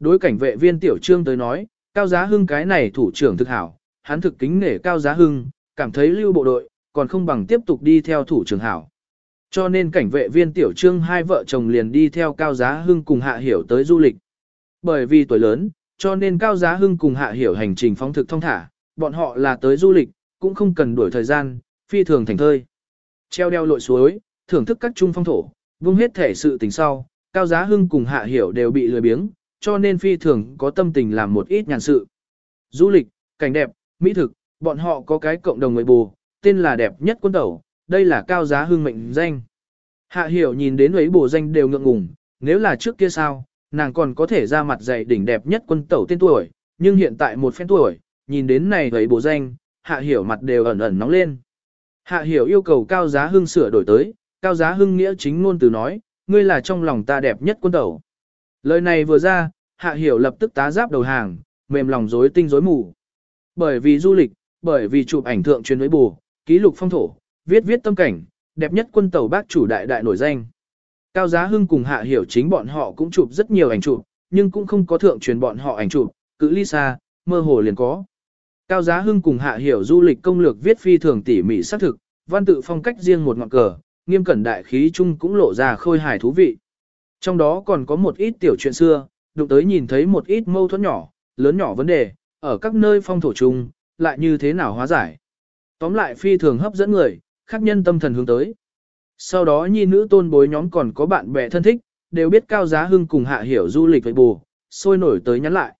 Đối cảnh vệ viên tiểu trương tới nói, Cao Giá Hưng cái này thủ trưởng thực hảo, hắn thực kính nể Cao Giá Hưng, cảm thấy lưu bộ đội, còn không bằng tiếp tục đi theo thủ trưởng hảo. Cho nên cảnh vệ viên tiểu trương hai vợ chồng liền đi theo Cao Giá Hưng cùng Hạ Hiểu tới du lịch. Bởi vì tuổi lớn, cho nên Cao Giá Hưng cùng Hạ Hiểu hành trình phóng thực thông thả, bọn họ là tới du lịch, cũng không cần đuổi thời gian, phi thường thành thơi. Treo đeo lội suối, thưởng thức các trung phong thổ, vung hết thể sự tình sau, Cao Giá Hưng cùng Hạ Hiểu đều bị lười biếng, cho nên phi thường có tâm tình làm một ít nhàn sự. Du lịch, cảnh đẹp, mỹ thực, bọn họ có cái cộng đồng người bù, tên là đẹp nhất quân tẩu, đây là Cao Giá hương mệnh danh. Hạ Hiểu nhìn đến ấy bổ danh đều ngượng ngùng, nếu là trước kia sao, nàng còn có thể ra mặt dạy đỉnh đẹp nhất quân tẩu tên tuổi, nhưng hiện tại một phen tuổi, nhìn đến này ấy bổ danh, Hạ Hiểu mặt đều ẩn ẩn nóng lên. Hạ Hiểu yêu cầu Cao Giá Hưng sửa đổi tới, Cao Giá Hưng nghĩa chính ngôn từ nói, ngươi là trong lòng ta đẹp nhất quân tẩu. Lời này vừa ra, Hạ Hiểu lập tức tá giáp đầu hàng, mềm lòng rối tinh rối mù. Bởi vì du lịch, bởi vì chụp ảnh thượng truyền với bù, ký lục phong thổ, viết viết tâm cảnh, đẹp nhất quân tàu bác chủ đại đại nổi danh. Cao Giá Hưng cùng Hạ Hiểu chính bọn họ cũng chụp rất nhiều ảnh chụp, nhưng cũng không có thượng truyền bọn họ ảnh chụp, cự ly xa, mơ hồ liền có. Cao Giá Hưng cùng Hạ Hiểu du lịch công lược viết phi thường tỉ mỉ xác thực, văn tự phong cách riêng một ngọn cờ, nghiêm cẩn đại khí chung cũng lộ ra khôi hài thú vị. Trong đó còn có một ít tiểu chuyện xưa, đụng tới nhìn thấy một ít mâu thuẫn nhỏ, lớn nhỏ vấn đề, ở các nơi phong thổ chung, lại như thế nào hóa giải. Tóm lại phi thường hấp dẫn người, khắc nhân tâm thần hướng tới. Sau đó nhi nữ tôn bối nhóm còn có bạn bè thân thích, đều biết cao giá hưng cùng hạ hiểu du lịch với bù, sôi nổi tới nhắn lại.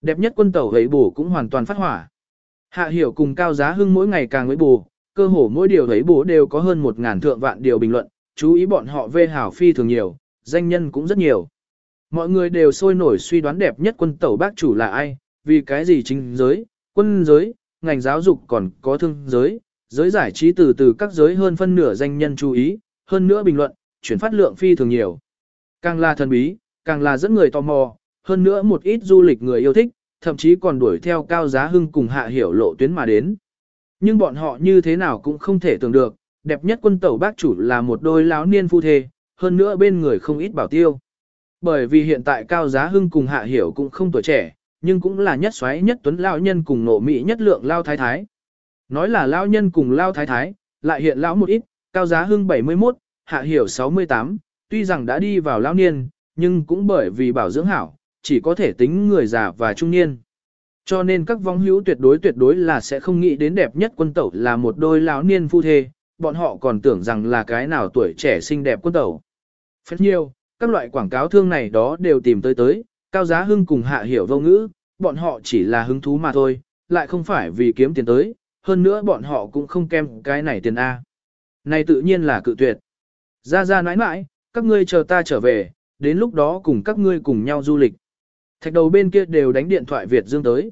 Đẹp nhất quân tàu ấy bù cũng hoàn toàn phát hỏa. Hạ hiểu cùng cao giá hưng mỗi ngày càng với bù, cơ hồ mỗi điều ấy bù đều có hơn một ngàn thượng vạn điều bình luận, chú ý bọn họ vê hảo phi thường nhiều, danh nhân cũng rất nhiều. Mọi người đều sôi nổi suy đoán đẹp nhất quân tẩu bác chủ là ai, vì cái gì chính giới, quân giới, ngành giáo dục còn có thương giới, giới giải trí từ từ các giới hơn phân nửa danh nhân chú ý, hơn nữa bình luận, chuyển phát lượng phi thường nhiều. Càng là thần bí, càng là dẫn người tò mò, hơn nữa một ít du lịch người yêu thích, thậm chí còn đuổi theo cao giá hưng cùng hạ hiểu lộ tuyến mà đến. Nhưng bọn họ như thế nào cũng không thể tưởng được, đẹp nhất quân tẩu bác chủ là một đôi lão niên phu thê, hơn nữa bên người không ít bảo tiêu. Bởi vì hiện tại cao giá hưng cùng hạ hiểu cũng không tuổi trẻ, nhưng cũng là nhất xoáy nhất tuấn lao nhân cùng nộ mỹ nhất lượng lao thái thái. Nói là lao nhân cùng lao thái thái, lại hiện lão một ít, cao giá hưng 71, hạ hiểu 68, tuy rằng đã đi vào lão niên, nhưng cũng bởi vì bảo dưỡng hảo, chỉ có thể tính người già và trung niên. Cho nên các vong hữu tuyệt đối tuyệt đối là sẽ không nghĩ đến đẹp nhất quân tẩu là một đôi lão niên phu thê, bọn họ còn tưởng rằng là cái nào tuổi trẻ xinh đẹp quân tẩu. Phết nhiều, các loại quảng cáo thương này đó đều tìm tới tới, cao giá hưng cùng hạ hiểu vô ngữ, bọn họ chỉ là hứng thú mà thôi, lại không phải vì kiếm tiền tới, hơn nữa bọn họ cũng không kem cái này tiền A. Này tự nhiên là cự tuyệt. Ra ra nãi nãi, các ngươi chờ ta trở về, đến lúc đó cùng các ngươi cùng nhau du lịch. Thạch đầu bên kia đều đánh điện thoại Việt Dương tới.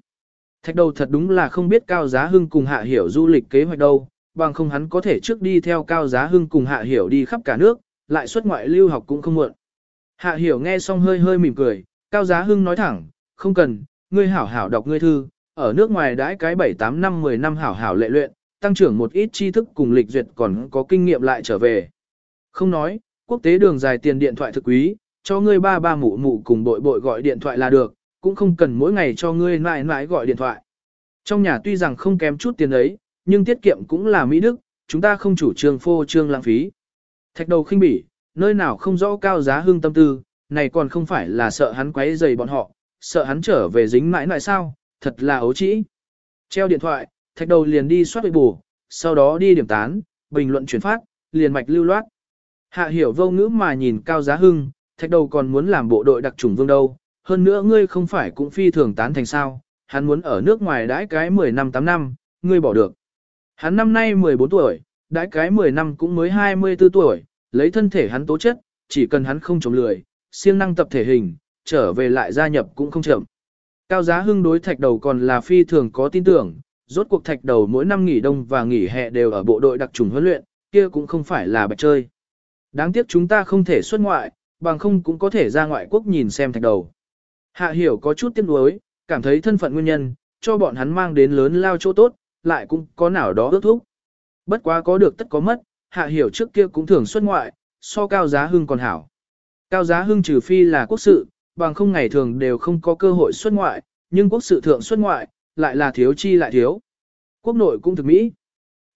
Thạch đầu thật đúng là không biết Cao Giá Hưng cùng Hạ Hiểu du lịch kế hoạch đâu, bằng không hắn có thể trước đi theo Cao Giá Hưng cùng Hạ Hiểu đi khắp cả nước, lại xuất ngoại lưu học cũng không muộn. Hạ Hiểu nghe xong hơi hơi mỉm cười, Cao Giá Hưng nói thẳng, không cần, ngươi hảo hảo đọc ngươi thư, ở nước ngoài đãi cái 7-8 năm 10 năm hảo hảo lệ luyện, tăng trưởng một ít tri thức cùng lịch duyệt còn có kinh nghiệm lại trở về. Không nói, quốc tế đường dài tiền điện thoại thực quý, cho ngươi ba ba mụ mụ cùng bội bội gọi điện thoại là được, cũng không cần mỗi ngày cho ngươi mãi mãi gọi điện thoại. Trong nhà tuy rằng không kém chút tiền ấy, nhưng tiết kiệm cũng là Mỹ Đức, chúng ta không chủ trương phô trương lãng phí. Thạch đầu khinh bỉ, nơi nào không rõ cao giá hương tâm tư, này còn không phải là sợ hắn quấy rầy bọn họ, sợ hắn trở về dính mãi mãi sao, thật là ấu trĩ. Treo điện thoại, thạch đầu liền đi soát bệ bù, sau đó đi điểm tán, bình luận chuyển phát, liền mạch lưu loát. Hạ hiểu vô ngữ mà nhìn cao giá hưng, thạch đầu còn muốn làm bộ đội đặc trùng vương đâu, hơn nữa ngươi không phải cũng phi thường tán thành sao, hắn muốn ở nước ngoài đãi cái 10 năm 8 năm, ngươi bỏ được. Hắn năm nay 14 tuổi, đãi cái 10 năm cũng mới 24 tuổi, lấy thân thể hắn tố chất, chỉ cần hắn không chống lười, siêng năng tập thể hình, trở về lại gia nhập cũng không chậm. Cao giá hưng đối thạch đầu còn là phi thường có tin tưởng, rốt cuộc thạch đầu mỗi năm nghỉ đông và nghỉ hè đều ở bộ đội đặc trùng huấn luyện, kia cũng không phải là bạch chơi. Đáng tiếc chúng ta không thể xuất ngoại, bằng không cũng có thể ra ngoại quốc nhìn xem thạch đầu. Hạ hiểu có chút tiếc nuối, cảm thấy thân phận nguyên nhân, cho bọn hắn mang đến lớn lao chỗ tốt, lại cũng có nào đó ước thúc. Bất quá có được tất có mất, hạ hiểu trước kia cũng thường xuất ngoại, so cao giá hưng còn hảo. Cao giá hưng trừ phi là quốc sự, bằng không ngày thường đều không có cơ hội xuất ngoại, nhưng quốc sự thượng xuất ngoại, lại là thiếu chi lại thiếu. Quốc nội cũng thực mỹ.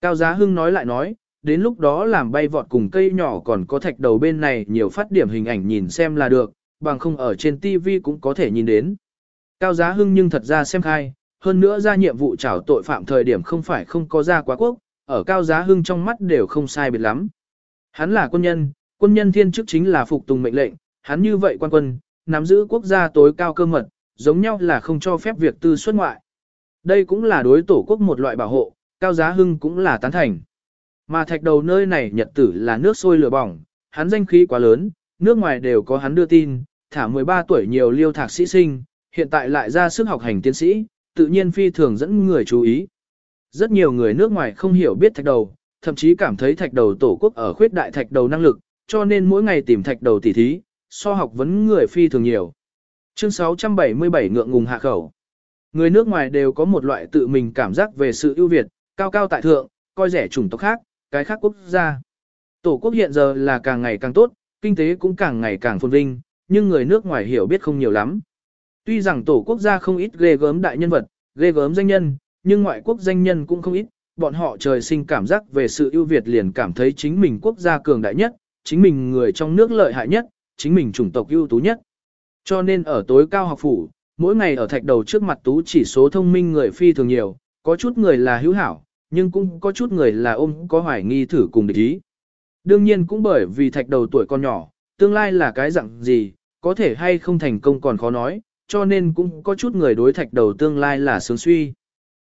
Cao Giá Hưng nói lại nói, đến lúc đó làm bay vọt cùng cây nhỏ còn có thạch đầu bên này nhiều phát điểm hình ảnh nhìn xem là được, bằng không ở trên TV cũng có thể nhìn đến. Cao Giá Hưng nhưng thật ra xem khai, hơn nữa ra nhiệm vụ trảo tội phạm thời điểm không phải không có ra quá quốc, ở Cao Giá Hưng trong mắt đều không sai biệt lắm. Hắn là quân nhân, quân nhân thiên chức chính là phục tùng mệnh lệnh, hắn như vậy quan quân, nắm giữ quốc gia tối cao cơ mật, giống nhau là không cho phép việc tư xuất ngoại. Đây cũng là đối tổ quốc một loại bảo hộ, Cao Giá Hưng cũng là tán thành. Mà thạch đầu nơi này nhật tử là nước sôi lửa bỏng, hắn danh khí quá lớn, nước ngoài đều có hắn đưa tin, thả 13 tuổi nhiều liêu thạc sĩ sinh, hiện tại lại ra sức học hành tiến sĩ, tự nhiên phi thường dẫn người chú ý. Rất nhiều người nước ngoài không hiểu biết thạch đầu, thậm chí cảm thấy thạch đầu tổ quốc ở khuyết đại thạch đầu năng lực, cho nên mỗi ngày tìm thạch đầu tỉ thí, so học vấn người phi thường nhiều. Chương 677 ngượng ngùng hạ khẩu. Người nước ngoài đều có một loại tự mình cảm giác về sự ưu việt, cao cao tại thượng, coi rẻ chủng tộc khác, cái khác quốc gia. Tổ quốc hiện giờ là càng ngày càng tốt, kinh tế cũng càng ngày càng phồn vinh, nhưng người nước ngoài hiểu biết không nhiều lắm. Tuy rằng tổ quốc gia không ít ghê gớm đại nhân vật, ghê gớm danh nhân, nhưng ngoại quốc danh nhân cũng không ít, bọn họ trời sinh cảm giác về sự ưu việt liền cảm thấy chính mình quốc gia cường đại nhất, chính mình người trong nước lợi hại nhất, chính mình chủng tộc ưu tú nhất. Cho nên ở tối cao học phủ, mỗi ngày ở thạch đầu trước mặt tú chỉ số thông minh người phi thường nhiều, có chút người là hữu hảo, nhưng cũng có chút người là ôm có hoài nghi thử cùng địch ý. Đương nhiên cũng bởi vì thạch đầu tuổi con nhỏ, tương lai là cái dạng gì, có thể hay không thành công còn khó nói, cho nên cũng có chút người đối thạch đầu tương lai là sướng suy.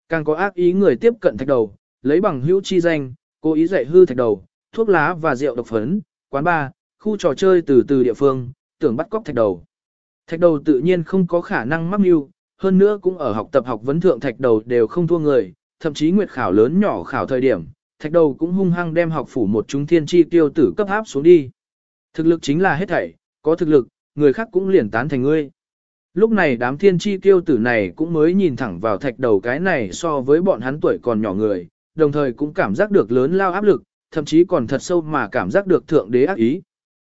Càng có ác ý người tiếp cận thạch đầu, lấy bằng hữu chi danh, cố ý dạy hư thạch đầu, thuốc lá và rượu độc phấn, quán bar, khu trò chơi từ từ địa phương, tưởng bắt cóc thạch đầu. Thạch đầu tự nhiên không có khả năng mắc mưu, hơn nữa cũng ở học tập học vấn thượng thạch đầu đều không thua người, thậm chí nguyệt khảo lớn nhỏ khảo thời điểm, thạch đầu cũng hung hăng đem học phủ một chúng thiên chi tiêu tử cấp áp xuống đi. Thực lực chính là hết thảy, có thực lực, người khác cũng liền tán thành ngươi. Lúc này đám thiên chi tiêu tử này cũng mới nhìn thẳng vào thạch đầu cái này so với bọn hắn tuổi còn nhỏ người, đồng thời cũng cảm giác được lớn lao áp lực, thậm chí còn thật sâu mà cảm giác được thượng đế ác ý.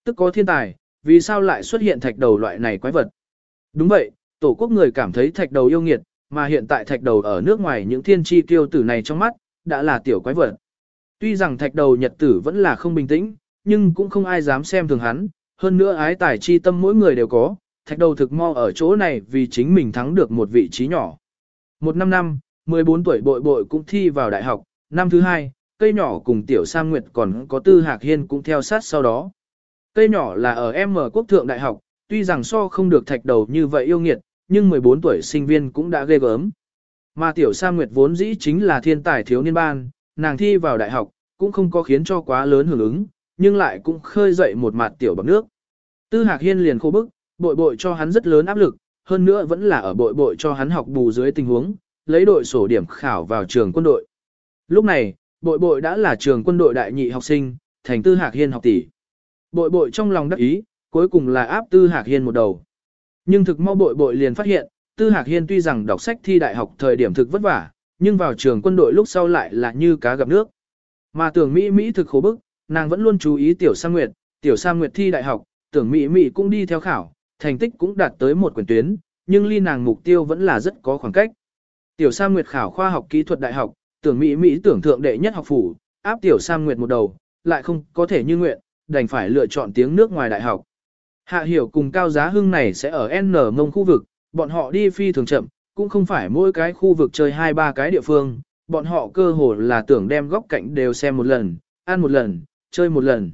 Tức có thiên tài, vì sao lại xuất hiện thạch đầu loại này quái vật? Đúng vậy, tổ quốc người cảm thấy thạch đầu yêu nghiệt, mà hiện tại thạch đầu ở nước ngoài những thiên chi tiêu tử này trong mắt, đã là tiểu quái vật. Tuy rằng thạch đầu nhật tử vẫn là không bình tĩnh, nhưng cũng không ai dám xem thường hắn, hơn nữa ái tài chi tâm mỗi người đều có, thạch đầu thực mo ở chỗ này vì chính mình thắng được một vị trí nhỏ. Một năm năm, 14 tuổi bội bội cũng thi vào đại học, năm thứ hai, cây nhỏ cùng tiểu Sam Nguyệt còn có tư hạc hiên cũng theo sát sau đó. Cây nhỏ là ở M quốc thượng đại học, tuy rằng so không được thạch đầu như vậy yêu nghiệt, nhưng 14 tuổi sinh viên cũng đã ghê gớm. Mà tiểu Sam Nguyệt vốn dĩ chính là thiên tài thiếu niên ban, nàng thi vào đại học, cũng không có khiến cho quá lớn hưởng ứng, nhưng lại cũng khơi dậy một mặt tiểu bằng nước. Tư Hạc Hiên liền khô bức, bội bội cho hắn rất lớn áp lực, hơn nữa vẫn là ở bội bội cho hắn học bù dưới tình huống, lấy đội sổ điểm khảo vào trường quân đội. Lúc này, bội bội đã là trường quân đội đại nhị học sinh, thành Tư Hạc Hiên học tỷ. Bội bội trong lòng đắc ý, cuối cùng là áp Tư Hạc Hiên một đầu. Nhưng thực mau bội bội liền phát hiện, Tư Hạc Hiên tuy rằng đọc sách thi đại học thời điểm thực vất vả, nhưng vào trường quân đội lúc sau lại là như cá gặp nước. Mà tưởng Mỹ Mỹ thực khổ bức, nàng vẫn luôn chú ý Tiểu Sa Nguyệt, Tiểu Sa Nguyệt thi đại học, tưởng Mỹ Mỹ cũng đi theo khảo, thành tích cũng đạt tới một quyển tuyến, nhưng ly nàng mục tiêu vẫn là rất có khoảng cách. Tiểu Sa Nguyệt khảo khoa học kỹ thuật đại học, tưởng Mỹ Mỹ tưởng thượng đệ nhất học phủ, áp Tiểu Sa Nguyệt một đầu, lại không có thể như nguyện, đành phải lựa chọn tiếng nước ngoài đại học. Hạ hiểu cùng cao giá hưng này sẽ ở N ngông khu vực, bọn họ đi phi thường chậm, cũng không phải mỗi cái khu vực chơi hai ba cái địa phương, bọn họ cơ hồ là tưởng đem góc cạnh đều xem một lần, ăn một lần, chơi một lần.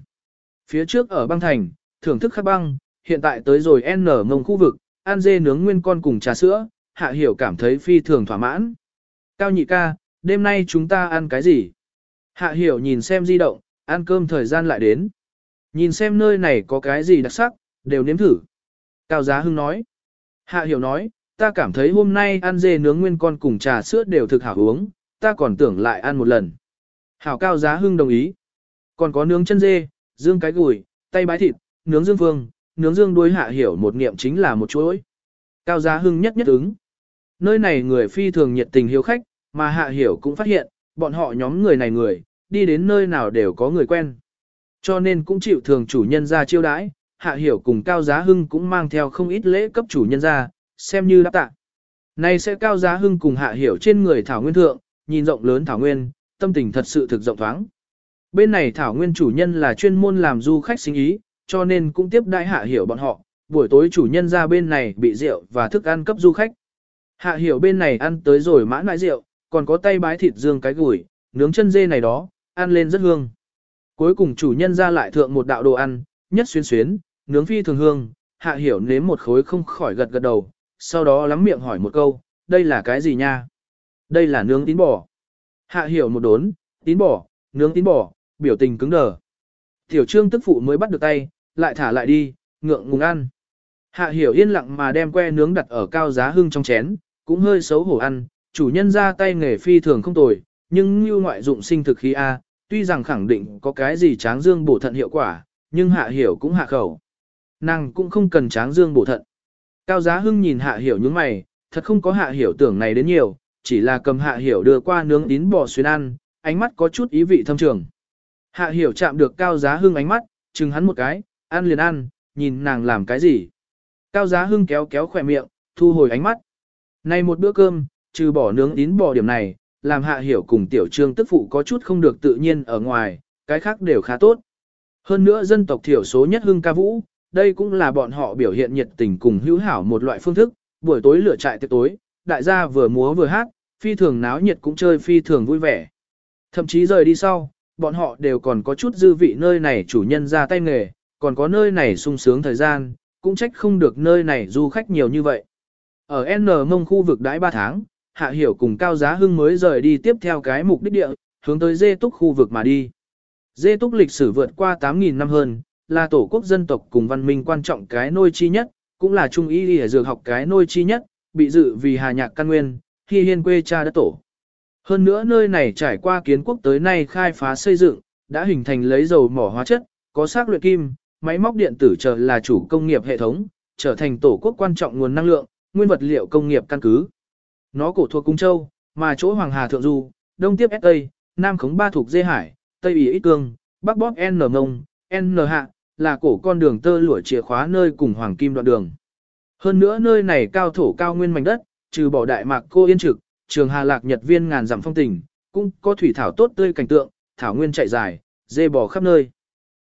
Phía trước ở băng thành, thưởng thức khắc băng, hiện tại tới rồi N ngông khu vực, ăn dê nướng nguyên con cùng trà sữa, hạ hiểu cảm thấy phi thường thỏa mãn. Cao nhị ca, đêm nay chúng ta ăn cái gì? Hạ hiểu nhìn xem di động, ăn cơm thời gian lại đến. Nhìn xem nơi này có cái gì đặc sắc, đều nếm thử. Cao Giá Hưng nói. Hạ Hiểu nói, ta cảm thấy hôm nay ăn dê nướng nguyên con cùng trà sữa đều thực hảo uống, ta còn tưởng lại ăn một lần. Hảo Cao Giá Hưng đồng ý. Còn có nướng chân dê, dương cái gùi, tay bái thịt, nướng dương phương, nướng dương đuôi Hạ Hiểu một niệm chính là một chuỗi. Cao Giá Hưng nhất nhất ứng. Nơi này người phi thường nhiệt tình hiếu khách, mà Hạ Hiểu cũng phát hiện, bọn họ nhóm người này người, đi đến nơi nào đều có người quen. Cho nên cũng chịu thường chủ nhân ra chiêu đãi, Hạ Hiểu cùng Cao Giá Hưng cũng mang theo không ít lễ cấp chủ nhân ra, xem như đáp tạ. Này sẽ Cao Giá Hưng cùng Hạ Hiểu trên người Thảo Nguyên Thượng, nhìn rộng lớn Thảo Nguyên, tâm tình thật sự thực rộng thoáng. Bên này Thảo Nguyên chủ nhân là chuyên môn làm du khách sinh ý, cho nên cũng tiếp đại Hạ Hiểu bọn họ, buổi tối chủ nhân ra bên này bị rượu và thức ăn cấp du khách. Hạ Hiểu bên này ăn tới rồi mãn lại rượu, còn có tay bái thịt dương cái gùi, nướng chân dê này đó, ăn lên rất hương. Cuối cùng chủ nhân ra lại thượng một đạo đồ ăn, nhất xuyên xuyến, nướng phi thường hương, hạ hiểu nếm một khối không khỏi gật gật đầu, sau đó lắm miệng hỏi một câu, đây là cái gì nha? Đây là nướng tín bò. Hạ hiểu một đốn, tín bò, nướng tín bò, biểu tình cứng đờ. Tiểu trương tức phụ mới bắt được tay, lại thả lại đi, ngượng ngùng ăn. Hạ hiểu yên lặng mà đem que nướng đặt ở cao giá hưng trong chén, cũng hơi xấu hổ ăn, chủ nhân ra tay nghề phi thường không tồi, nhưng như ngoại dụng sinh thực khí A, tuy rằng khẳng định có cái gì tráng dương bổ thận hiệu quả, nhưng hạ hiểu cũng hạ khẩu. Nàng cũng không cần tráng dương bổ thận. Cao giá hưng nhìn hạ hiểu những mày, thật không có hạ hiểu tưởng này đến nhiều, chỉ là cầm hạ hiểu đưa qua nướng tín bò xuyên ăn, ánh mắt có chút ý vị thâm trường. Hạ hiểu chạm được cao giá hưng ánh mắt, chừng hắn một cái, ăn liền ăn, nhìn nàng làm cái gì. Cao giá hưng kéo kéo khỏe miệng, thu hồi ánh mắt. Này một bữa cơm, trừ bỏ nướng tín bò điểm này, làm hạ hiểu cùng tiểu trương tức phụ có chút không được tự nhiên ở ngoài, cái khác đều khá tốt. Hơn nữa dân tộc thiểu số nhất hưng ca vũ, đây cũng là bọn họ biểu hiện nhiệt tình cùng hữu hảo một loại phương thức, buổi tối lửa trại tiệc tối, đại gia vừa múa vừa hát, phi thường náo nhiệt cũng chơi phi thường vui vẻ. Thậm chí rời đi sau, bọn họ đều còn có chút dư vị nơi này chủ nhân ra tay nghề, còn có nơi này sung sướng thời gian, cũng trách không được nơi này du khách nhiều như vậy. Ở N mông khu vực đãi 3 tháng, Hạ Hiểu cùng Cao Giá Hưng mới rời đi tiếp theo cái mục đích địa, hướng tới dê túc khu vực mà đi. Dê túc lịch sử vượt qua 8.000 năm hơn, là tổ quốc dân tộc cùng văn minh quan trọng cái nôi chi nhất, cũng là trung y y dược học cái nôi chi nhất, bị dự vì hà nhạc căn nguyên, khi hiên quê cha đất tổ. Hơn nữa nơi này trải qua kiến quốc tới nay khai phá xây dựng, đã hình thành lấy dầu mỏ hóa chất, có xác luyện kim, máy móc điện tử trở là chủ công nghiệp hệ thống, trở thành tổ quốc quan trọng nguồn năng lượng, nguyên vật liệu công nghiệp căn cứ. Nó cổ thuộc Cung Châu, mà chỗ Hoàng Hà Thượng Du, Đông tiếp SA, Nam khống ba thuộc Dê Hải, Tây ủy ít cương, Bắc bóp N mông, N hạ, là cổ con đường tơ lụa chìa khóa nơi cùng Hoàng Kim đoạn đường. Hơn nữa nơi này cao thổ cao nguyên mảnh đất, trừ bỏ đại mạc cô yên trực, trường Hà Lạc Nhật viên ngàn dặm phong tình, cũng có thủy thảo tốt tươi cảnh tượng, thảo nguyên chạy dài, dê bò khắp nơi.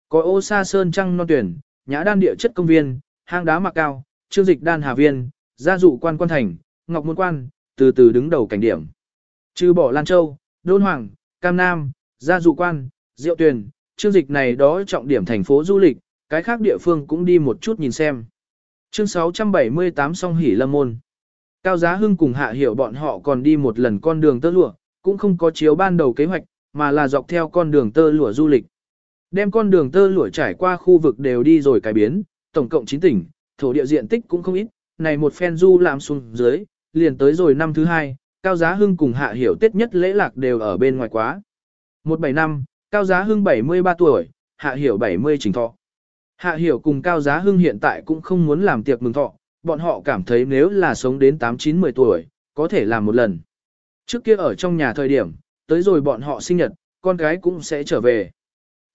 Có ô sa sơn trăng non tuyển, nhã đan địa chất công viên, hang đá mạc cao, chương dịch đan hà viên, gia dụ quan quan thành, ngọc môn quan, từ từ đứng đầu cảnh điểm. Trừ bỏ Lan Châu, Đôn Hoàng, Cam Nam, Gia Dụ Quan, Diệu Tuyền, chương dịch này đó trọng điểm thành phố du lịch, cái khác địa phương cũng đi một chút nhìn xem. Chương 678 song hỉ lâm môn. Cao Giá Hưng cùng Hạ Hiểu bọn họ còn đi một lần con đường tơ lụa, cũng không có chiếu ban đầu kế hoạch, mà là dọc theo con đường tơ lụa du lịch. Đem con đường tơ lụa trải qua khu vực đều đi rồi cải biến, tổng cộng 9 tỉnh, thổ địa diện tích cũng không ít, này một phen du làm xuống dưới, liền tới rồi năm thứ hai, Cao Giá Hưng cùng Hạ Hiểu Tết nhất lễ lạc đều ở bên ngoài quá. Một bảy năm, Cao Giá Hưng 73 tuổi, Hạ Hiểu 70 trình thọ. Hạ Hiểu cùng Cao Giá Hưng hiện tại cũng không muốn làm tiệc mừng thọ, bọn họ cảm thấy nếu là sống đến 8-9-10 tuổi, có thể làm một lần. Trước kia ở trong nhà thời điểm, tới rồi bọn họ sinh nhật, con gái cũng sẽ trở về.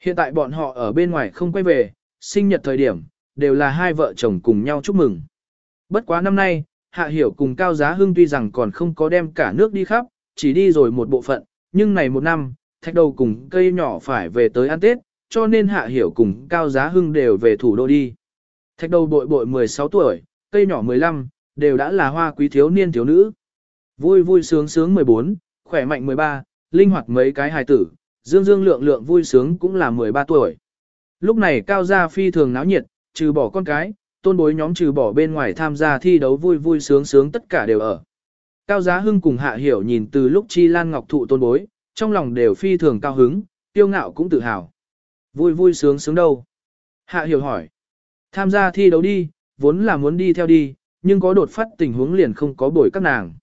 Hiện tại bọn họ ở bên ngoài không quay về, sinh nhật thời điểm, đều là hai vợ chồng cùng nhau chúc mừng. Bất quá năm nay, Hạ Hiểu cùng Cao Giá Hưng tuy rằng còn không có đem cả nước đi khắp, chỉ đi rồi một bộ phận, nhưng này một năm, thạch đầu cùng cây nhỏ phải về tới ăn Tết, cho nên Hạ Hiểu cùng Cao Giá Hưng đều về thủ đô đi. Thạch đầu bội bội 16 tuổi, cây nhỏ 15, đều đã là hoa quý thiếu niên thiếu nữ. Vui vui sướng sướng 14, khỏe mạnh 13, linh hoạt mấy cái hài tử, dương dương lượng lượng vui sướng cũng là 13 tuổi. Lúc này Cao Gia phi thường náo nhiệt, trừ bỏ con cái, tôn bối nhóm trừ bỏ bên ngoài tham gia thi đấu vui vui sướng sướng tất cả đều ở. Cao Giá Hưng cùng Hạ Hiểu nhìn từ lúc Chi Lan Ngọc thụ tôn bối, trong lòng đều phi thường cao hứng, tiêu ngạo cũng tự hào. Vui vui sướng sướng đâu? Hạ Hiểu hỏi. Tham gia thi đấu đi, vốn là muốn đi theo đi, nhưng có đột phát tình huống liền không có bồi các nàng.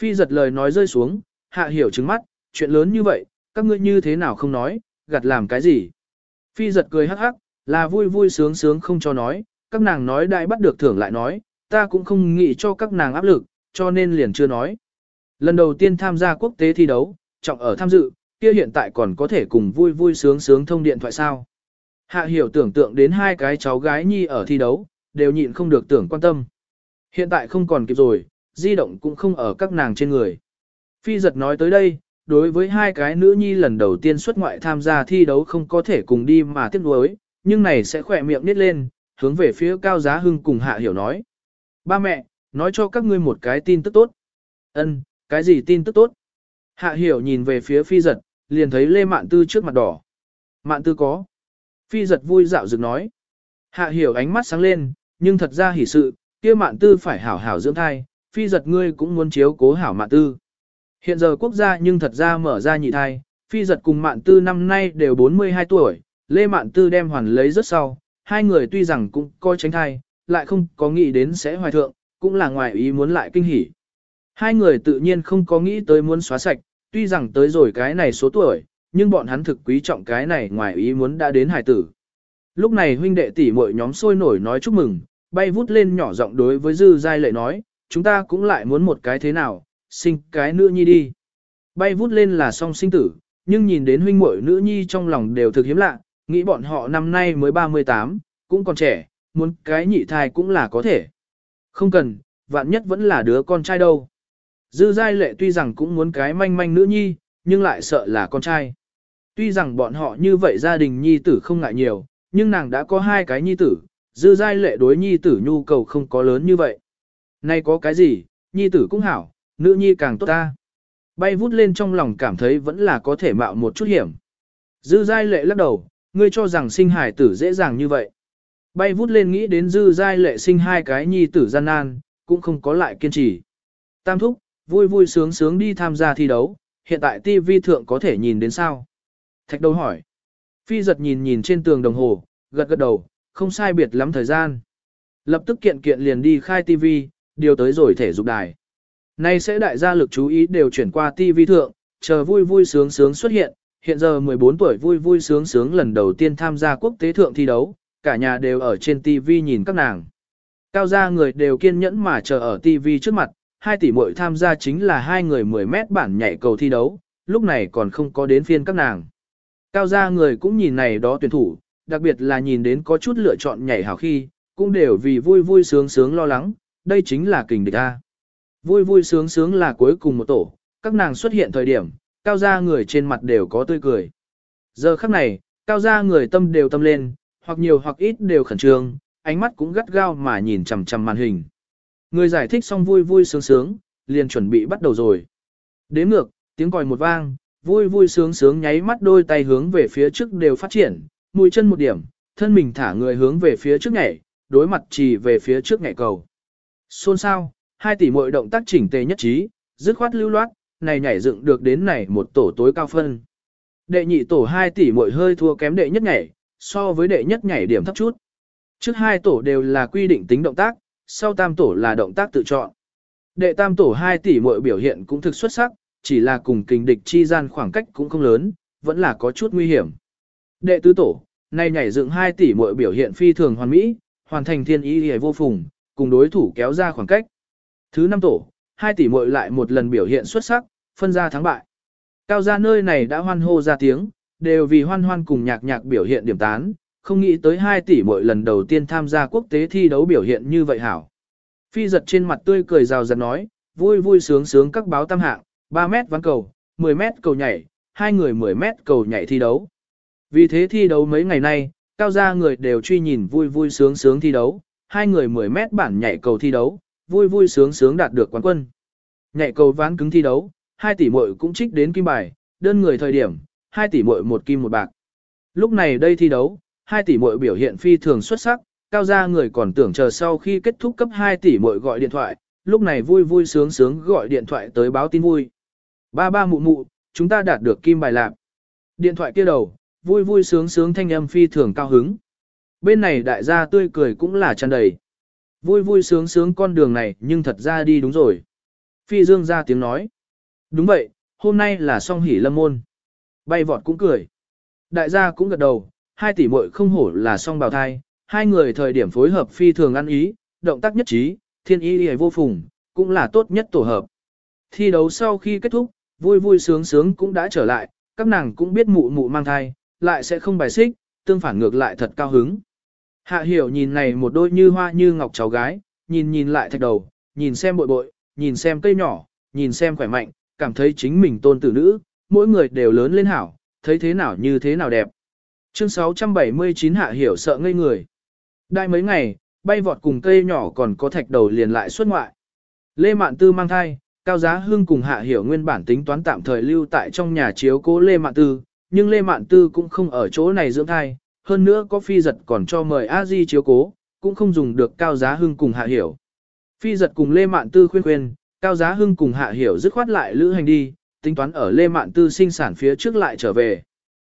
Phi giật lời nói rơi xuống, Hạ Hiểu trứng mắt, chuyện lớn như vậy, các ngươi như thế nào không nói, gặt làm cái gì? Phi giật cười hắc hắc, là vui vui sướng sướng không cho nói, các nàng nói đại bắt được thưởng lại nói, ta cũng không nghĩ cho các nàng áp lực, cho nên liền chưa nói. Lần đầu tiên tham gia quốc tế thi đấu, trọng ở tham dự, kia hiện tại còn có thể cùng vui vui sướng sướng thông điện thoại sao. Hạ hiểu tưởng tượng đến hai cái cháu gái nhi ở thi đấu, đều nhịn không được tưởng quan tâm. Hiện tại không còn kịp rồi, di động cũng không ở các nàng trên người. Phi giật nói tới đây, đối với hai cái nữ nhi lần đầu tiên xuất ngoại tham gia thi đấu không có thể cùng đi mà tiếc nuối, nhưng này sẽ khỏe miệng nít lên, hướng về phía cao giá hưng cùng hạ hiểu nói. Ba mẹ, nói cho các ngươi một cái tin tức tốt. Ân, cái gì tin tức tốt? Hạ hiểu nhìn về phía phi giật, liền thấy Lê Mạn Tư trước mặt đỏ. Mạn Tư có. Phi giật vui dạo dựng nói. Hạ hiểu ánh mắt sáng lên, nhưng thật ra hỉ sự, kia Mạn Tư phải hảo hảo dưỡng thai, phi giật ngươi cũng muốn chiếu cố hảo Mạn Tư. Hiện giờ quốc gia nhưng thật ra mở ra nhị thai, phi giật cùng Mạn Tư năm nay đều 42 tuổi, Lê Mạn Tư đem hoàn lấy rất sau, hai người tuy rằng cũng coi tránh thai, lại không có nghĩ đến sẽ hoài thượng, cũng là ngoài ý muốn lại kinh hỉ. Hai người tự nhiên không có nghĩ tới muốn xóa sạch, tuy rằng tới rồi cái này số tuổi, nhưng bọn hắn thực quý trọng cái này ngoài ý muốn đã đến hải tử. Lúc này huynh đệ tỷ muội nhóm sôi nổi nói chúc mừng, bay vút lên nhỏ giọng đối với Dư Giai Lệ nói, chúng ta cũng lại muốn một cái thế nào, sinh cái nữ nhi đi. Bay vút lên là song sinh tử, nhưng nhìn đến huynh muội nữ nhi trong lòng đều thực hiếm lạ, nghĩ bọn họ năm nay mới 38, cũng còn trẻ, muốn cái nhị thai cũng là có thể. Không cần, vạn nhất vẫn là đứa con trai đâu. Dư giai lệ tuy rằng cũng muốn cái manh manh nữ nhi, nhưng lại sợ là con trai. Tuy rằng bọn họ như vậy gia đình nhi tử không ngại nhiều, nhưng nàng đã có hai cái nhi tử, dư giai lệ đối nhi tử nhu cầu không có lớn như vậy. Nay có cái gì, nhi tử cũng hảo, nữ nhi càng tốt ta. Bay vút lên trong lòng cảm thấy vẫn là có thể mạo một chút hiểm. Dư giai lệ lắc đầu, ngươi cho rằng sinh hải tử dễ dàng như vậy. Bay vút lên nghĩ đến dư giai lệ sinh hai cái nhi tử gian nan, cũng không có lại kiên trì. Tam thúc, vui vui sướng sướng đi tham gia thi đấu, hiện tại TV thượng có thể nhìn đến sao? Thạch đầu hỏi. Phi giật nhìn nhìn trên tường đồng hồ, gật gật đầu, không sai biệt lắm thời gian. Lập tức kiện kiện liền đi khai TV, điều tới rồi thể dục đài. Nay sẽ đại gia lực chú ý đều chuyển qua TV thượng, chờ vui vui sướng sướng xuất hiện, hiện giờ 14 tuổi vui vui sướng sướng lần đầu tiên tham gia quốc tế thượng thi đấu, cả nhà đều ở trên TV nhìn các nàng. Cao gia người đều kiên nhẫn mà chờ ở TV trước mặt, hai tỷ muội tham gia chính là hai người 10 mét bản nhảy cầu thi đấu, lúc này còn không có đến phiên các nàng. Cao gia người cũng nhìn này đó tuyển thủ, đặc biệt là nhìn đến có chút lựa chọn nhảy hào khi, cũng đều vì vui vui sướng sướng lo lắng, đây chính là kình địch A. Vui vui sướng sướng là cuối cùng một tổ, các nàng xuất hiện thời điểm, cao gia người trên mặt đều có tươi cười. Giờ khắc này, cao gia người tâm đều tâm lên, hoặc nhiều hoặc ít đều khẩn trương, ánh mắt cũng gắt gao mà nhìn chằm chằm màn hình. Người giải thích xong vui vui sướng sướng, liền chuẩn bị bắt đầu rồi. Đếm ngược, tiếng còi một vang, vui vui sướng sướng nháy mắt đôi tay hướng về phía trước đều phát triển, mũi chân một điểm, thân mình thả người hướng về phía trước nhảy, đối mặt chỉ về phía trước nhảy cầu. Xôn xao hai tỷ muội động tác chỉnh tề nhất trí, dứt khoát lưu loát, này nhảy dựng được đến này một tổ tối cao phân. Đệ nhị tổ hai tỷ muội hơi thua kém đệ nhất nhảy, so với đệ nhất nhảy điểm thấp chút. Trước hai tổ đều là quy định tính động tác, sau tam tổ là động tác tự chọn. Đệ tam tổ hai tỷ muội biểu hiện cũng thực xuất sắc, chỉ là cùng kình địch chi gian khoảng cách cũng không lớn, vẫn là có chút nguy hiểm. Đệ tứ tổ, nay nhảy dựng 2 tỷ muội biểu hiện phi thường hoàn mỹ, hoàn thành thiên ý hề vô phùng, cùng đối thủ kéo ra khoảng cách. Thứ năm tổ, 2 tỷ muội lại một lần biểu hiện xuất sắc, phân ra thắng bại. Cao gia nơi này đã hoan hô ra tiếng, đều vì hoan hoan cùng nhạc nhạc biểu hiện điểm tán, không nghĩ tới 2 tỷ mỗi lần đầu tiên tham gia quốc tế thi đấu biểu hiện như vậy hảo. Phi giật trên mặt tươi cười rào rạt nói, vui vui sướng sướng các báo tam hạng, 3 mét ván cầu, 10 mét cầu nhảy, hai người 10 mét cầu nhảy thi đấu. Vì thế thi đấu mấy ngày nay, cao gia người đều truy nhìn vui vui sướng sướng thi đấu, hai người 10 mét bản nhảy cầu thi đấu, vui vui sướng sướng đạt được quán quân. Nhảy cầu ván cứng thi đấu, hai tỷ muội cũng trích đến kim bài, đơn người thời điểm, hai tỷ muội một kim một bạc. Lúc này đây thi đấu, hai tỷ muội biểu hiện phi thường xuất sắc, cao gia người còn tưởng chờ sau khi kết thúc cấp 2 tỷ muội gọi điện thoại, lúc này vui vui sướng sướng gọi điện thoại tới báo tin vui. Ba ba mụ mụ, chúng ta đạt được kim bài lạc. Điện thoại kia đầu, vui vui sướng sướng thanh âm phi thường cao hứng. Bên này đại gia tươi cười cũng là tràn đầy. Vui vui sướng sướng con đường này nhưng thật ra đi đúng rồi. Phi dương ra tiếng nói. Đúng vậy, hôm nay là song hỉ lâm môn. Bay vọt cũng cười. Đại gia cũng gật đầu, hai tỷ muội không hổ là song bào thai, hai người thời điểm phối hợp phi thường ăn ý, động tác nhất trí, thiên ý hề vô phùng, cũng là tốt nhất tổ hợp. Thi đấu sau khi kết thúc, vui vui sướng sướng cũng đã trở lại, các nàng cũng biết mụ mụ mang thai, lại sẽ không bài xích, tương phản ngược lại thật cao hứng. Hạ hiểu nhìn này một đôi như hoa như ngọc cháu gái, nhìn nhìn lại thạch đầu, nhìn xem bội bội, nhìn xem cây nhỏ, nhìn xem khỏe mạnh, cảm thấy chính mình tôn tử nữ, mỗi người đều lớn lên hảo, thấy thế nào như thế nào đẹp. Chương 679 hạ hiểu sợ ngây người. Đại mấy ngày, bay vọt cùng cây nhỏ còn có thạch đầu liền lại xuất ngoại. Lê Mạn Tư mang thai, Cao Giá Hưng cùng Hạ Hiểu nguyên bản tính toán tạm thời lưu tại trong nhà chiếu cố Lê Mạn Tư, nhưng Lê Mạn Tư cũng không ở chỗ này dưỡng thai, hơn nữa có phi giật còn cho mời a di chiếu cố, cũng không dùng được Cao Giá Hưng cùng Hạ Hiểu. Phi giật cùng Lê Mạn Tư khuyên khuyên, Cao Giá Hưng cùng Hạ Hiểu dứt khoát lại lữ hành đi, tính toán ở Lê Mạn Tư sinh sản phía trước lại trở về.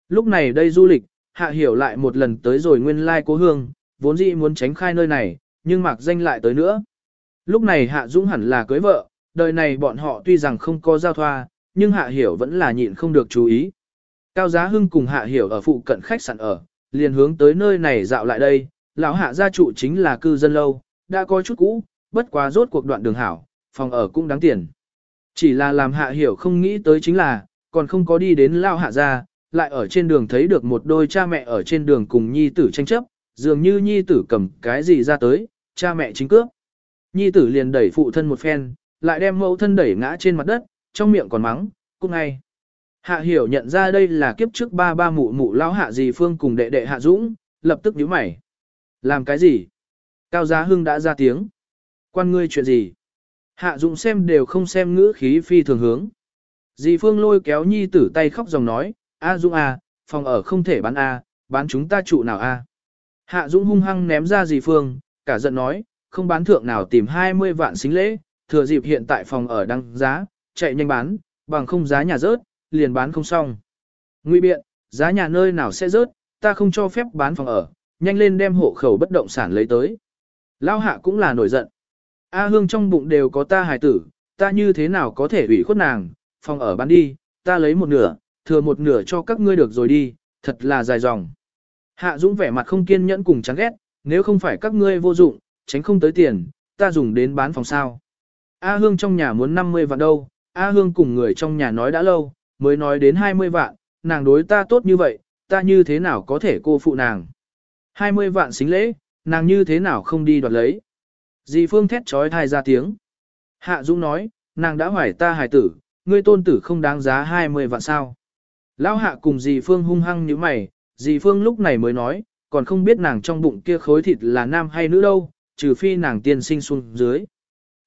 Lúc này đây du lịch, Hạ Hiểu lại một lần tới rồi nguyên lai cố hương, vốn dĩ muốn tránh khai nơi này, nhưng mặc danh lại tới nữa. Lúc này Hạ Dũng hẳn là cưới vợ, đời này bọn họ tuy rằng không có giao thoa, nhưng Hạ Hiểu vẫn là nhịn không được chú ý. Cao Giá Hưng cùng Hạ Hiểu ở phụ cận khách sạn ở, liền hướng tới nơi này dạo lại đây, lão Hạ gia trụ chính là cư dân lâu, đã có chút cũ, bất quá rốt cuộc đoạn đường hảo, phòng ở cũng đáng tiền. Chỉ là làm Hạ Hiểu không nghĩ tới chính là, còn không có đi đến lão Hạ gia, lại ở trên đường thấy được một đôi cha mẹ ở trên đường cùng nhi tử tranh chấp, dường như nhi tử cầm cái gì ra tới, cha mẹ chính cướp. Nhi tử liền đẩy phụ thân một phen, lại đem mẫu thân đẩy ngã trên mặt đất, trong miệng còn mắng, cũng ngay. Hạ hiểu nhận ra đây là kiếp trước ba ba mụ mụ lao hạ dì phương cùng đệ đệ hạ dũng, lập tức nhíu mày. Làm cái gì? Cao Giá Hưng đã ra tiếng. Quan ngươi chuyện gì? Hạ dũng xem đều không xem ngữ khí phi thường hướng. Dì phương lôi kéo nhi tử tay khóc dòng nói, A Dũng A, phòng ở không thể bán A, bán chúng ta trụ nào A. Hạ Dũng hung hăng ném ra dì phương, cả giận nói, không bán thượng nào tìm 20 vạn xính lễ, thừa dịp hiện tại phòng ở đăng giá, chạy nhanh bán, bằng không giá nhà rớt, liền bán không xong. Nguy biện, giá nhà nơi nào sẽ rớt, ta không cho phép bán phòng ở, nhanh lên đem hộ khẩu bất động sản lấy tới. Lao hạ cũng là nổi giận. A hương trong bụng đều có ta hài tử, ta như thế nào có thể ủy khuất nàng, phòng ở bán đi, ta lấy một nửa, thừa một nửa cho các ngươi được rồi đi, thật là dài dòng. Hạ Dũng vẻ mặt không kiên nhẫn cùng chán ghét, nếu không phải các ngươi vô dụng, tránh không tới tiền, ta dùng đến bán phòng sao. A Hương trong nhà muốn 50 vạn đâu, A Hương cùng người trong nhà nói đã lâu, mới nói đến 20 vạn, nàng đối ta tốt như vậy, ta như thế nào có thể cô phụ nàng. 20 vạn xính lễ, nàng như thế nào không đi đoạt lấy. Dì Phương thét trói thai ra tiếng. Hạ Dũng nói, nàng đã hỏi ta hài tử, ngươi tôn tử không đáng giá 20 vạn sao. Lão hạ cùng dì Phương hung hăng như mày, dì Phương lúc này mới nói, còn không biết nàng trong bụng kia khối thịt là nam hay nữ đâu, trừ phi nàng tiên sinh xuống dưới.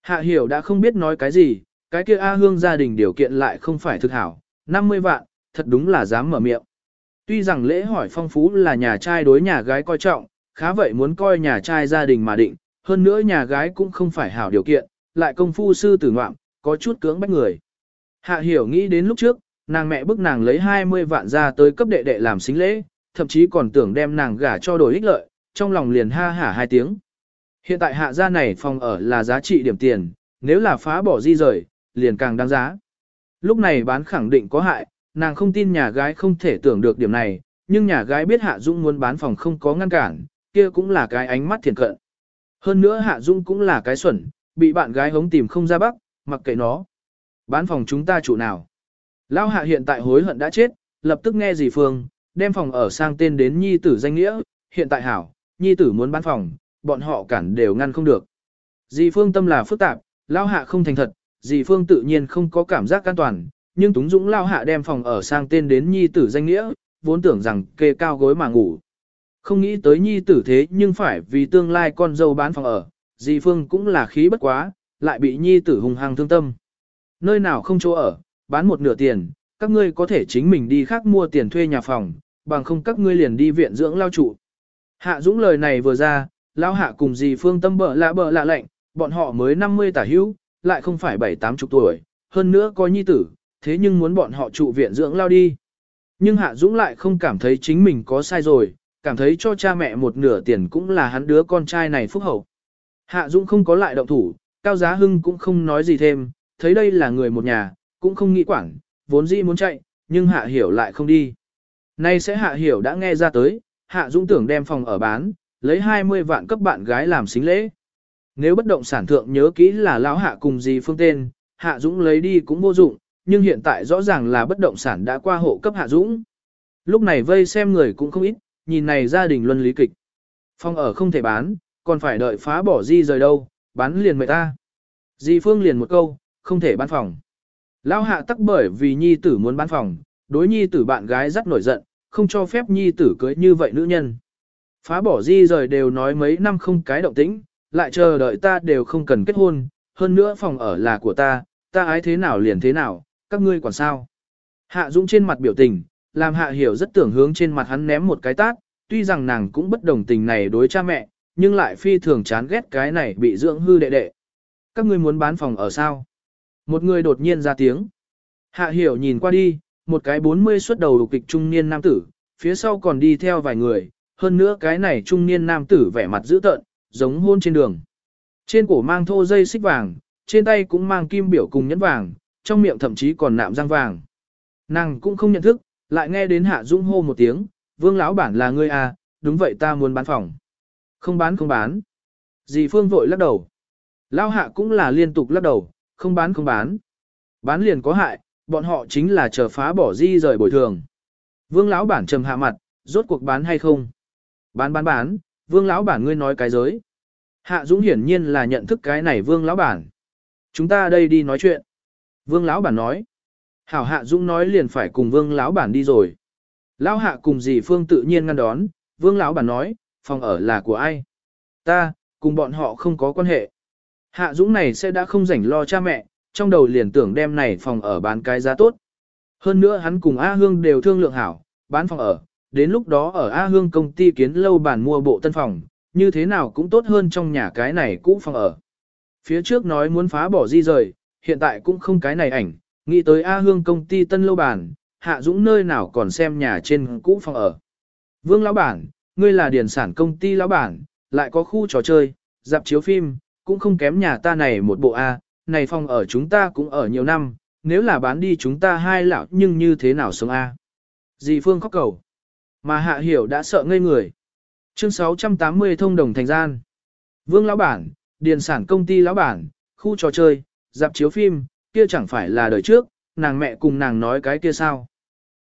Hạ hiểu đã không biết nói cái gì, cái kia A Hương gia đình điều kiện lại không phải thực hảo, 50 vạn, thật đúng là dám mở miệng. Tuy rằng lễ hỏi phong phú là nhà trai đối nhà gái coi trọng, khá vậy muốn coi nhà trai gia đình mà định, hơn nữa nhà gái cũng không phải hảo điều kiện, lại công phu sư tử ngoạm, có chút cưỡng bách người. Hạ hiểu nghĩ đến lúc trước, nàng mẹ bức nàng lấy 20 vạn ra tới cấp đệ đệ làm xính lễ, thậm chí còn tưởng đem nàng gả cho đổi ích lợi, trong lòng liền ha hả hai tiếng. Hiện tại hạ gia này phòng ở là giá trị điểm tiền, nếu là phá bỏ di rời, liền càng đáng giá. Lúc này bán khẳng định có hại, nàng không tin nhà gái không thể tưởng được điểm này, nhưng nhà gái biết Hạ Dung muốn bán phòng không có ngăn cản, kia cũng là cái ánh mắt thiền cận. Hơn nữa Hạ Dung cũng là cái xuẩn, bị bạn gái hống tìm không ra bắc, mặc kệ nó. Bán phòng chúng ta chủ nào. Lao Hạ hiện tại hối hận đã chết, lập tức nghe dì Phương, đem phòng ở sang tên đến Nhi tử danh nghĩa, hiện tại hảo, Nhi tử muốn bán phòng, bọn họ cản đều ngăn không được. Dì Phương tâm là phức tạp, Lao Hạ không thành thật, dì Phương tự nhiên không có cảm giác an toàn, nhưng Túng Dũng Lao Hạ đem phòng ở sang tên đến Nhi tử danh nghĩa, vốn tưởng rằng kê cao gối mà ngủ. Không nghĩ tới Nhi tử thế nhưng phải vì tương lai con dâu bán phòng ở, dì Phương cũng là khí bất quá, lại bị Nhi tử hùng hăng thương tâm. Nơi nào không chỗ ở, bán một nửa tiền, các ngươi có thể chính mình đi khác mua tiền thuê nhà phòng, bằng không các ngươi liền đi viện dưỡng lao trụ. Hạ Dũng lời này vừa ra, lao hạ cùng dì phương tâm bợ lạ bợ lạ lệnh, bọn họ mới 50 tả hữu, lại không phải 7-8 chục tuổi, hơn nữa có nhi tử, thế nhưng muốn bọn họ trụ viện dưỡng lao đi. Nhưng Hạ Dũng lại không cảm thấy chính mình có sai rồi, cảm thấy cho cha mẹ một nửa tiền cũng là hắn đứa con trai này phúc hậu. Hạ Dũng không có lại động thủ, Cao Giá Hưng cũng không nói gì thêm, thấy đây là người một nhà, cũng không nghĩ quản, vốn dĩ muốn chạy, nhưng Hạ Hiểu lại không đi. Nay sẽ Hạ Hiểu đã nghe ra tới, Hạ Dũng tưởng đem phòng ở bán, lấy 20 vạn cấp bạn gái làm xính lễ. Nếu bất động sản thượng nhớ kỹ là lão hạ cùng gì phương tên, Hạ Dũng lấy đi cũng vô dụng, nhưng hiện tại rõ ràng là bất động sản đã qua hộ cấp Hạ Dũng. Lúc này vây xem người cũng không ít, nhìn này gia đình luân lý kịch. Phong ở không thể bán, còn phải đợi phá bỏ di rời đâu, bán liền mời ta. Di phương liền một câu, không thể bán phòng. Lão hạ tắc bởi vì nhi tử muốn bán phòng, đối nhi tử bạn gái rất nổi giận, không cho phép nhi tử cưới như vậy nữ nhân. Phá bỏ di rời đều nói mấy năm không cái động tĩnh, lại chờ đợi ta đều không cần kết hôn, hơn nữa phòng ở là của ta, ta ái thế nào liền thế nào, các ngươi quản sao. Hạ Dũng trên mặt biểu tình, làm Hạ Hiểu rất tưởng hướng trên mặt hắn ném một cái tát, tuy rằng nàng cũng bất đồng tình này đối cha mẹ, nhưng lại phi thường chán ghét cái này bị dưỡng hư đệ đệ. Các ngươi muốn bán phòng ở sao? Một người đột nhiên ra tiếng. Hạ Hiểu nhìn qua đi, một cái 40 xuất đầu đục kịch trung niên nam tử, phía sau còn đi theo vài người, hơn nữa cái này trung niên nam tử vẻ mặt dữ tợn, giống hôn trên đường. Trên cổ mang thô dây xích vàng, trên tay cũng mang kim biểu cùng nhẫn vàng, trong miệng thậm chí còn nạm răng vàng. Nàng cũng không nhận thức, lại nghe đến Hạ Dũng hô một tiếng, vương lão bản là ngươi à, đúng vậy ta muốn bán phòng. Không bán không bán. Dì Phương vội lắc đầu. lao Hạ cũng là liên tục lắc đầu, không bán không bán. Bán liền có hại, bọn họ chính là chờ phá bỏ di rời bồi thường. Vương lão bản trầm hạ mặt, rốt cuộc bán hay không? Bán bán bán, vương lão bản ngươi nói cái giới. Hạ Dũng hiển nhiên là nhận thức cái này vương lão bản. Chúng ta đây đi nói chuyện. Vương lão bản nói. Hảo Hạ Dũng nói liền phải cùng vương lão bản đi rồi. Lão Hạ cùng dì Phương tự nhiên ngăn đón, vương lão bản nói, phòng ở là của ai? Ta, cùng bọn họ không có quan hệ. Hạ Dũng này sẽ đã không rảnh lo cha mẹ, trong đầu liền tưởng đem này phòng ở bán cái giá tốt. Hơn nữa hắn cùng A Hương đều thương lượng hảo, bán phòng ở, đến lúc đó ở A Hương công ty kiến lâu bản mua bộ tân phòng, như thế nào cũng tốt hơn trong nhà cái này cũ phòng ở. Phía trước nói muốn phá bỏ di rời, hiện tại cũng không cái này ảnh, nghĩ tới A Hương công ty tân lâu bản, Hạ Dũng nơi nào còn xem nhà trên cũ phòng ở. Vương lão bản, ngươi là điển sản công ty lão bản, lại có khu trò chơi, dạp chiếu phim, cũng không kém nhà ta này một bộ A, này phòng ở chúng ta cũng ở nhiều năm, nếu là bán đi chúng ta hai lão nhưng như thế nào sống A. Dì Phương khóc cầu. Mà Hạ Hiểu đã sợ ngây người. Chương 680 thông đồng thành gian. Vương lão bản, điền sản công ty lão bản, khu trò chơi, dạp chiếu phim, kia chẳng phải là đời trước, nàng mẹ cùng nàng nói cái kia sao.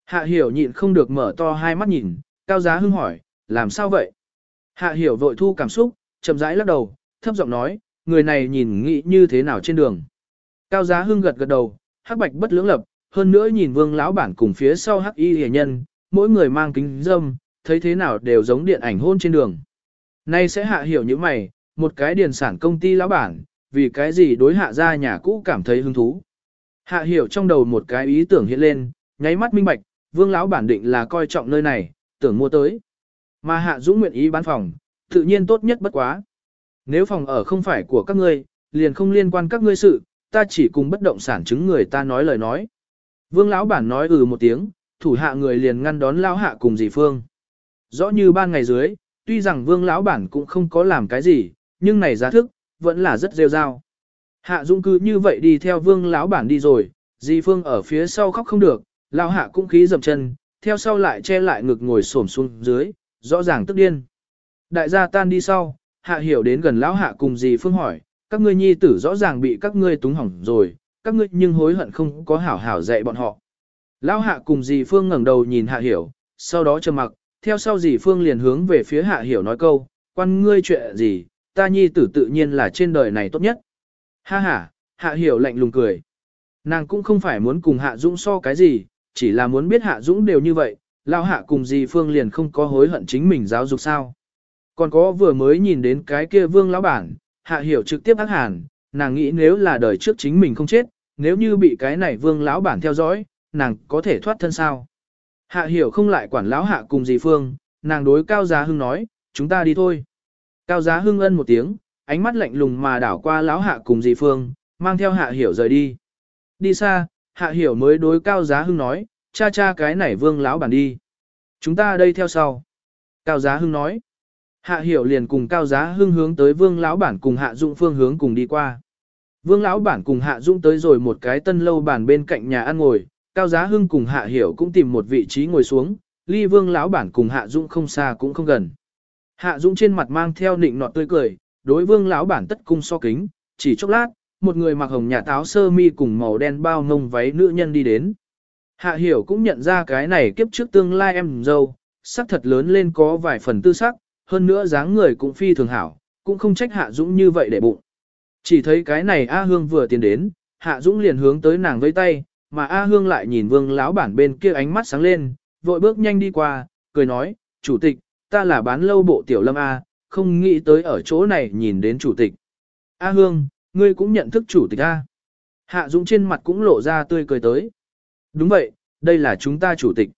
Hạ Hiểu nhịn không được mở to hai mắt nhìn, cao giá hưng hỏi, làm sao vậy? Hạ Hiểu vội thu cảm xúc, chậm rãi lắc đầu, thấp giọng nói, người này nhìn nghĩ như thế nào trên đường. Cao giá hưng gật gật đầu, hắc bạch bất lưỡng lập, hơn nữa nhìn vương lão bản cùng phía sau hắc y hề nhân, mỗi người mang kính dâm, thấy thế nào đều giống điện ảnh hôn trên đường. Nay sẽ hạ hiểu như mày, một cái điền sản công ty lão bản, vì cái gì đối hạ ra nhà cũ cảm thấy hứng thú. Hạ hiểu trong đầu một cái ý tưởng hiện lên, nháy mắt minh bạch, vương lão bản định là coi trọng nơi này, tưởng mua tới. Mà hạ dũng nguyện ý bán phòng, tự nhiên tốt nhất bất quá. Nếu phòng ở không phải của các ngươi, liền không liên quan các ngươi sự, ta chỉ cùng bất động sản chứng người ta nói lời nói. Vương lão bản nói ừ một tiếng, thủ hạ người liền ngăn đón lão hạ cùng dì phương. Rõ như ban ngày dưới, tuy rằng vương lão bản cũng không có làm cái gì, nhưng này giá thức, vẫn là rất rêu rao. Hạ Dung cứ như vậy đi theo vương lão bản đi rồi, dì phương ở phía sau khóc không được, lão hạ cũng khí dập chân, theo sau lại che lại ngực ngồi xổm xuống dưới, rõ ràng tức điên. Đại gia tan đi sau, hạ hiểu đến gần lão hạ cùng dì phương hỏi, các ngươi nhi tử rõ ràng bị các ngươi túng hỏng rồi, các ngươi nhưng hối hận không có hảo hảo dạy bọn họ. Lão hạ cùng dì phương ngẩng đầu nhìn hạ hiểu, sau đó trầm mặc, theo sau dì phương liền hướng về phía hạ hiểu nói câu, quan ngươi chuyện gì, ta nhi tử tự nhiên là trên đời này tốt nhất. Ha ha, hạ hiểu lạnh lùng cười. Nàng cũng không phải muốn cùng hạ dũng so cái gì, chỉ là muốn biết hạ dũng đều như vậy, lão hạ cùng dì phương liền không có hối hận chính mình giáo dục sao. Còn có vừa mới nhìn đến cái kia vương lão bản, hạ hiểu trực tiếp ác hàn, nàng nghĩ nếu là đời trước chính mình không chết, nếu như bị cái này vương lão bản theo dõi, nàng có thể thoát thân sao. Hạ hiểu không lại quản lão hạ cùng dì phương, nàng đối cao giá hưng nói, chúng ta đi thôi. Cao giá hưng ân một tiếng, ánh mắt lạnh lùng mà đảo qua lão hạ cùng dì phương, mang theo hạ hiểu rời đi. Đi xa, hạ hiểu mới đối cao giá hưng nói, cha cha cái này vương lão bản đi. Chúng ta đây theo sau. Cao giá hưng nói. Hạ hiểu liền cùng cao giá hưng hướng tới vương lão bản cùng hạ dụng phương hướng cùng đi qua. Vương lão bản cùng hạ dụng tới rồi một cái tân lâu bản bên cạnh nhà ăn ngồi, cao giá hưng cùng hạ hiểu cũng tìm một vị trí ngồi xuống, ly vương lão bản cùng hạ Dũng không xa cũng không gần. Hạ Dũng trên mặt mang theo nịnh nọt tươi cười, đối vương lão bản tất cung so kính, chỉ chốc lát, một người mặc hồng nhà táo sơ mi cùng màu đen bao ngông váy nữ nhân đi đến. Hạ hiểu cũng nhận ra cái này kiếp trước tương lai em dâu, sắc thật lớn lên có vài phần tư sắc, hơn nữa dáng người cũng phi thường hảo, cũng không trách Hạ Dũng như vậy để bụng. Chỉ thấy cái này A Hương vừa tiến đến, Hạ Dũng liền hướng tới nàng với tay, mà A Hương lại nhìn vương lão bản bên kia ánh mắt sáng lên, vội bước nhanh đi qua, cười nói, chủ tịch, ta là bán lâu bộ tiểu lâm A, không nghĩ tới ở chỗ này nhìn đến chủ tịch. A Hương, ngươi cũng nhận thức chủ tịch A. Hạ Dũng trên mặt cũng lộ ra tươi cười tới. Đúng vậy, đây là chúng ta chủ tịch.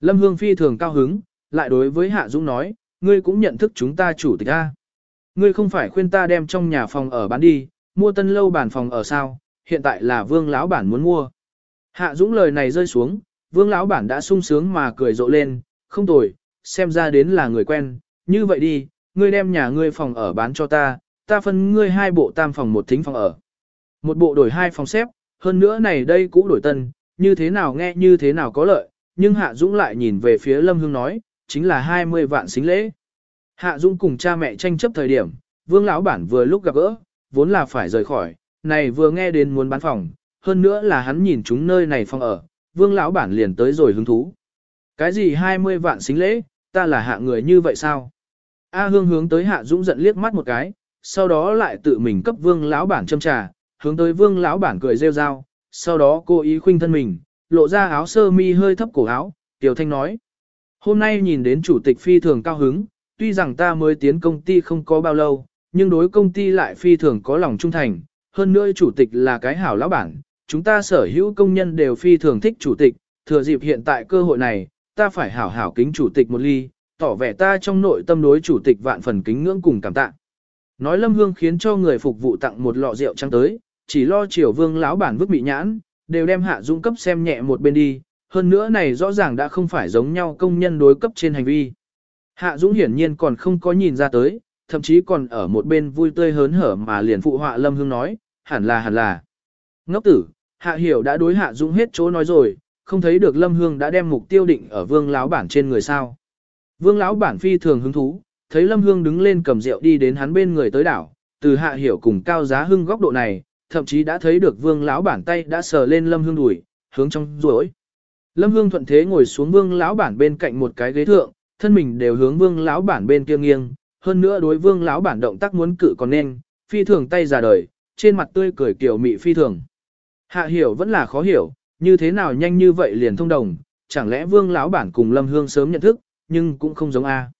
Lâm Hương phi thường cao hứng, lại đối với Hạ Dũng nói, ngươi cũng nhận thức chúng ta chủ tịch A. Ngươi không phải khuyên ta đem trong nhà phòng ở bán đi, mua tân lâu bản phòng ở sao, hiện tại là vương lão bản muốn mua. Hạ Dũng lời này rơi xuống, vương lão bản đã sung sướng mà cười rộ lên, không tồi, xem ra đến là người quen, như vậy đi, ngươi đem nhà ngươi phòng ở bán cho ta, ta phân ngươi hai bộ tam phòng một thính phòng ở. Một bộ đổi hai phòng xếp, hơn nữa này đây cũ đổi tân, như thế nào nghe như thế nào có lợi, nhưng Hạ Dũng lại nhìn về phía Lâm Hương nói, chính là 20 vạn xính lễ. Hạ Dũng cùng cha mẹ tranh chấp thời điểm, Vương lão bản vừa lúc gặp gỡ, vốn là phải rời khỏi, này vừa nghe đến muốn bán phòng, hơn nữa là hắn nhìn chúng nơi này phòng ở, Vương lão bản liền tới rồi hứng thú. Cái gì 20 vạn xính lễ, ta là hạ người như vậy sao? A Hương hướng tới Hạ Dũng giận liếc mắt một cái, sau đó lại tự mình cấp Vương lão bản châm trà, hướng tới Vương lão bản cười rêu rao, sau đó cô ý khuynh thân mình, lộ ra áo sơ mi hơi thấp cổ áo, Tiểu Thanh nói: "Hôm nay nhìn đến chủ tịch phi thường cao hứng, tuy rằng ta mới tiến công ty không có bao lâu, nhưng đối công ty lại phi thường có lòng trung thành, hơn nữa chủ tịch là cái hảo lão bản, chúng ta sở hữu công nhân đều phi thường thích chủ tịch, thừa dịp hiện tại cơ hội này, ta phải hảo hảo kính chủ tịch một ly, tỏ vẻ ta trong nội tâm đối chủ tịch vạn phần kính ngưỡng cùng cảm tạ. Nói Lâm Hương khiến cho người phục vụ tặng một lọ rượu trắng tới, chỉ lo triều vương lão bản vứt bị nhãn, đều đem hạ dung cấp xem nhẹ một bên đi, hơn nữa này rõ ràng đã không phải giống nhau công nhân đối cấp trên hành vi. Hạ Dũng hiển nhiên còn không có nhìn ra tới, thậm chí còn ở một bên vui tươi hớn hở mà liền phụ họa Lâm Hương nói, hẳn là hẳn là. Ngốc tử, Hạ Hiểu đã đối Hạ Dũng hết chỗ nói rồi, không thấy được Lâm Hương đã đem mục tiêu định ở vương lão bản trên người sao. Vương lão bản phi thường hứng thú, thấy Lâm Hương đứng lên cầm rượu đi đến hắn bên người tới đảo, từ Hạ Hiểu cùng cao giá hưng góc độ này, thậm chí đã thấy được vương lão bản tay đã sờ lên Lâm Hương đùi, hướng trong ruỗi. Lâm Hương thuận thế ngồi xuống vương lão bản bên cạnh một cái ghế thượng, thân mình đều hướng vương lão bản bên kia nghiêng, hơn nữa đối vương lão bản động tác muốn cự còn nên, phi thường tay già đời, trên mặt tươi cười kiểu mị phi thường. Hạ hiểu vẫn là khó hiểu, như thế nào nhanh như vậy liền thông đồng, chẳng lẽ vương lão bản cùng lâm hương sớm nhận thức, nhưng cũng không giống A.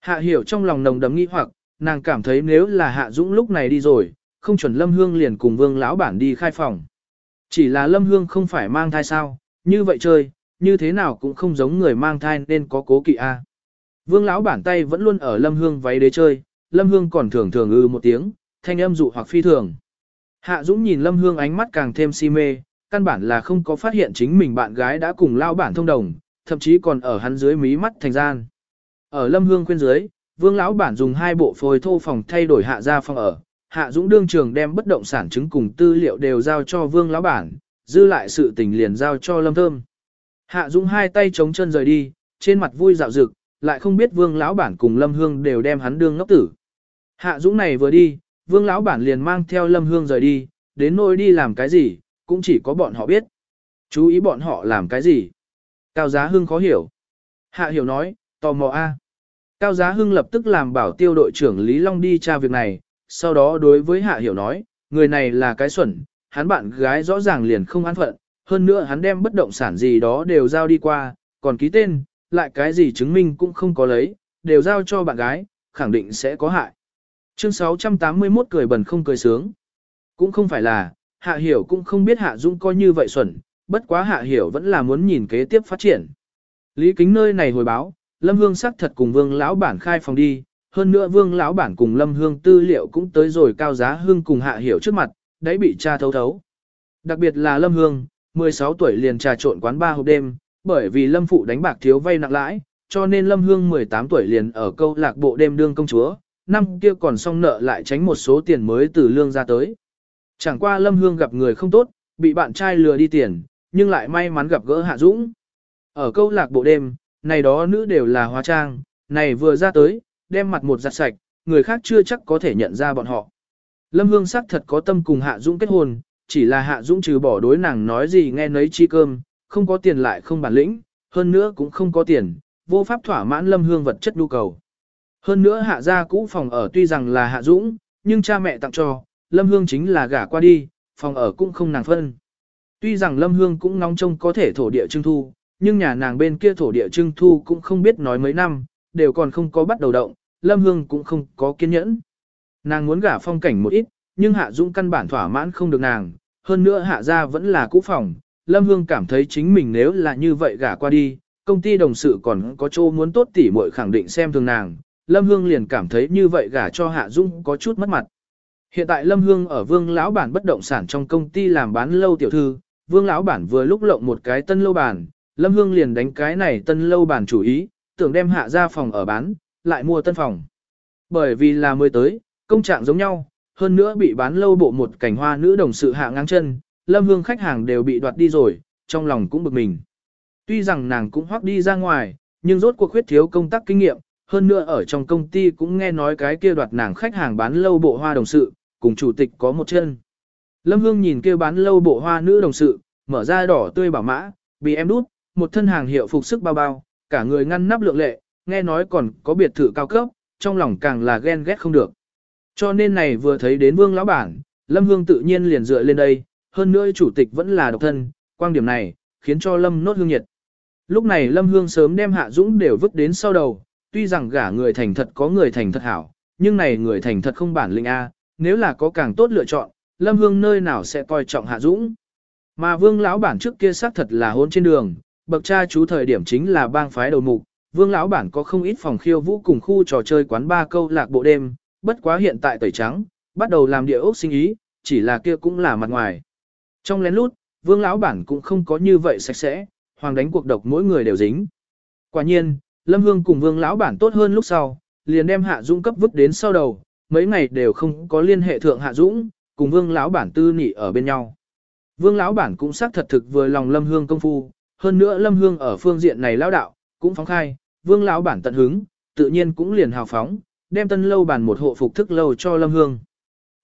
Hạ hiểu trong lòng nồng đấm nghi hoặc, nàng cảm thấy nếu là hạ dũng lúc này đi rồi, không chuẩn lâm hương liền cùng vương lão bản đi khai phòng. Chỉ là lâm hương không phải mang thai sao, như vậy chơi, như thế nào cũng không giống người mang thai nên có cố kỵ A. Vương lão bản tay vẫn luôn ở Lâm Hương váy đế chơi, Lâm Hương còn thường thường ư một tiếng, thanh âm dụ hoặc phi thường. Hạ Dũng nhìn Lâm Hương ánh mắt càng thêm si mê, căn bản là không có phát hiện chính mình bạn gái đã cùng lão bản thông đồng, thậm chí còn ở hắn dưới mí mắt thành gian. Ở Lâm Hương khuyên dưới, Vương lão bản dùng hai bộ phôi thô phòng thay đổi hạ gia phòng ở. Hạ Dũng đương trường đem bất động sản chứng cùng tư liệu đều giao cho Vương lão bản, dư lại sự tình liền giao cho Lâm Thơm. Hạ Dũng hai tay chống chân rời đi, trên mặt vui dạo dực, lại không biết vương lão bản cùng lâm hương đều đem hắn đương ngốc tử. Hạ dũng này vừa đi, vương lão bản liền mang theo lâm hương rời đi, đến nơi đi làm cái gì, cũng chỉ có bọn họ biết. Chú ý bọn họ làm cái gì. Cao giá hưng khó hiểu. Hạ hiểu nói, tò mò a. Cao giá hưng lập tức làm bảo tiêu đội trưởng Lý Long đi tra việc này, sau đó đối với hạ hiểu nói, người này là cái xuẩn, hắn bạn gái rõ ràng liền không an phận, hơn nữa hắn đem bất động sản gì đó đều giao đi qua, còn ký tên, lại cái gì chứng minh cũng không có lấy, đều giao cho bạn gái, khẳng định sẽ có hại. Chương 681 cười bần không cười sướng. Cũng không phải là, Hạ Hiểu cũng không biết Hạ Dung coi như vậy xuẩn, bất quá Hạ Hiểu vẫn là muốn nhìn kế tiếp phát triển. Lý Kính nơi này hồi báo, Lâm Hương sắc thật cùng Vương lão bản khai phòng đi, hơn nữa Vương lão bản cùng Lâm Hương tư liệu cũng tới rồi cao giá hương cùng Hạ Hiểu trước mặt, đấy bị tra thấu thấu. Đặc biệt là Lâm Hương, 16 tuổi liền trà trộn quán ba hộp đêm, bởi vì Lâm Phụ đánh bạc thiếu vay nặng lãi, cho nên Lâm Hương 18 tuổi liền ở câu lạc bộ đêm đương công chúa, năm kia còn xong nợ lại tránh một số tiền mới từ lương ra tới. Chẳng qua Lâm Hương gặp người không tốt, bị bạn trai lừa đi tiền, nhưng lại may mắn gặp gỡ Hạ Dũng. Ở câu lạc bộ đêm, này đó nữ đều là hóa trang, này vừa ra tới, đem mặt một giặt sạch, người khác chưa chắc có thể nhận ra bọn họ. Lâm Hương xác thật có tâm cùng Hạ Dũng kết hôn, chỉ là Hạ Dũng trừ bỏ đối nàng nói gì nghe nấy chi cơm, không có tiền lại không bản lĩnh, hơn nữa cũng không có tiền, vô pháp thỏa mãn Lâm Hương vật chất nhu cầu. Hơn nữa hạ gia cũ phòng ở tuy rằng là hạ dũng, nhưng cha mẹ tặng cho, Lâm Hương chính là gả qua đi, phòng ở cũng không nàng phân. Tuy rằng Lâm Hương cũng nóng trông có thể thổ địa trưng thu, nhưng nhà nàng bên kia thổ địa trưng thu cũng không biết nói mấy năm, đều còn không có bắt đầu động, Lâm Hương cũng không có kiên nhẫn. Nàng muốn gả phong cảnh một ít, nhưng Hạ Dũng căn bản thỏa mãn không được nàng, hơn nữa Hạ gia vẫn là cũ phòng, Lâm Hương cảm thấy chính mình nếu là như vậy gả qua đi, công ty đồng sự còn có chỗ muốn tốt tỉ muội khẳng định xem thường nàng, Lâm Hương liền cảm thấy như vậy gả cho Hạ Dung có chút mất mặt. Hiện tại Lâm Hương ở Vương lão bản bất động sản trong công ty làm bán lâu tiểu thư, Vương lão bản vừa lúc lộng một cái tân lâu bản, Lâm Hương liền đánh cái này tân lâu bản chủ ý, tưởng đem hạ ra phòng ở bán, lại mua tân phòng. Bởi vì là mới tới, công trạng giống nhau, hơn nữa bị bán lâu bộ một cảnh hoa nữ đồng sự hạ ngang chân, Lâm Hương khách hàng đều bị đoạt đi rồi, trong lòng cũng bực mình. Tuy rằng nàng cũng hoác đi ra ngoài, nhưng rốt cuộc khuyết thiếu công tác kinh nghiệm, hơn nữa ở trong công ty cũng nghe nói cái kia đoạt nàng khách hàng bán lâu bộ hoa đồng sự, cùng chủ tịch có một chân. Lâm Hương nhìn kia bán lâu bộ hoa nữ đồng sự, mở ra đỏ tươi bảo mã, bị em đút, một thân hàng hiệu phục sức bao bao, cả người ngăn nắp lượng lệ, nghe nói còn có biệt thự cao cấp, trong lòng càng là ghen ghét không được. Cho nên này vừa thấy đến vương lão bản, Lâm Hương tự nhiên liền dựa lên đây, hơn nữa chủ tịch vẫn là độc thân, quan điểm này, khiến cho Lâm nốt hương nhiệt. Lúc này Lâm Hương sớm đem Hạ Dũng đều vứt đến sau đầu, tuy rằng gả người thành thật có người thành thật hảo, nhưng này người thành thật không bản lĩnh A, nếu là có càng tốt lựa chọn, Lâm Hương nơi nào sẽ coi trọng Hạ Dũng. Mà vương lão bản trước kia xác thật là hôn trên đường, bậc cha chú thời điểm chính là bang phái đầu mục, vương lão bản có không ít phòng khiêu vũ cùng khu trò chơi quán ba câu lạc bộ đêm, bất quá hiện tại tẩy trắng, bắt đầu làm địa ốc sinh ý, chỉ là kia cũng là mặt ngoài. Trong lén lút, vương lão bản cũng không có như vậy sạch sẽ, hoàng đánh cuộc độc mỗi người đều dính. Quả nhiên, Lâm Hương cùng vương lão bản tốt hơn lúc sau, liền đem Hạ Dũng cấp vứt đến sau đầu, mấy ngày đều không có liên hệ thượng Hạ Dũng, cùng vương lão bản tư nị ở bên nhau. Vương lão bản cũng xác thật thực vừa lòng Lâm Hương công phu, hơn nữa Lâm Hương ở phương diện này lão đạo, cũng phóng khai, vương lão bản tận hứng, tự nhiên cũng liền hào phóng, đem tân lâu bản một hộ phục thức lâu cho Lâm Hương.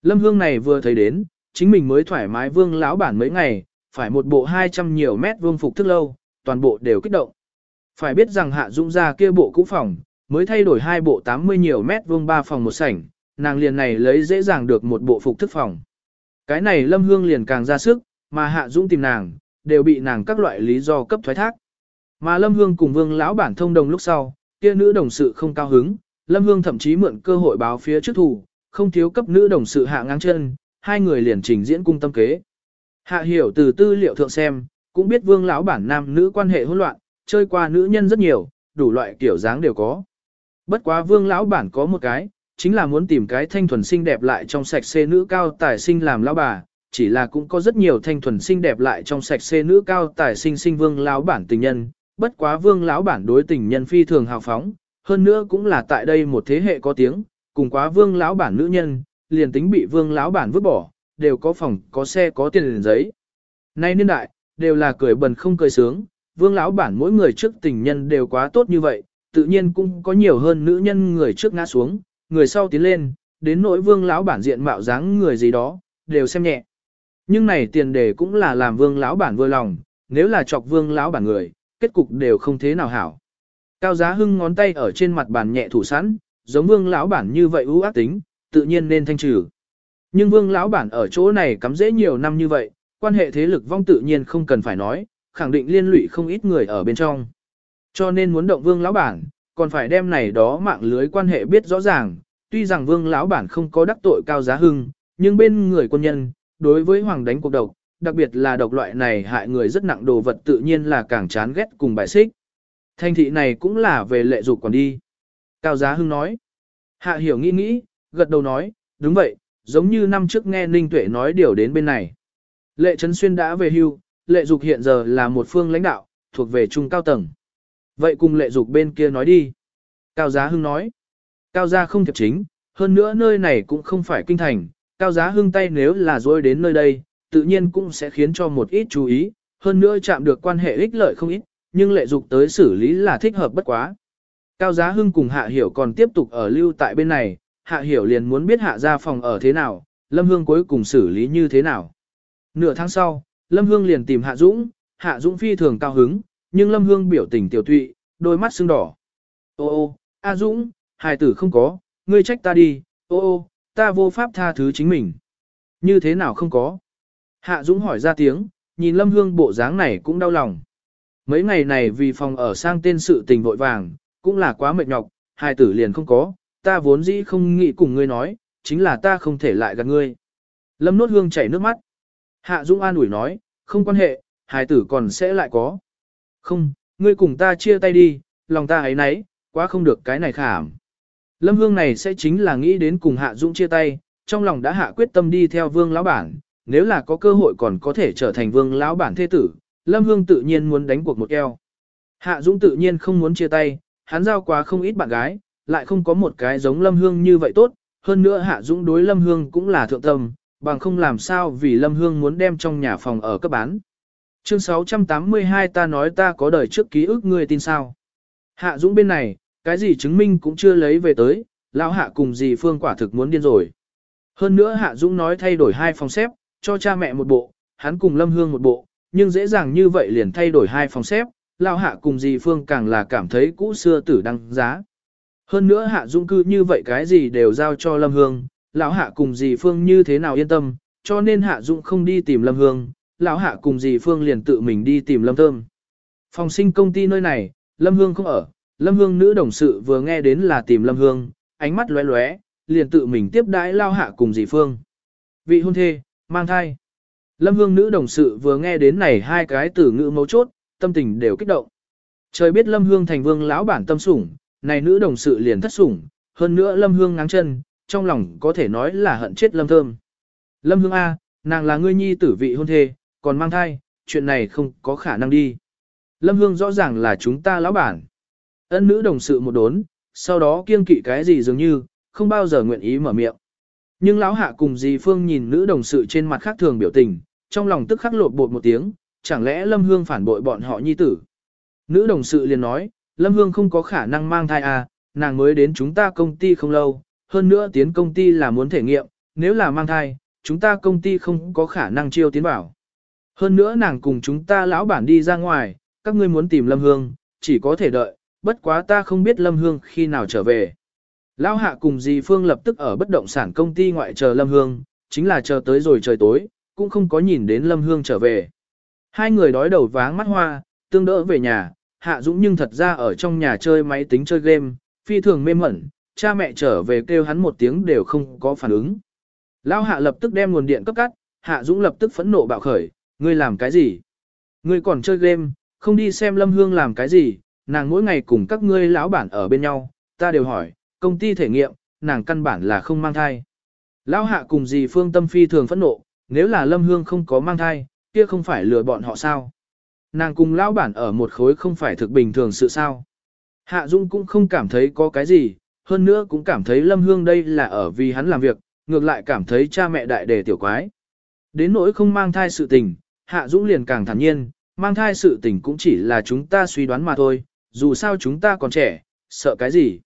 Lâm Hương này vừa thấy đến, chính mình mới thoải mái vương lão bản mấy ngày, phải một bộ 200 nhiều mét vương phục thức lâu, toàn bộ đều kích động. Phải biết rằng hạ Dung ra kia bộ cũ phòng, mới thay đổi hai bộ 80 nhiều mét vuông ba phòng một sảnh, nàng liền này lấy dễ dàng được một bộ phục thức phòng. Cái này Lâm Hương liền càng ra sức, mà Hạ Dung tìm nàng, đều bị nàng các loại lý do cấp thoái thác. Mà Lâm Hương cùng Vương lão bản thông đồng lúc sau, kia nữ đồng sự không cao hứng, Lâm Hương thậm chí mượn cơ hội báo phía trước thủ, không thiếu cấp nữ đồng sự hạ ngang chân, hai người liền trình diễn cung tâm kế. Hạ hiểu từ tư liệu thượng xem, cũng biết Vương lão bản nam nữ quan hệ hỗn loạn, chơi qua nữ nhân rất nhiều, đủ loại kiểu dáng đều có. Bất quá Vương lão bản có một cái, chính là muốn tìm cái thanh thuần xinh đẹp lại trong sạch xê nữ cao tài sinh làm lão bà, chỉ là cũng có rất nhiều thanh thuần xinh đẹp lại trong sạch xê nữ cao tài sinh sinh vương lão bản tình nhân, bất quá vương lão bản đối tình nhân phi thường hào phóng, hơn nữa cũng là tại đây một thế hệ có tiếng, cùng quá vương lão bản nữ nhân, liền tính bị vương lão bản vứt bỏ, đều có phòng, có xe, có tiền giấy. Nay niên đại, đều là cười bần không cười sướng, vương lão bản mỗi người trước tình nhân đều quá tốt như vậy, tự nhiên cũng có nhiều hơn nữ nhân người trước ngã xuống, người sau tiến lên, đến nỗi vương lão bản diện mạo dáng người gì đó, đều xem nhẹ. Nhưng này tiền đề cũng là làm vương lão bản vui lòng, nếu là chọc vương lão bản người, kết cục đều không thế nào hảo. Cao giá hưng ngón tay ở trên mặt bàn nhẹ thủ sẵn, giống vương lão bản như vậy ưu ác tính, tự nhiên nên thanh trừ. Nhưng vương lão bản ở chỗ này cắm dễ nhiều năm như vậy, quan hệ thế lực vong tự nhiên không cần phải nói, khẳng định liên lụy không ít người ở bên trong. Cho nên muốn động vương lão bản, còn phải đem này đó mạng lưới quan hệ biết rõ ràng, tuy rằng vương lão bản không có đắc tội cao giá hưng, nhưng bên người quân nhân, đối với hoàng đánh cuộc độc, đặc biệt là độc loại này hại người rất nặng đồ vật tự nhiên là càng chán ghét cùng bài xích. Thanh thị này cũng là về lệ dục còn đi. Cao Giá Hưng nói. Hạ hiểu nghĩ nghĩ, gật đầu nói, đúng vậy, giống như năm trước nghe Ninh Tuệ nói điều đến bên này. Lệ Trấn Xuyên đã về hưu, lệ dục hiện giờ là một phương lãnh đạo, thuộc về trung cao tầng. Vậy cùng lệ dục bên kia nói đi. Cao Giá Hưng nói. Cao gia không thiệp chính, hơn nữa nơi này cũng không phải kinh thành, cao giá hưng tay nếu là dối đến nơi đây, tự nhiên cũng sẽ khiến cho một ít chú ý, hơn nữa chạm được quan hệ ích lợi không ít, nhưng lệ dục tới xử lý là thích hợp bất quá. Cao giá hưng cùng hạ hiểu còn tiếp tục ở lưu tại bên này, hạ hiểu liền muốn biết hạ gia phòng ở thế nào, lâm hương cuối cùng xử lý như thế nào. Nửa tháng sau, lâm hương liền tìm hạ dũng, hạ dũng phi thường cao hứng, nhưng lâm hương biểu tình tiểu tụy, đôi mắt sưng đỏ. Ô ô, A Dũng, hài tử không có, ngươi trách ta đi, ô ô, ta vô pháp tha thứ chính mình. Như thế nào không có? Hạ Dũng hỏi ra tiếng, nhìn Lâm Hương bộ dáng này cũng đau lòng. Mấy ngày này vì phòng ở sang tên sự tình vội vàng, cũng là quá mệt nhọc, hài tử liền không có, ta vốn dĩ không nghĩ cùng ngươi nói, chính là ta không thể lại gặp ngươi. Lâm Nốt Hương chảy nước mắt. Hạ Dũng an ủi nói, không quan hệ, hài tử còn sẽ lại có. Không, ngươi cùng ta chia tay đi, lòng ta ấy nấy, quá không được cái này khảm. Lâm Hương này sẽ chính là nghĩ đến cùng Hạ Dũng chia tay, trong lòng đã hạ quyết tâm đi theo Vương lão bản, nếu là có cơ hội còn có thể trở thành Vương lão bản thế tử, Lâm Hương tự nhiên muốn đánh cuộc một eo. Hạ Dũng tự nhiên không muốn chia tay, hắn giao quá không ít bạn gái, lại không có một cái giống Lâm Hương như vậy tốt, hơn nữa Hạ Dũng đối Lâm Hương cũng là thượng tâm, bằng không làm sao vì Lâm Hương muốn đem trong nhà phòng ở cấp bán. Chương 682 ta nói ta có đời trước ký ức ngươi tin sao. Hạ Dũng bên này, cái gì chứng minh cũng chưa lấy về tới, lão hạ cùng dì Phương quả thực muốn điên rồi. Hơn nữa Hạ Dũng nói thay đổi hai phòng xếp, cho cha mẹ một bộ, hắn cùng Lâm Hương một bộ, nhưng dễ dàng như vậy liền thay đổi hai phòng xếp, lão hạ cùng dì Phương càng là cảm thấy cũ xưa tử đăng giá. Hơn nữa Hạ Dũng cư như vậy cái gì đều giao cho Lâm Hương, lão hạ cùng dì Phương như thế nào yên tâm, cho nên Hạ Dũng không đi tìm Lâm Hương, lão hạ cùng dì Phương liền tự mình đi tìm Lâm Thơm. Phòng sinh công ty nơi này, Lâm Hương không ở, Lâm Hương nữ đồng sự vừa nghe đến là tìm Lâm Hương, ánh mắt lóe lóe, liền tự mình tiếp đãi lao hạ cùng dì Phương. Vị hôn thê, mang thai. Lâm Hương nữ đồng sự vừa nghe đến này hai cái từ ngữ mấu chốt, tâm tình đều kích động. Trời biết Lâm Hương thành vương lão bản tâm sủng, này nữ đồng sự liền thất sủng, hơn nữa Lâm Hương ngáng chân, trong lòng có thể nói là hận chết Lâm Thơm. Lâm Hương A, nàng là ngươi nhi tử vị hôn thê, còn mang thai, chuyện này không có khả năng đi. Lâm Hương rõ ràng là chúng ta lão bản. Ân nữ đồng sự một đốn, sau đó kiêng kỵ cái gì dường như, không bao giờ nguyện ý mở miệng. Nhưng lão hạ cùng dì Phương nhìn nữ đồng sự trên mặt khác thường biểu tình, trong lòng tức khắc lột bột một tiếng, chẳng lẽ Lâm Hương phản bội bọn họ nhi tử. Nữ đồng sự liền nói, Lâm Hương không có khả năng mang thai à, nàng mới đến chúng ta công ty không lâu, hơn nữa tiến công ty là muốn thể nghiệm, nếu là mang thai, chúng ta công ty không có khả năng chiêu tiến bảo. Hơn nữa nàng cùng chúng ta lão bản đi ra ngoài, các ngươi muốn tìm Lâm Hương, chỉ có thể đợi, bất quá ta không biết Lâm Hương khi nào trở về. Lão hạ cùng dì Phương lập tức ở bất động sản công ty ngoại chờ Lâm Hương, chính là chờ tới rồi trời tối, cũng không có nhìn đến Lâm Hương trở về. Hai người đói đầu váng mắt hoa, tương đỡ về nhà, Hạ Dũng nhưng thật ra ở trong nhà chơi máy tính chơi game, phi thường mê mẩn, cha mẹ trở về kêu hắn một tiếng đều không có phản ứng. Lão Hạ lập tức đem nguồn điện cấp cắt, Hạ Dũng lập tức phẫn nộ bạo khởi, ngươi làm cái gì? Ngươi còn chơi game, không đi xem Lâm Hương làm cái gì, nàng mỗi ngày cùng các ngươi lão bản ở bên nhau, ta đều hỏi, công ty thể nghiệm, nàng căn bản là không mang thai. Lão hạ cùng dì Phương Tâm Phi thường phẫn nộ, nếu là Lâm Hương không có mang thai, kia không phải lừa bọn họ sao? Nàng cùng lão bản ở một khối không phải thực bình thường sự sao? Hạ Dung cũng không cảm thấy có cái gì, hơn nữa cũng cảm thấy Lâm Hương đây là ở vì hắn làm việc, ngược lại cảm thấy cha mẹ đại đề tiểu quái. Đến nỗi không mang thai sự tình, Hạ Dũng liền càng thản nhiên, mang thai sự tình cũng chỉ là chúng ta suy đoán mà thôi, dù sao chúng ta còn trẻ, sợ cái gì.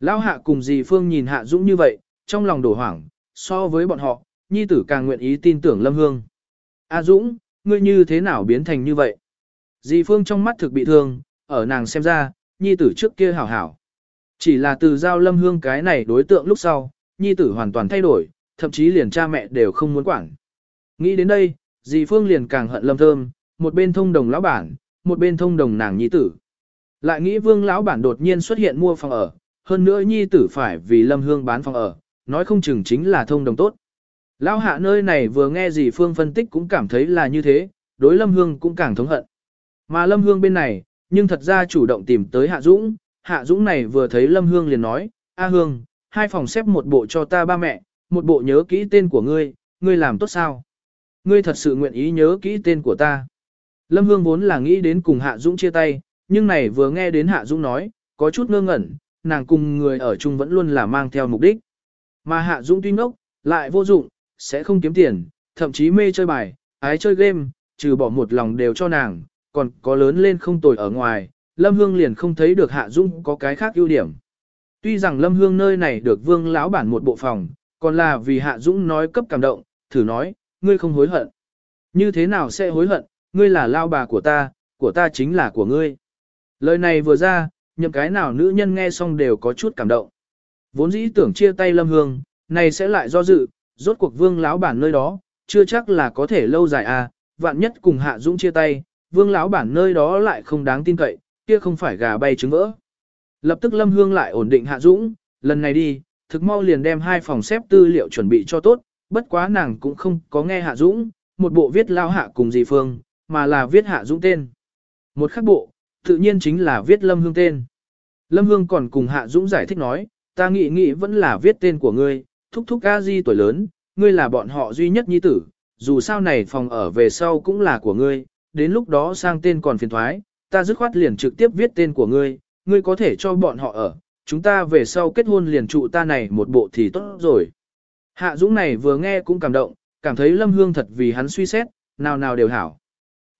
Lão Hạ cùng dì Phương nhìn Hạ Dũng như vậy, trong lòng đổ hoảng, so với bọn họ, nhi tử càng nguyện ý tin tưởng Lâm Hương. A Dũng, ngươi như thế nào biến thành như vậy? Dì Phương trong mắt thực bị thương, ở nàng xem ra, nhi tử trước kia hảo hảo. Chỉ là từ giao Lâm Hương cái này đối tượng lúc sau, nhi tử hoàn toàn thay đổi, thậm chí liền cha mẹ đều không muốn quản. Nghĩ đến đây, dì Phương liền càng hận Lâm Thơm, một bên thông đồng lão bản, một bên thông đồng nàng nhi tử. Lại nghĩ Vương lão bản đột nhiên xuất hiện mua phòng ở, hơn nữa nhi tử phải vì Lâm Hương bán phòng ở, nói không chừng chính là thông đồng tốt. Lão hạ nơi này vừa nghe dì Phương phân tích cũng cảm thấy là như thế, đối Lâm Hương cũng càng thống hận. Mà Lâm Hương bên này, nhưng thật ra chủ động tìm tới Hạ Dũng, Hạ Dũng này vừa thấy Lâm Hương liền nói, A Hương, hai phòng xếp một bộ cho ta ba mẹ, một bộ nhớ kỹ tên của ngươi, ngươi làm tốt sao? Ngươi thật sự nguyện ý nhớ kỹ tên của ta. Lâm Hương vốn là nghĩ đến cùng Hạ Dũng chia tay, nhưng này vừa nghe đến Hạ Dũng nói, có chút ngơ ngẩn, nàng cùng người ở chung vẫn luôn là mang theo mục đích. Mà Hạ Dũng tuy ngốc, lại vô dụng, sẽ không kiếm tiền, thậm chí mê chơi bài, ái chơi game, trừ bỏ một lòng đều cho nàng, còn có lớn lên không tồi ở ngoài, Lâm Hương liền không thấy được Hạ Dung có cái khác ưu điểm. Tuy rằng Lâm Hương nơi này được vương lão bản một bộ phòng, còn là vì Hạ Dũng nói cấp cảm động, thử nói, ngươi không hối hận. Như thế nào sẽ hối hận, ngươi là lao bà của ta, của ta chính là của ngươi. Lời này vừa ra, nhậm cái nào nữ nhân nghe xong đều có chút cảm động. Vốn dĩ tưởng chia tay Lâm Hương, này sẽ lại do dự, rốt cuộc vương lão bản nơi đó, chưa chắc là có thể lâu dài à, vạn nhất cùng Hạ Dũng chia tay, vương lão bản nơi đó lại không đáng tin cậy, kia không phải gà bay trứng vỡ. Lập tức Lâm Hương lại ổn định Hạ Dũng, lần này đi, thực mau liền đem hai phòng xếp tư liệu chuẩn bị cho tốt, bất quá nàng cũng không có nghe Hạ Dũng, một bộ viết lao hạ cùng dì Phương, mà là viết Hạ Dũng tên. Một khác bộ, tự nhiên chính là viết Lâm Hương tên. Lâm Hương còn cùng Hạ Dũng giải thích nói, ta nghĩ nghĩ vẫn là viết tên của ngươi, thúc thúc a di tuổi lớn, ngươi là bọn họ duy nhất nhi tử, dù sao này phòng ở về sau cũng là của ngươi, đến lúc đó sang tên còn phiền thoái, ta dứt khoát liền trực tiếp viết tên của ngươi, ngươi có thể cho bọn họ ở, chúng ta về sau kết hôn liền trụ ta này một bộ thì tốt rồi. Hạ Dũng này vừa nghe cũng cảm động, cảm thấy Lâm Hương thật vì hắn suy xét, nào nào đều hảo.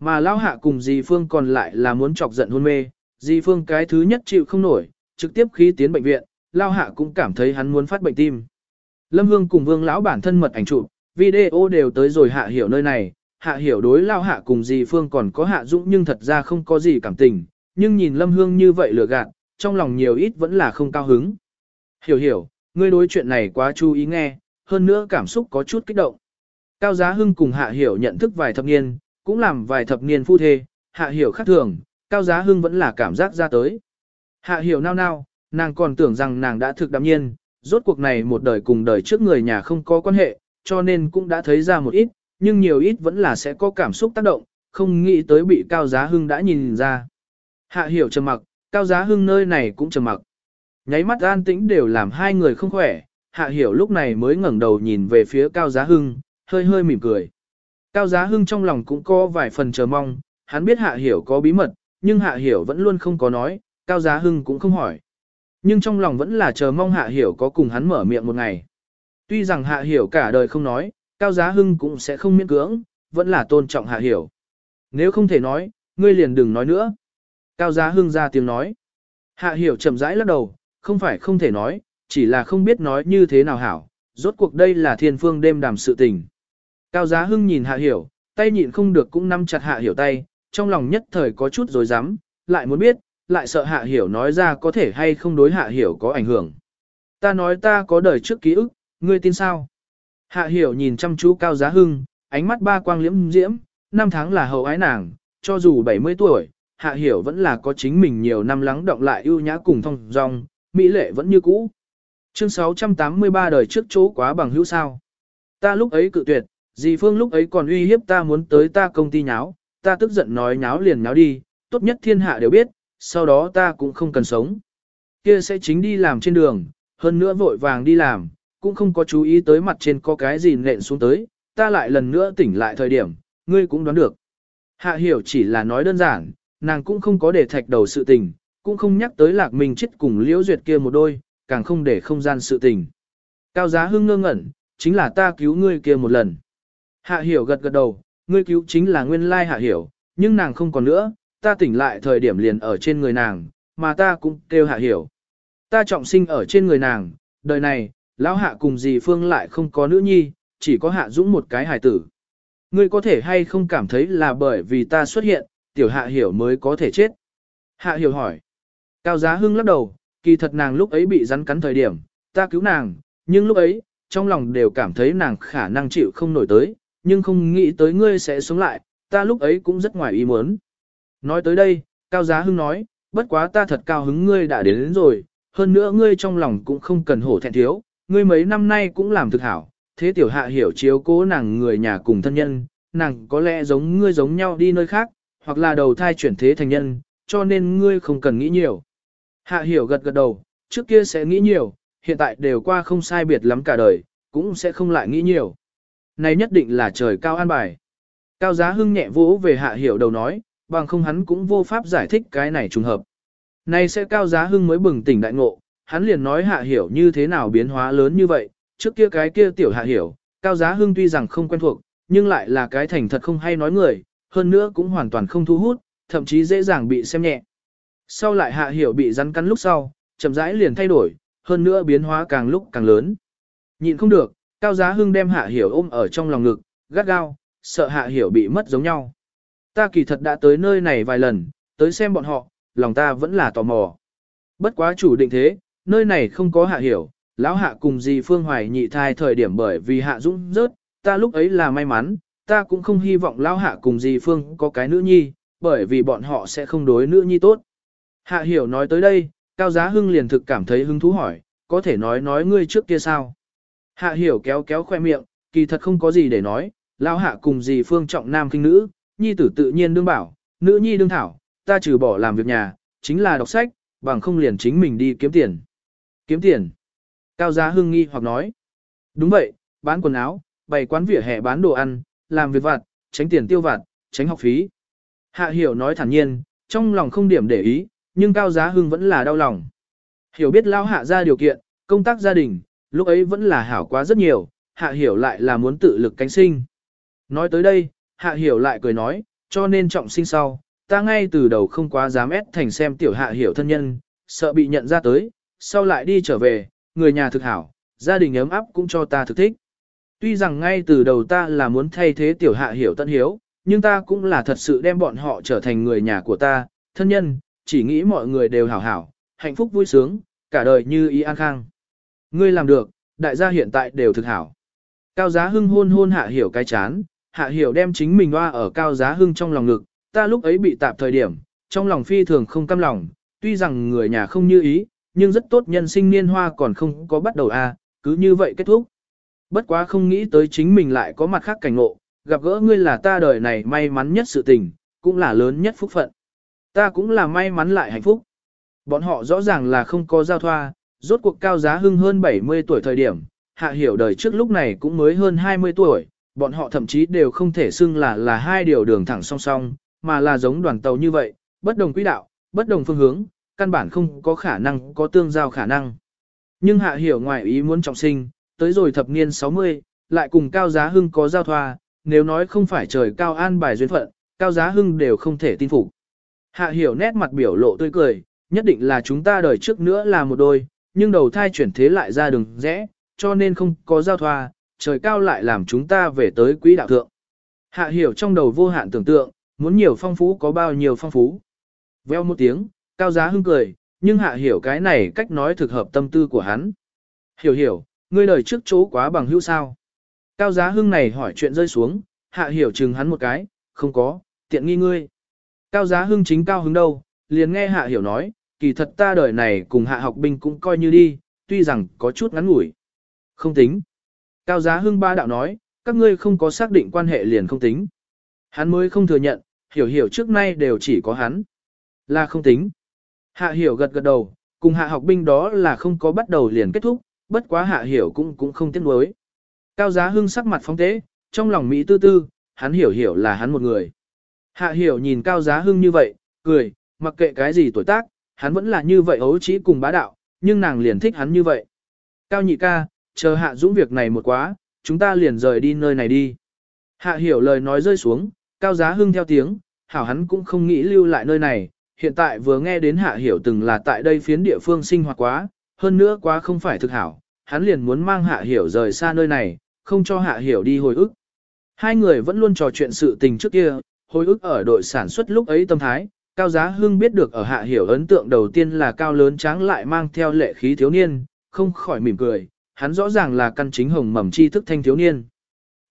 Mà Lão Hạ cùng dì Phương còn lại là muốn chọc giận hôn mê, dì Phương cái thứ nhất chịu không nổi, trực tiếp khi tiến bệnh viện, Lão Hạ cũng cảm thấy hắn muốn phát bệnh tim. Lâm Hương cùng Vương lão bản thân mật ảnh chụp, video đều tới rồi Hạ Hiểu nơi này, Hạ Hiểu đối lao Hạ cùng dì Phương còn có Hạ Dũng nhưng thật ra không có gì cảm tình, nhưng nhìn Lâm Hương như vậy lừa gạt, trong lòng nhiều ít vẫn là không cao hứng. Hiểu hiểu, ngươi đối chuyện này quá chú ý nghe, hơn nữa cảm xúc có chút kích động. Cao Giá Hưng cùng Hạ Hiểu nhận thức vài thập niên, cũng làm vài thập niên phu thê, Hạ Hiểu khác thường, Cao Giá Hưng vẫn là cảm giác ra tới. Hạ Hiểu nao nao, nàng còn tưởng rằng nàng đã thực đạm nhiên, rốt cuộc này một đời cùng đời trước người nhà không có quan hệ, cho nên cũng đã thấy ra một ít, nhưng nhiều ít vẫn là sẽ có cảm xúc tác động, không nghĩ tới bị Cao Giá Hưng đã nhìn ra. Hạ Hiểu trầm mặc, Cao Giá Hưng nơi này cũng trầm mặc. Nháy mắt an tĩnh đều làm hai người không khỏe, Hạ Hiểu lúc này mới ngẩng đầu nhìn về phía Cao Giá Hưng, hơi hơi mỉm cười. Cao Giá Hưng trong lòng cũng có vài phần chờ mong, hắn biết Hạ Hiểu có bí mật, nhưng Hạ Hiểu vẫn luôn không có nói, Cao Giá Hưng cũng không hỏi. Nhưng trong lòng vẫn là chờ mong Hạ Hiểu có cùng hắn mở miệng một ngày. Tuy rằng Hạ Hiểu cả đời không nói, Cao Giá Hưng cũng sẽ không miễn cưỡng, vẫn là tôn trọng Hạ Hiểu. Nếu không thể nói, ngươi liền đừng nói nữa. Cao Giá Hưng ra tiếng nói. Hạ Hiểu chậm rãi lắc đầu, không phải không thể nói, chỉ là không biết nói như thế nào hảo, rốt cuộc đây là thiên phương đêm đàm sự tình. Cao Giá Hưng nhìn Hạ Hiểu, tay nhịn không được cũng nắm chặt Hạ Hiểu tay, trong lòng nhất thời có chút rồi dám, lại muốn biết, lại sợ Hạ Hiểu nói ra có thể hay không đối Hạ Hiểu có ảnh hưởng. Ta nói ta có đời trước ký ức, ngươi tin sao? Hạ Hiểu nhìn chăm chú Cao Giá Hưng, ánh mắt ba quang liễm diễm, năm tháng là hậu ái nàng, cho dù 70 tuổi, Hạ Hiểu vẫn là có chính mình nhiều năm lắng động lại ưu nhã cùng thông dong, mỹ lệ vẫn như cũ. Chương 683 đời trước chỗ quá bằng hữu sao. Ta lúc ấy cự tuyệt, dì Phương lúc ấy còn uy hiếp ta muốn tới ta công ty nháo, ta tức giận nói nháo liền nháo đi, tốt nhất thiên hạ đều biết, sau đó ta cũng không cần sống. Kia sẽ chính đi làm trên đường, hơn nữa vội vàng đi làm, cũng không có chú ý tới mặt trên có cái gì nện xuống tới, ta lại lần nữa tỉnh lại thời điểm, ngươi cũng đoán được. Hạ hiểu chỉ là nói đơn giản, nàng cũng không có để thạch đầu sự tình, cũng không nhắc tới lạc mình chết cùng liễu duyệt kia một đôi, càng không để không gian sự tình. Cao giá hưng ngơ ngẩn, chính là ta cứu ngươi kia một lần. Hạ hiểu gật gật đầu, ngươi cứu chính là nguyên lai hạ hiểu, nhưng nàng không còn nữa, ta tỉnh lại thời điểm liền ở trên người nàng, mà ta cũng kêu hạ hiểu. Ta trọng sinh ở trên người nàng, đời này, lão hạ cùng dì phương lại không có nữ nhi, chỉ có hạ dũng một cái hài tử. Ngươi có thể hay không cảm thấy là bởi vì ta xuất hiện, tiểu hạ hiểu mới có thể chết. Hạ hiểu hỏi. Cao giá hưng lắc đầu, kỳ thật nàng lúc ấy bị rắn cắn thời điểm, ta cứu nàng, nhưng lúc ấy, trong lòng đều cảm thấy nàng khả năng chịu không nổi tới, nhưng không nghĩ tới ngươi sẽ sống lại, ta lúc ấy cũng rất ngoài ý muốn. Nói tới đây, Cao Giá Hưng nói, bất quá ta thật cao hứng ngươi đã đến, đến rồi, hơn nữa ngươi trong lòng cũng không cần hổ thẹn thiếu, ngươi mấy năm nay cũng làm thực hảo, thế tiểu hạ hiểu chiếu cố nàng người nhà cùng thân nhân, nàng có lẽ giống ngươi giống nhau đi nơi khác, hoặc là đầu thai chuyển thế thành nhân, cho nên ngươi không cần nghĩ nhiều. Hạ hiểu gật gật đầu, trước kia sẽ nghĩ nhiều, hiện tại đều qua không sai biệt lắm cả đời, cũng sẽ không lại nghĩ nhiều. Này nhất định là trời cao an bài. Cao giá hưng nhẹ vỗ về hạ hiểu đầu nói, bằng không hắn cũng vô pháp giải thích cái này trùng hợp. Này sẽ cao giá hưng mới bừng tỉnh đại ngộ, hắn liền nói hạ hiểu như thế nào biến hóa lớn như vậy, trước kia cái kia tiểu hạ hiểu, cao giá hưng tuy rằng không quen thuộc, nhưng lại là cái thành thật không hay nói người, hơn nữa cũng hoàn toàn không thu hút, thậm chí dễ dàng bị xem nhẹ. Sau lại hạ hiểu bị rắn cắn lúc sau, chậm rãi liền thay đổi, hơn nữa biến hóa càng lúc càng lớn. Nhịn không được, Cao Giá Hưng đem Hạ Hiểu ôm ở trong lòng ngực, gắt gao, sợ Hạ Hiểu bị mất giống nhau. Ta kỳ thật đã tới nơi này vài lần, tới xem bọn họ, lòng ta vẫn là tò mò. Bất quá chủ định thế, nơi này không có hạ hiểu, lão hạ cùng dì Phương Hoài nhị thai thời điểm bởi vì hạ dũng rớt, ta lúc ấy là may mắn, ta cũng không hy vọng lão hạ cùng dì Phương có cái nữ nhi, bởi vì bọn họ sẽ không đối nữ nhi tốt. Hạ hiểu nói tới đây, Cao Giá Hưng liền thực cảm thấy hứng thú hỏi, có thể nói nói ngươi trước kia sao? Hạ hiểu kéo kéo khoe miệng, kỳ thật không có gì để nói, lão hạ cùng dì Phương trọng nam kinh nữ, nhi tử tự nhiên đương bảo, nữ nhi đương thảo, ta trừ bỏ làm việc nhà, chính là đọc sách, bằng không liền chính mình đi kiếm tiền. Kiếm tiền. Cao Giá Hưng nghi hoặc nói. Đúng vậy, bán quần áo, bày quán vỉa hè bán đồ ăn, làm việc vặt, tránh tiền tiêu vặt, tránh học phí. Hạ hiểu nói thản nhiên, trong lòng không điểm để ý, nhưng Cao Giá Hưng vẫn là đau lòng. Hiểu biết lao hạ ra điều kiện, công tác gia đình, lúc ấy vẫn là hảo quá rất nhiều, hạ hiểu lại là muốn tự lực cánh sinh. Nói tới đây, hạ hiểu lại cười nói, cho nên trọng sinh sau, ta ngay từ đầu không quá dám ép thành xem tiểu hạ hiểu thân nhân, sợ bị nhận ra tới, sau lại đi trở về, người nhà thực hảo, gia đình ấm áp cũng cho ta thực thích. Tuy rằng ngay từ đầu ta là muốn thay thế tiểu hạ hiểu tân hiếu, nhưng ta cũng là thật sự đem bọn họ trở thành người nhà của ta, thân nhân, chỉ nghĩ mọi người đều hảo hảo, hạnh phúc vui sướng, cả đời như ý an khang. Ngươi làm được, đại gia hiện tại đều thực hảo. Cao giá hưng hôn hôn hạ hiểu cái chán, hạ hiểu đem chính mình hoa ở cao giá hưng trong lòng ngực, ta lúc ấy bị tạp thời điểm, trong lòng phi thường không căm lòng, tuy rằng người nhà không như ý, nhưng rất tốt nhân sinh niên hoa còn không có bắt đầu a, à, cứ như vậy kết thúc. Bất quá không nghĩ tới chính mình lại có mặt khác cảnh ngộ, gặp gỡ ngươi là ta đời này may mắn nhất sự tình, cũng là lớn nhất phúc phận. Ta cũng là may mắn lại hạnh phúc. Bọn họ rõ ràng là không có giao thoa, rốt cuộc cao giá hưng hơn 70 tuổi thời điểm, hạ hiểu đời trước lúc này cũng mới hơn 20 tuổi, bọn họ thậm chí đều không thể xưng là là hai điều đường thẳng song song, mà là giống đoàn tàu như vậy, bất đồng quỹ đạo, bất đồng phương hướng, căn bản không có khả năng có tương giao khả năng. Nhưng hạ hiểu ngoài ý muốn trọng sinh, tới rồi thập niên 60, lại cùng cao giá hưng có giao thoa, nếu nói không phải trời cao an bài duyên phận, cao giá hưng đều không thể tin phục. Hạ hiểu nét mặt biểu lộ tươi cười, nhất định là chúng ta đời trước nữa là một đôi, nhưng đầu thai chuyển thế lại ra đường rẽ, cho nên không có giao thoa, trời cao lại làm chúng ta về tới quỹ đạo thượng. Hạ hiểu trong đầu vô hạn tưởng tượng, muốn nhiều phong phú có bao nhiêu phong phú. Veo một tiếng, cao giá hưng cười, nhưng hạ hiểu cái này cách nói thực hợp tâm tư của hắn. Hiểu hiểu, ngươi đời trước chỗ quá bằng hữu sao. Cao giá hưng này hỏi chuyện rơi xuống, hạ hiểu chừng hắn một cái, không có, tiện nghi ngươi. Cao giá hưng chính cao hứng đâu, liền nghe hạ hiểu nói, kỳ thật ta đời này cùng hạ học binh cũng coi như đi, tuy rằng có chút ngắn ngủi. Không tính. Cao giá hưng ba đạo nói, các ngươi không có xác định quan hệ liền không tính. Hắn mới không thừa nhận, hiểu hiểu trước nay đều chỉ có hắn. Là không tính. Hạ hiểu gật gật đầu, cùng hạ học binh đó là không có bắt đầu liền kết thúc, bất quá hạ hiểu cũng cũng không tiếc nuối. Cao giá hưng sắc mặt phóng tế, trong lòng Mỹ tư tư, hắn hiểu hiểu là hắn một người. Hạ hiểu nhìn cao giá hưng như vậy, cười, mặc kệ cái gì tuổi tác, hắn vẫn là như vậy ấu trí cùng bá đạo, nhưng nàng liền thích hắn như vậy. Cao nhị ca, chờ hạ dũng việc này một quá, chúng ta liền rời đi nơi này đi. Hạ hiểu lời nói rơi xuống, cao giá hưng theo tiếng, hảo hắn cũng không nghĩ lưu lại nơi này, hiện tại vừa nghe đến hạ hiểu từng là tại đây phiến địa phương sinh hoạt quá, hơn nữa quá không phải thực hảo, hắn liền muốn mang hạ hiểu rời xa nơi này, không cho hạ hiểu đi hồi ức. Hai người vẫn luôn trò chuyện sự tình trước kia, hồi ức ở đội sản xuất lúc ấy tâm thái, Cao Giá Hưng biết được ở hạ hiểu ấn tượng đầu tiên là cao lớn tráng lại mang theo lệ khí thiếu niên, không khỏi mỉm cười, hắn rõ ràng là căn chính hồng mầm chi thức thanh thiếu niên.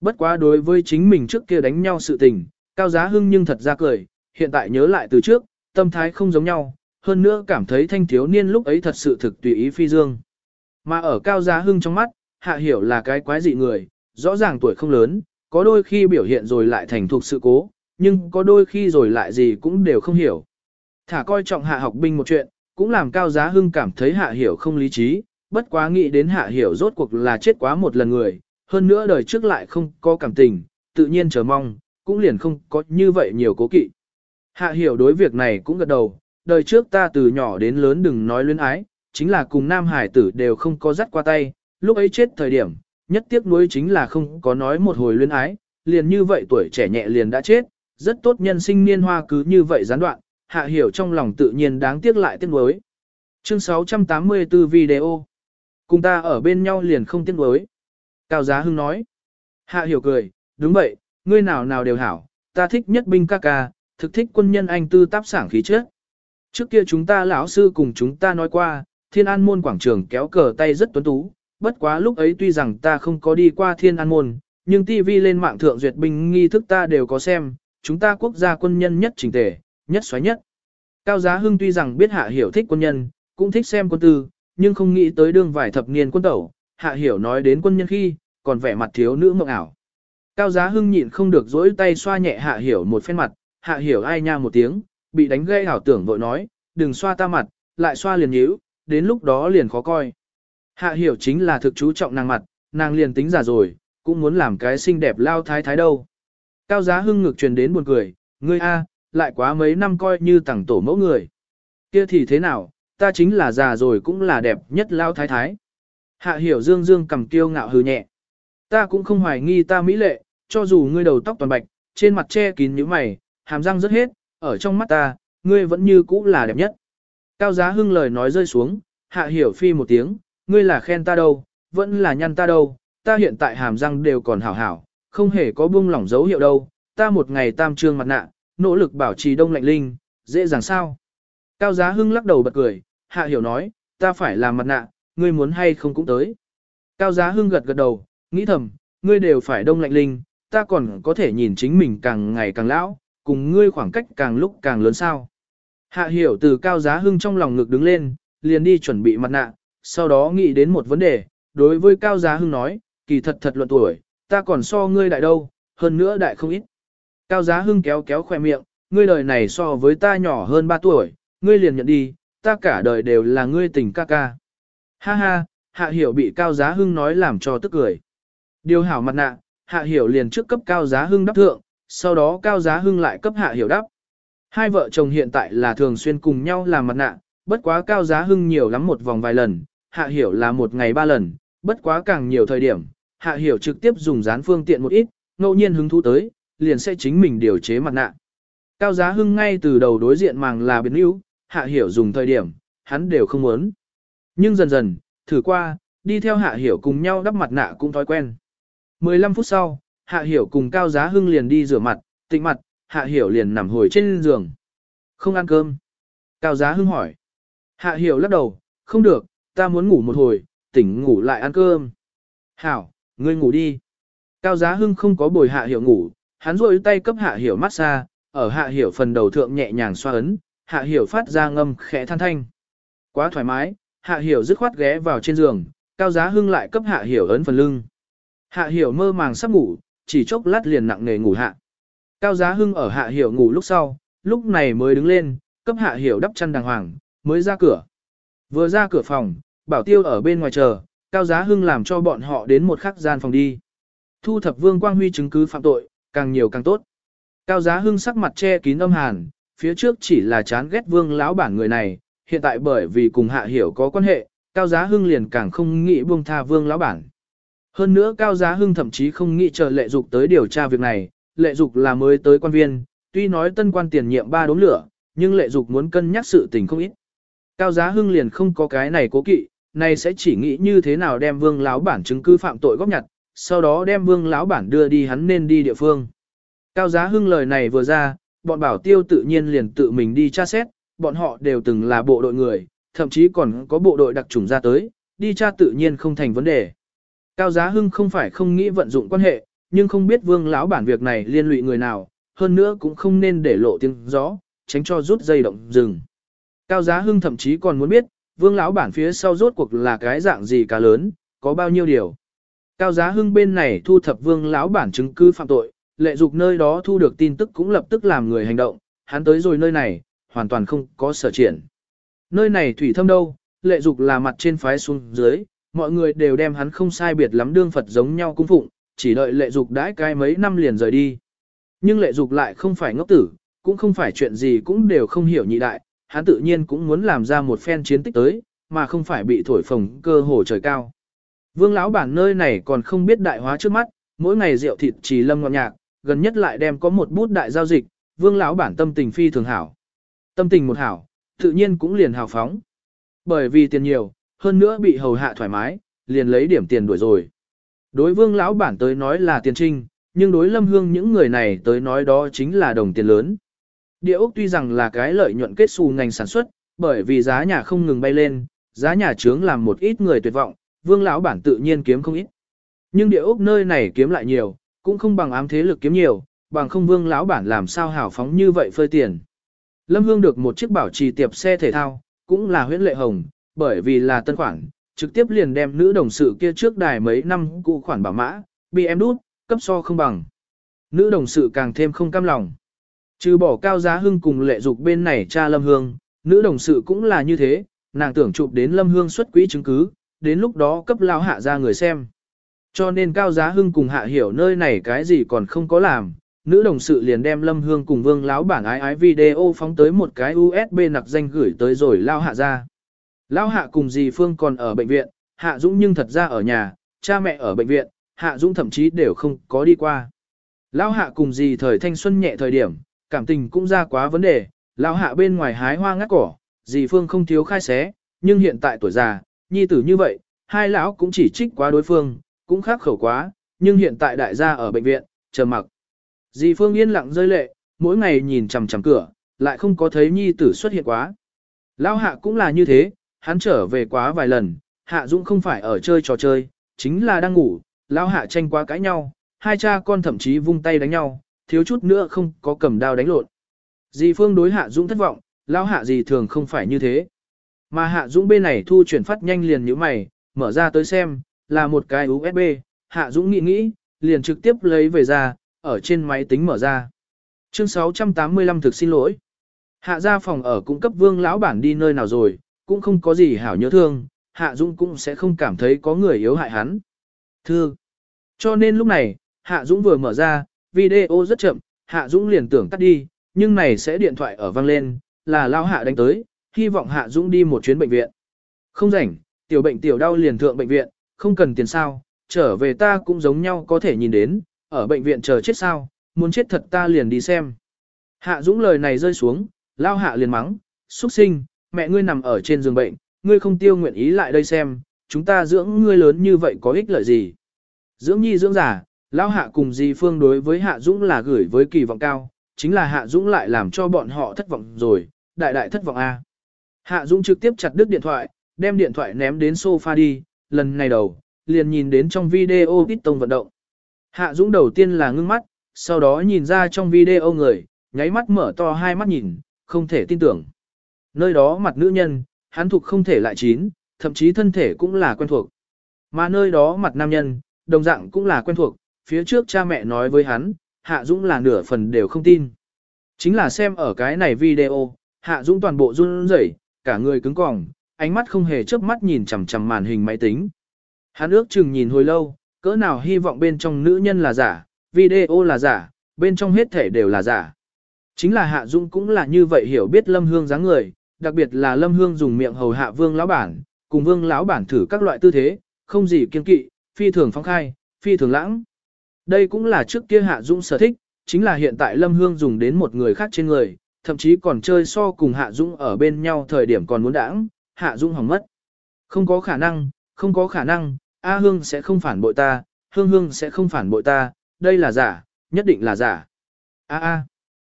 Bất quá đối với chính mình trước kia đánh nhau sự tình, Cao Giá Hưng nhưng thật ra cười, hiện tại nhớ lại từ trước, tâm thái không giống nhau, hơn nữa cảm thấy thanh thiếu niên lúc ấy thật sự thực tùy ý phi dương. Mà ở Cao Giá Hưng trong mắt, hạ hiểu là cái quái dị người, rõ ràng tuổi không lớn, có đôi khi biểu hiện rồi lại thành thuộc sự cố, nhưng có đôi khi rồi lại gì cũng đều không hiểu. Thả coi trọng hạ học binh một chuyện, cũng làm Cao Giá Hưng cảm thấy hạ hiểu không lý trí, bất quá nghĩ đến hạ hiểu rốt cuộc là chết quá một lần người, hơn nữa đời trước lại không có cảm tình, tự nhiên chờ mong, cũng liền không có như vậy nhiều cố kỵ. Hạ hiểu đối việc này cũng gật đầu, đời trước ta từ nhỏ đến lớn đừng nói luyến ái, chính là cùng nam hải tử đều không có dắt qua tay, lúc ấy chết thời điểm, nhất tiếc nuối chính là không có nói một hồi luyến ái, liền như vậy tuổi trẻ nhẹ liền đã chết, rất tốt nhân sinh niên hoa cứ như vậy gián đoạn, hạ hiểu trong lòng tự nhiên đáng tiếc lại tiếc nuối. Chương 684 video. Cùng ta ở bên nhau liền không tiếc nuối. Cao Giá Hưng nói. Hạ hiểu cười, đúng vậy, ngươi nào nào đều hảo, ta thích nhất binh ca ca, thực thích quân nhân anh tư táp sảng khí trước. Trước kia chúng ta lão sư cùng chúng ta nói qua, thiên an môn quảng trường kéo cờ tay rất tuấn tú, bất quá lúc ấy tuy rằng ta không có đi qua thiên an môn, nhưng TV lên mạng thượng duyệt binh nghi thức ta đều có xem, chúng ta quốc gia quân nhân nhất chỉnh tề, nhất xoáy nhất. Cao Giá Hưng tuy rằng biết Hạ Hiểu thích quân nhân, cũng thích xem quân tư, nhưng không nghĩ tới đương vài thập niên quân tẩu, Hạ Hiểu nói đến quân nhân khi, còn vẻ mặt thiếu nữ mộng ảo. Cao Giá Hưng nhịn không được dỗi tay xoa nhẹ Hạ Hiểu một phen mặt, Hạ Hiểu ai nha một tiếng, bị đánh gây ảo tưởng vội nói, đừng xoa ta mặt, lại xoa liền nhíu, đến lúc đó liền khó coi. Hạ Hiểu chính là thực chú trọng nàng mặt, nàng liền tính già rồi, cũng muốn làm cái xinh đẹp lao thái thái đâu. Cao Giá Hưng ngực truyền đến buồn cười, ngươi a, lại quá mấy năm coi như tặng tổ mẫu người. Kia thì thế nào, ta chính là già rồi cũng là đẹp nhất lao thái thái. Hạ Hiểu Dương Dương cầm kiêu ngạo hừ nhẹ. Ta cũng không hoài nghi ta mỹ lệ, cho dù ngươi đầu tóc toàn bạch, trên mặt che kín như mày, hàm răng rất hết, ở trong mắt ta, ngươi vẫn như cũ là đẹp nhất. Cao giá hưng lời nói rơi xuống, hạ hiểu phi một tiếng, ngươi là khen ta đâu, vẫn là nhăn ta đâu, ta hiện tại hàm răng đều còn hảo hảo, không hề có buông lỏng dấu hiệu đâu, ta một ngày tam trương mặt nạ, nỗ lực bảo trì đông lạnh linh, dễ dàng sao. Cao giá hưng lắc đầu bật cười, hạ hiểu nói, ta phải làm mặt nạ, ngươi muốn hay không cũng tới. Cao giá hưng gật gật đầu, nghĩ thầm, ngươi đều phải đông lạnh linh, ta còn có thể nhìn chính mình càng ngày càng lão, cùng ngươi khoảng cách càng lúc càng lớn sao. Hạ hiểu từ cao giá hưng trong lòng ngực đứng lên, liền đi chuẩn bị mặt nạ, sau đó nghĩ đến một vấn đề, đối với cao giá hưng nói, kỳ thật thật luận tuổi, ta còn so ngươi đại đâu, hơn nữa đại không ít. Cao giá hưng kéo kéo khoe miệng, ngươi đời này so với ta nhỏ hơn 3 tuổi, ngươi liền nhận đi, ta cả đời đều là ngươi tình ca ca. Ha ha, hạ hiểu bị cao giá hưng nói làm cho tức cười. Điều hảo mặt nạ, hạ hiểu liền trước cấp cao giá hưng đắp thượng, sau đó cao giá hưng lại cấp hạ hiểu đáp, Hai vợ chồng hiện tại là thường xuyên cùng nhau làm mặt nạ, bất quá cao giá hưng nhiều lắm một vòng vài lần, hạ hiểu là một ngày ba lần, bất quá càng nhiều thời điểm, hạ hiểu trực tiếp dùng dán phương tiện một ít, ngẫu nhiên hứng thú tới, liền sẽ chính mình điều chế mặt nạ. Cao giá hưng ngay từ đầu đối diện màng là biến yếu, hạ hiểu dùng thời điểm, hắn đều không muốn. Nhưng dần dần, thử qua, đi theo hạ hiểu cùng nhau đắp mặt nạ cũng thói quen. 15 phút sau, hạ hiểu cùng cao giá hưng liền đi rửa mặt, tịnh mặt, hạ hiểu liền nằm hồi trên giường. Không ăn cơm. Cao giá hưng hỏi. Hạ hiểu lắc đầu, không được, ta muốn ngủ một hồi, tỉnh ngủ lại ăn cơm. Hảo, ngươi ngủ đi. Cao giá hưng không có bồi hạ hiểu ngủ, hắn rôi tay cấp hạ hiểu massage, ở hạ hiểu phần đầu thượng nhẹ nhàng xoa ấn, hạ hiểu phát ra ngâm khẽ than thanh. Quá thoải mái, hạ hiểu dứt khoát ghé vào trên giường, cao giá hưng lại cấp hạ hiểu ấn phần lưng. Hạ hiểu mơ màng sắp ngủ, chỉ chốc lát liền nặng nề ngủ hạ. Cao giá hưng ở hạ hiểu ngủ lúc sau, lúc này mới đứng lên, cấp hạ hiểu đắp chăn đàng hoàng, mới ra cửa. Vừa ra cửa phòng, bảo tiêu ở bên ngoài chờ, cao giá hưng làm cho bọn họ đến một khắc gian phòng đi. Thu thập vương quang huy chứng cứ phạm tội, càng nhiều càng tốt. Cao giá hưng sắc mặt che kín âm hàn, phía trước chỉ là chán ghét vương lão bản người này, hiện tại bởi vì cùng hạ hiểu có quan hệ, cao giá hưng liền càng không nghĩ buông tha vương lão bản. Hơn nữa cao giá hưng thậm chí không nghĩ chờ lệ dục tới điều tra việc này, lệ dục là mới tới quan viên, tuy nói tân quan tiền nhiệm ba đốm lửa, nhưng lệ dục muốn cân nhắc sự tình không ít. Cao giá hưng liền không có cái này cố kỵ, này sẽ chỉ nghĩ như thế nào đem vương láo bản chứng cứ phạm tội góp nhặt, sau đó đem vương láo bản đưa đi hắn nên đi địa phương. Cao giá hưng lời này vừa ra, bọn bảo tiêu tự nhiên liền tự mình đi tra xét, bọn họ đều từng là bộ đội người, thậm chí còn có bộ đội đặc trùng ra tới, đi tra tự nhiên không thành vấn đề. Cao giá hưng không phải không nghĩ vận dụng quan hệ, nhưng không biết vương lão bản việc này liên lụy người nào, hơn nữa cũng không nên để lộ tiếng gió, tránh cho rút dây động rừng. Cao giá hưng thậm chí còn muốn biết, vương lão bản phía sau rốt cuộc là cái dạng gì cả lớn, có bao nhiêu điều. Cao giá hưng bên này thu thập vương lão bản chứng cứ phạm tội, lệ dục nơi đó thu được tin tức cũng lập tức làm người hành động, hắn tới rồi nơi này, hoàn toàn không có sở triển. Nơi này thủy thâm đâu, lệ dục là mặt trên phái xuống dưới, mọi người đều đem hắn không sai biệt lắm đương Phật giống nhau cung phụng, chỉ đợi lệ dục đãi cái mấy năm liền rời đi. Nhưng lệ dục lại không phải ngốc tử, cũng không phải chuyện gì cũng đều không hiểu nhị đại, hắn tự nhiên cũng muốn làm ra một phen chiến tích tới, mà không phải bị thổi phồng cơ hồ trời cao. Vương lão bản nơi này còn không biết đại hóa trước mắt, mỗi ngày rượu thịt trì lâm ngọt nhạc, gần nhất lại đem có một bút đại giao dịch, vương lão bản tâm tình phi thường hảo. Tâm tình một hảo, tự nhiên cũng liền hào phóng. Bởi vì tiền nhiều, hơn nữa bị hầu hạ thoải mái, liền lấy điểm tiền đuổi rồi. Đối vương lão bản tới nói là tiền trinh, nhưng đối lâm hương những người này tới nói đó chính là đồng tiền lớn. Địa ốc tuy rằng là cái lợi nhuận kết xù ngành sản xuất, bởi vì giá nhà không ngừng bay lên, giá nhà trướng làm một ít người tuyệt vọng, vương lão bản tự nhiên kiếm không ít. Nhưng địa ốc nơi này kiếm lại nhiều, cũng không bằng ám thế lực kiếm nhiều, bằng không vương lão bản làm sao hào phóng như vậy phơi tiền. Lâm Hương được một chiếc bảo trì tiệp xe thể thao, cũng là huyễn lệ hồng, bởi vì là tân khoản, trực tiếp liền đem nữ đồng sự kia trước đài mấy năm cũ khoản bảo mã, bị em đút, cấp so không bằng. Nữ đồng sự càng thêm không cam lòng. Trừ bỏ cao giá hưng cùng lệ dục bên này cha Lâm Hương, nữ đồng sự cũng là như thế, nàng tưởng chụp đến Lâm Hương xuất quỹ chứng cứ, đến lúc đó cấp lao hạ ra người xem. Cho nên cao giá hưng cùng hạ hiểu nơi này cái gì còn không có làm, nữ đồng sự liền đem Lâm Hương cùng Vương láo bản ái ái video phóng tới một cái USB nặc danh gửi tới rồi lao hạ ra. Lão hạ cùng dì Phương còn ở bệnh viện, Hạ Dũng nhưng thật ra ở nhà, cha mẹ ở bệnh viện, Hạ Dũng thậm chí đều không có đi qua. Lão hạ cùng dì thời thanh xuân nhẹ thời điểm, cảm tình cũng ra quá vấn đề, Lão hạ bên ngoài hái hoa ngắt cỏ, dì Phương không thiếu khai xé, nhưng hiện tại tuổi già, nhi tử như vậy, hai lão cũng chỉ trích quá đối phương, cũng khắc khẩu quá, nhưng hiện tại đại gia ở bệnh viện, chờ mặc. Dì Phương yên lặng rơi lệ, mỗi ngày nhìn chằm chằm cửa, lại không có thấy nhi tử xuất hiện quá. Lão hạ cũng là như thế, hắn trở về quá vài lần, hạ dũng không phải ở chơi trò chơi, chính là đang ngủ, Lão hạ tranh quá cãi nhau, hai cha con thậm chí vung tay đánh nhau, thiếu chút nữa không có cầm đao đánh lộn. Dì Phương đối hạ dũng thất vọng, lão hạ gì thường không phải như thế. Mà hạ dũng bên này thu chuyển phát nhanh liền như mày, mở ra tới xem, là một cái USB, hạ dũng nghĩ nghĩ, liền trực tiếp lấy về ra, ở trên máy tính mở ra. Chương 685 thực xin lỗi. Hạ gia phòng ở cung cấp vương lão bản đi nơi nào rồi, cũng không có gì hảo nhớ thương, Hạ Dũng cũng sẽ không cảm thấy có người yếu hại hắn. Thương. Cho nên lúc này, Hạ Dũng vừa mở ra, video rất chậm, Hạ Dũng liền tưởng tắt đi, nhưng này sẽ điện thoại ở vang lên, là lao Hạ đánh tới, hy vọng Hạ Dũng đi một chuyến bệnh viện. Không rảnh, tiểu bệnh tiểu đau liền thượng bệnh viện, không cần tiền sao, trở về ta cũng giống nhau có thể nhìn đến, ở bệnh viện chờ chết sao, muốn chết thật ta liền đi xem. Hạ Dũng lời này rơi xuống, lao Hạ liền mắng, xuất sinh, mẹ ngươi nằm ở trên giường bệnh, ngươi không tiêu nguyện ý lại đây xem, chúng ta dưỡng ngươi lớn như vậy có ích lợi gì. Dưỡng nhi dưỡng giả, lao hạ cùng Di phương đối với hạ dũng là gửi với kỳ vọng cao, chính là hạ dũng lại làm cho bọn họ thất vọng rồi, đại đại thất vọng A. Hạ dũng trực tiếp chặt đứt điện thoại, đem điện thoại ném đến sofa đi, lần này đầu, liền nhìn đến trong video ít tông vận động. Hạ dũng đầu tiên là ngưng mắt, sau đó nhìn ra trong video người, nháy mắt mở to hai mắt nhìn, không thể tin tưởng. Nơi đó mặt nữ nhân, hắn thuộc không thể lại chín, thậm chí thân thể cũng là quen thuộc. Mà nơi đó mặt nam nhân, đồng dạng cũng là quen thuộc, phía trước cha mẹ nói với hắn, Hạ Dũng là nửa phần đều không tin. Chính là xem ở cái này video, Hạ Dũng toàn bộ run rẩy, cả người cứng cỏng, ánh mắt không hề chớp mắt nhìn chằm chằm màn hình máy tính. Hắn ước chừng nhìn hồi lâu, cỡ nào hy vọng bên trong nữ nhân là giả, video là giả, bên trong hết thể đều là giả. Chính là Hạ Dũng cũng là như vậy hiểu biết Lâm Hương dáng người, đặc biệt là Lâm Hương dùng miệng hầu hạ Vương lão bản, cùng Vương lão bản thử các loại tư thế, không gì kiên kỵ, phi thường phong khai, phi thường lãng. Đây cũng là trước kia Hạ Dũng sở thích, chính là hiện tại Lâm Hương dùng đến một người khác trên người, thậm chí còn chơi so cùng Hạ Dũng ở bên nhau thời điểm còn muốn đãng, Hạ Dũng hỏng mất. Không có khả năng, không có khả năng, A Hương sẽ không phản bội ta, Hương Hương sẽ không phản bội ta, đây là giả, nhất định là giả. A A.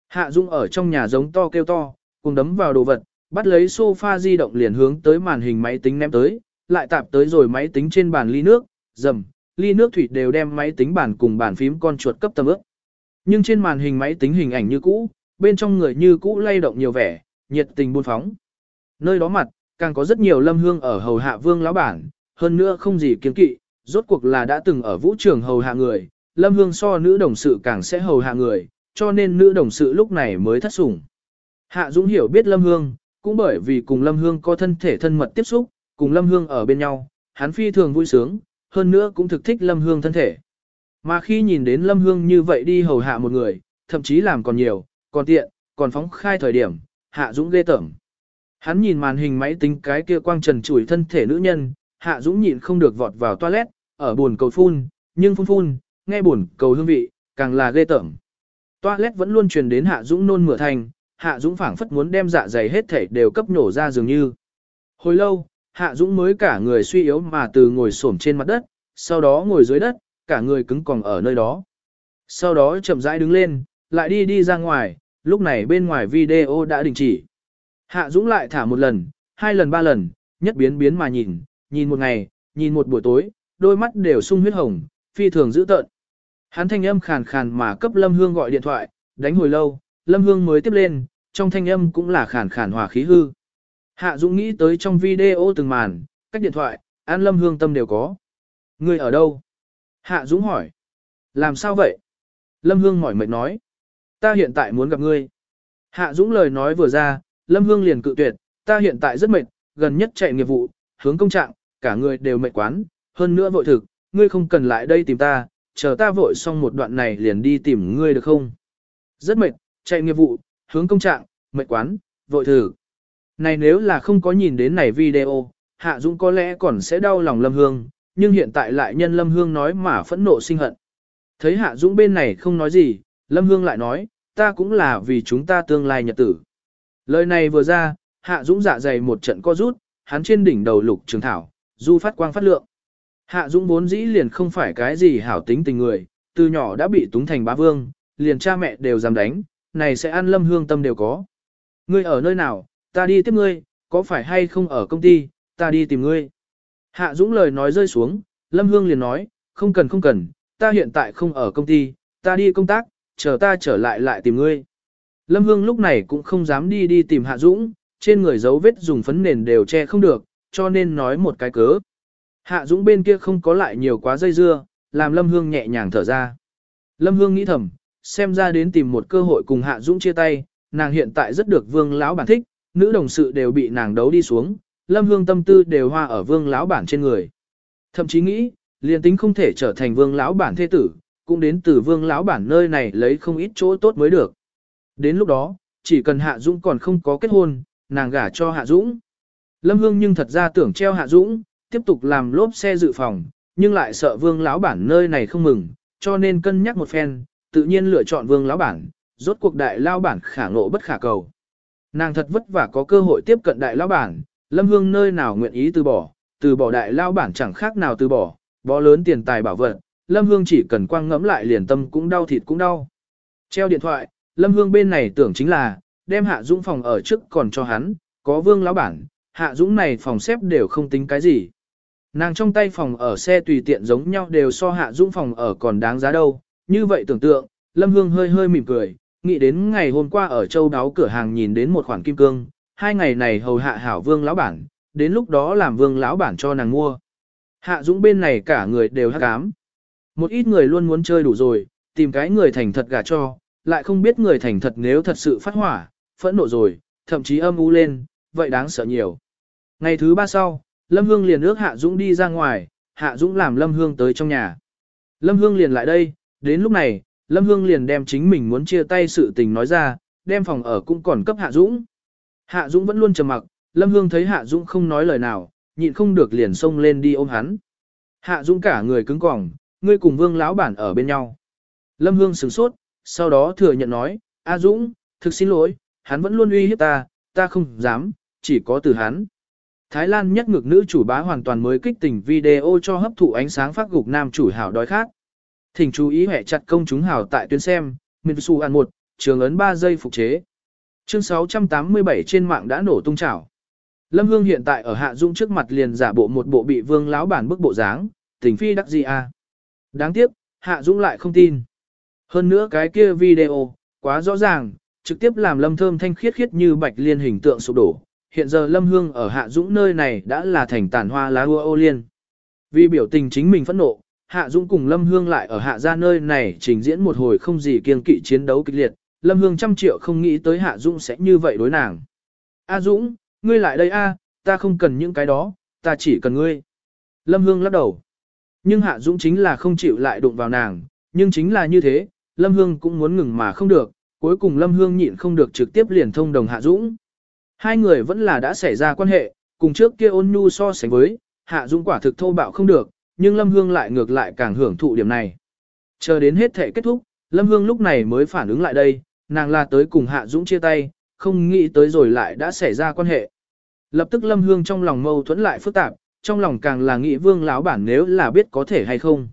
Hạ Dũng ở trong nhà giống to kêu to, cùng đấm vào đồ vật, bắt lấy sofa di động liền hướng tới màn hình máy tính ném tới, lại tạp tới rồi máy tính trên bàn ly nước, dầm, ly nước thủy đều đem máy tính bàn cùng bàn phím con chuột cấp tầm ước. Nhưng trên màn hình máy tính hình ảnh như cũ, bên trong người như cũ lay động nhiều vẻ, nhiệt tình buôn phóng. Nơi đó mặt, càng có rất nhiều lâm hương ở hầu hạ vương lão bản, hơn nữa không gì kiến kỵ, rốt cuộc là đã từng ở vũ trường hầu hạ người, lâm hương so nữ đồng sự càng sẽ hầu hạ người, cho nên nữ đồng sự lúc này mới thất sủng. Hạ Dũng hiểu biết lâm hương, cũng bởi vì cùng Lâm Hương có thân thể thân mật tiếp xúc, cùng Lâm Hương ở bên nhau, hắn phi thường vui sướng, hơn nữa cũng thực thích Lâm Hương thân thể. Mà khi nhìn đến Lâm Hương như vậy đi hầu hạ một người, thậm chí làm còn nhiều, còn tiện, còn phóng khai thời điểm, Hạ Dũng ghê tởm. Hắn nhìn màn hình máy tính cái kia quang trần chủi thân thể nữ nhân, Hạ Dũng nhịn không được vọt vào toilet, ở buồn cầu phun, nhưng phun phun, nghe buồn cầu hương vị, càng là ghê tởm. Toilet vẫn luôn truyền đến Hạ Dũng nôn mửa thành, Hạ Dũng phảng phất muốn đem dạ dày hết thể đều cấp nổ ra dường như. Hồi lâu, Hạ Dũng mới cả người suy yếu mà từ ngồi xổm trên mặt đất, sau đó ngồi dưới đất, cả người cứng còng ở nơi đó. Sau đó chậm rãi đứng lên, lại đi đi ra ngoài, lúc này bên ngoài video đã đình chỉ. Hạ Dũng lại thả một lần, hai lần ba lần, nhất biến biến mà nhìn, nhìn một ngày, nhìn một buổi tối, đôi mắt đều sung huyết hồng, phi thường dữ tợn. Hắn thanh âm khàn khàn mà cấp Lâm Hương gọi điện thoại, đánh hồi lâu, Lâm Hương mới tiếp lên, trong thanh âm cũng là khản khản hòa khí hư. Hạ Dũng nghĩ tới trong video từng màn, cách điện thoại, An Lâm Hương tâm đều có. Người ở đâu? Hạ Dũng hỏi. Làm sao vậy? Lâm Hương mỏi mệt nói. Ta hiện tại muốn gặp ngươi. Hạ Dũng lời nói vừa ra, Lâm Hương liền cự tuyệt, ta hiện tại rất mệt, gần nhất chạy nghiệp vụ, hướng công trạng, cả người đều mệt quán, hơn nữa vội thực, ngươi không cần lại đây tìm ta, chờ ta vội xong một đoạn này liền đi tìm ngươi được không? Rất mệt, chạy nghiệp vụ, hướng công trạng, mệt quán, vội thử. Này nếu là không có nhìn đến này video, Hạ Dũng có lẽ còn sẽ đau lòng Lâm Hương, nhưng hiện tại lại nhân Lâm Hương nói mà phẫn nộ sinh hận. Thấy Hạ Dũng bên này không nói gì, Lâm Hương lại nói, ta cũng là vì chúng ta tương lai nhật tử. Lời này vừa ra, Hạ Dũng dạ dày một trận co rút, hắn trên đỉnh đầu lục trường thảo, du phát quang phát lượng. Hạ Dũng vốn dĩ liền không phải cái gì hảo tính tình người, từ nhỏ đã bị túng thành bá vương, liền cha mẹ đều dám đánh, này sẽ ăn lâm hương tâm đều có. Ngươi ở nơi nào, ta đi tiếp ngươi, có phải hay không ở công ty, ta đi tìm ngươi. Hạ Dũng lời nói rơi xuống, lâm hương liền nói, không cần không cần, ta hiện tại không ở công ty, ta đi công tác, chờ ta trở lại lại tìm ngươi. Lâm Hương lúc này cũng không dám đi đi tìm Hạ Dũng, trên người dấu vết dùng phấn nền đều che không được, cho nên nói một cái cớ. Hạ Dũng bên kia không có lại nhiều quá dây dưa, làm Lâm Hương nhẹ nhàng thở ra. Lâm Hương nghĩ thầm, xem ra đến tìm một cơ hội cùng Hạ Dũng chia tay, nàng hiện tại rất được Vương lão bản thích, nữ đồng sự đều bị nàng đấu đi xuống, Lâm Hương tâm tư đều hoa ở Vương lão bản trên người. Thậm chí nghĩ, liền tính không thể trở thành Vương lão bản thế tử, cũng đến từ Vương lão bản nơi này lấy không ít chỗ tốt mới được. Đến lúc đó, chỉ cần Hạ Dũng còn không có kết hôn, nàng gả cho Hạ Dũng. Lâm Hương nhưng thật ra tưởng treo Hạ Dũng, tiếp tục làm lốp xe dự phòng, nhưng lại sợ vương lão bản nơi này không mừng, cho nên cân nhắc một phen, tự nhiên lựa chọn vương lão bản, rốt cuộc đại lão bản khả ngộ bất khả cầu. Nàng thật vất vả có cơ hội tiếp cận đại lão bản, Lâm Hương nơi nào nguyện ý từ bỏ, từ bỏ đại lão bản chẳng khác nào từ bỏ, bó lớn tiền tài bảo vật, Lâm Hương chỉ cần quang ngẫm lại liền tâm cũng đau thịt cũng đau. Treo điện thoại, Lâm Hương bên này tưởng chính là, đem Hạ Dũng phòng ở trước còn cho hắn, có vương lão bản, Hạ Dũng này phòng xếp đều không tính cái gì. Nàng trong tay phòng ở xe tùy tiện giống nhau đều so Hạ Dũng phòng ở còn đáng giá đâu, như vậy tưởng tượng, Lâm Hương hơi hơi mỉm cười, nghĩ đến ngày hôm qua ở châu đáo cửa hàng nhìn đến một khoản kim cương, hai ngày này hầu hạ hảo vương lão bản, đến lúc đó làm vương lão bản cho nàng mua. Hạ Dũng bên này cả người đều hắc ám. Một ít người luôn muốn chơi đủ rồi, tìm cái người thành thật gả cho, lại không biết người thành thật nếu thật sự phát hỏa, phẫn nộ rồi, thậm chí âm u lên, vậy đáng sợ nhiều. Ngày thứ ba sau, Lâm Hương liền ước Hạ Dũng đi ra ngoài, Hạ Dũng làm Lâm Hương tới trong nhà. Lâm Hương liền lại đây, đến lúc này, Lâm Hương liền đem chính mình muốn chia tay sự tình nói ra, đem phòng ở cũng còn cấp Hạ Dũng. Hạ Dũng vẫn luôn trầm mặc, Lâm Hương thấy Hạ Dũng không nói lời nào, nhịn không được liền xông lên đi ôm hắn. Hạ Dũng cả người cứng cỏng, ngươi cùng Vương lão bản ở bên nhau. Lâm Hương sửng sốt, sau đó thừa nhận nói, A Dũng, thực xin lỗi, hắn vẫn luôn uy hiếp ta, ta không dám, chỉ có từ hắn. Thái Lan nhất ngược nữ chủ bá hoàn toàn mới kích tình video cho hấp thụ ánh sáng phát gục nam chủ hảo đói khác. Thỉnh chú ý hệ chặt công chúng hảo tại tuyến xem, Mitsu ăn 1, trường ấn 3 giây phục chế. Chương 687 trên mạng đã nổ tung chảo. Lâm Hương hiện tại ở Hạ Dung trước mặt liền giả bộ một bộ bị vương lão bản bức bộ dáng, tình phi đắc gì à. Đáng tiếc, Hạ Dung lại không tin. Hơn nữa cái kia video, quá rõ ràng, trực tiếp làm Lâm Thơm thanh khiết khiết như bạch liên hình tượng sụp đổ, hiện giờ Lâm Hương ở Hạ Dũng nơi này đã là thành tàn hoa lá ua ô liên. Vì biểu tình chính mình phẫn nộ, Hạ Dũng cùng Lâm Hương lại ở Hạ gia nơi này trình diễn một hồi không gì kiêng kỵ chiến đấu kịch liệt, Lâm Hương trăm triệu không nghĩ tới Hạ Dũng sẽ như vậy đối nàng. A Dũng, ngươi lại đây a, ta không cần những cái đó, ta chỉ cần ngươi. Lâm Hương lắc đầu. Nhưng Hạ Dũng chính là không chịu lại đụng vào nàng, nhưng chính là như thế, Lâm Hương cũng muốn ngừng mà không được, cuối cùng Lâm Hương nhịn không được trực tiếp liền thông đồng Hạ Dũng. Hai người vẫn là đã xảy ra quan hệ, cùng trước kia ôn nhu so sánh với, Hạ Dũng quả thực thô bạo không được, nhưng Lâm Hương lại ngược lại càng hưởng thụ điểm này. Chờ đến hết thể kết thúc, Lâm Hương lúc này mới phản ứng lại đây, nàng là tới cùng Hạ Dũng chia tay, không nghĩ tới rồi lại đã xảy ra quan hệ. Lập tức Lâm Hương trong lòng mâu thuẫn lại phức tạp, trong lòng càng là nghĩ vương lão bản nếu là biết có thể hay không.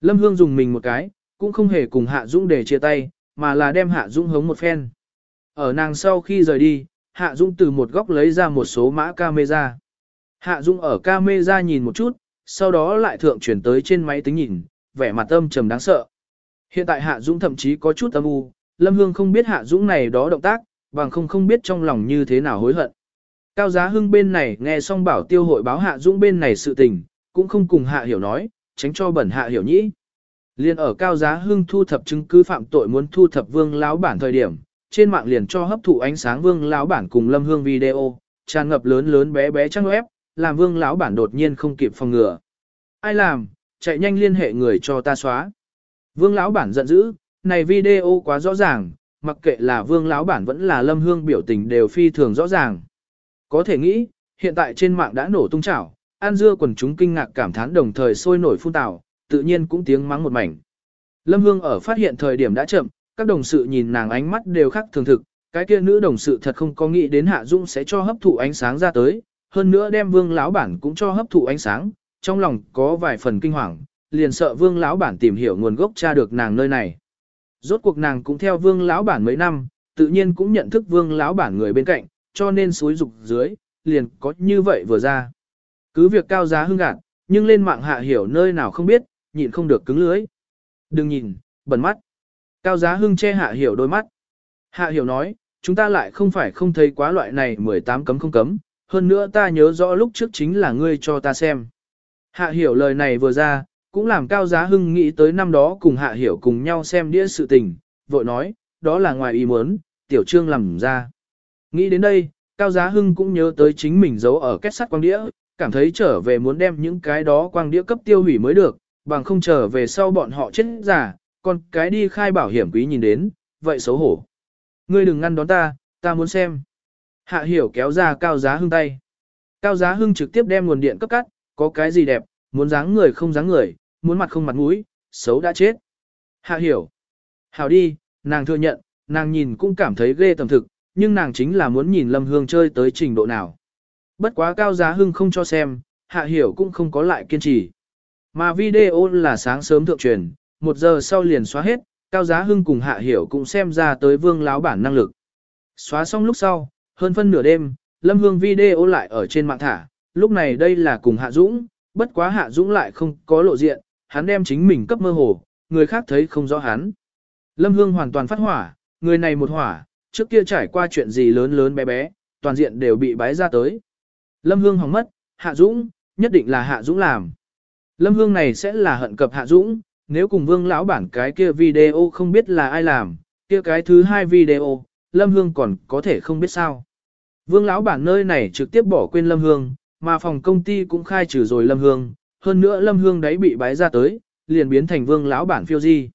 Lâm Hương dùng mình một cái, cũng không hề cùng Hạ Dũng để chia tay, mà là đem Hạ Dũng hống một phen. Ở nàng sau khi rời đi, Hạ Dũng từ một góc lấy ra một số mã camera. Hạ Dũng ở camera nhìn một chút, sau đó lại thượng chuyển tới trên máy tính nhìn, vẻ mặt âm trầm đáng sợ. Hiện tại Hạ Dũng thậm chí có chút âm u, Lâm Hương không biết Hạ Dũng này đó động tác, bằng không không biết trong lòng như thế nào hối hận. Cao Giá Hưng bên này nghe xong bảo tiêu hội báo Hạ Dũng bên này sự tình, cũng không cùng Hạ Hiểu nói, tránh cho bẩn Hạ Hiểu nhĩ. Liên ở Cao Giá Hưng thu thập chứng cứ phạm tội muốn thu thập Vương lão bản thời điểm, trên mạng liền cho hấp thụ ánh sáng Vương lão bản cùng Lâm Hương video, tràn ngập lớn lớn bé bé trang web, làm Vương lão bản đột nhiên không kịp phòng ngừa. Ai làm, chạy nhanh liên hệ người cho ta xóa. Vương lão bản giận dữ, này video quá rõ ràng, mặc kệ là Vương lão bản vẫn là Lâm Hương biểu tình đều phi thường rõ ràng. Có thể nghĩ, hiện tại trên mạng đã nổ tung chảo, An dưa quần chúng kinh ngạc cảm thán đồng thời sôi nổi phun tào, tự nhiên cũng tiếng mắng một mảnh. Lâm Hương ở phát hiện thời điểm đã chậm, các đồng sự nhìn nàng ánh mắt đều khác thường thực, cái kia nữ đồng sự thật không có nghĩ đến Hạ Dung sẽ cho hấp thụ ánh sáng ra tới, hơn nữa đem Vương lão bản cũng cho hấp thụ ánh sáng, trong lòng có vài phần kinh hoàng, liền sợ Vương lão bản tìm hiểu nguồn gốc tra được nàng nơi này. Rốt cuộc nàng cũng theo Vương lão bản mấy năm, tự nhiên cũng nhận thức Vương lão bản người bên cạnh, cho nên suối dục dưới, liền có như vậy vừa ra. Cứ việc cao giá hưng gạt, nhưng lên mạng hạ hiểu nơi nào không biết, nhịn không được cứng lưới. Đừng nhìn, bẩn mắt. Cao giá hưng che hạ hiểu đôi mắt. Hạ hiểu nói, chúng ta lại không phải không thấy quá loại này 18 cấm không cấm, hơn nữa ta nhớ rõ lúc trước chính là ngươi cho ta xem. Hạ hiểu lời này vừa ra, cũng làm cao giá hưng nghĩ tới năm đó cùng hạ hiểu cùng nhau xem đĩa sự tình, vội nói, đó là ngoài ý muốn, tiểu trương làm ra. Nghĩ đến đây, cao giá hưng cũng nhớ tới chính mình giấu ở kết sắt quang đĩa, cảm thấy trở về muốn đem những cái đó quang đĩa cấp tiêu hủy mới được, bằng không trở về sau bọn họ chết giả, còn cái đi khai bảo hiểm quý nhìn đến, vậy xấu hổ. Ngươi đừng ngăn đón ta, ta muốn xem. Hạ hiểu kéo ra cao giá hưng tay. Cao giá hưng trực tiếp đem nguồn điện cấp cắt, có cái gì đẹp, muốn dáng người không dáng người, muốn mặt không mặt mũi, xấu đã chết. Hạ hiểu. Hảo đi, nàng thừa nhận, nàng nhìn cũng cảm thấy ghê tầm thực, nhưng nàng chính là muốn nhìn Lâm Hương chơi tới trình độ nào. Bất quá cao giá hưng không cho xem, hạ hiểu cũng không có lại kiên trì. Mà video là sáng sớm thượng truyền, một giờ sau liền xóa hết, cao giá hưng cùng hạ hiểu cũng xem ra tới vương láo bản năng lực. Xóa xong lúc sau, hơn phân nửa đêm, Lâm Hương video lại ở trên mạng thả, lúc này đây là cùng Hạ Dũng, bất quá Hạ Dũng lại không có lộ diện, hắn đem chính mình cấp mơ hồ, người khác thấy không rõ hắn. Lâm Hương hoàn toàn phát hỏa, người này một hỏa, trước kia trải qua chuyện gì lớn lớn bé bé, toàn diện đều bị bái ra tới. Lâm Hương hỏng mất, Hạ Dũng, nhất định là Hạ Dũng làm. Lâm Hương này sẽ là hận cập Hạ Dũng, nếu cùng Vương lão bản cái kia video không biết là ai làm, kia cái thứ hai video, Lâm Hương còn có thể không biết sao. Vương lão bản nơi này trực tiếp bỏ quên Lâm Hương, mà phòng công ty cũng khai trừ rồi Lâm Hương, hơn nữa Lâm Hương đấy bị bái ra tới, liền biến thành Vương lão bản phiêu di.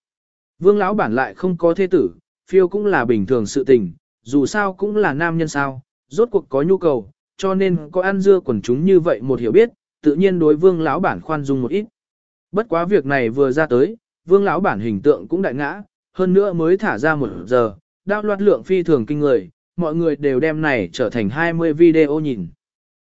Vương lão bản lại không có thế tử, phiêu cũng là bình thường sự tình, dù sao cũng là nam nhân sao, rốt cuộc có nhu cầu, cho nên có ăn dưa quần chúng như vậy một hiểu biết, tự nhiên đối vương lão bản khoan dung một ít. Bất quá việc này vừa ra tới, vương lão bản hình tượng cũng đại ngã, hơn nữa mới thả ra một giờ, đạo loạt lượng phi thường kinh người, mọi người đều đem này trở thành 20 video nhìn.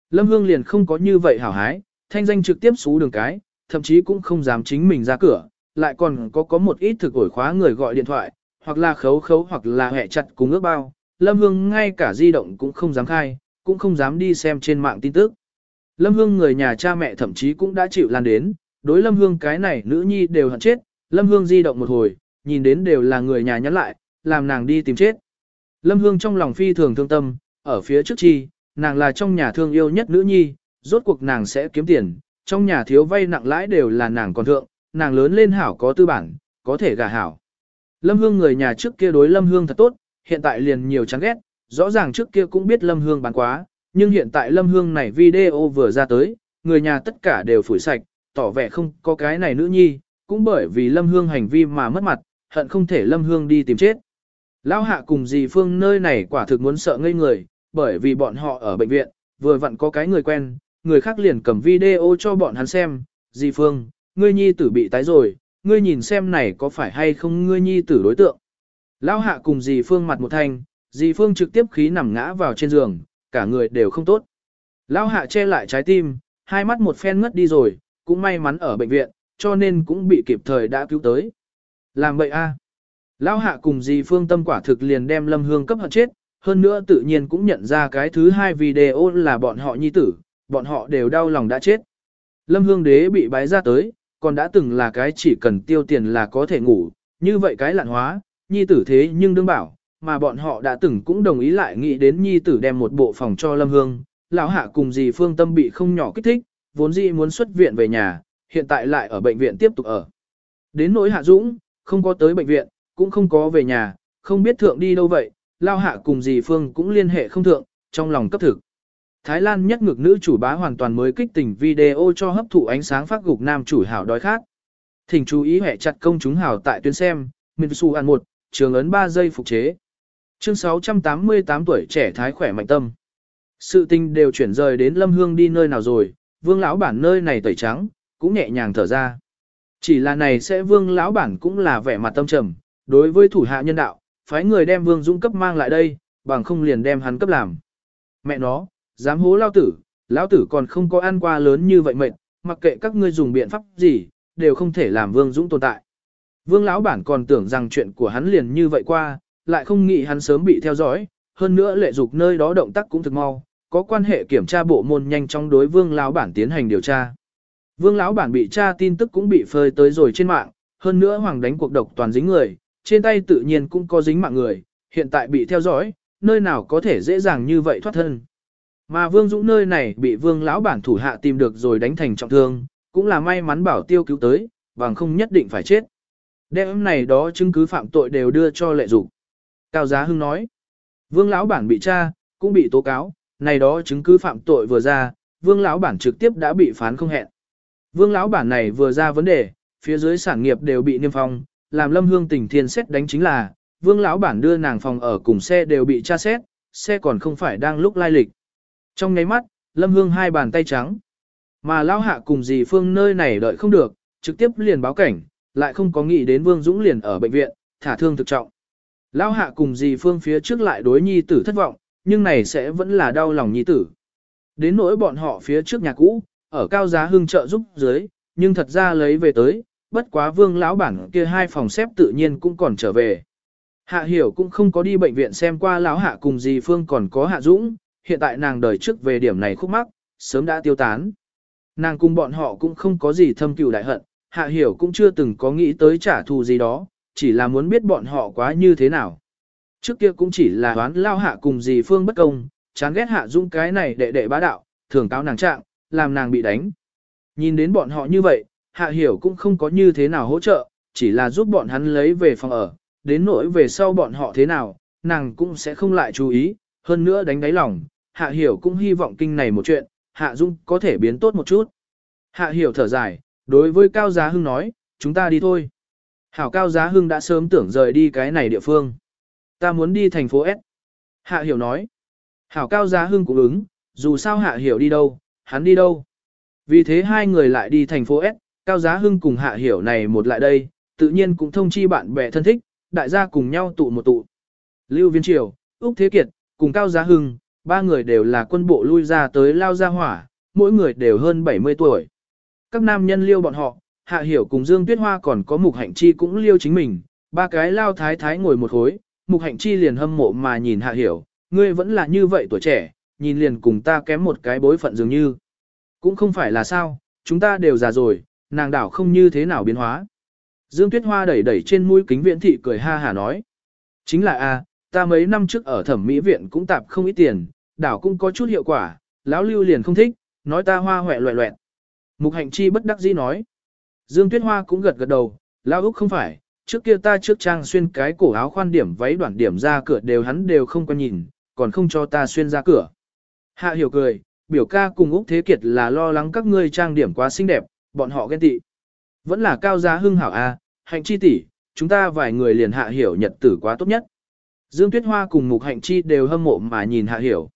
Lâm Hương liền không có như vậy hảo hái, thanh danh trực tiếp xú đường cái, thậm chí cũng không dám chính mình ra cửa, lại còn có có một ít thực ổi khóa người gọi điện thoại, hoặc là khấu khấu hoặc là hẹ chặt cùng ước bao. Lâm Hương ngay cả di động cũng không dám khai, cũng không dám đi xem trên mạng tin tức. Lâm Hương người nhà cha mẹ thậm chí cũng đã chịu lan đến, đối Lâm Hương cái này nữ nhi đều hận chết, Lâm Hương di động một hồi, nhìn đến đều là người nhà nhắn lại, làm nàng đi tìm chết. Lâm Hương trong lòng phi thường thương tâm, ở phía trước chi, nàng là trong nhà thương yêu nhất nữ nhi, rốt cuộc nàng sẽ kiếm tiền, trong nhà thiếu vay nặng lãi đều là nàng còn thượng, nàng lớn lên hảo có tư bản, có thể gả hảo. Lâm Hương người nhà trước kia đối Lâm Hương thật tốt, hiện tại liền nhiều chán ghét, rõ ràng trước kia cũng biết Lâm Hương bán quá, nhưng hiện tại Lâm Hương này video vừa ra tới, người nhà tất cả đều phủi sạch, tỏ vẻ không có cái này nữ nhi, cũng bởi vì Lâm Hương hành vi mà mất mặt, hận không thể Lâm Hương đi tìm chết. Lão hạ cùng dì Phương nơi này quả thực muốn sợ ngây người, bởi vì bọn họ ở bệnh viện, vừa vặn có cái người quen, người khác liền cầm video cho bọn hắn xem, dì Phương, ngươi nhi tử bị tái rồi, ngươi nhìn xem này có phải hay không ngươi nhi tử đối tượng. Lão hạ cùng dì Phương mặt một thanh, dì Phương trực tiếp khí nằm ngã vào trên giường, cả người đều không tốt. Lão hạ che lại trái tim, hai mắt một phen ngất đi rồi, cũng may mắn ở bệnh viện, cho nên cũng bị kịp thời đã cứu tới. Làm vậy a. Lão hạ cùng dì Phương tâm quả thực liền đem Lâm Hương cấp hận chết, hơn nữa tự nhiên cũng nhận ra cái thứ hai video là bọn họ nhi tử, bọn họ đều đau lòng đã chết. Lâm Hương Đế bị bái ra tới, còn đã từng là cái chỉ cần tiêu tiền là có thể ngủ, như vậy cái lạn hóa, nhi tử thế nhưng đương bảo, mà bọn họ đã từng cũng đồng ý lại nghĩ đến nhi tử đem một bộ phòng cho Lâm Hương, lão hạ cùng dì Phương Tâm bị không nhỏ kích thích, vốn dĩ muốn xuất viện về nhà, hiện tại lại ở bệnh viện tiếp tục ở. Đến nỗi Hạ Dũng, không có tới bệnh viện, cũng không có về nhà, không biết thượng đi đâu vậy, lao hạ cùng dì Phương cũng liên hệ không thượng, trong lòng cấp thực. Thái Lan nhất ngược nữ chủ bá hoàn toàn mới kích tình video cho hấp thụ ánh sáng phát gục nam chủ hảo đói khát. Thỉnh chú ý hệ chặt công chúng hảo tại tuyến xem, Minh Su an một, trường ấn 3 giây phục chế. Chương 688 tuổi trẻ thái khỏe mạnh tâm. Sự tình đều chuyển rời đến Lâm Hương đi nơi nào rồi, vương lão bản nơi này tẩy trắng, cũng nhẹ nhàng thở ra. Chỉ là này sẽ vương lão bản cũng là vẻ mặt tâm trầm, đối với thủ hạ nhân đạo, phái người đem vương dũng cấp mang lại đây, bằng không liền đem hắn cấp làm. Mẹ nó, dám hố lao tử, lão tử còn không có ăn qua lớn như vậy mệt, mặc kệ các ngươi dùng biện pháp gì, đều không thể làm vương dũng tồn tại. Vương lão bản còn tưởng rằng chuyện của hắn liền như vậy qua, lại không nghĩ hắn sớm bị theo dõi, hơn nữa lệ dục nơi đó động tác cũng thực mau, có quan hệ kiểm tra bộ môn nhanh chóng đối vương lão bản tiến hành điều tra. Vương lão bản bị tra tin tức cũng bị phơi tới rồi trên mạng, hơn nữa hoàng đánh cuộc độc toàn dính người, trên tay tự nhiên cũng có dính mạng người, hiện tại bị theo dõi, nơi nào có thể dễ dàng như vậy thoát thân. Mà Vương Dũng nơi này bị Vương lão bản thủ hạ tìm được rồi đánh thành trọng thương, cũng là may mắn bảo tiêu cứu tới, bằng không nhất định phải chết. Đêm này đó chứng cứ phạm tội đều đưa cho lệ dục. Cao Giá Hưng nói, Vương lão bản bị tra, cũng bị tố cáo, này đó chứng cứ phạm tội vừa ra, Vương lão bản trực tiếp đã bị phán không hẹn. Vương lão bản này vừa ra vấn đề, phía dưới sản nghiệp đều bị niêm phong, làm Lâm Hương tỉnh thiên xét đánh chính là, Vương lão bản đưa nàng phòng ở cùng xe đều bị tra xét, xe còn không phải đang lúc lai lịch. Trong nháy mắt, Lâm Hương hai bàn tay trắng. Mà lão hạ cùng dì Phương nơi này đợi không được, trực tiếp liền báo cảnh, lại không có nghĩ đến Vương Dũng liền ở bệnh viện, thả thương thực trọng. Lão hạ cùng dì Phương phía trước lại đối nhi tử thất vọng, nhưng này sẽ vẫn là đau lòng nhi tử. Đến nỗi bọn họ phía trước nhà cũ, ở cao giá hương trợ giúp dưới, nhưng thật ra lấy về tới, bất quá vương lão bản kia hai phòng xếp tự nhiên cũng còn trở về. Hạ hiểu cũng không có đi bệnh viện xem qua lão hạ cùng dì Phương còn có hạ dũng, hiện tại nàng đời trước về điểm này khúc mắc, sớm đã tiêu tán. Nàng cùng bọn họ cũng không có gì thâm cừu đại hận, hạ hiểu cũng chưa từng có nghĩ tới trả thù gì đó, chỉ là muốn biết bọn họ quá như thế nào. Trước kia cũng chỉ là đoán lao hạ cùng dì Phương bất công, chán ghét hạ dũng cái này đệ đệ bá đạo, thường cáo nàng trạng, làm nàng bị đánh. Nhìn đến bọn họ như vậy, hạ hiểu cũng không có như thế nào hỗ trợ, chỉ là giúp bọn hắn lấy về phòng ở, đến nỗi về sau bọn họ thế nào, nàng cũng sẽ không lại chú ý, hơn nữa đánh đáy lòng, hạ hiểu cũng hy vọng kinh này một chuyện, hạ dung có thể biến tốt một chút. Hạ hiểu thở dài, đối với Cao Giá Hưng nói, chúng ta đi thôi. Hảo Cao Giá Hưng đã sớm tưởng rời đi cái này địa phương. Ta muốn đi thành phố S. Hạ hiểu nói. Hảo Cao Giá Hưng cũng ứng, dù sao Hạ hiểu đi đâu, hắn đi đâu. Vì thế hai người lại đi thành phố S, Cao Giá Hưng cùng Hạ Hiểu này một lại đây, tự nhiên cũng thông chi bạn bè thân thích, đại gia cùng nhau tụ một tụ. Lưu Viên Triều, Úc Thế Kiệt, cùng Cao Giá Hưng, ba người đều là quân bộ lui ra tới lao gia hỏa, mỗi người đều hơn 70 tuổi. Các nam nhân liêu bọn họ, Hạ Hiểu cùng Dương Tuyết Hoa còn có Mục Hạnh Chi cũng liêu chính mình, ba cái lao thái thái ngồi một khối, Mục Hạnh Chi liền hâm mộ mà nhìn Hạ Hiểu, ngươi vẫn là như vậy tuổi trẻ, nhìn liền cùng ta kém một cái bối phận dường như. Cũng không phải là sao, chúng ta đều già rồi, nàng đảo không như thế nào biến hóa. Dương Tuyết Hoa đẩy đẩy trên mũi kính viễn thị cười ha hà nói. Chính là a, ta mấy năm trước ở thẩm mỹ viện cũng tạp không ít tiền, đảo cũng có chút hiệu quả, lão lưu liền không thích, nói ta hoa hoẹ loẹ loẹt. Mục hạnh chi bất đắc dĩ nói. Dương Tuyết Hoa cũng gật gật đầu, lão Úc không phải, trước kia ta trước trang xuyên cái cổ áo khoan điểm váy đoạn điểm ra cửa đều hắn đều không có nhìn, còn không cho ta xuyên ra cửa. Hạ hiểu cười, biểu ca cùng Úc Thế Kiệt là lo lắng các ngươi trang điểm quá xinh đẹp, bọn họ ghen tị. Vẫn là cao giá hưng hảo a, à, hạnh chi tỷ, chúng ta vài người liền hạ hiểu nhật tử quá tốt nhất. Dương Tuyết Hoa cùng Mục Hạnh Chi đều hâm mộ mà nhìn Hạ Hiểu.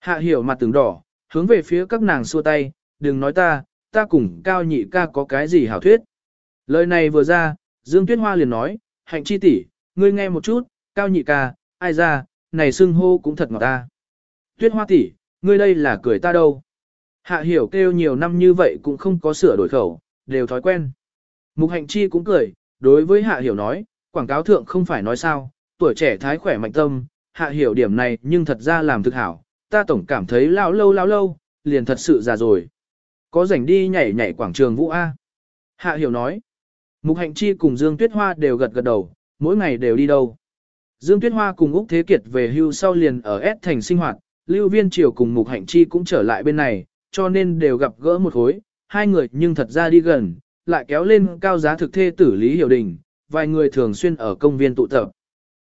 Hạ Hiểu mặt từng đỏ, hướng về phía các nàng xua tay, đừng nói ta, ta cùng Cao Nhị ca có cái gì hảo thuyết. Lời này vừa ra, Dương Tuyết Hoa liền nói, Hạnh Chi tỷ, ngươi nghe một chút, Cao Nhị ca, ai ra, này xưng hô cũng thật ngọt ta. Tuyết Hoa tỷ, ngươi đây là cười ta đâu. Hạ Hiểu kêu nhiều năm như vậy cũng không có sửa đổi khẩu, đều thói quen. Mục Hạnh Chi cũng cười, đối với Hạ Hiểu nói, quảng cáo thượng không phải nói sao, tuổi trẻ thái khỏe mạnh tâm, hạ hiểu điểm này nhưng thật ra làm thực hảo, ta tổng cảm thấy lão lâu lão lâu, liền thật sự già rồi. Có rảnh đi nhảy nhảy quảng trường vũ A. Hạ hiểu nói. Mục hạnh chi cùng Dương Tuyết Hoa đều gật gật đầu, mỗi ngày đều đi đâu. Dương Tuyết Hoa cùng Úc Thế Kiệt về hưu sau liền ở S thành sinh hoạt, Lưu Viên Triều cùng Mục Hạnh Chi cũng trở lại bên này, cho nên đều gặp gỡ một khối, hai người nhưng thật ra đi gần, lại kéo lên cao giá thực thê tử Lý Hiểu Đình, vài người thường xuyên ở công viên tụ tập.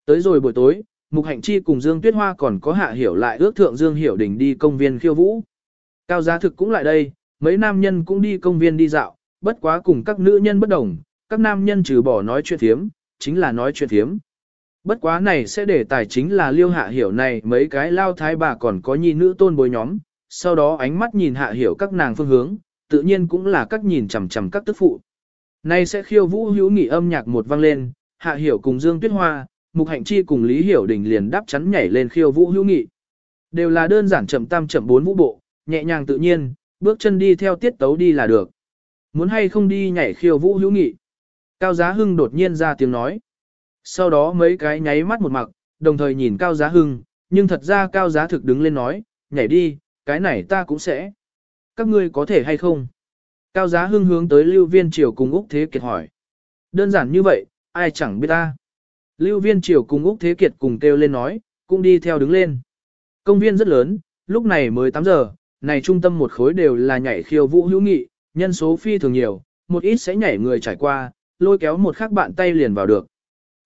Tới rồi buổi tối, Mục Hạnh Chi cùng Dương Tuyết Hoa còn có hạ hiểu lại ước thượng Dương Hiểu Đình đi công viên khiêu vũ. Cao giá thực cũng lại đây, mấy nam nhân cũng đi công viên đi dạo, bất quá cùng các nữ nhân bất đồng, các nam nhân trừ bỏ nói chuyện thiếm, chính là nói chuyện thiếm. Bất quá này sẽ để tài chính là liêu hạ hiểu này mấy cái lao thái bà còn có nhi nữ tôn bối nhóm, sau đó ánh mắt nhìn hạ hiểu các nàng phương hướng, tự nhiên cũng là các nhìn chằm chằm các tức phụ. nay sẽ khiêu vũ hữu nghị âm nhạc một vang lên, hạ hiểu cùng Dương Tuyết Hoa, Mục Hạnh Chi cùng Lý Hiểu Đình liền đáp chắn nhảy lên khiêu vũ hữu nghị. Đều là đơn giản chậm tam chậm bốn vũ bộ, nhẹ nhàng tự nhiên, bước chân đi theo tiết tấu đi là được. Muốn hay không đi nhảy khiêu vũ hữu nghị. Cao Giá Hưng đột nhiên ra tiếng nói. Sau đó mấy cái nháy mắt một mặc, đồng thời nhìn Cao Giá Hưng, nhưng thật ra Cao Giá thực đứng lên nói, nhảy đi, cái này ta cũng sẽ. Các ngươi có thể hay không? Cao Giá Hưng hướng tới Lưu Viên Triều cùng Úc Thế Kiệt hỏi. Đơn giản như vậy, ai chẳng biết ta. Lưu Viên Triều cùng Úc Thế Kiệt cùng kêu lên nói, cũng đi theo đứng lên. Công viên rất lớn, lúc này mới 8 giờ, này trung tâm một khối đều là nhảy khiêu vũ hữu nghị, nhân số phi thường nhiều, một ít sẽ nhảy người trải qua, lôi kéo một khác bạn tay liền vào được.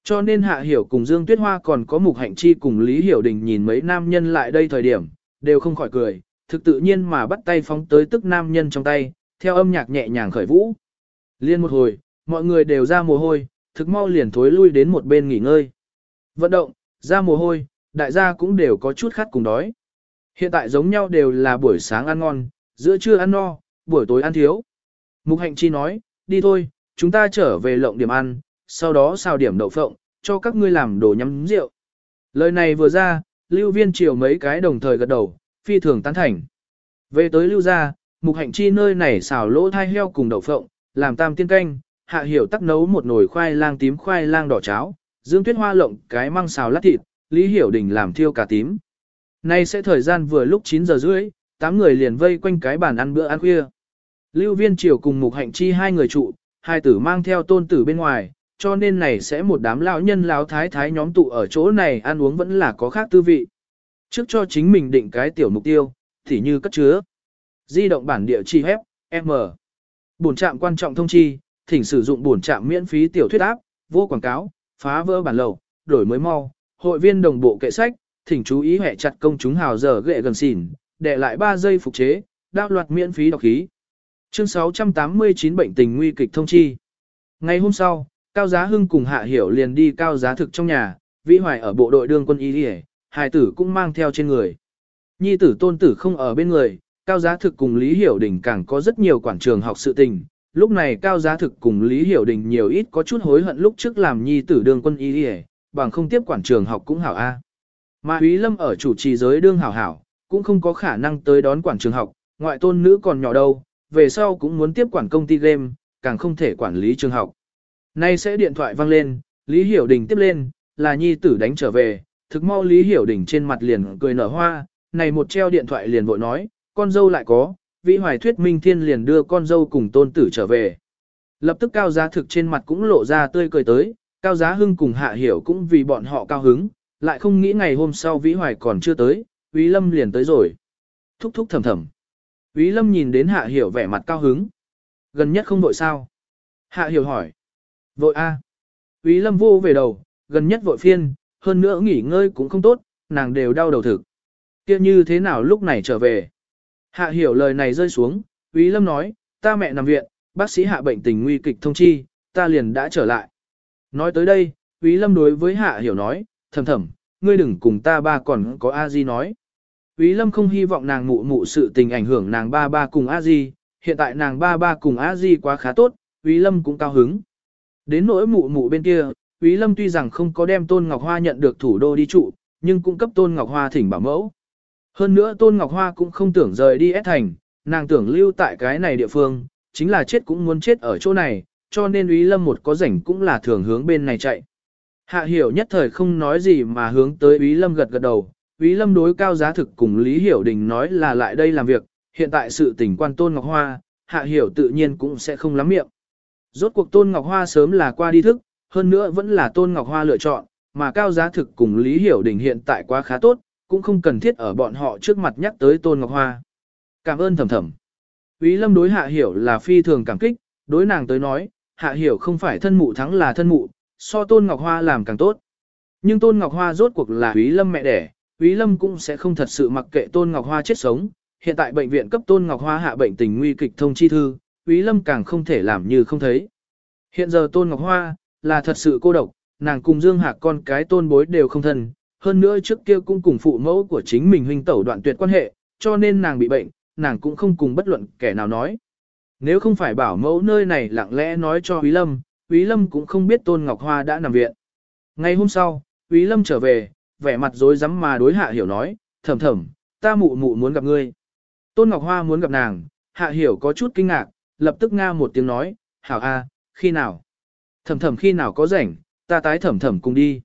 Cho nên Hạ Hiểu cùng Dương Tuyết Hoa còn có Mục Hạnh Chi cùng Lý Hiểu Đình nhìn mấy nam nhân lại đây thời điểm, đều không khỏi cười, thực tự nhiên mà bắt tay phóng tới tức nam nhân trong tay, theo âm nhạc nhẹ nhàng khởi vũ. Liên một hồi, mọi người đều ra mồ hôi, thực mau liền thối lui đến một bên nghỉ ngơi. Vận động, ra mồ hôi, đại gia cũng đều có chút khát cùng đói. Hiện tại giống nhau đều là buổi sáng ăn ngon, giữa trưa ăn no, buổi tối ăn thiếu. Mục Hạnh Chi nói, đi thôi, chúng ta trở về lộng điểm ăn, sau đó xào điểm đậu phộng, cho các ngươi làm đồ nhắm rượu. Lời này vừa ra, lưu viên triều mấy cái đồng thời gật đầu, phi thường tán thành. Về tới lưu gia, mục hạnh chi nơi này xào lỗ thai heo cùng đậu phộng, làm tam tiên canh, hạ hiểu tắc nấu một nồi khoai lang tím khoai lang đỏ cháo, dương tuyết hoa lộng cái măng xào lát thịt, lý hiểu đình làm thiêu cà tím. Nay sẽ thời gian vừa lúc 9 giờ rưỡi, tám người liền vây quanh cái bàn ăn bữa ăn khuya. Lưu viên triều cùng mục hạnh chi hai người trụ, hai tử mang theo tôn tử bên ngoài, cho nên này sẽ một đám lão nhân lão thái thái nhóm tụ ở chỗ này ăn uống vẫn là có khác tư vị. Trước cho chính mình định cái tiểu mục tiêu, thì như cất chứa. Di động bản địa chỉ hép, M. Bổn trạm quan trọng thông chi, thỉnh sử dụng bổn trạm miễn phí tiểu thuyết áp, vô quảng cáo, phá vỡ bản lầu, đổi mới mau, hội viên đồng bộ kệ sách, thỉnh chú ý hệ chặt công chúng hào giờ ghệ gần xỉn, để lại 3 giây phục chế, đao loạt miễn phí đọc khí. Chương 689 bệnh tình nguy kịch thông chi. Ngày hôm sau, Cao Giá Hưng cùng Hạ Hiểu liền đi cao giá thực trong nhà, Vĩ Hoài ở bộ đội đương quân y đi hài tử cũng mang theo trên người. Nhi tử tôn tử không ở bên người, Cao Giá thực cùng Lý Hiểu Đình càng có rất nhiều quản trường học sự tình. Lúc này Cao Giá thực cùng Lý Hiểu Đình nhiều ít có chút hối hận lúc trước làm nhi tử đương quân y đi bằng không tiếp quản trường học cũng hảo A. Mà Húy Lâm ở chủ trì giới đương hảo hảo, cũng không có khả năng tới đón quản trường học, ngoại tôn nữ còn nhỏ đâu, về sau cũng muốn tiếp quản công ty game, càng không thể quản lý trường học. Nay sẽ điện thoại vang lên, Lý Hiểu Đình tiếp lên, là nhi tử đánh trở về, thực mau Lý Hiểu Đình trên mặt liền cười nở hoa, này một treo điện thoại liền vội nói, con dâu lại có, Vĩ Hoài Thuyết Minh Thiên liền đưa con dâu cùng tôn tử trở về. Lập tức Cao Giá Thực trên mặt cũng lộ ra tươi cười tới, Cao Giá Hưng cùng Hạ Hiểu cũng vì bọn họ cao hứng, lại không nghĩ ngày hôm sau Vĩ Hoài còn chưa tới, Vĩ Lâm liền tới rồi. Thúc thúc thầm thầm. Vĩ Lâm nhìn đến Hạ Hiểu vẻ mặt cao hứng. Gần nhất không vội sao? Hạ Hiểu hỏi. Vội a. À. Úy Lâm vô về đầu, gần nhất vội phiên, hơn nữa nghỉ ngơi cũng không tốt, nàng đều đau đầu thực. Kia như thế nào lúc này trở về? Hạ hiểu lời này rơi xuống, Úy Lâm nói, ta mẹ nằm viện, bác sĩ hạ bệnh tình nguy kịch thông chi, ta liền đã trở lại. Nói tới đây, Úy Lâm đối với Hạ hiểu nói, thầm thầm, ngươi đừng cùng ta ba còn có A Di nói. Úy Lâm không hy vọng nàng mụ mụ sự tình ảnh hưởng nàng ba ba cùng A Di, hiện tại nàng ba ba cùng A Di quá khá tốt, Úy Lâm cũng cao hứng. Đến nỗi mụ mụ bên kia, Úy Lâm tuy rằng không có đem Tôn Ngọc Hoa nhận được thủ đô đi trụ, nhưng cũng cấp Tôn Ngọc Hoa thỉnh bảo mẫu. Hơn nữa Tôn Ngọc Hoa cũng không tưởng rời đi S thành, nàng tưởng lưu tại cái này địa phương, chính là chết cũng muốn chết ở chỗ này, cho nên Úy Lâm một có rảnh cũng là thường hướng bên này chạy. Hạ hiểu nhất thời không nói gì mà hướng tới Ý Lâm gật gật đầu. Ý Lâm đối cao giá thực cùng Lý Hiểu Đình nói là lại đây làm việc, hiện tại sự tình quan Tôn Ngọc Hoa, Hạ hiểu tự nhiên cũng sẽ không lắm miệng. Rốt cuộc Tôn Ngọc Hoa sớm là qua đi thức, hơn nữa vẫn là Tôn Ngọc Hoa lựa chọn, mà cao giá thực cùng Lý Hiểu Đình hiện tại quá khá tốt, cũng không cần thiết ở bọn họ trước mặt nhắc tới Tôn Ngọc Hoa. Cảm ơn thầm thầm. Ý Lâm đối Hạ Hiểu là phi thường cảm kích, đối nàng tới nói, Hạ Hiểu không phải thân mụ thắng là thân mụ, so Tôn Ngọc Hoa làm càng tốt. Nhưng Tôn Ngọc Hoa rốt cuộc là Ý Lâm mẹ đẻ, Ý Lâm cũng sẽ không thật sự mặc kệ Tôn Ngọc Hoa chết sống. Hiện tại bệnh viện cấp Tôn Ngọc Hoa hạ bệnh tình nguy kịch thông chi thư, Ý Lâm càng không thể làm như không thấy. Hiện giờ Tôn Ngọc Hoa, là thật sự cô độc, nàng cùng Dương Hạc con cái tôn bối đều không thân, hơn nữa trước kia cũng cùng phụ mẫu của chính mình huynh tẩu đoạn tuyệt quan hệ, cho nên nàng bị bệnh, nàng cũng không cùng bất luận kẻ nào nói. Nếu không phải bảo mẫu nơi này lặng lẽ nói cho Quý Lâm, Quý Lâm cũng không biết Tôn Ngọc Hoa đã nằm viện. Ngày hôm sau, Quý Lâm trở về, vẻ mặt rối rắm mà đối Hạ Hiểu nói, thầm thầm, ta mụ mụ muốn gặp ngươi. Tôn Ngọc Hoa muốn gặp nàng, Hạ Hiểu có chút kinh ngạc, lập tức nga một tiếng nói, hảo a, khi nào? Thẩm thầm khi nào có rảnh, ta tái thẩm thầm cùng đi.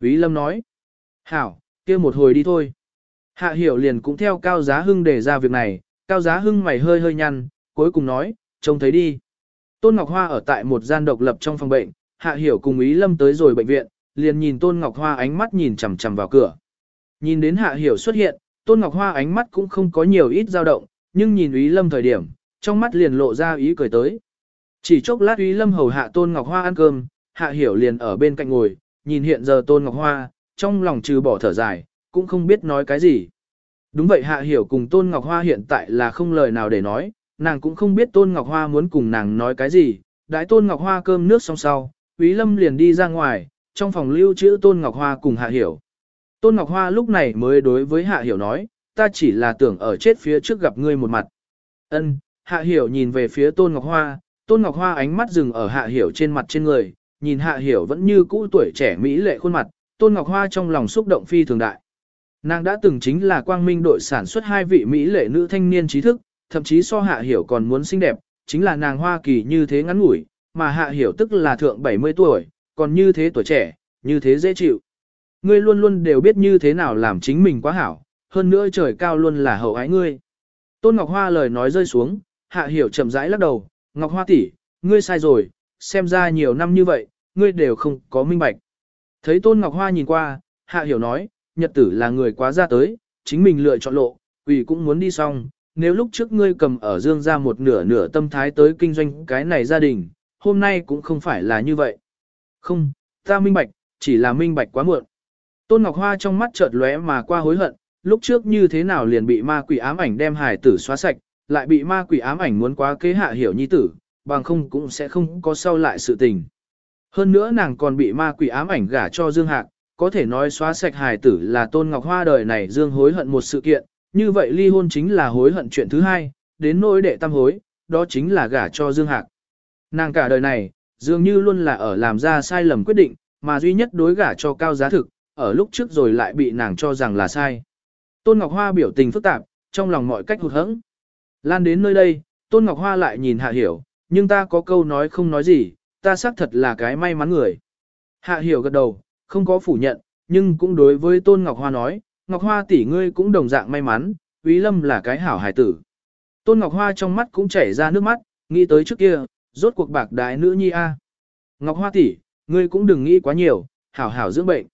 Quý Lâm nói, hảo, kia một hồi đi thôi. Hạ Hiểu liền cũng theo Cao Giá Hưng để ra việc này, Cao Giá Hưng mày hơi hơi nhăn, cuối cùng nói, trông thấy đi. Tôn Ngọc Hoa ở tại một gian độc lập trong phòng bệnh, Hạ Hiểu cùng Ý Lâm tới rồi bệnh viện, liền nhìn Tôn Ngọc Hoa ánh mắt nhìn chằm chằm vào cửa. Nhìn đến Hạ Hiểu xuất hiện, Tôn Ngọc Hoa ánh mắt cũng không có nhiều ít dao động, nhưng nhìn Ý Lâm thời điểm, trong mắt liền lộ ra ý cười tới. Chỉ chốc lát Ý Lâm hầu hạ Tôn Ngọc Hoa ăn cơm, Hạ Hiểu liền ở bên cạnh ngồi, nhìn hiện giờ Tôn Ngọc Hoa, trong lòng trừ bỏ thở dài, cũng không biết nói cái gì. Đúng vậy Hạ Hiểu cùng Tôn Ngọc Hoa hiện tại là không lời nào để nói, nàng cũng không biết Tôn Ngọc Hoa muốn cùng nàng nói cái gì. Đãi Tôn Ngọc Hoa cơm nước xong sau, Quý Lâm liền đi ra ngoài, trong phòng lưu trữ Tôn Ngọc Hoa cùng Hạ Hiểu. Tôn Ngọc Hoa lúc này mới đối với Hạ Hiểu nói, ta chỉ là tưởng ở chết phía trước gặp ngươi một mặt. Ân, Hạ Hiểu nhìn về phía Tôn Ngọc Hoa, Tôn Ngọc Hoa ánh mắt dừng ở Hạ Hiểu trên mặt trên người, nhìn Hạ Hiểu vẫn như cũ tuổi trẻ mỹ lệ khuôn mặt, Tôn Ngọc Hoa trong lòng xúc động phi thường đại. Nàng đã từng chính là quang minh đội sản xuất hai vị Mỹ lệ nữ thanh niên trí thức, thậm chí so hạ hiểu còn muốn xinh đẹp, chính là nàng Hoa Kỳ như thế ngắn ngủi, mà hạ hiểu tức là thượng 70 tuổi, còn như thế tuổi trẻ, như thế dễ chịu. Ngươi luôn luôn đều biết như thế nào làm chính mình quá hảo, hơn nữa trời cao luôn là hậu ái ngươi. Tôn Ngọc Hoa lời nói rơi xuống, hạ hiểu chậm rãi lắc đầu, Ngọc Hoa tỷ, ngươi sai rồi, xem ra nhiều năm như vậy, ngươi đều không có minh bạch. Thấy Tôn Ngọc Hoa nhìn qua, hạ hiểu nói, nhật tử là người quá ra tới, chính mình lựa chọn lộ, quỷ cũng muốn đi xong, nếu lúc trước ngươi cầm ở dương ra một nửa nửa tâm thái tới kinh doanh cái này gia đình, hôm nay cũng không phải là như vậy. Không, ta minh bạch, chỉ là minh bạch quá muộn. Tôn Ngọc Hoa trong mắt chợt lóe mà qua hối hận, lúc trước như thế nào liền bị ma quỷ ám ảnh đem hải tử xóa sạch, lại bị ma quỷ ám ảnh muốn quá kế hạ hiểu nhi tử, bằng không cũng sẽ không có sau lại sự tình. Hơn nữa nàng còn bị ma quỷ ám ảnh gả cho Dương Hạc, có thể nói xóa sạch hài tử là Tôn Ngọc Hoa đời này Dương hối hận một sự kiện, như vậy ly hôn chính là hối hận chuyện thứ hai, đến nỗi đệ tam hối, đó chính là gả cho Dương Hạc. Nàng cả đời này, dường như luôn là ở làm ra sai lầm quyết định, mà duy nhất đối gả cho cao giá thực, ở lúc trước rồi lại bị nàng cho rằng là sai. Tôn Ngọc Hoa biểu tình phức tạp, trong lòng mọi cách hụt hẫng. Lan đến nơi đây, Tôn Ngọc Hoa lại nhìn Hạ Hiểu, nhưng ta có câu nói không nói gì, ta xác thật là cái may mắn người. Hạ Hiểu gật đầu, không có phủ nhận, nhưng cũng đối với Tôn Ngọc Hoa nói, Ngọc Hoa tỷ ngươi cũng đồng dạng may mắn, Úy Lâm là cái hảo hải tử. Tôn Ngọc Hoa trong mắt cũng chảy ra nước mắt, nghĩ tới trước kia, rốt cuộc bạc đái nữ nhi a. Ngọc Hoa tỷ, ngươi cũng đừng nghĩ quá nhiều, hảo hảo dưỡng bệnh.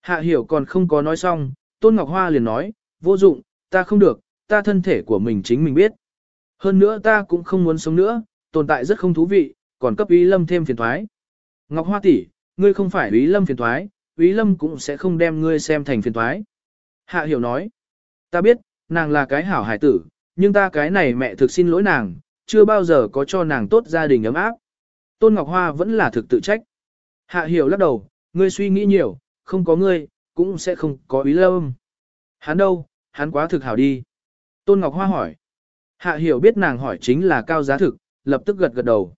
Hạ hiểu còn không có nói xong, Tôn Ngọc Hoa liền nói, vô dụng, ta không được, ta thân thể của mình chính mình biết. Hơn nữa ta cũng không muốn sống nữa, tồn tại rất không thú vị, còn cấp Ý Lâm thêm phiền thoái. Ngọc Hoa tỷ, ngươi không phải Ý Lâm phiền thoái, Ý Lâm cũng sẽ không đem ngươi xem thành phiền thoái. Hạ hiểu nói, ta biết, nàng là cái hảo hải tử, nhưng ta cái này mẹ thực xin lỗi nàng, chưa bao giờ có cho nàng tốt gia đình ấm áp. Tôn Ngọc Hoa vẫn là thực tự trách. Hạ hiểu lắc đầu, ngươi suy nghĩ nhiều, không có ngươi, cũng sẽ không có Ý Lâm. Hắn đâu, hắn quá thực hảo đi. Tôn Ngọc Hoa hỏi. Hạ hiểu biết nàng hỏi chính là cao giá thực, lập tức gật gật đầu.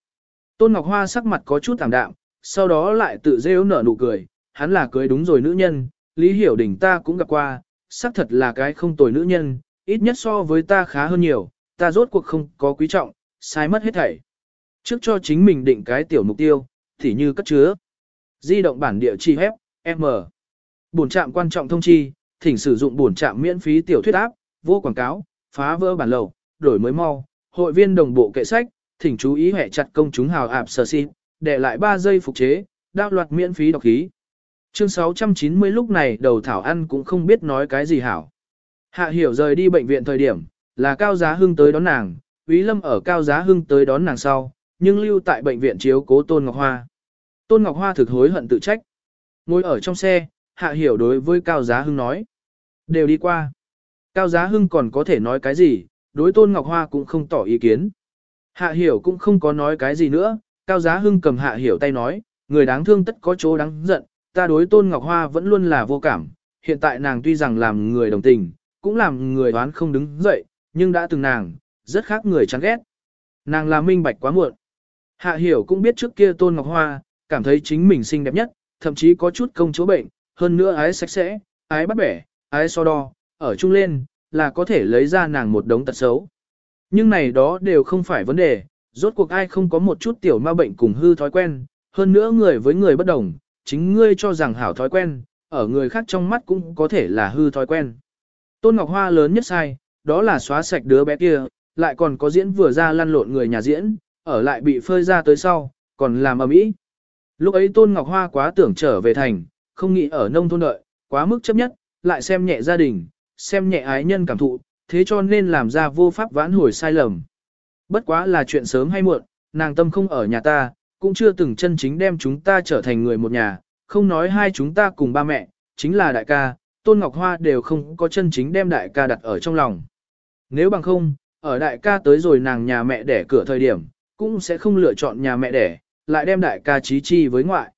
Tôn Ngọc Hoa sắc mặt có chút thảm đạm, sau đó lại tự rêu nở nụ cười, hắn là cưới đúng rồi nữ nhân, Lý Hiểu Đình ta cũng gặp qua, xác thật là cái không tồi nữ nhân, ít nhất so với ta khá hơn nhiều, ta rốt cuộc không có quý trọng, sai mất hết thảy. Trước cho chính mình định cái tiểu mục tiêu, thì như cất chứa. Di động bản địa chỉ hép, M. Bổn trạm quan trọng thông chi, thỉnh sử dụng bổn trạm miễn phí tiểu thuyết áp, vô quảng cáo, phá vỡ bản lầu, đổi mới mau, hội viên đồng bộ kệ sách, thỉnh chú ý hệ chặt công chúng hào ạp sở xin, để lại 3 giây phục chế, đao loạt miễn phí đọc khí. Chương 690 lúc này đầu thảo ăn cũng không biết nói cái gì hảo. Hạ hiểu rời đi bệnh viện thời điểm, là Cao Giá Hưng tới đón nàng, Úy Lâm ở Cao Giá Hưng tới đón nàng sau, nhưng lưu tại bệnh viện chiếu cố Tôn Ngọc Hoa. Tôn Ngọc Hoa thực hối hận tự trách. Ngồi ở trong xe, Hạ hiểu đối với Cao Giá Hưng nói. Đều đi qua. Cao Giá Hưng còn có thể nói cái gì, đối Tôn Ngọc Hoa cũng không tỏ ý kiến. Hạ hiểu cũng không có nói cái gì nữa, Cao Giá Hưng cầm Hạ hiểu tay nói, người đáng thương tất có chỗ đáng giận, ta đối Tôn Ngọc Hoa vẫn luôn là vô cảm, hiện tại nàng tuy rằng làm người đồng tình, cũng làm người đoán không đứng dậy, nhưng đã từng nàng, rất khác người chán ghét. Nàng là minh bạch quá muộn. Hạ hiểu cũng biết trước kia Tôn Ngọc Hoa, cảm thấy chính mình xinh đẹp nhất, thậm chí có chút công chúa bệnh, hơn nữa ái sạch sẽ, ái bắt bẻ, ái so đo, ở chung lên, là có thể lấy ra nàng một đống tật xấu. Nhưng này đó đều không phải vấn đề, rốt cuộc ai không có một chút tiểu ma bệnh cùng hư thói quen, hơn nữa người với người bất đồng, chính ngươi cho rằng hảo thói quen, ở người khác trong mắt cũng có thể là hư thói quen. Tôn Ngọc Hoa lớn nhất sai, đó là xóa sạch đứa bé kia, lại còn có diễn vừa ra lăn lộn người nhà diễn, ở lại bị phơi ra tới sau, còn làm ầm ĩ. Lúc ấy Tôn Ngọc Hoa quá tưởng trở về thành, không nghĩ ở nông thôn đợi, quá mức chấp nhất, lại xem nhẹ gia đình, xem nhẹ ái nhân cảm thụ, thế cho nên làm ra vô pháp vãn hồi sai lầm. Bất quá là chuyện sớm hay muộn, nàng tâm không ở nhà ta, cũng chưa từng chân chính đem chúng ta trở thành người một nhà, không nói hai chúng ta cùng ba mẹ, chính là đại ca, Tôn Ngọc Hoa đều không có chân chính đem đại ca đặt ở trong lòng. Nếu bằng không, ở đại ca tới rồi nàng nhà mẹ đẻ cửa thời điểm, cũng sẽ không lựa chọn nhà mẹ đẻ, lại đem đại ca trí chi với ngoại.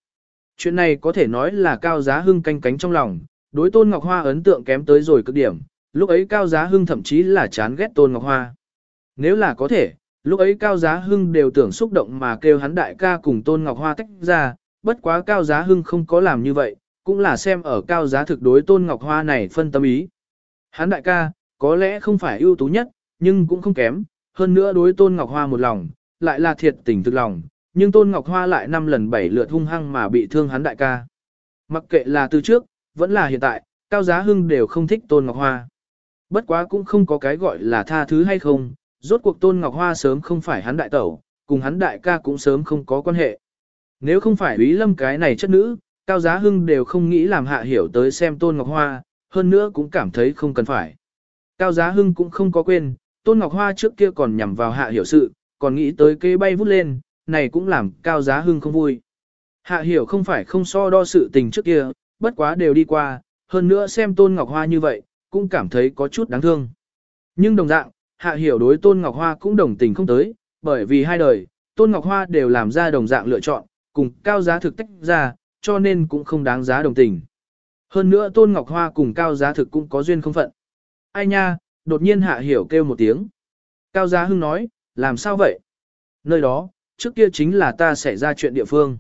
Chuyện này có thể nói là Cao Giá Hưng canh cánh trong lòng, đối Tôn Ngọc Hoa ấn tượng kém tới rồi cực điểm, lúc ấy Cao Giá Hưng thậm chí là chán ghét Tôn Ngọc Hoa. Nếu là có thể, lúc ấy Cao Giá Hưng đều tưởng xúc động mà kêu hắn đại ca cùng Tôn Ngọc Hoa tách ra, bất quá Cao Giá Hưng không có làm như vậy, cũng là xem ở Cao Giá thực đối Tôn Ngọc Hoa này phân tâm ý. Hắn đại ca, có lẽ không phải ưu tú nhất, nhưng cũng không kém, hơn nữa đối Tôn Ngọc Hoa một lòng, lại là thiệt tình thực lòng, nhưng Tôn Ngọc Hoa lại năm lần bảy lượt hung hăng mà bị thương hắn đại ca. Mặc kệ là từ trước, vẫn là hiện tại, Cao Giá Hưng đều không thích Tôn Ngọc Hoa. Bất quá cũng không có cái gọi là tha thứ hay không, rốt cuộc Tôn Ngọc Hoa sớm không phải hắn đại tẩu, cùng hắn đại ca cũng sớm không có quan hệ. Nếu không phải Ý Lâm cái này chất nữ, Cao Giá Hưng đều không nghĩ làm hạ hiểu tới xem Tôn Ngọc Hoa, hơn nữa cũng cảm thấy không cần phải. Cao Giá Hưng cũng không có quên, Tôn Ngọc Hoa trước kia còn nhằm vào hạ hiểu sự, còn nghĩ tới kế bay vút lên, này cũng làm Cao Giá Hưng không vui. Hạ hiểu không phải không so đo sự tình trước kia, bất quá đều đi qua, hơn nữa xem Tôn Ngọc Hoa như vậy, cũng cảm thấy có chút đáng thương. Nhưng đồng dạng, Hạ hiểu đối Tôn Ngọc Hoa cũng đồng tình không tới, bởi vì hai đời, Tôn Ngọc Hoa đều làm ra đồng dạng lựa chọn, cùng Cao Giá thực tách ra, cho nên cũng không đáng giá đồng tình. Hơn nữa Tôn Ngọc Hoa cùng Cao Giá thực cũng có duyên không phận. Ai nha, đột nhiên Hạ Hiểu kêu một tiếng. Cao Giá Hưng nói, làm sao vậy? Nơi đó, trước kia chính là ta xảy ra chuyện địa phương.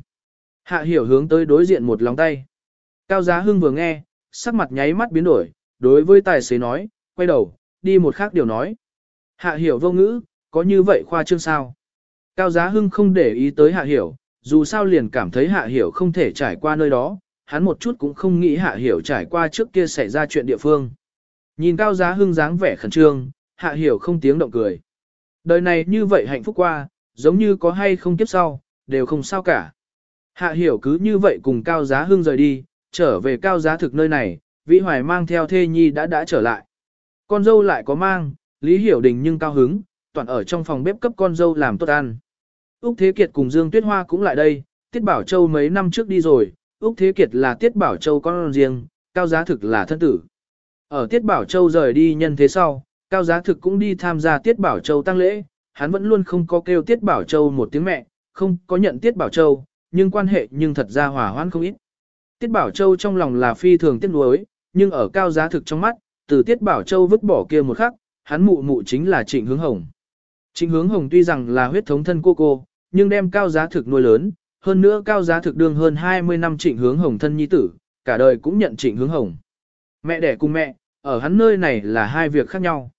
Hạ Hiểu hướng tới đối diện một lòng tay. Cao Giá Hưng vừa nghe, sắc mặt nháy mắt biến đổi, đối với tài xế nói, quay đầu, đi một khác điều nói. Hạ Hiểu vô ngữ, có như vậy khoa trương sao? Cao Giá Hưng không để ý tới Hạ Hiểu, dù sao liền cảm thấy Hạ Hiểu không thể trải qua nơi đó, hắn một chút cũng không nghĩ Hạ Hiểu trải qua trước kia xảy ra chuyện địa phương. Nhìn Cao Giá Hưng dáng vẻ khẩn trương, Hạ Hiểu không tiếng động cười. Đời này như vậy hạnh phúc qua, giống như có hay không kiếp sau, đều không sao cả. Hạ Hiểu cứ như vậy cùng Cao Giá Hưng rời đi, trở về Cao Giá thực nơi này, Vĩ Hoài mang theo thê nhi đã đã trở lại. Con dâu lại có mang, Lý Hiểu Đình nhưng cao hứng, toàn ở trong phòng bếp cấp con dâu làm tốt ăn. Úc Thế Kiệt cùng Dương Tuyết Hoa cũng lại đây, Tiết Bảo Châu mấy năm trước đi rồi, Úc Thế Kiệt là Tiết Bảo Châu con riêng, Cao Giá Thực là thân tử. Ở Tiết Bảo Châu rời đi nhân thế sau, Cao Giá Thực cũng đi tham gia Tiết Bảo Châu tăng lễ, hắn vẫn luôn không có kêu Tiết Bảo Châu một tiếng mẹ, không có nhận Tiết Bảo Châu, nhưng quan hệ nhưng thật ra hòa hoãn không ít. Tiết Bảo Châu trong lòng là phi thường tiếc nuối, nhưng ở Cao Giá Thực trong mắt, từ Tiết Bảo Châu vứt bỏ kia một khắc, hắn mụ mụ chính là Trịnh Hướng Hồng. Trịnh Hướng Hồng tuy rằng là huyết thống thân cô cô, nhưng đem Cao Giá Thực nuôi lớn, hơn nữa Cao Giá Thực đương hơn 20 năm Trịnh Hướng Hồng thân nhi tử, cả đời cũng nhận Trịnh Hướng Hồng. Mẹ đẻ cùng mẹ, ở hắn nơi này là hai việc khác nhau.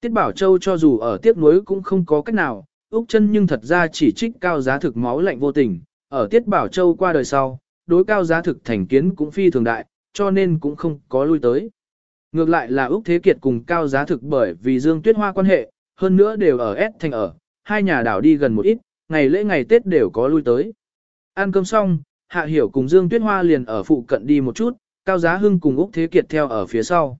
Tiết Bảo Châu cho dù ở tiếc nuối cũng không có cách nào, Úc chân nhưng thật ra chỉ trích cao giá thực máu lạnh vô tình, ở Tiết Bảo Châu qua đời sau, đối cao giá thực thành kiến cũng phi thường đại, cho nên cũng không có lui tới. Ngược lại là Úc Thế Kiệt cùng cao giá thực bởi vì Dương Tuyết Hoa quan hệ, hơn nữa đều ở S thành ở, hai nhà đảo đi gần một ít, ngày lễ ngày Tết đều có lui tới. Ăn cơm xong, Hạ Hiểu cùng Dương Tuyết Hoa liền ở phụ cận đi một chút, Cao Giá Hưng cùng Úc Thế Kiệt theo ở phía sau.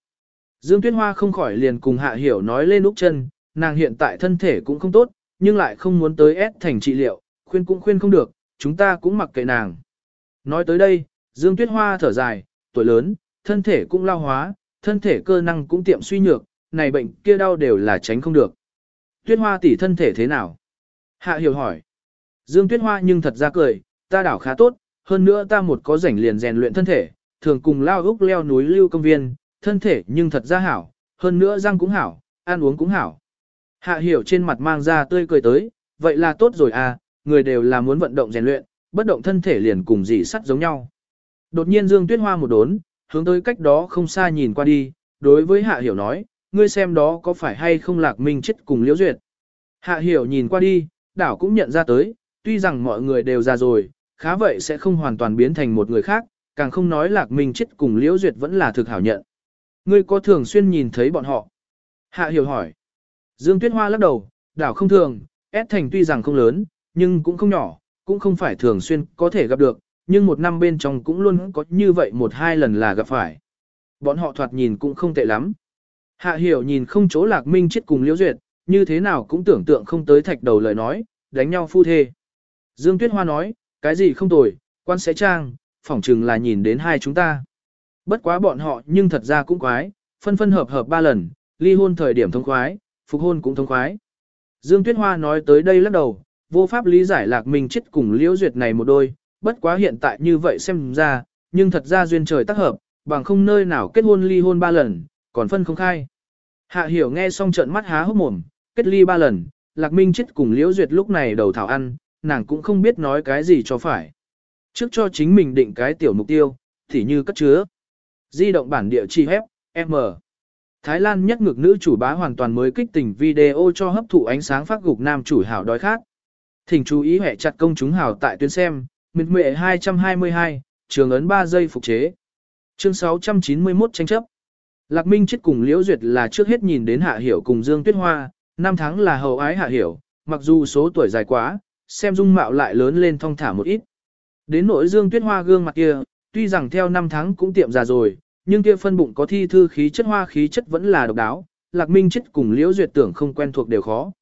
Dương Tuyết Hoa không khỏi liền cùng Hạ Hiểu nói lên Úc chân, nàng hiện tại thân thể cũng không tốt, nhưng lại không muốn tới S thành trị liệu, khuyên cũng khuyên không được, chúng ta cũng mặc kệ nàng. Nói tới đây, Dương Tuyết Hoa thở dài, tuổi lớn, thân thể cũng lao hóa, thân thể cơ năng cũng tiệm suy nhược, này bệnh kia đau đều là tránh không được. Tuyết Hoa tỷ thân thể thế nào? Hạ Hiểu hỏi. Dương Tuyết Hoa nhưng thật ra cười, ta đảo khá tốt, hơn nữa ta một có rảnh liền rèn luyện thân thể, thường cùng lao úc leo núi lưu công viên, thân thể nhưng thật ra hảo, hơn nữa răng cũng hảo, ăn uống cũng hảo. Hạ hiểu trên mặt mang ra tươi cười tới, vậy là tốt rồi à, người đều là muốn vận động rèn luyện, bất động thân thể liền cùng dị sắt giống nhau. Đột nhiên Dương Tuyết Hoa một đốn, hướng tới cách đó không xa nhìn qua đi, đối với Hạ Hiểu nói, ngươi xem đó có phải hay không lạc minh chết cùng liễu duyệt. Hạ Hiểu nhìn qua đi, đảo cũng nhận ra tới, tuy rằng mọi người đều già rồi, khá vậy sẽ không hoàn toàn biến thành một người khác, càng không nói lạc minh chết cùng liễu duyệt vẫn là thực hảo nhận. Ngươi có thường xuyên nhìn thấy bọn họ? Hạ Hiểu hỏi. Dương Tuyết Hoa lắc đầu, đảo không thường, S thành tuy rằng không lớn, nhưng cũng không nhỏ, cũng không phải thường xuyên có thể gặp được, nhưng một năm bên trong cũng luôn có như vậy một hai lần là gặp phải. Bọn họ thoạt nhìn cũng không tệ lắm. Hạ hiểu nhìn không chỗ lạc minh chết cùng liễu duyệt, như thế nào cũng tưởng tượng không tới thạch đầu lời nói, đánh nhau phu thê. Dương Tuyết Hoa nói, cái gì không tồi, quan sẽ trang, phỏng chừng là nhìn đến hai chúng ta. Bất quá bọn họ nhưng thật ra cũng quái, phân phân hợp hợp ba lần, ly hôn thời điểm thông khoái, phục hôn cũng thông khoái. Dương Tuyết Hoa nói tới đây lắc đầu, vô pháp lý giải lạc minh chết cùng liễu duyệt này một đôi, bất quá hiện tại như vậy xem ra, nhưng thật ra duyên trời tác hợp, bằng không nơi nào kết hôn ly hôn ba lần, còn phân không khai. Hạ hiểu nghe xong trợn mắt há hốc mồm, kết ly ba lần, lạc minh chết cùng liễu duyệt lúc này đầu thảo ăn, nàng cũng không biết nói cái gì cho phải. Trước cho chính mình định cái tiểu mục tiêu, thì như cất chứa. Di động bản địa chỉ hép, M. Thái Lan nhất ngược nữ chủ bá hoàn toàn mới kích tình video cho hấp thụ ánh sáng phát gục nam chủ hảo đói khát. Thỉnh chú ý hệ chặt công chúng hảo tại tuyến xem, mệt mệ 222, trường ấn 3 giây phục chế. Chương 691 tranh chấp. Lạc Minh chết cùng Liễu Duyệt là trước hết nhìn đến Hạ Hiểu cùng Dương Tuyết Hoa, năm tháng là hầu ái Hạ Hiểu, mặc dù số tuổi dài quá, xem dung mạo lại lớn lên thong thả một ít. Đến nỗi Dương Tuyết Hoa gương mặt kia, tuy rằng theo năm tháng cũng tiệm già rồi, nhưng kia phân bụng có thi thư khí chất hoa khí chất vẫn là độc đáo, Lạc Minh chết cùng Liễu Duyệt tưởng không quen thuộc đều khó.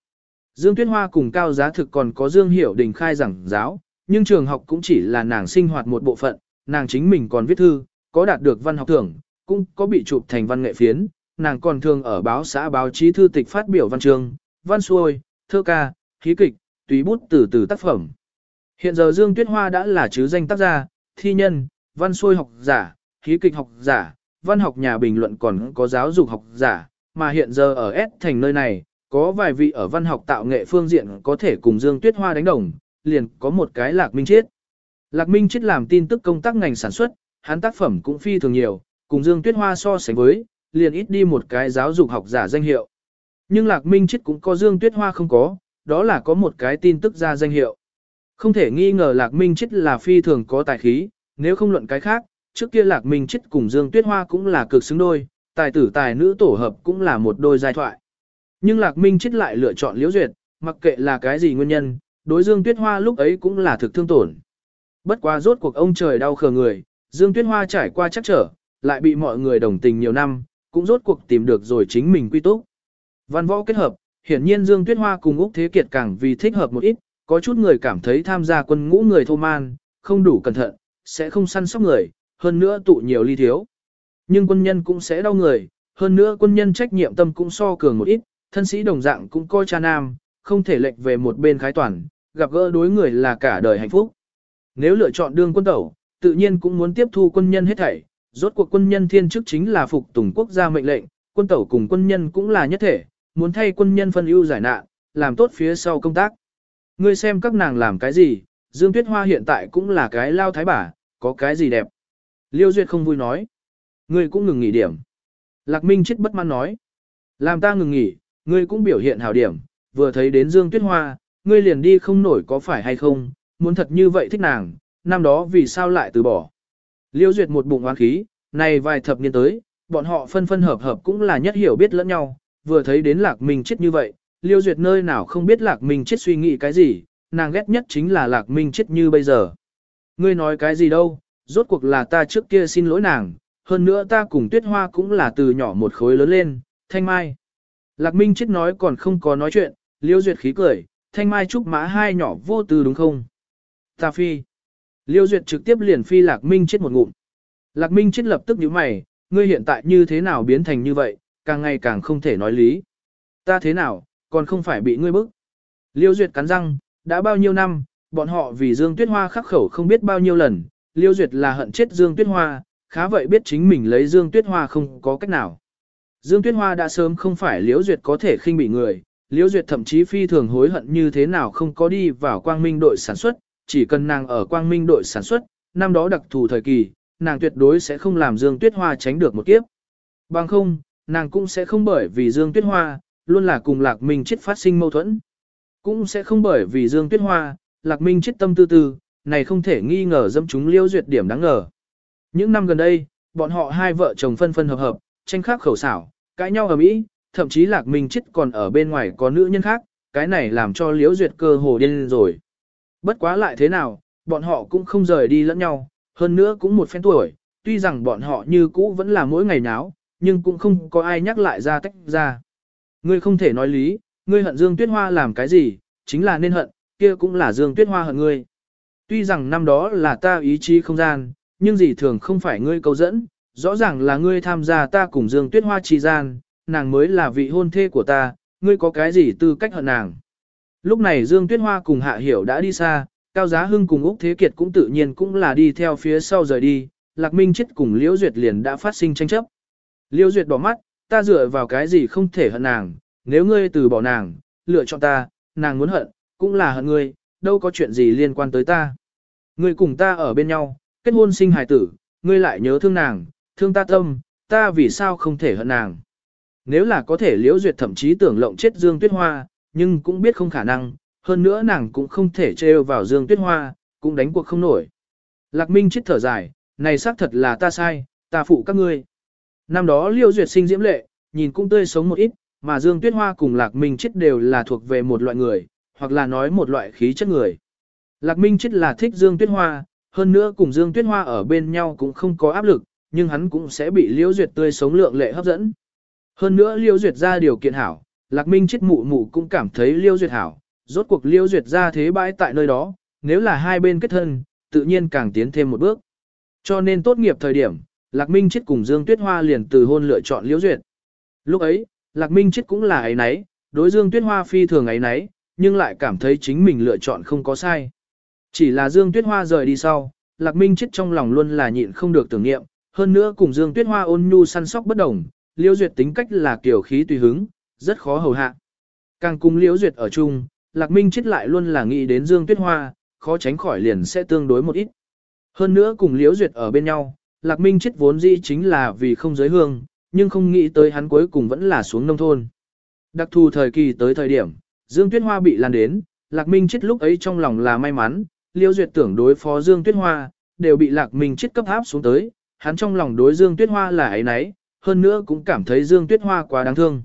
Dương Tuyết Hoa cùng cao giá thực còn có Dương Hiểu Đình khai giảng giáo, nhưng trường học cũng chỉ là nàng sinh hoạt một bộ phận, nàng chính mình còn viết thư, có đạt được văn học thưởng, cũng có bị chụp thành văn nghệ phiến, nàng còn thường ở báo xã báo chí thư tịch phát biểu văn chương, văn xuôi, thơ ca, khí kịch, tùy bút từ từ tác phẩm. Hiện giờ Dương Tuyết Hoa đã là chứ danh tác gia, thi nhân, văn xuôi học giả, khí kịch học giả, văn học nhà bình luận còn có giáo dục học giả, mà hiện giờ ở S thành nơi này, có vài vị ở văn học tạo nghệ phương diện có thể cùng Dương Tuyết Hoa đánh đồng, liền có một cái Lạc Minh Chiết. Lạc Minh Chiết làm tin tức công tác ngành sản xuất, hắn tác phẩm cũng phi thường nhiều, cùng Dương Tuyết Hoa so sánh với, liền ít đi một cái giáo dục học giả danh hiệu. Nhưng Lạc Minh Chiết cũng có Dương Tuyết Hoa không có, đó là có một cái tin tức ra danh hiệu. Không thể nghi ngờ Lạc Minh Chiết là phi thường có tài khí, nếu không luận cái khác, trước kia Lạc Minh Chiết cùng Dương Tuyết Hoa cũng là cực xứng đôi, tài tử tài nữ tổ hợp cũng là một đôi giai thoại. Nhưng Lạc Minh Chiết lại lựa chọn Liễu Duyệt, mặc kệ là cái gì nguyên nhân, đối Dương Tuyết Hoa lúc ấy cũng là thực thương tổn. Bất quá rốt cuộc ông trời đau khờ người, Dương Tuyết Hoa trải qua chắc trở, lại bị mọi người đồng tình nhiều năm, cũng rốt cuộc tìm được rồi chính mình quy túc. Văn võ kết hợp, hiển nhiên Dương Tuyết Hoa cùng Úc Thế Kiệt càng vì thích hợp một ít, có chút người cảm thấy tham gia quân ngũ người thô man, không đủ cẩn thận, sẽ không săn sóc người, hơn nữa tụ nhiều ly thiếu. Nhưng quân nhân cũng sẽ đau người, hơn nữa quân nhân trách nhiệm tâm cũng so cường một ít, thân sĩ đồng dạng cũng coi cha nam, không thể lệch về một bên khái toàn, gặp gỡ đối người là cả đời hạnh phúc. Nếu lựa chọn đương quân tẩu, tự nhiên cũng muốn tiếp thu quân nhân hết thảy, rốt cuộc quân nhân thiên chức chính là phục tùng quốc gia mệnh lệnh, quân tẩu cùng quân nhân cũng là nhất thể, muốn thay quân nhân phân ưu giải nạn, làm tốt phía sau công tác. Ngươi xem các nàng làm cái gì, Dương Tuyết Hoa hiện tại cũng là cái lao thái bà, có cái gì đẹp. Liêu Duyệt không vui nói. Ngươi cũng ngừng nghỉ điểm. Lạc Minh chết bất mãn nói. Làm ta ngừng nghỉ, ngươi cũng biểu hiện hảo điểm, vừa thấy đến Dương Tuyết Hoa, ngươi liền đi không nổi có phải hay không, muốn thật như vậy thích nàng, năm đó vì sao lại từ bỏ. Liêu Duyệt một bụng oán khí, này vài thập niên tới, bọn họ phân phân hợp hợp cũng là nhất hiểu biết lẫn nhau, vừa thấy đến Lạc Minh chết như vậy, Liêu Duyệt nơi nào không biết Lạc Minh chết suy nghĩ cái gì, nàng ghét nhất chính là Lạc Minh chết như bây giờ. Ngươi nói cái gì đâu, rốt cuộc là ta trước kia xin lỗi nàng, hơn nữa ta cùng Tuyết Hoa cũng là từ nhỏ một khối lớn lên, Thanh Mai. Lạc Minh chết nói còn không có nói chuyện, Liêu Duyệt khí cười, Thanh Mai trúc mã hai nhỏ vô tư đúng không? Ta phi. Liêu Duyệt trực tiếp liền phi Lạc Minh chết một ngụm. Lạc Minh chết lập tức nhíu mày, ngươi hiện tại như thế nào biến thành như vậy, càng ngày càng không thể nói lý. Ta thế nào, còn không phải bị ngươi bức. Liêu Duyệt cắn răng, đã bao nhiêu năm, bọn họ vì Dương Tuyết Hoa khắc khẩu không biết bao nhiêu lần, Liêu Duyệt là hận chết Dương Tuyết Hoa, khá vậy biết chính mình lấy Dương Tuyết Hoa không có cách nào. Dương Tuyết Hoa đã sớm không phải Liễu Duyệt có thể khinh bị người, Liễu Duyệt thậm chí phi thường hối hận như thế nào không có đi vào quang minh đội sản xuất, chỉ cần nàng ở quang minh đội sản xuất, năm đó đặc thù thời kỳ, nàng tuyệt đối sẽ không làm Dương Tuyết Hoa tránh được một kiếp. Bằng không, nàng cũng sẽ không bởi vì Dương Tuyết Hoa, luôn là cùng Lạc Minh chết phát sinh mâu thuẫn. Cũng sẽ không bởi vì Dương Tuyết Hoa, Lạc Minh chết tâm tư tư, này không thể nghi ngờ dâm chúng Liễu duyệt điểm đáng ngờ. Những năm gần đây, bọn họ hai vợ chồng phân phân hợp hợp, tranh khắc khẩu xảo, cãi nhau ở mỹ, thậm chí Lạc Minh chết còn ở bên ngoài có nữ nhân khác, cái này làm cho liễu duyệt cơ hồ điên rồi. Bất quá lại thế nào, bọn họ cũng không rời đi lẫn nhau, hơn nữa cũng một phen tuổi, tuy rằng bọn họ như cũ vẫn là mỗi ngày náo, nhưng cũng không có ai nhắc lại ra tách ra. Ngươi không thể nói lý, ngươi hận Dương Tuyết Hoa làm cái gì, chính là nên hận, kia cũng là Dương Tuyết Hoa hận ngươi. Tuy rằng năm đó là ta ý chí không gian, nhưng gì thường không phải ngươi câu dẫn, rõ ràng là ngươi tham gia ta cùng Dương Tuyết Hoa trì gian, nàng mới là vị hôn thê của ta, ngươi có cái gì tư cách hận nàng. Lúc này Dương Tuyết Hoa cùng Hạ Hiểu đã đi xa, Cao Giá Hưng cùng Úc Thế Kiệt cũng tự nhiên cũng là đi theo phía sau rời đi, Lạc Minh chết cùng Liễu Duyệt liền đã phát sinh tranh chấp. Liễu Duyệt bỏ mắt, ta dựa vào cái gì không thể hận nàng, nếu ngươi từ bỏ nàng, lựa chọn ta, nàng muốn hận, cũng là hận ngươi, đâu có chuyện gì liên quan tới ta. Ngươi cùng ta ở bên nhau, kết hôn sinh hài tử, ngươi lại nhớ thương nàng, thương ta tâm, ta vì sao không thể hận nàng. Nếu là có thể liễu duyệt thậm chí tưởng lộng chết Dương Tuyết Hoa, nhưng cũng biết không khả năng, hơn nữa nàng cũng không thể trêu vào Dương Tuyết Hoa, cũng đánh cuộc không nổi. Lạc Minh chết thở dài, này xác thật là ta sai, ta phụ các ngươi. Năm đó liễu duyệt sinh diễm lệ, nhìn cũng tươi sống một ít, mà Dương Tuyết Hoa cùng Lạc Minh chết đều là thuộc về một loại người, hoặc là nói một loại khí chất người. Lạc Minh chết là thích Dương Tuyết Hoa, hơn nữa cùng Dương Tuyết Hoa ở bên nhau cũng không có áp lực, nhưng hắn cũng sẽ bị Liễu Duyệt tươi sống lượng lệ hấp dẫn. Hơn nữa Liễu Duyệt ra điều kiện hảo, Lạc Minh chết mụ mụ cũng cảm thấy Liễu Duyệt hảo, rốt cuộc Liễu Duyệt ra thế bãi tại nơi đó, nếu là hai bên kết thân, tự nhiên càng tiến thêm một bước. Cho nên tốt nghiệp thời điểm, Lạc Minh chết cùng Dương Tuyết Hoa liền từ hôn lựa chọn Liễu Duyệt. Lúc ấy, Lạc Minh chết cũng là ấy nấy, đối Dương Tuyết Hoa phi thường ấy nấy, nhưng lại cảm thấy chính mình lựa chọn không có sai. Chỉ là Dương Tuyết Hoa rời đi sau, Lạc Minh chết trong lòng luôn là nhịn không được tưởng niệm, hơn nữa cùng Dương Tuyết Hoa ôn nhu săn sóc bất đồng, Liễu Duyệt tính cách là kiểu khí tùy hứng, rất khó hầu hạ. Càng cùng Liễu Duyệt ở chung, Lạc Minh chết lại luôn là nghĩ đến Dương Tuyết Hoa, khó tránh khỏi liền sẽ tương đối một ít. Hơn nữa cùng Liễu Duyệt ở bên nhau, Lạc Minh chết vốn dĩ chính là vì không giới hương, nhưng không nghĩ tới hắn cuối cùng vẫn là xuống nông thôn. Đặc thù thời kỳ tới thời điểm, Dương Tuyết Hoa bị lan đến, Lạc Minh chết lúc ấy trong lòng là may mắn, liễu Duyệt tưởng đối phó Dương Tuyết Hoa, đều bị Lạc Minh chết cấp áp xuống tới, hắn trong lòng đối Dương Tuyết Hoa là ấy nấy, hơn nữa cũng cảm thấy Dương Tuyết Hoa quá đáng thương.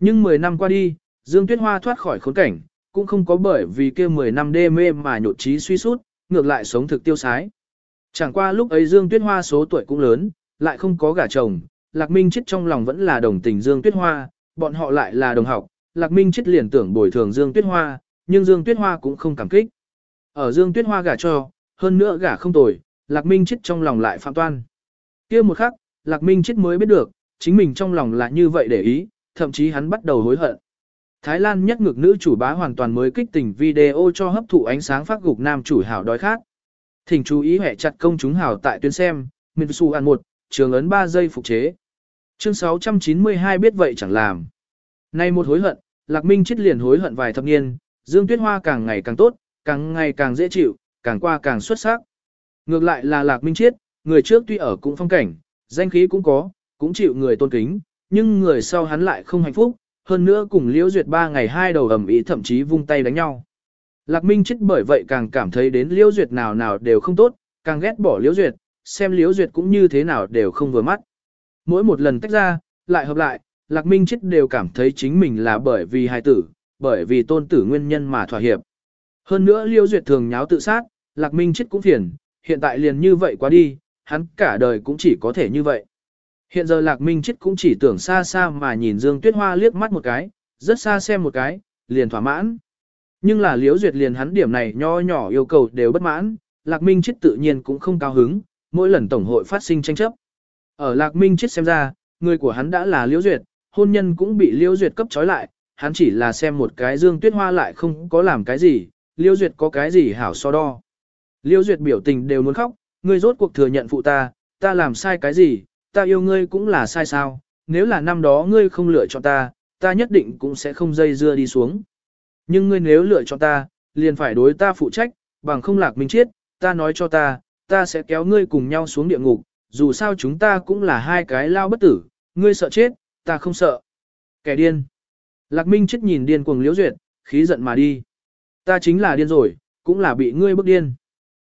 Nhưng 10 năm qua đi, Dương Tuyết Hoa thoát khỏi khốn cảnh, cũng không có bởi vì kia 10 năm đê mê mà nhột trí suy sút, ngược lại sống thực tiêu sái. Chẳng qua lúc ấy Dương Tuyết Hoa số tuổi cũng lớn, lại không có gả chồng, Lạc Minh chết trong lòng vẫn là đồng tình Dương Tuyết Hoa, bọn họ lại là đồng học, Lạc Minh chết liền tưởng bồi thường Dương Tuyết Hoa, nhưng Dương Tuyết Hoa cũng không cảm kích. Ở Dương Tuyết Hoa gả cho, hơn nữa gả không tồi, Lạc Minh chết trong lòng lại phạm toan kia một khắc, Lạc Minh chết mới biết được, chính mình trong lòng là như vậy để ý, thậm chí hắn bắt đầu hối hận. Thái Lan nhất ngược nữ chủ bá hoàn toàn mới kích tình video cho hấp thụ ánh sáng phát gục nam chủ hảo đói khát. Thỉnh chú ý hẹ chặt công chúng hảo tại tuyến xem, Mitsu ăn một, trường ấn 3 giây phục chế. Chương 692 biết vậy chẳng làm. Nay một hối hận, Lạc Minh chết liền hối hận vài thập niên, Dương Tuyết Hoa càng ngày càng tốt, càng ngày càng dễ chịu, càng qua càng xuất sắc. Ngược lại là Lạc Minh chết, người trước tuy ở cũng phong cảnh, danh khí cũng có, cũng chịu người tôn kính, nhưng người sau hắn lại không hạnh phúc, hơn nữa cùng Liễu Duyệt ba ngày hai đầu ầm ĩ thậm chí vung tay đánh nhau. Lạc Minh chết bởi vậy càng cảm thấy đến Liễu Duyệt nào nào đều không tốt, càng ghét bỏ Liễu Duyệt, xem Liễu Duyệt cũng như thế nào đều không vừa mắt. Mỗi một lần tách ra, lại hợp lại, Lạc Minh chết đều cảm thấy chính mình là bởi vì hài tử, bởi vì tôn tử nguyên nhân mà thỏa hiệp. Hơn nữa Liễu Duyệt thường nháo tự sát, Lạc Minh chết cũng phiền, hiện tại liền như vậy quá đi, hắn cả đời cũng chỉ có thể như vậy. Hiện giờ Lạc Minh chết cũng chỉ tưởng xa xa mà nhìn Dương Tuyết Hoa liếc mắt một cái, rất xa xem một cái, liền thỏa mãn. Nhưng là Liễu Duyệt liền hắn điểm này nho nhỏ yêu cầu đều bất mãn, Lạc Minh chết tự nhiên cũng không cao hứng, mỗi lần tổng hội phát sinh tranh chấp. Ở Lạc Minh chết xem ra, người của hắn đã là Liễu Duyệt, hôn nhân cũng bị Liễu Duyệt cấp trói lại, hắn chỉ là xem một cái Dương Tuyết Hoa lại không có làm cái gì, Liễu Duyệt có cái gì hảo so đo. Liễu Duyệt biểu tình đều muốn khóc, ngươi rốt cuộc thừa nhận phụ ta, ta làm sai cái gì, ta yêu ngươi cũng là sai sao, nếu là năm đó ngươi không lựa chọn ta, ta nhất định cũng sẽ không dây dưa đi xuống. Nhưng ngươi nếu lựa chọn ta, liền phải đối ta phụ trách, bằng không lạc minh chết, ta nói cho ta, ta sẽ kéo ngươi cùng nhau xuống địa ngục, dù sao chúng ta cũng là hai cái lao bất tử, ngươi sợ chết, ta không sợ. Kẻ điên. Lạc minh chết nhìn điên cuồng liễu duyệt, khí giận mà đi. Ta chính là điên rồi, cũng là bị ngươi bức điên.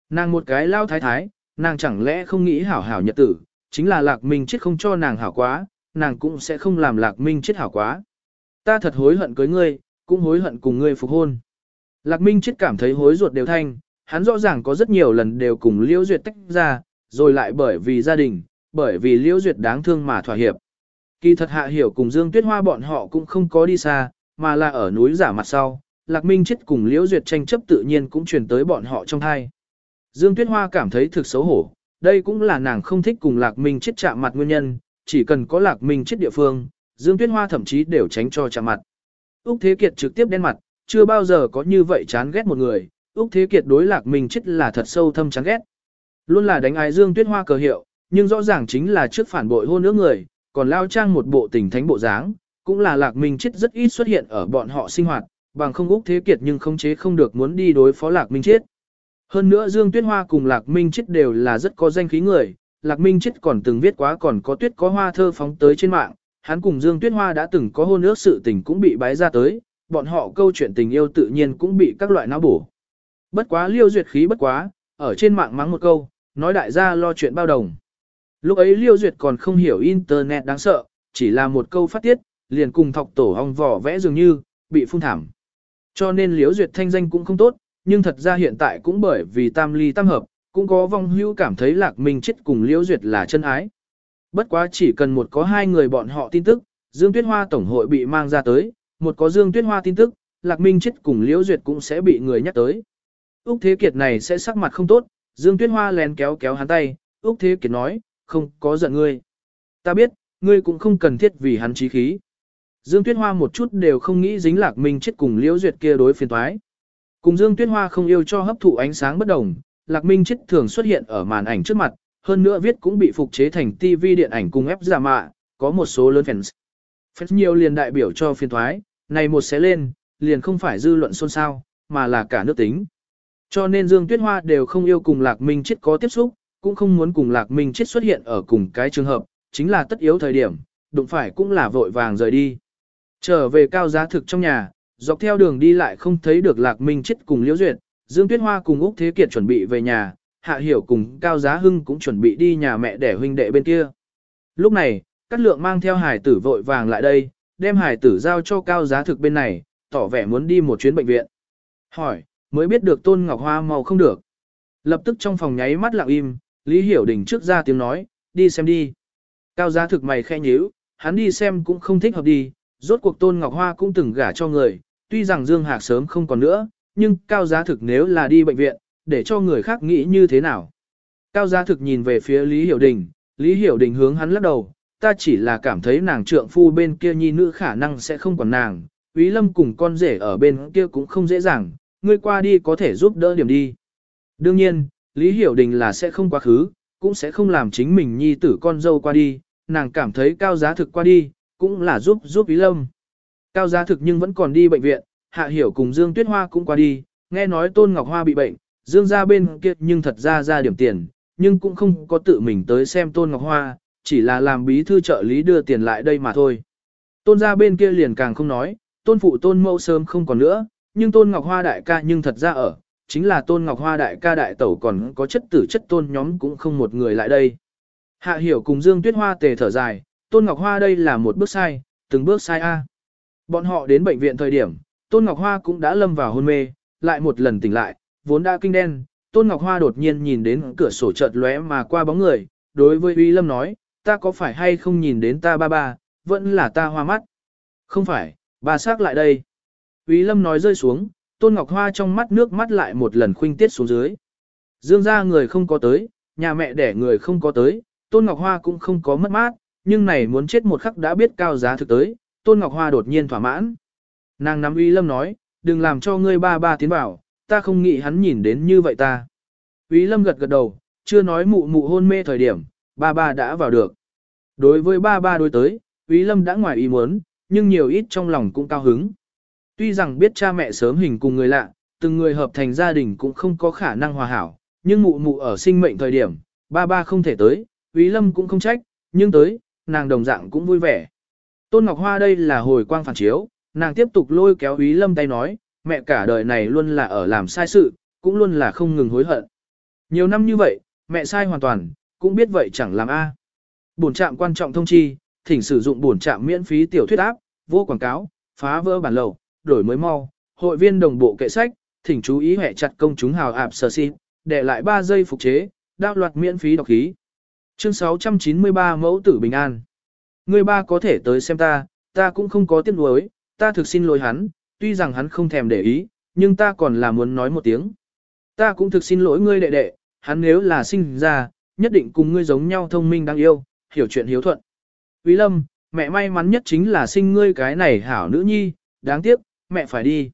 Nàng một cái lao thái thái, nàng chẳng lẽ không nghĩ hảo hảo nhật tử, chính là lạc minh chết không cho nàng hảo quá, nàng cũng sẽ không làm lạc minh chết hảo quá. Ta thật hối hận cưới ngươi, cũng hối hận cùng ngươi phục hôn. Lạc minh chết cảm thấy hối ruột đều thanh, hắn rõ ràng có rất nhiều lần đều cùng liễu duyệt tách ra, rồi lại bởi vì gia đình, bởi vì liễu duyệt đáng thương mà thỏa hiệp. Kỳ thật hạ hiểu cùng Dương Tuyết Hoa bọn họ cũng không có đi xa, mà là ở núi giả mặt sau, Lạc Minh chết cùng Liễu Duyệt tranh chấp tự nhiên cũng truyền tới bọn họ trong thai. Dương Tuyết Hoa cảm thấy thực xấu hổ, đây cũng là nàng không thích cùng Lạc Minh chết chạm mặt nguyên nhân, chỉ cần có Lạc Minh chết địa phương, Dương Tuyết Hoa thậm chí đều tránh cho chạm mặt. Úc Thế Kiệt trực tiếp đen mặt, chưa bao giờ có như vậy chán ghét một người, Úc Thế Kiệt đối Lạc Minh chết là thật sâu thâm chán ghét. Luôn là đánh ái Dương Tuyết Hoa cờ hiệu, nhưng rõ ràng chính là trước phản bội hôn ước người, còn lao trang một bộ tình thánh bộ dáng, cũng là Lạc Minh chết rất ít xuất hiện ở bọn họ sinh hoạt, bằng không Úc Thế Kiệt nhưng không chế không được muốn đi đối phó Lạc Minh chết. Hơn nữa Dương Tuyết Hoa cùng Lạc Minh chết đều là rất có danh khí người, Lạc Minh chết còn từng viết quá còn có tuyết có hoa thơ phóng tới trên mạng, hắn cùng Dương Tuyết Hoa đã từng có hôn ước sự tình cũng bị bái ra tới, bọn họ câu chuyện tình yêu tự nhiên cũng bị các loại não bổ. Bất quá liêu duyệt khí bất quá, ở trên mạng mắng một câu, nói đại gia lo chuyện bao đồng. Lúc ấy liêu duyệt còn không hiểu internet đáng sợ, chỉ là một câu phát tiết, liền cùng thọc tổ hong vỏ vẽ dường như, bị phun thảm. Cho nên liêu duyệt thanh danh cũng không tốt, nhưng thật ra hiện tại cũng bởi vì tam ly tam hợp, cũng có vong hữu cảm thấy lạc minh chết cùng liễu duyệt là chân ái. Bất quá chỉ cần một có hai người bọn họ tin tức, Dương Tuyết Hoa Tổng hội bị mang ra tới, một có Dương Tuyết Hoa tin tức, Lạc Minh chết cùng Liễu Duyệt cũng sẽ bị người nhắc tới. Úc Thế Kiệt này sẽ sắc mặt không tốt, Dương Tuyết Hoa lén kéo kéo hắn tay, Úc Thế Kiệt nói, không có giận ngươi. Ta biết, ngươi cũng không cần thiết vì hắn trí khí. Dương Tuyết Hoa một chút đều không nghĩ dính Lạc Minh chết cùng Liễu Duyệt kia đối phiền toái. Cùng Dương Tuyết Hoa không yêu cho hấp thụ ánh sáng bất đồng, Lạc Minh chết thường xuất hiện ở màn ảnh trước mặt, hơn nữa viết cũng bị phục chế thành TV điện ảnh cùng ép giả mạ, có một số lớn fans. Fans nhiều liền đại biểu cho phiên thoái, này một sẽ lên, liền không phải dư luận xôn xao, mà là cả nước tính. Cho nên Dương Tuyết Hoa đều không yêu cùng Lạc Minh chết có tiếp xúc, cũng không muốn cùng Lạc Minh chết xuất hiện ở cùng cái trường hợp, chính là tất yếu thời điểm, đụng phải cũng là vội vàng rời đi. Trở về cao giá thực trong nhà, dọc theo đường đi lại không thấy được Lạc Minh chết cùng Liễu Duyệt, Dương Tuyết Hoa cùng Úc Thế Kiệt chuẩn bị về nhà, Hạ Hiểu cùng Cao Giá Hưng cũng chuẩn bị đi nhà mẹ để huynh đệ bên kia. Lúc này, Cát Lượng mang theo hải tử vội vàng lại đây, đem hải tử giao cho Cao Giá thực bên này, tỏ vẻ muốn đi một chuyến bệnh viện. Hỏi, mới biết được Tôn Ngọc Hoa màu không được. Lập tức trong phòng nháy mắt lặng im, Lý Hiểu Đình trước ra tiếng nói, đi xem đi. Cao Giá thực mày khen nhíu, hắn đi xem cũng không thích hợp đi, rốt cuộc Tôn Ngọc Hoa cũng từng gả cho người, tuy rằng Dương Hạc sớm không còn nữa, nhưng Cao Giá thực nếu là đi bệnh viện, để cho người khác nghĩ như thế nào. Cao Giá thực nhìn về phía Lý Hiểu Đình, Lý Hiểu Đình hướng hắn lắc đầu, ta chỉ là cảm thấy nàng trượng phu bên kia nhi nữ khả năng sẽ không còn nàng, Quý Lâm cùng con rể ở bên kia cũng không dễ dàng, ngươi qua đi có thể giúp đỡ điểm đi. Đương nhiên, Lý Hiểu Đình là sẽ không quá khứ, cũng sẽ không làm chính mình nhi tử con dâu qua đi, nàng cảm thấy cao giá thực qua đi, cũng là giúp giúp Quý Lâm. Cao giá thực nhưng vẫn còn đi bệnh viện, Hạ Hiểu cùng Dương Tuyết Hoa cũng qua đi, nghe nói Tôn Ngọc Hoa bị bệnh, Dương ra bên kia nhưng thật ra ra điểm tiền, nhưng cũng không có tự mình tới xem Tôn Ngọc Hoa, chỉ là làm bí thư trợ lý đưa tiền lại đây mà thôi. Tôn ra bên kia liền càng không nói, tôn phụ tôn mẫu sớm không còn nữa, nhưng Tôn Ngọc Hoa đại ca nhưng thật ra ở, chính là Tôn Ngọc Hoa đại ca đại tẩu còn có chất tử chất tôn nhóm cũng không một người lại đây. Hạ hiểu cùng Dương Tuyết Hoa tề thở dài, Tôn Ngọc Hoa đây là một bước sai, từng bước sai A. Bọn họ đến bệnh viện thời điểm, Tôn Ngọc Hoa cũng đã lâm vào hôn mê, lại một lần tỉnh lại, vốn đã kinh đen. Tôn Ngọc Hoa đột nhiên nhìn đến cửa sổ chợt lóe mà qua bóng người, đối với Uy Lâm nói, ta có phải hay không nhìn đến ta ba ba, vẫn là ta hoa mắt. Không phải, bà xác lại đây. Uy Lâm nói rơi xuống, Tôn Ngọc Hoa trong mắt nước mắt lại một lần khuynh tiết xuống dưới. Dương gia người không có tới, nhà mẹ đẻ người không có tới, Tôn Ngọc Hoa cũng không có mất mát, nhưng này muốn chết một khắc đã biết cao giá thực tới, Tôn Ngọc Hoa đột nhiên thỏa mãn. Nàng nắm uy lâm nói, đừng làm cho ngươi ba ba tiến vào, ta không nghĩ hắn nhìn đến như vậy ta. Uy lâm gật gật đầu, chưa nói mụ mụ hôn mê thời điểm, ba ba đã vào được. Đối với ba ba đối tới, Uy lâm đã ngoài ý muốn, nhưng nhiều ít trong lòng cũng cao hứng. Tuy rằng biết cha mẹ sớm hình cùng người lạ, từng người hợp thành gia đình cũng không có khả năng hòa hảo, nhưng mụ mụ ở sinh mệnh thời điểm, ba ba không thể tới, Uy lâm cũng không trách, nhưng tới, nàng đồng dạng cũng vui vẻ. Tôn Ngọc Hoa đây là hồi quang phản chiếu, nàng tiếp tục lôi kéo Úy Lâm tay nói, mẹ cả đời này luôn là ở làm sai sự, cũng luôn là không ngừng hối hận. Nhiều năm như vậy, mẹ sai hoàn toàn, cũng biết vậy chẳng làm a. Bổn trạm quan trọng thông chi, thỉnh sử dụng bổn trạm miễn phí tiểu thuyết áp, vô quảng cáo, phá vỡ bản lầu, đổi mới mau, hội viên đồng bộ kệ sách, thỉnh chú ý hệ chặt công chúng hào ạp sở xin, để lại 3 giây phục chế, đao loạt miễn phí đọc khí. Chương 693 mẫu tử bình an. Người ba có thể tới xem ta, ta cũng không có tiếc nuối, ta thực xin lỗi hắn, tuy rằng hắn không thèm để ý, nhưng ta còn là muốn nói một tiếng. Ta cũng thực xin lỗi ngươi đệ đệ, hắn nếu là sinh ra, nhất định cùng ngươi giống nhau thông minh đáng yêu, hiểu chuyện hiếu thuận. Quý lâm, mẹ may mắn nhất chính là sinh ngươi cái này hảo nữ nhi, đáng tiếc, mẹ phải đi.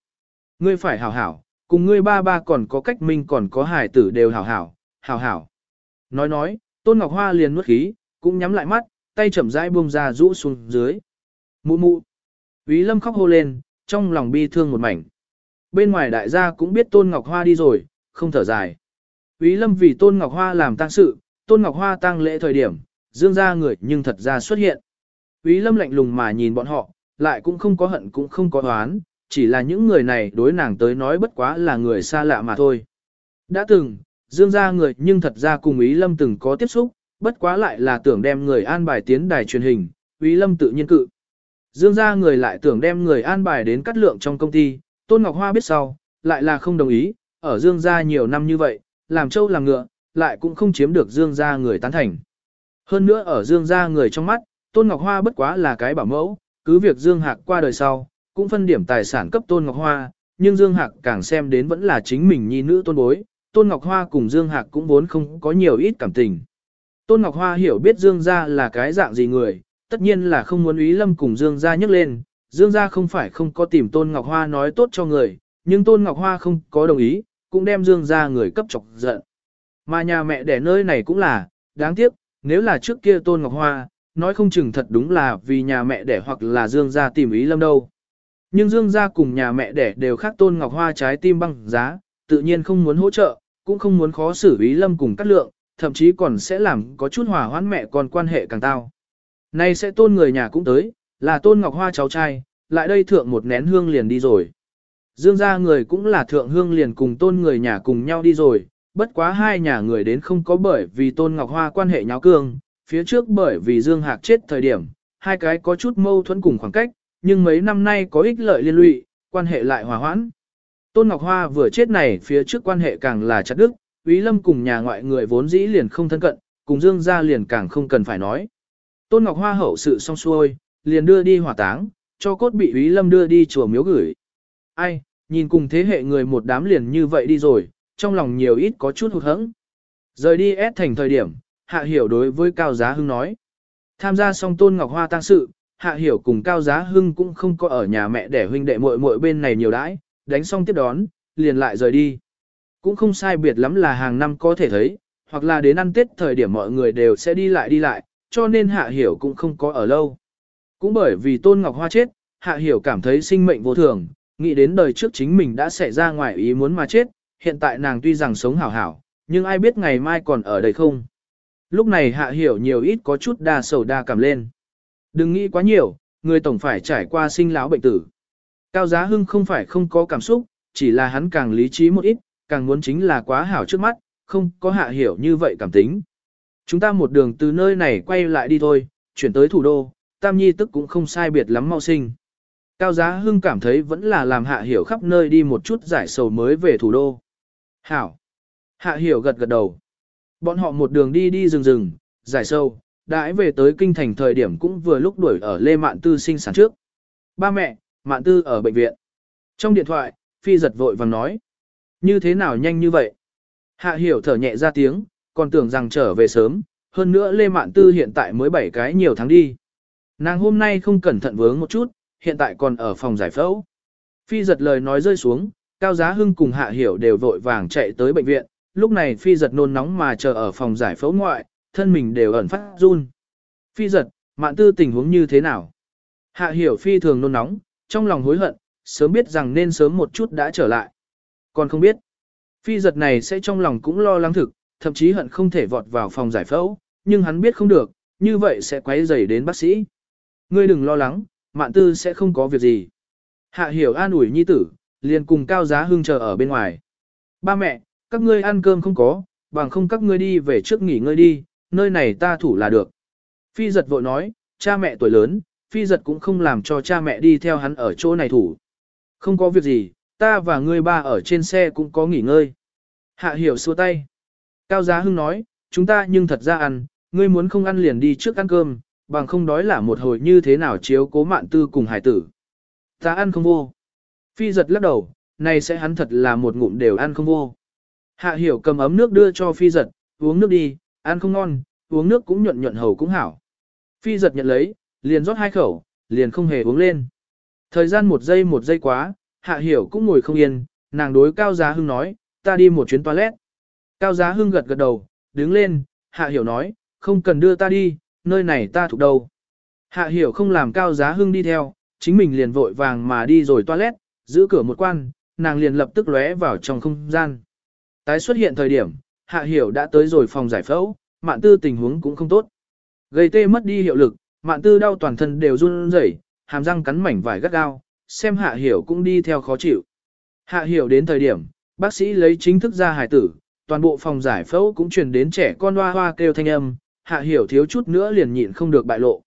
Ngươi phải hảo hảo, cùng ngươi ba ba còn có cách minh còn có hải tử đều hảo hảo, hảo hảo. Nói nói, Tôn Ngọc Hoa liền nuốt khí, cũng nhắm lại mắt, tay chậm rãi buông ra rũ xuống dưới. Mụ mụ. Úy Lâm khóc hô lên, trong lòng bi thương một mảnh. Bên ngoài đại gia cũng biết Tôn Ngọc Hoa đi rồi, không thở dài. Úy Lâm vì Tôn Ngọc Hoa làm tang sự, Tôn Ngọc Hoa tang lễ thời điểm, dương ra người nhưng thật ra xuất hiện. Úy Lâm lạnh lùng mà nhìn bọn họ, lại cũng không có hận cũng không có oán, chỉ là những người này đối nàng tới nói bất quá là người xa lạ mà thôi. Đã từng, dương ra người nhưng thật ra cùng Úy Lâm từng có tiếp xúc, bất quá lại là tưởng đem người an bài tiến đài truyền hình, Úy Lâm tự nhiên cự. Dương gia người lại tưởng đem người an bài đến cắt lượng trong công ty, Tôn Ngọc Hoa biết sau, lại là không đồng ý, ở Dương gia nhiều năm như vậy, làm trâu làm ngựa, lại cũng không chiếm được Dương gia người tán thành. Hơn nữa ở Dương gia người trong mắt, Tôn Ngọc Hoa bất quá là cái bảo mẫu, cứ việc Dương Hạc qua đời sau, cũng phân điểm tài sản cấp Tôn Ngọc Hoa, nhưng Dương Hạc càng xem đến vẫn là chính mình nhi nữ tôn bối, Tôn Ngọc Hoa cùng Dương Hạc cũng vốn không có nhiều ít cảm tình. Tôn Ngọc Hoa hiểu biết Dương gia là cái dạng gì người, tất nhiên là không muốn Ý Lâm cùng Dương gia nhắc lên. Dương gia không phải không có tìm Tôn Ngọc Hoa nói tốt cho người, nhưng Tôn Ngọc Hoa không có đồng ý, cũng đem Dương gia người cấp chọc giận. Mà nhà mẹ đẻ nơi này cũng là, đáng tiếc, nếu là trước kia Tôn Ngọc Hoa, nói không chừng thật đúng là vì nhà mẹ đẻ hoặc là Dương gia tìm Ý Lâm đâu. Nhưng Dương gia cùng nhà mẹ đẻ đều khác Tôn Ngọc Hoa trái tim băng giá, tự nhiên không muốn hỗ trợ, cũng không muốn khó xử Ý Lâm cùng cắt lượng, thậm chí còn sẽ làm có chút hòa hoãn mẹ con quan hệ càng tao. Nay sẽ tôn người nhà cũng tới, là tôn ngọc hoa cháu trai, lại đây thượng một nén hương liền đi rồi. Dương gia người cũng là thượng hương liền cùng tôn người nhà cùng nhau đi rồi, bất quá hai nhà người đến không có bởi vì tôn ngọc hoa quan hệ nháo cương, phía trước bởi vì Dương Hạc chết thời điểm, hai cái có chút mâu thuẫn cùng khoảng cách, nhưng mấy năm nay có ích lợi liên lụy, quan hệ lại hòa hoãn. Tôn Ngọc Hoa vừa chết này phía trước quan hệ càng là chặt đức, Úy Lâm cùng nhà ngoại người vốn dĩ liền không thân cận, cùng Dương gia liền càng không cần phải nói. Tôn Ngọc Hoa hậu sự xong xuôi, liền đưa đi hỏa táng, cho cốt bị Úy Lâm đưa đi chùa miếu gửi. Ai, nhìn cùng thế hệ người một đám liền như vậy đi rồi, trong lòng nhiều ít có chút hụt hẫng. Rời đi ép thành thời điểm, Hạ Hiểu đối với Cao Giá Hưng nói. Tham gia xong Tôn Ngọc Hoa tang sự, Hạ Hiểu cùng Cao Giá Hưng cũng không có ở nhà mẹ để huynh đệ muội muội bên này nhiều đãi, đánh xong tiếp đón, liền lại rời đi. Cũng không sai biệt lắm là hàng năm có thể thấy, hoặc là đến ăn Tết thời điểm mọi người đều sẽ đi lại đi lại, cho nên Hạ Hiểu cũng không có ở lâu. Cũng bởi vì Tôn Ngọc Hoa chết, Hạ Hiểu cảm thấy sinh mệnh vô thường, nghĩ đến đời trước chính mình đã xảy ra ngoài ý muốn mà chết, hiện tại nàng tuy rằng sống hảo hảo, nhưng ai biết ngày mai còn ở đây không. Lúc này Hạ Hiểu nhiều ít có chút đa sầu đa cảm lên. Đừng nghĩ quá nhiều, người tổng phải trải qua sinh lão bệnh tử. Cao Giá Hưng không phải không có cảm xúc, chỉ là hắn càng lý trí một ít, càng muốn chính là quá hảo trước mắt, không có hạ hiểu như vậy cảm tính. Chúng ta một đường từ nơi này quay lại đi thôi, chuyển tới thủ đô, Tam Nhi tức cũng không sai biệt lắm mau sinh. Cao Giá Hưng cảm thấy vẫn là làm hạ hiểu khắp nơi đi một chút giải sầu mới về thủ đô. Hảo. Hạ hiểu gật gật đầu. Bọn họ một đường đi đi rừng rừng, giải sâu, đãi về tới kinh thành thời điểm cũng vừa lúc đuổi ở Lê Mạn Tư sinh sản trước. Ba mẹ, Mạn Tư ở bệnh viện. Trong điện thoại, Phi giật vội vàng nói. Như thế nào nhanh như vậy? Hạ hiểu thở nhẹ ra tiếng, còn tưởng rằng trở về sớm, hơn nữa Lê Mạn Tư hiện tại mới 7 cái nhiều tháng đi. Nàng hôm nay không cẩn thận vướng một chút, hiện tại còn ở phòng giải phẫu. Phi giật lời nói rơi xuống, Cao Giá Hưng cùng Hạ Hiểu đều vội vàng chạy tới bệnh viện, lúc này Phi giật nôn nóng mà chờ ở phòng giải phẫu ngoại, thân mình đều ẩn phát run. Phi giật, Mạn Tư tình huống như thế nào? Hạ Hiểu Phi thường nôn nóng, trong lòng hối hận, sớm biết rằng nên sớm một chút đã trở lại. Còn không biết. Phi giật này sẽ trong lòng cũng lo lắng thực, thậm chí hận không thể vọt vào phòng giải phẫu, nhưng hắn biết không được, như vậy sẽ quấy rầy đến bác sĩ. Ngươi đừng lo lắng, mạn tư sẽ không có việc gì. Hạ hiểu an ủi nhi tử, liền cùng cao giá hưng chờ ở bên ngoài. Ba mẹ, các ngươi ăn cơm không có, bằng không các ngươi đi về trước nghỉ ngơi đi, nơi này ta thủ là được. Phi giật vội nói, cha mẹ tuổi lớn, phi giật cũng không làm cho cha mẹ đi theo hắn ở chỗ này thủ. Không có việc gì, ta và ngươi ba ở trên xe cũng có nghỉ ngơi. Hạ hiểu xua tay. Cao Giá Hưng nói, chúng ta nhưng thật ra ăn, ngươi muốn không ăn liền đi trước ăn cơm, bằng không đói là một hồi như thế nào chiếu cố mạn tư cùng hải tử. Ta ăn không vô. Phi giật lắc đầu, này sẽ hắn thật là một ngụm đều ăn không vô. Hạ hiểu cầm ấm nước đưa cho phi giật, uống nước đi, ăn không ngon, uống nước cũng nhuận nhuận hầu cũng hảo. Phi giật nhận lấy, liền rót hai khẩu, liền không hề uống lên. Thời gian một giây một giây quá, hạ hiểu cũng ngồi không yên, nàng đối cao giá hưng nói, ta đi một chuyến toilet. Cao giá hưng gật gật đầu, đứng lên, hạ hiểu nói, không cần đưa ta đi, nơi này ta thuộc đâu. Hạ hiểu không làm cao giá hưng đi theo, chính mình liền vội vàng mà đi rồi toilet, giữ cửa một quan, nàng liền lập tức lóe vào trong không gian. Tái xuất hiện thời điểm, hạ hiểu đã tới rồi phòng giải phẫu, mạn tư tình huống cũng không tốt. Gây tê mất đi hiệu lực, mạn tư đau toàn thân đều run rẩy, hàm răng cắn mảnh vải gắt gao, xem hạ hiểu cũng đi theo khó chịu. Hạ hiểu đến thời điểm, bác sĩ lấy chính thức ra hài tử, toàn bộ phòng giải phẫu cũng truyền đến trẻ con hoa hoa kêu thanh âm, hạ hiểu thiếu chút nữa liền nhịn không được bại lộ.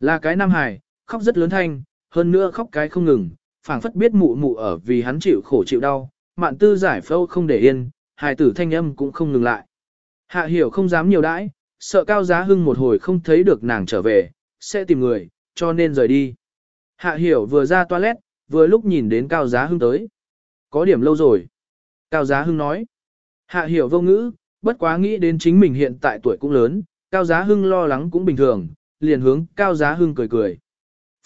Là cái nam hài, khóc rất lớn thanh, hơn nữa khóc cái không ngừng, phảng phất biết mụ mụ ở vì hắn chịu khổ chịu đau, mạn tư giải phẫu không để yên, hài tử thanh âm cũng không ngừng lại. Hạ hiểu không dám nhiều đãi, sợ cao giá hưng một hồi không thấy được nàng trở về, sẽ tìm người, cho nên rời đi. Hạ hiểu vừa ra toilet, vừa lúc nhìn đến cao giá hưng tới. Có điểm lâu rồi. Cao giá hưng nói. Hạ hiểu vô ngữ, bất quá nghĩ đến chính mình hiện tại tuổi cũng lớn, cao giá hưng lo lắng cũng bình thường, liền hướng cao giá hưng cười cười.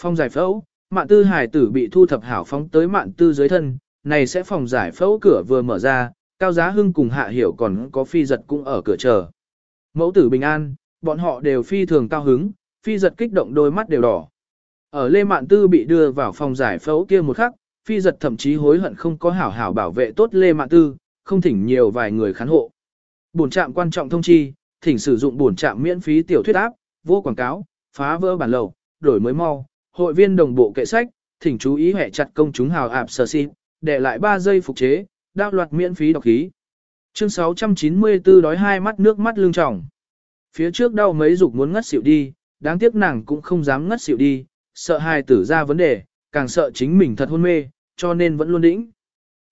Phong giải phẫu, mạn tư hải tử bị thu thập hảo phóng tới mạn tư dưới thân, này sẽ phòng giải phẫu cửa vừa mở ra, cao giá hưng cùng hạ hiểu còn có phi giật cũng ở cửa chờ. Mẫu tử bình an, bọn họ đều phi thường cao hứng, phi giật kích động đôi mắt đều đỏ. Ở Lê Mạn Tư bị đưa vào phòng giải phẫu kia một khắc, phi giật thậm chí hối hận không có hảo hảo bảo vệ tốt Lê Mạn Tư, không thỉnh nhiều vài người khán hộ. Bổn trạm quan trọng thông chi, thỉnh sử dụng bổn trạm miễn phí tiểu thuyết áp, vô quảng cáo, phá vỡ bản lầu, đổi mới mau, hội viên đồng bộ kệ sách, thỉnh chú ý hệ chặt công chúng hào ạp sờ xin, để lại 3 giây phục chế, đao loạt miễn phí đọc khí. Chương 694 đói hai mắt nước mắt lưng tròng. Phía trước đau mấy dục muốn ngất xỉu đi, đáng tiếc nàng cũng không dám ngất xỉu đi, sợ hài tử ra vấn đề, càng sợ chính mình thật hôn mê, cho nên vẫn luôn đĩnh.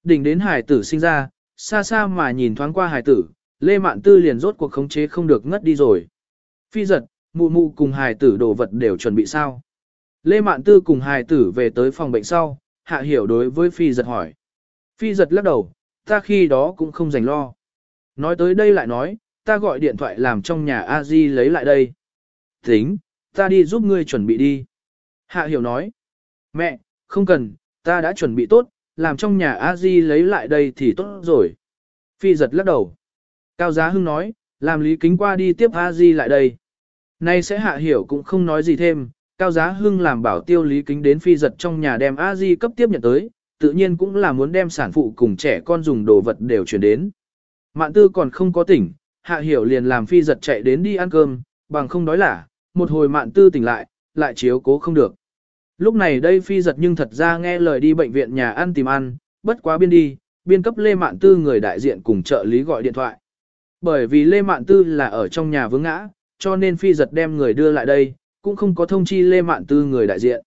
Đỉnh đến hài tử sinh ra, xa xa mà nhìn thoáng qua hài tử, Lê Mạn Tư liền rốt cuộc khống chế không được ngất đi rồi. Phi giật, mụ mụ cùng hài tử đồ vật đều chuẩn bị sao. Lê Mạn Tư cùng hài tử về tới phòng bệnh sau, hạ hiểu đối với Phi giật hỏi. Phi giật lắc đầu, ta khi đó cũng không dành lo. Nói tới đây lại nói, ta gọi điện thoại làm trong nhà a di lấy lại đây. Tính, ta đi giúp ngươi chuẩn bị đi. Hạ hiểu nói, mẹ, không cần, ta đã chuẩn bị tốt, làm trong nhà a di lấy lại đây thì tốt rồi. Phi giật lắc đầu. Cao Giá Hưng nói, làm Lý Kính qua đi tiếp a di lại đây. Nay sẽ hạ hiểu cũng không nói gì thêm, Cao Giá Hưng làm bảo tiêu Lý Kính đến phi giật trong nhà đem a di cấp tiếp nhận tới, tự nhiên cũng là muốn đem sản phụ cùng trẻ con dùng đồ vật đều chuyển đến. Mạn tư còn không có tỉnh, hạ hiểu liền làm phi giật chạy đến đi ăn cơm, bằng không đói lả, một hồi mạn tư tỉnh lại, lại chiếu cố không được. Lúc này đây phi giật nhưng thật ra nghe lời đi bệnh viện nhà ăn tìm ăn, bất quá biên đi, biên cấp Lê Mạn Tư người đại diện cùng trợ lý gọi điện thoại. Bởi vì Lê Mạn Tư là ở trong nhà vướng ngã, cho nên phi giật đem người đưa lại đây, cũng không có thông chi Lê Mạn Tư người đại diện.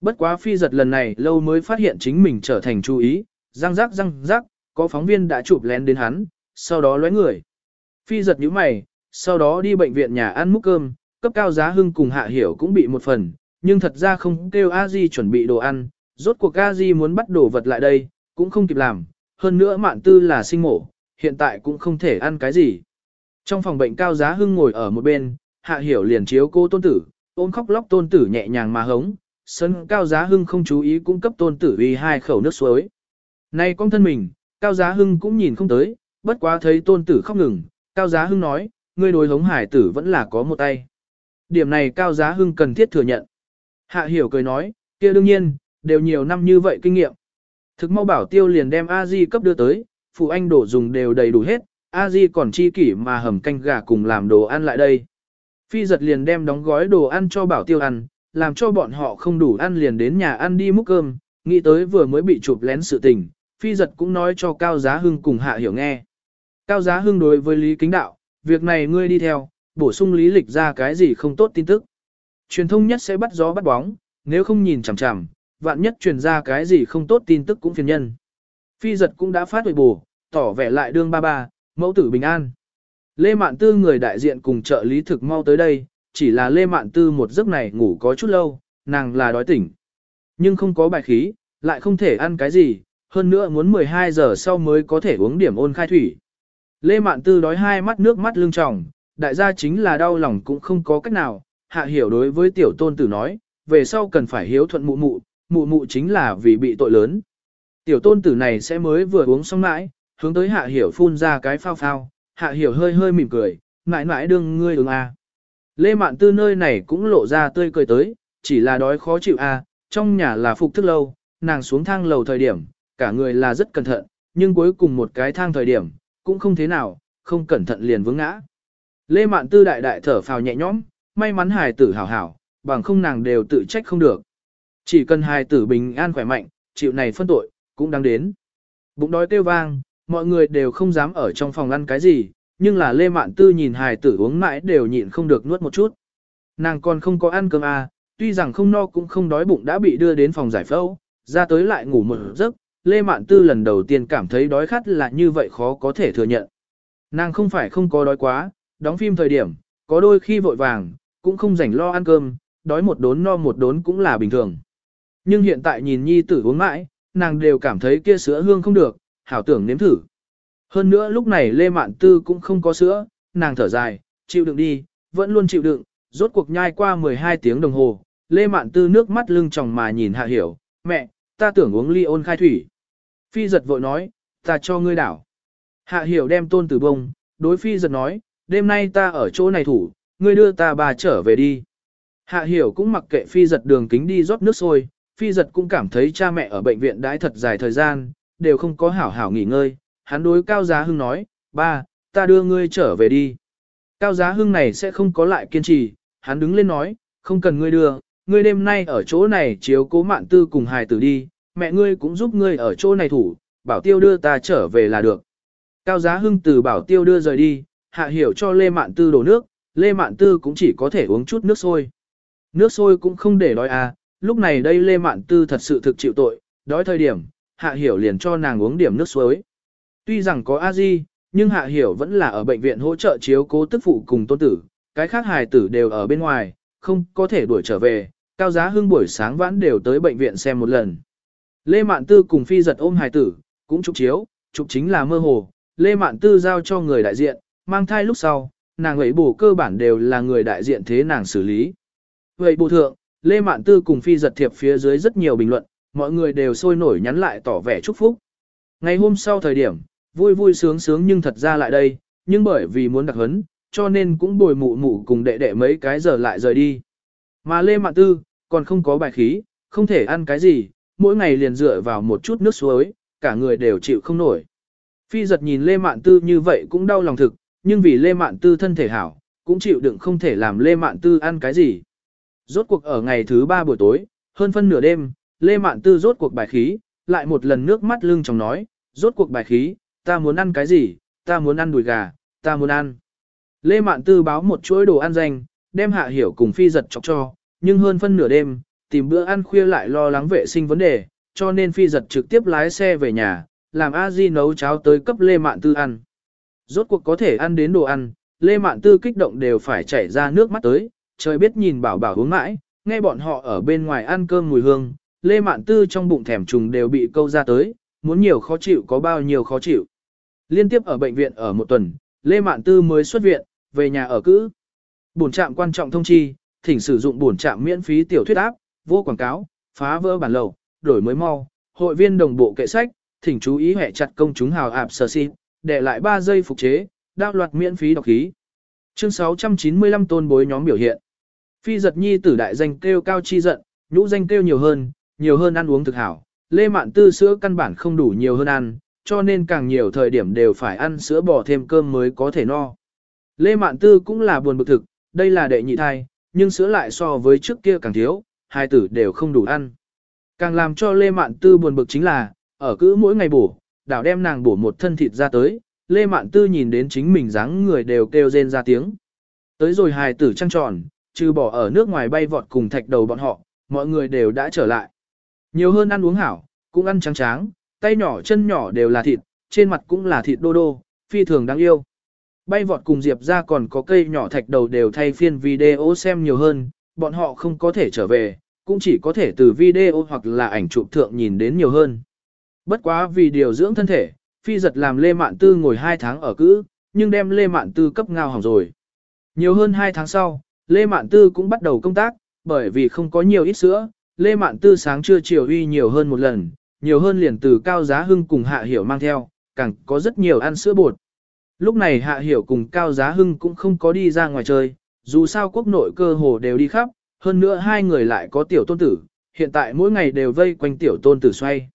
Bất quá phi giật lần này lâu mới phát hiện chính mình trở thành chú ý, răng rắc răng rắc, có phóng viên đã chụp lén đến hắn, sau đó lóe người. Phi giật nhíu mày, sau đó đi bệnh viện nhà ăn múc cơm, cấp cao giá hưng cùng hạ hiểu cũng bị một phần, nhưng thật ra không kêu a di chuẩn bị đồ ăn, rốt cuộc a di muốn bắt đồ vật lại đây, cũng không kịp làm, hơn nữa mạn tư là sinh mổ, hiện tại cũng không thể ăn cái gì. Trong phòng bệnh cao giá hưng ngồi ở một bên, hạ hiểu liền chiếu cô tôn tử, ôm khóc lóc tôn tử nhẹ nhàng mà hống, sân cao giá hưng không chú ý cung cấp tôn tử uy hai khẩu nước suối. Này con thân mình, cao giá hưng cũng nhìn không tới, bất quá thấy tôn tử khóc ngừng, cao giá hưng nói, ngươi đối hống hải tử vẫn là có một tay. Điểm này cao giá hưng cần thiết thừa nhận. Hạ hiểu cười nói, kia đương nhiên, đều nhiều năm như vậy kinh nghiệm. Thực mau bảo tiêu liền đem a di cấp đưa tới, phụ anh đổ dùng đều đầy đủ hết, a di còn chi kỷ mà hầm canh gà cùng làm đồ ăn lại đây. Phi giật liền đem đóng gói đồ ăn cho bảo tiêu ăn, làm cho bọn họ không đủ ăn liền đến nhà ăn đi múc cơm, nghĩ tới vừa mới bị chụp lén sự tình, phi giật cũng nói cho Cao Giá Hưng cùng Hạ Hiểu nghe. Cao Giá Hưng đối với Lý Kính Đạo, việc này ngươi đi theo, bổ sung lý lịch ra cái gì không tốt tin tức. Truyền thông nhất sẽ bắt gió bắt bóng, nếu không nhìn chằm chằm, vạn nhất truyền ra cái gì không tốt tin tức cũng phiền nhân. Phi giật cũng đã phát huệ bù, tỏ vẻ lại đương ba ba, mẫu tử bình an. Lê Mạn Tư người đại diện cùng trợ lý thực mau tới đây, chỉ là Lê Mạn Tư một giấc này ngủ có chút lâu, nàng là đói tỉnh. Nhưng không có bài khí, lại không thể ăn cái gì, hơn nữa muốn 12 giờ sau mới có thể uống điểm ôn khai thủy. Lê Mạn Tư đói hai mắt nước mắt lưng tròng, đại gia chính là đau lòng cũng không có cách nào, hạ hiểu đối với tiểu tôn tử nói, về sau cần phải hiếu thuận mụ mụ, mụ mụ chính là vì bị tội lớn. Tiểu tôn tử này sẽ mới vừa uống xong mãi, hướng tới hạ hiểu phun ra cái phao phao, hạ hiểu hơi hơi mỉm cười, mãi mãi đương ngươi ứng a. Lê Mạn Tư nơi này cũng lộ ra tươi cười tới, chỉ là đói khó chịu a, trong nhà là phục thức lâu, nàng xuống thang lầu thời điểm, cả người là rất cẩn thận, nhưng cuối cùng một cái thang thời điểm, cũng không thế nào, không cẩn thận liền vướng ngã. Lê Mạn Tư đại đại thở phào nhẹ nhõm, may mắn hài tử hảo hảo, bằng không nàng đều tự trách không được. Chỉ cần hài tử bình an khỏe mạnh, chịu này phân tội, cũng đáng đến. Bụng đói kêu vang, mọi người đều không dám ở trong phòng ăn cái gì, nhưng là Lê Mạn Tư nhìn hài tử uống mãi đều nhịn không được nuốt một chút. Nàng còn không có ăn cơm à, tuy rằng không no cũng không đói bụng đã bị đưa đến phòng giải phẫu, ra tới lại ngủ một giấc, Lê Mạn Tư lần đầu tiên cảm thấy đói khát là như vậy khó có thể thừa nhận. Nàng không phải không có đói quá, đóng phim thời điểm, có đôi khi vội vàng, cũng không rảnh lo ăn cơm, đói một đốn no một đốn cũng là bình thường. Nhưng hiện tại nhìn nhi tử uống mãi, nàng đều cảm thấy kia sữa hương không được, hảo tưởng nếm thử. Hơn nữa lúc này Lê Mạn Tư cũng không có sữa, nàng thở dài, chịu đựng đi, vẫn luôn chịu đựng, rốt cuộc nhai qua 12 tiếng đồng hồ, Lê Mạn Tư nước mắt lưng tròng mà nhìn Hạ Hiểu, mẹ, ta tưởng uống ly ôn khai thủy. Phi giật vội nói, ta cho ngươi đảo. Hạ Hiểu đem tôn tử bông, đối Phi giật nói, đêm nay ta ở chỗ này thủ, ngươi đưa ta bà trở về đi. Hạ Hiểu cũng mặc kệ Phi giật đường kính đi rót nước sôi, Phi giật cũng cảm thấy cha mẹ ở bệnh viện đãi thật dài thời gian, đều không có hảo hảo nghỉ ngơi, hắn đối Cao Giá Hưng nói, ba, ta đưa ngươi trở về đi. Cao Giá Hưng này sẽ không có lại kiên trì, hắn đứng lên nói, không cần ngươi đưa, ngươi đêm nay ở chỗ này chiếu cố mạn tư cùng hài tử đi, mẹ ngươi cũng giúp ngươi ở chỗ này thủ, bảo tiêu đưa ta trở về là được. Cao Giá Hưng từ bảo tiêu đưa rời đi, hạ hiểu cho Lê Mạn Tư đổ nước, Lê Mạn Tư cũng chỉ có thể uống chút nước sôi. Nước sôi cũng không để đói à, lúc này đây Lê Mạn Tư thật sự thực chịu tội, đói thời điểm, hạ hiểu liền cho nàng uống điểm nước suối. Tuy rằng có a di, nhưng hạ hiểu vẫn là ở bệnh viện hỗ trợ chiếu cố tức phụ cùng tôn tử, cái khác hài tử đều ở bên ngoài, không có thể đuổi trở về, cao giá hưng buổi sáng vãn đều tới bệnh viện xem một lần. Lê Mạn Tư cùng phi giật ôm hài tử, cũng chụp chiếu, chụp chính là mơ hồ, Lê Mạn Tư giao cho người đại diện, mang thai lúc sau, nàng ấy bổ cơ bản đều là người đại diện thế nàng xử lý. Vậy bộ thượng, Lê Mạn Tư cùng phi giật thiệp phía dưới rất nhiều bình luận, mọi người đều sôi nổi nhắn lại tỏ vẻ chúc phúc. Ngày hôm sau thời điểm, vui vui sướng sướng nhưng thật ra lại đây, nhưng bởi vì muốn đặc hấn, cho nên cũng bồi mụ mụ cùng đệ đệ mấy cái giờ lại rời đi. Mà Lê Mạn Tư, còn không có bài khí, không thể ăn cái gì, mỗi ngày liền dựa vào một chút nước suối, cả người đều chịu không nổi. Phi giật nhìn Lê Mạn Tư như vậy cũng đau lòng thực, nhưng vì Lê Mạn Tư thân thể hảo, cũng chịu đựng không thể làm Lê Mạn Tư ăn cái gì. Rốt cuộc ở ngày thứ ba buổi tối, hơn phân nửa đêm, Lê Mạn Tư rốt cuộc bài khí, lại một lần nước mắt lưng trong nói, rốt cuộc bài khí, ta muốn ăn cái gì, ta muốn ăn đùi gà, ta muốn ăn. Lê Mạn Tư báo một chuỗi đồ ăn danh, đem hạ hiểu cùng phi giật chọc cho, nhưng hơn phân nửa đêm, tìm bữa ăn khuya lại lo lắng vệ sinh vấn đề, cho nên phi giật trực tiếp lái xe về nhà, làm a di nấu cháo tới cấp Lê Mạn Tư ăn. Rốt cuộc có thể ăn đến đồ ăn, Lê Mạn Tư kích động đều phải chảy ra nước mắt tới, trời biết nhìn bảo bảo hướng mãi, nghe bọn họ ở bên ngoài ăn cơm mùi hương, Lê Mạn Tư trong bụng thèm trùng đều bị câu ra tới, muốn nhiều khó chịu có bao nhiêu khó chịu. Liên tiếp ở bệnh viện ở một tuần, Lê Mạn Tư mới xuất viện, về nhà ở cữ. Bổn trạm quan trọng thông chi, thỉnh sử dụng bổn trạm miễn phí tiểu thuyết áp, vô quảng cáo, phá vỡ bản lầu, đổi mới mau, hội viên đồng bộ kệ sách, thỉnh chú ý hệ chặt công chúng hào ạp sở xin, để lại 3 giây phục chế, đao loạt miễn phí đọc khí. Chương 695 tôn bối nhóm biểu hiện. Phi giật nhi tử đại danh kêu cao chi giận, nhũ danh kêu nhiều hơn, nhiều hơn ăn uống thực hảo. Lê Mạn Tư sữa căn bản không đủ nhiều hơn ăn, cho nên càng nhiều thời điểm đều phải ăn sữa bò thêm cơm mới có thể no. Lê Mạn Tư cũng là buồn bực thực, đây là đệ nhị thai, nhưng sữa lại so với trước kia càng thiếu, hai tử đều không đủ ăn. Càng làm cho Lê Mạn Tư buồn bực chính là, ở cứ mỗi ngày bổ, đảo đem nàng bổ một thân thịt ra tới, Lê Mạn Tư nhìn đến chính mình dáng người đều kêu rên ra tiếng. Tới rồi hài tử trăng tròn, trừ bỏ ở nước ngoài bay vọt cùng thạch đầu bọn họ, mọi người đều đã trở lại. Nhiều hơn ăn uống hảo, cũng ăn trắng tráng, tay nhỏ chân nhỏ đều là thịt, trên mặt cũng là thịt đô đô, phi thường đáng yêu. Bay vọt cùng Diệp ra còn có cây nhỏ thạch đầu đều thay phiên video xem nhiều hơn, bọn họ không có thể trở về, cũng chỉ có thể từ video hoặc là ảnh chụp thượng nhìn đến nhiều hơn. Bất quá vì điều dưỡng thân thể, phi giật làm Lê Mạn Tư ngồi 2 tháng ở cữ, nhưng đem Lê Mạn Tư cấp ngao hỏng rồi. Nhiều hơn 2 tháng sau, Lê Mạn Tư cũng bắt đầu công tác, bởi vì không có nhiều ít sữa, Lê Mạn Tư sáng trưa chiều uy nhiều hơn một lần, nhiều hơn liền từ Cao Giá Hưng cùng Hạ Hiểu mang theo, càng có rất nhiều ăn sữa bột. Lúc này Hạ Hiểu cùng Cao Giá Hưng cũng không có đi ra ngoài chơi, dù sao quốc nội cơ hồ đều đi khắp, hơn nữa hai người lại có tiểu tôn tử, hiện tại mỗi ngày đều vây quanh tiểu tôn tử xoay.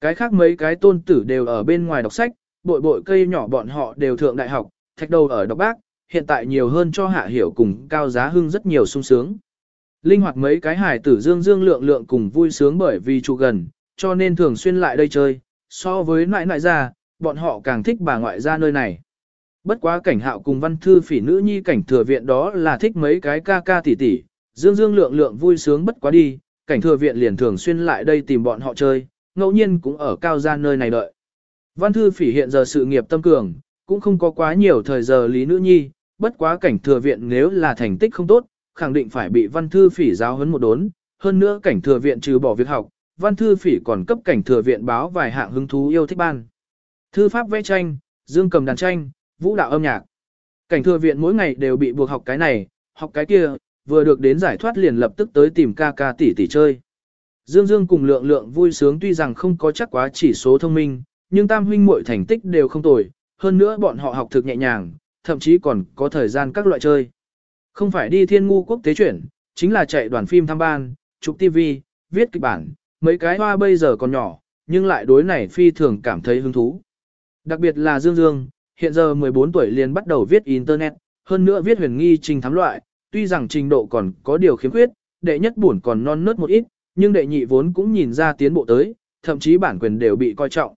Cái khác mấy cái tôn tử đều ở bên ngoài đọc sách, bội bội cây nhỏ bọn họ đều thượng đại học, thạch đầu ở đọc bác, hiện tại nhiều hơn cho hạ hiểu cùng cao giá hưng rất nhiều sung sướng. Linh hoạt mấy cái hải tử dương dương lượng lượng cùng vui sướng bởi vì trụ gần, cho nên thường xuyên lại đây chơi, so với nại nại ra, bọn họ càng thích bà ngoại ra nơi này. Bất quá cảnh hạo cùng văn thư phỉ nữ nhi cảnh thừa viện đó là thích mấy cái ca ca tỷ tỷ, dương dương lượng lượng vui sướng bất quá đi, cảnh thừa viện liền thường xuyên lại đây tìm bọn họ chơi, ngẫu nhiên cũng ở cao gia nơi này đợi. Văn thư phỉ hiện giờ sự nghiệp tâm cường, cũng không có quá nhiều thời giờ lý nữ nhi, bất quá cảnh thừa viện nếu là thành tích không tốt, khẳng định phải bị văn thư phỉ giáo huấn một đốn, hơn nữa cảnh thừa viện trừ bỏ việc học, văn thư phỉ còn cấp cảnh thừa viện báo vài hạng hứng thú yêu thích ban. Thư pháp vẽ tranh, dương cầm đàn tranh, vũ đạo âm nhạc. Cảnh thừa viện mỗi ngày đều bị buộc học cái này, học cái kia, vừa được đến giải thoát liền lập tức tới tìm ca ca tỷ tỷ chơi. Dương Dương cùng lượng lượng vui sướng tuy rằng không có chắc quá chỉ số thông minh, nhưng tam huynh muội thành tích đều không tồi, hơn nữa bọn họ học thực nhẹ nhàng, thậm chí còn có thời gian các loại chơi. Không phải đi thiên ngu quốc tế chuyển, chính là chạy đoàn phim thăm ban, chụp TV, viết kịch bản, mấy cái hoa bây giờ còn nhỏ, nhưng lại đối này phi thường cảm thấy hứng thú. Đặc biệt là Dương Dương, hiện giờ 14 tuổi liền bắt đầu viết Internet, hơn nữa viết huyền nghi trình thám loại, tuy rằng trình độ còn có điều khiếm khuyết, đệ nhất buồn còn non nớt một ít, nhưng đệ nhị vốn cũng nhìn ra tiến bộ tới, thậm chí bản quyền đều bị coi trọng.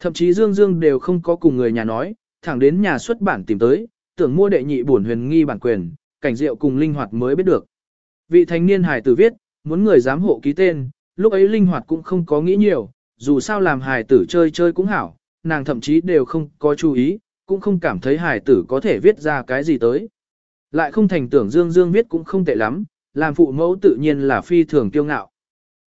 Thậm chí Dương Dương đều không có cùng người nhà nói, thẳng đến nhà xuất bản tìm tới, tưởng mua đệ nhị bổn huyền nghi bản quyền, cảnh diệu cùng linh hoạt mới biết được. Vị thanh niên hài tử viết, muốn người giám hộ ký tên, lúc ấy linh hoạt cũng không có nghĩ nhiều, dù sao làm hài tử chơi chơi cũng hảo, nàng thậm chí đều không có chú ý, cũng không cảm thấy hài tử có thể viết ra cái gì tới. Lại không thành tưởng Dương Dương viết cũng không tệ lắm, làm phụ mẫu tự nhiên là phi thường kiêu ngạo.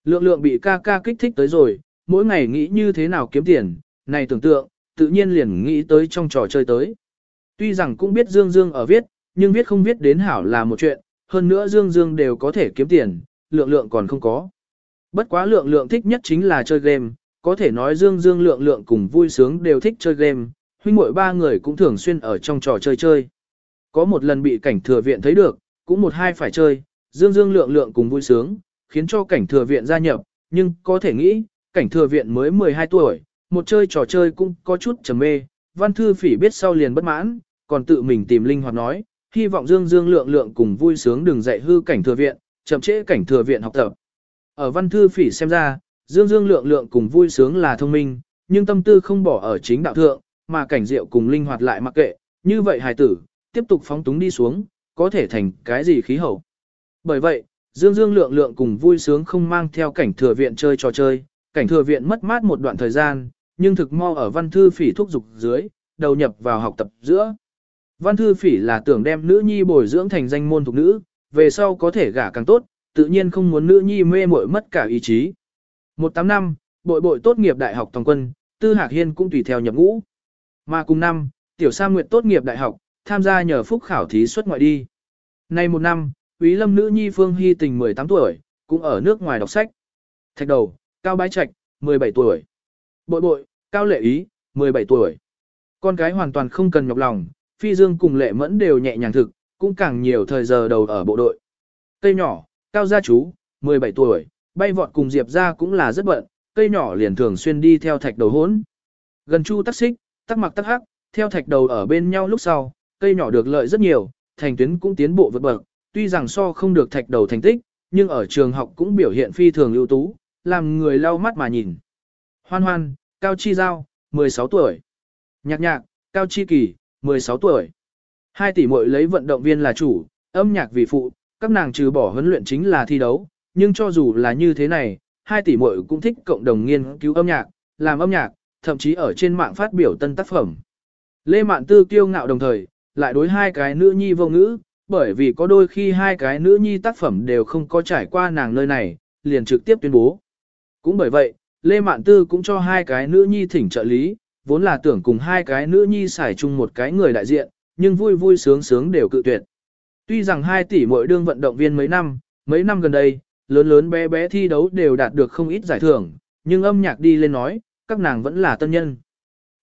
Lượng lượng bị ca ca kích thích tới rồi, mỗi ngày nghĩ như thế nào kiếm tiền, này tưởng tượng, tự nhiên liền nghĩ tới trong trò chơi tới. Tuy rằng cũng biết Dương Dương ở viết, nhưng viết không viết đến hảo là một chuyện, hơn nữa Dương Dương đều có thể kiếm tiền, lượng lượng còn không có. Bất quá lượng lượng thích nhất chính là chơi game, có thể nói Dương Dương lượng lượng cùng vui sướng đều thích chơi game, huynh muội ba người cũng thường xuyên ở trong trò chơi chơi. Có một lần bị cảnh thừa viện thấy được, cũng một hai phải chơi, Dương Dương lượng lượng cùng vui sướng, khiến cho cảnh thừa viện gia nhập, nhưng có thể nghĩ, cảnh thừa viện mới 12 tuổi, một chơi trò chơi cũng có chút trầm mê, văn thư phỉ biết sau liền bất mãn, còn tự mình tìm linh hoạt nói, hy vọng dương dương lượng lượng cùng vui sướng đừng dạy hư cảnh thừa viện, chậm trễ cảnh thừa viện học tập. Ở văn thư phỉ xem ra, dương dương lượng lượng cùng vui sướng là thông minh, nhưng tâm tư không bỏ ở chính đạo thượng, mà cảnh diệu cùng linh hoạt lại mặc kệ, như vậy hài tử, tiếp tục phóng túng đi xuống, có thể thành cái gì khí hậu. Bởi vậy, dương dương lượng lượng cùng vui sướng không mang theo cảnh thừa viện chơi trò chơi, cảnh thừa viện mất mát một đoạn thời gian, nhưng thực mo ở văn thư phỉ thúc dục dưới, đầu nhập vào học tập giữa. Văn thư phỉ là tưởng đem nữ nhi bồi dưỡng thành danh môn thuộc nữ, về sau có thể gả càng tốt, tự nhiên không muốn nữ nhi mê muội mất cả ý chí. Một tám năm, bội bội tốt nghiệp đại học toàn quân, Tư Hạc Hiên cũng tùy theo nhập ngũ. Mà cùng năm, Tiểu Sa Nguyệt tốt nghiệp đại học, tham gia nhờ phúc khảo thí xuất ngoại đi. Nay một năm, Úy Lâm nữ nhi Phương Hy Tình 18 tuổi, cũng ở nước ngoài đọc sách. Thạch đầu, Cao Bái Trạch, 17 tuổi. Bội bội, Cao Lệ Ý, 17 tuổi. Con cái hoàn toàn không cần nhọc lòng, Phi Dương cùng Lệ Mẫn đều nhẹ nhàng thực, cũng càng nhiều thời giờ đầu ở bộ đội. Cây nhỏ, Cao Gia Chú, 17 tuổi, bay vọt cùng Diệp Gia cũng là rất bận, cây nhỏ liền thường xuyên đi theo thạch đầu hốn. Gần chu tắc xích, tắc mặc tắc hắc, theo thạch đầu ở bên nhau lúc sau, cây nhỏ được lợi rất nhiều, thành tuyến cũng tiến bộ vượt bậc, tuy rằng so không được thạch đầu thành tích, nhưng ở trường học cũng biểu hiện phi thường ưu tú, làm người lau mắt mà nhìn. Hoan hoan, Cao Chi Giao, 16 tuổi. Nhạc nhạc, Cao Chi Kỳ, 16 tuổi. Hai tỷ muội lấy vận động viên là chủ, âm nhạc vì phụ, các nàng trừ bỏ huấn luyện chính là thi đấu, nhưng cho dù là như thế này, hai tỷ muội cũng thích cộng đồng nghiên cứu âm nhạc, làm âm nhạc, thậm chí ở trên mạng phát biểu tân tác phẩm. Lê Mạn Tư kiêu ngạo đồng thời, lại đối hai cái nữ nhi vô ngữ, bởi vì có đôi khi hai cái nữ nhi tác phẩm đều không có trải qua nàng nơi này, liền trực tiếp tuyên bố. Cũng bởi vậy, Lê Mạn Tư cũng cho hai cái nữ nhi thỉnh trợ lý, vốn là tưởng cùng hai cái nữ nhi xài chung một cái người đại diện, nhưng vui vui sướng sướng đều cự tuyệt. Tuy rằng hai tỷ mỗi đương vận động viên mấy năm, mấy năm gần đây, lớn lớn bé bé thi đấu đều đạt được không ít giải thưởng, nhưng âm nhạc đi lên nói, các nàng vẫn là tân nhân.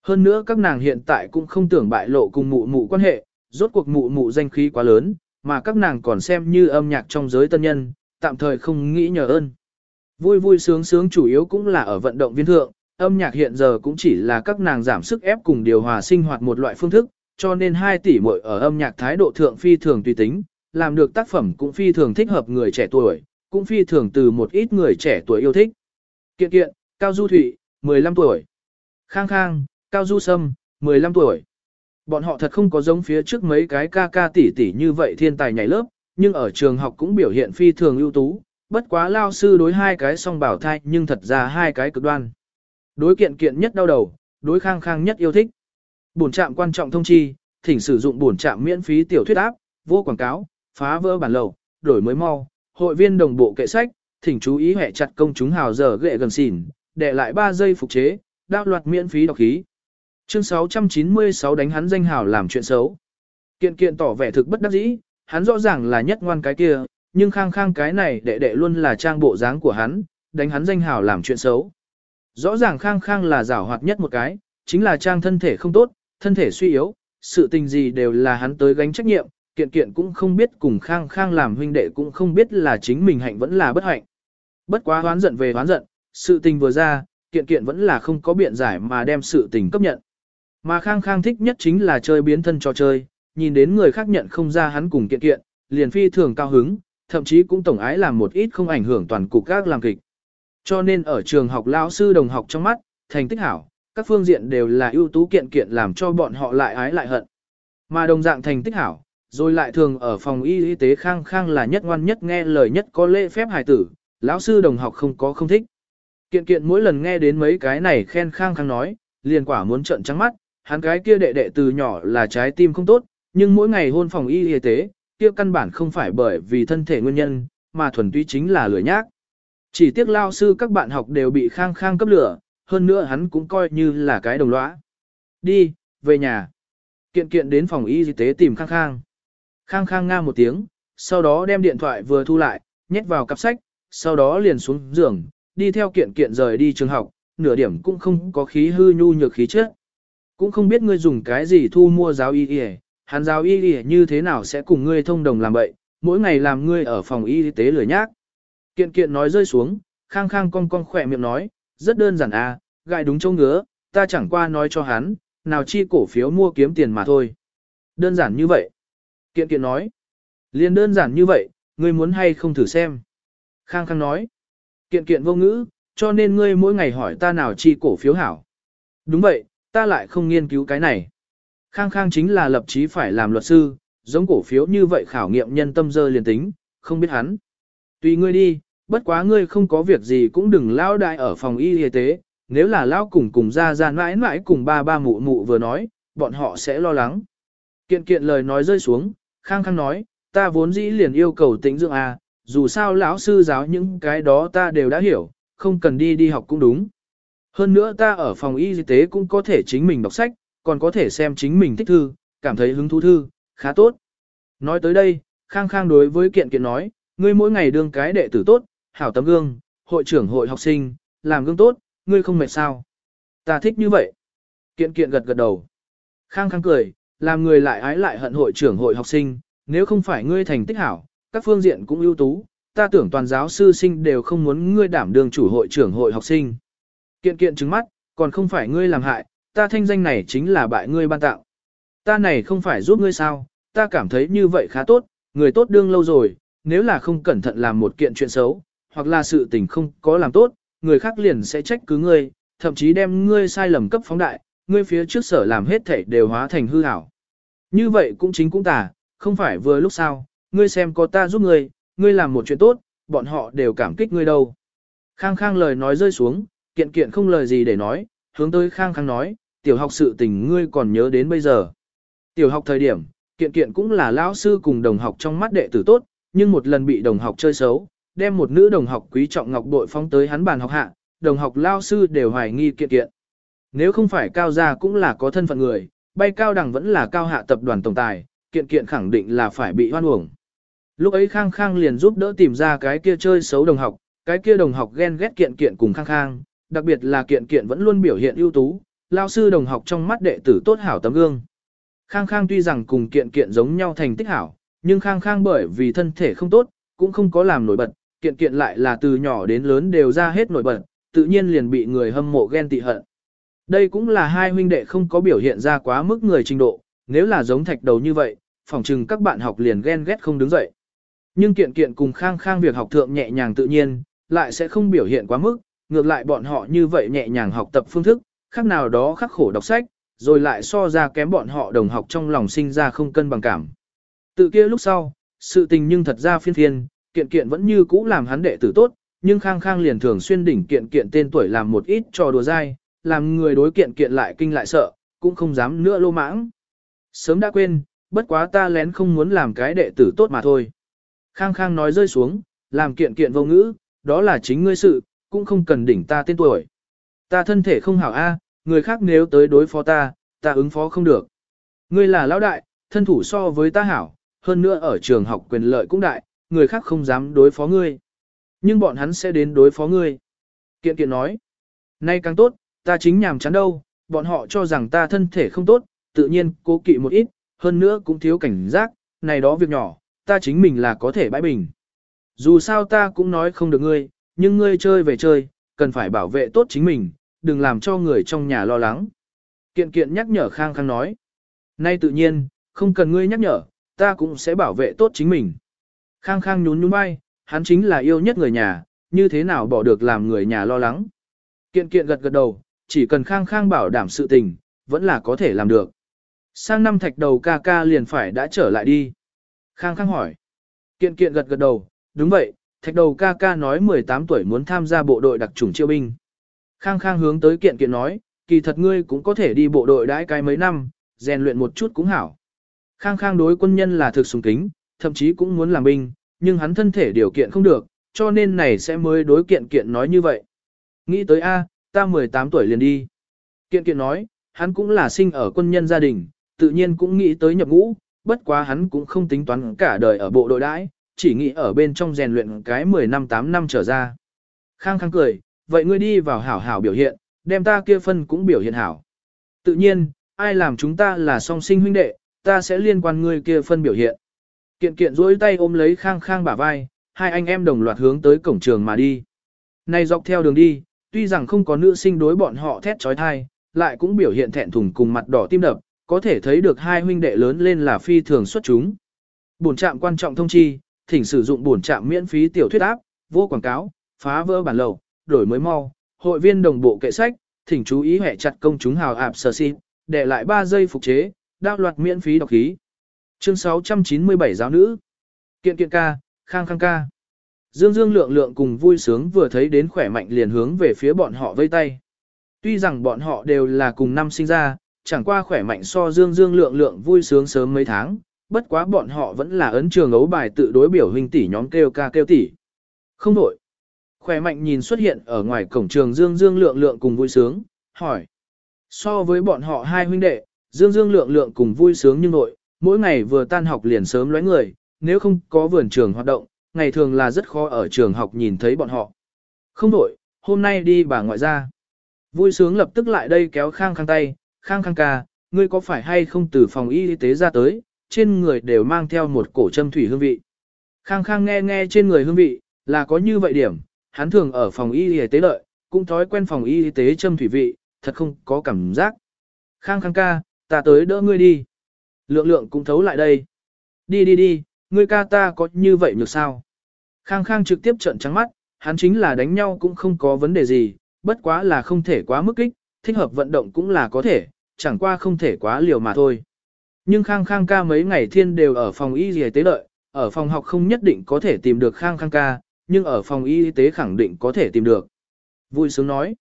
Hơn nữa các nàng hiện tại cũng không tưởng bại lộ cùng mụ mụ quan hệ, rốt cuộc mụ mụ danh khí quá lớn, mà các nàng còn xem như âm nhạc trong giới tân nhân, tạm thời không nghĩ nhờ ơn. Vui vui sướng sướng chủ yếu cũng là ở vận động viên thượng, âm nhạc hiện giờ cũng chỉ là các nàng giảm sức ép cùng điều hòa sinh hoạt một loại phương thức, cho nên 2 tỷ muội ở âm nhạc thái độ thượng phi thường tùy tính, làm được tác phẩm cũng phi thường thích hợp người trẻ tuổi, cũng phi thường từ một ít người trẻ tuổi yêu thích. Kiện kiện, Cao Du Thụy, 15 tuổi. Khang Khang, Cao Du Sâm, 15 tuổi. Bọn họ thật không có giống phía trước mấy cái ca ca tỷ tỷ như vậy thiên tài nhảy lớp, nhưng ở trường học cũng biểu hiện phi thường ưu tú, bất quá lao sư đối hai cái song bảo thai nhưng thật ra hai cái cực đoan. Đối kiện kiện nhất đau đầu, đối khang khang nhất yêu thích. Bổn trạm quan trọng thông chi, thỉnh sử dụng bổn trạm miễn phí tiểu thuyết áp, vô quảng cáo, phá vỡ bản lầu, đổi mới mau, hội viên đồng bộ kệ sách, thỉnh chú ý hệ chặt công chúng hào giờ ghệ gần xỉn, để lại 3 giây phục chế, đáp loạt miễn phí đọc khí. Chương 696 đánh hắn danh hào làm chuyện xấu. Kiện kiện tỏ vẻ thực bất đắc dĩ, hắn rõ ràng là nhất ngoan cái kia, nhưng khang khang cái này đệ đệ luôn là trang bộ dáng của hắn, đánh hắn danh hào làm chuyện xấu. Rõ ràng khang khang là giảo hoạt nhất một cái, chính là trang thân thể không tốt, thân thể suy yếu, sự tình gì đều là hắn tới gánh trách nhiệm, kiện kiện cũng không biết cùng khang khang làm huynh đệ cũng không biết là chính mình hạnh vẫn là bất hạnh. Bất quá hoán giận về hoán giận, sự tình vừa ra, kiện kiện vẫn là không có biện giải mà đem sự tình cấp nhận. Mà khang khang thích nhất chính là chơi biến thân trò chơi, nhìn đến người khác nhận không ra hắn cùng kiện kiện, liền phi thường cao hứng, thậm chí cũng tổng ái làm một ít không ảnh hưởng toàn cục các làm kịch. Cho nên ở trường học lão sư đồng học trong mắt, thành tích hảo, các phương diện đều là ưu tú kiện kiện làm cho bọn họ lại ái lại hận. Mà đồng dạng thành tích hảo, rồi lại thường ở phòng y y tế khang khang là nhất ngoan nhất nghe lời nhất có lễ phép hài tử, lão sư đồng học không có không thích. Kiện kiện mỗi lần nghe đến mấy cái này khen khang khang nói, liền quả muốn trợn trắng mắt, hắn cái kia đệ đệ từ nhỏ là trái tim không tốt, nhưng mỗi ngày hôn phòng y y tế, kia căn bản không phải bởi vì thân thể nguyên nhân, mà thuần túy chính là lửa nhác. Chỉ tiếc lao sư các bạn học đều bị khang khang cấp lửa, hơn nữa hắn cũng coi như là cái đồng lõa. Đi, về nhà. Kiện kiện đến phòng y tế tìm khang khang. Khang khang nga một tiếng, sau đó đem điện thoại vừa thu lại, nhét vào cặp sách, sau đó liền xuống giường, đi theo kiện kiện rời đi trường học, nửa điểm cũng không có khí hư nhu nhược khí chất. Cũng không biết ngươi dùng cái gì thu mua giáo y y, hắn giáo y y như thế nào sẽ cùng ngươi thông đồng làm bậy, mỗi ngày làm ngươi ở phòng y tế lười nhác. Kiện kiện nói rơi xuống, khang khang cong cong khỏe miệng nói, rất đơn giản à, gại đúng chỗ ngứa, ta chẳng qua nói cho hắn, nào chi cổ phiếu mua kiếm tiền mà thôi. Đơn giản như vậy. Kiện kiện nói, liền đơn giản như vậy, ngươi muốn hay không thử xem. Khang khang nói, Kiện kiện vô ngữ, cho nên ngươi mỗi ngày hỏi ta nào chi cổ phiếu hảo. Đúng vậy, ta lại không nghiên cứu cái này. Khang khang chính là lập chí phải làm luật sư, giống cổ phiếu như vậy khảo nghiệm nhân tâm dơ liền tính, không biết hắn. Tùy ngươi đi, bất quá ngươi không có việc gì cũng đừng lao đại ở phòng y y tế, nếu là lao cùng cùng ra ra mãi mãi cùng ba ba mụ mụ vừa nói, bọn họ sẽ lo lắng. Kiện kiện lời nói rơi xuống, khang khang nói, ta vốn dĩ liền yêu cầu tính dưỡng à, dù sao lão sư giáo những cái đó ta đều đã hiểu, không cần đi đi học cũng đúng. Hơn nữa ta ở phòng y tế cũng có thể chính mình đọc sách, còn có thể xem chính mình thích thư, cảm thấy hứng thú thư, khá tốt. Nói tới đây, khang khang đối với kiện kiện nói, ngươi mỗi ngày đương cái đệ tử tốt, hảo tấm gương, hội trưởng hội học sinh, làm gương tốt, ngươi không mệt sao. Ta thích như vậy. Kiện kiện gật gật đầu. Khang khang cười, làm người lại ái lại hận hội trưởng hội học sinh, nếu không phải ngươi thành tích hảo, các phương diện cũng ưu tú, ta tưởng toàn giáo sư sinh đều không muốn ngươi đảm đương chủ hội trưởng hội học sinh. Kiện kiện trứng mắt, còn không phải ngươi làm hại, ta thanh danh này chính là bại ngươi ban tạo. Ta này không phải giúp ngươi sao, ta cảm thấy như vậy khá tốt, người tốt đương lâu rồi, nếu là không cẩn thận làm một kiện chuyện xấu, hoặc là sự tình không có làm tốt, người khác liền sẽ trách cứ ngươi, thậm chí đem ngươi sai lầm cấp phóng đại, ngươi phía trước sở làm hết thảy đều hóa thành hư ảo. Như vậy cũng chính cũng tà, không phải vừa lúc sao, ngươi xem có ta giúp ngươi, ngươi làm một chuyện tốt, bọn họ đều cảm kích ngươi đâu. Khang khang lời nói rơi xuống, kiện kiện không lời gì để nói, hướng tới khang khang nói, tiểu học sự tình ngươi còn nhớ đến bây giờ. Tiểu học thời điểm, kiện kiện cũng là lão sư cùng đồng học trong mắt đệ tử tốt, nhưng một lần bị đồng học chơi xấu, đem một nữ đồng học quý trọng ngọc bội phong tới hắn bàn học hạ, đồng học lao sư đều hoài nghi kiện kiện. Nếu không phải cao gia cũng là có thân phận người, bay cao đẳng vẫn là cao hạ tập đoàn tổng tài, kiện kiện khẳng định là phải bị hoan uổng. Lúc ấy Khang Khang liền giúp đỡ tìm ra cái kia chơi xấu đồng học, cái kia đồng học ghen ghét kiện kiện cùng Khang Khang, đặc biệt là kiện kiện vẫn luôn biểu hiện ưu tú, lao sư đồng học trong mắt đệ tử tốt hảo tấm gương. Khang Khang tuy rằng cùng kiện kiện giống nhau thành tích hảo, nhưng Khang Khang bởi vì thân thể không tốt, cũng không có làm nổi bật, kiện kiện lại là từ nhỏ đến lớn đều ra hết nổi bật, tự nhiên liền bị người hâm mộ ghen tị hận. Đây cũng là hai huynh đệ không có biểu hiện ra quá mức người trình độ, nếu là giống thạch đầu như vậy, phỏng chừng các bạn học liền ghen ghét không đứng dậy. Nhưng kiện kiện cùng khang khang việc học thượng nhẹ nhàng tự nhiên, lại sẽ không biểu hiện quá mức, ngược lại bọn họ như vậy nhẹ nhàng học tập phương thức, khác nào đó khắc khổ đọc sách, rồi lại so ra kém bọn họ đồng học trong lòng sinh ra không cân bằng cảm. Tự kia lúc sau, sự tình nhưng thật ra phiên phiên, kiện kiện vẫn như cũ làm hắn đệ tử tốt, nhưng khang khang liền thường xuyên đỉnh kiện kiện tên tuổi làm một ít trò đùa dai, làm người đối kiện kiện lại kinh lại sợ, cũng không dám nữa lô mãng. Sớm đã quên, bất quá ta lén không muốn làm cái đệ tử tốt mà thôi. Khang khang nói rơi xuống, làm kiện kiện vô ngữ, đó là chính ngươi sự, cũng không cần đỉnh ta tên tuổi. Ta thân thể không hảo a, người khác nếu tới đối phó ta, ta ứng phó không được. Ngươi là lão đại, thân thủ so với ta hảo, hơn nữa ở trường học quyền lợi cũng đại, người khác không dám đối phó ngươi. Nhưng bọn hắn sẽ đến đối phó ngươi. Kiện kiện nói, nay càng tốt, ta chính nhàm chán đâu, bọn họ cho rằng ta thân thể không tốt, tự nhiên cố kỵ một ít, hơn nữa cũng thiếu cảnh giác, này đó việc nhỏ, ta chính mình là có thể bãi bình. Dù sao ta cũng nói không được ngươi, nhưng ngươi chơi về chơi, cần phải bảo vệ tốt chính mình, đừng làm cho người trong nhà lo lắng. Kiện kiện nhắc nhở khang khang nói. Nay tự nhiên, không cần ngươi nhắc nhở, ta cũng sẽ bảo vệ tốt chính mình. Khang khang nhún nhún vai, hắn chính là yêu nhất người nhà, như thế nào bỏ được làm người nhà lo lắng. Kiện kiện gật gật đầu, chỉ cần khang khang bảo đảm sự tình, vẫn là có thể làm được. Sang năm thạch đầu ca ca liền phải đã trở lại đi. Khang khang hỏi. Kiện kiện gật gật đầu, đúng vậy, thạch đầu ca ca nói 18 tuổi muốn tham gia bộ đội đặc chủng chiêu binh. Khang khang hướng tới kiện kiện nói, kỳ thật ngươi cũng có thể đi bộ đội đãi cái mấy năm, rèn luyện một chút cũng hảo. Khang khang đối quân nhân là thực sùng kính, thậm chí cũng muốn làm binh, nhưng hắn thân thể điều kiện không được, cho nên này sẽ mới đối kiện kiện nói như vậy. Nghĩ tới A, ta 18 tuổi liền đi. Kiện kiện nói, hắn cũng là sinh ở quân nhân gia đình, tự nhiên cũng nghĩ tới nhập ngũ, bất quá hắn cũng không tính toán cả đời ở bộ đội đãi, chỉ nghĩ ở bên trong rèn luyện cái 10 năm 8 năm trở ra. Khang khang cười, vậy ngươi đi vào hảo hảo biểu hiện, đem ta kia phân cũng biểu hiện hảo. Tự nhiên, ai làm chúng ta là song sinh huynh đệ, ta sẽ liên quan ngươi kia phân biểu hiện. Kiện kiện duỗi tay ôm lấy khang khang bả vai, hai anh em đồng loạt hướng tới cổng trường mà đi. Này dọc theo đường đi, tuy rằng không có nữ sinh đối bọn họ thét trói thai, lại cũng biểu hiện thẹn thùng cùng mặt đỏ tim đập, có thể thấy được hai huynh đệ lớn lên là phi thường xuất chúng. Bổn trạm quan trọng thông chi, thỉnh sử dụng bổn trạm miễn phí tiểu thuyết áp, vô quảng cáo, phá vỡ bản lầu, đổi mới mau, hội viên đồng bộ kệ sách, thỉnh chú ý hệ chặt công chúng hào ạp sở xin, để lại 3 giây phục chế, đao loạt miễn phí đọc khí. Chương 697 giáo nữ. Kiện kiện ca, khang khang ca. Dương Dương lượng lượng cùng vui sướng vừa thấy đến khỏe mạnh liền hướng về phía bọn họ vây tay. Tuy rằng bọn họ đều là cùng năm sinh ra, chẳng qua khỏe mạnh so Dương Dương lượng lượng vui sướng sớm mấy tháng, bất quá bọn họ vẫn là ấn trường ấu bài tự đối biểu huynh tỷ nhóm kêu ca kêu tỷ. Không đổi. Khỏe mạnh nhìn xuất hiện ở ngoài cổng trường Dương Dương lượng lượng cùng vui sướng, hỏi. So với bọn họ hai huynh đệ, Dương Dương lượng lượng cùng vui sướng nhưng nội, mỗi ngày vừa tan học liền sớm lóe người, nếu không có vườn trường hoạt động, ngày thường là rất khó ở trường học nhìn thấy bọn họ. Không đổi, hôm nay đi bà ngoại ra. Vui sướng lập tức lại đây kéo khang khang tay, khang khang ca, ngươi có phải hay không từ phòng y tế ra tới, trên người đều mang theo một cổ châm thủy hương vị. Khang khang nghe nghe trên người hương vị, là có như vậy điểm, hắn thường ở phòng y tế lợi, cũng thói quen phòng y tế châm thủy vị, thật không có cảm giác. Khang khang ca, ta tới đỡ ngươi đi. Lượng lượng cũng thấu lại đây. Đi đi đi, ngươi ca ta có như vậy được sao? Khang khang trực tiếp trợn trắng mắt, hắn chính là đánh nhau cũng không có vấn đề gì, bất quá là không thể quá mức kích, thích hợp vận động cũng là có thể, chẳng qua không thể quá liều mà thôi. Nhưng khang khang ca mấy ngày thiên đều ở phòng y y tế lợi, ở phòng học không nhất định có thể tìm được khang khang ca, nhưng ở phòng y tế khẳng định có thể tìm được. Vui sướng nói.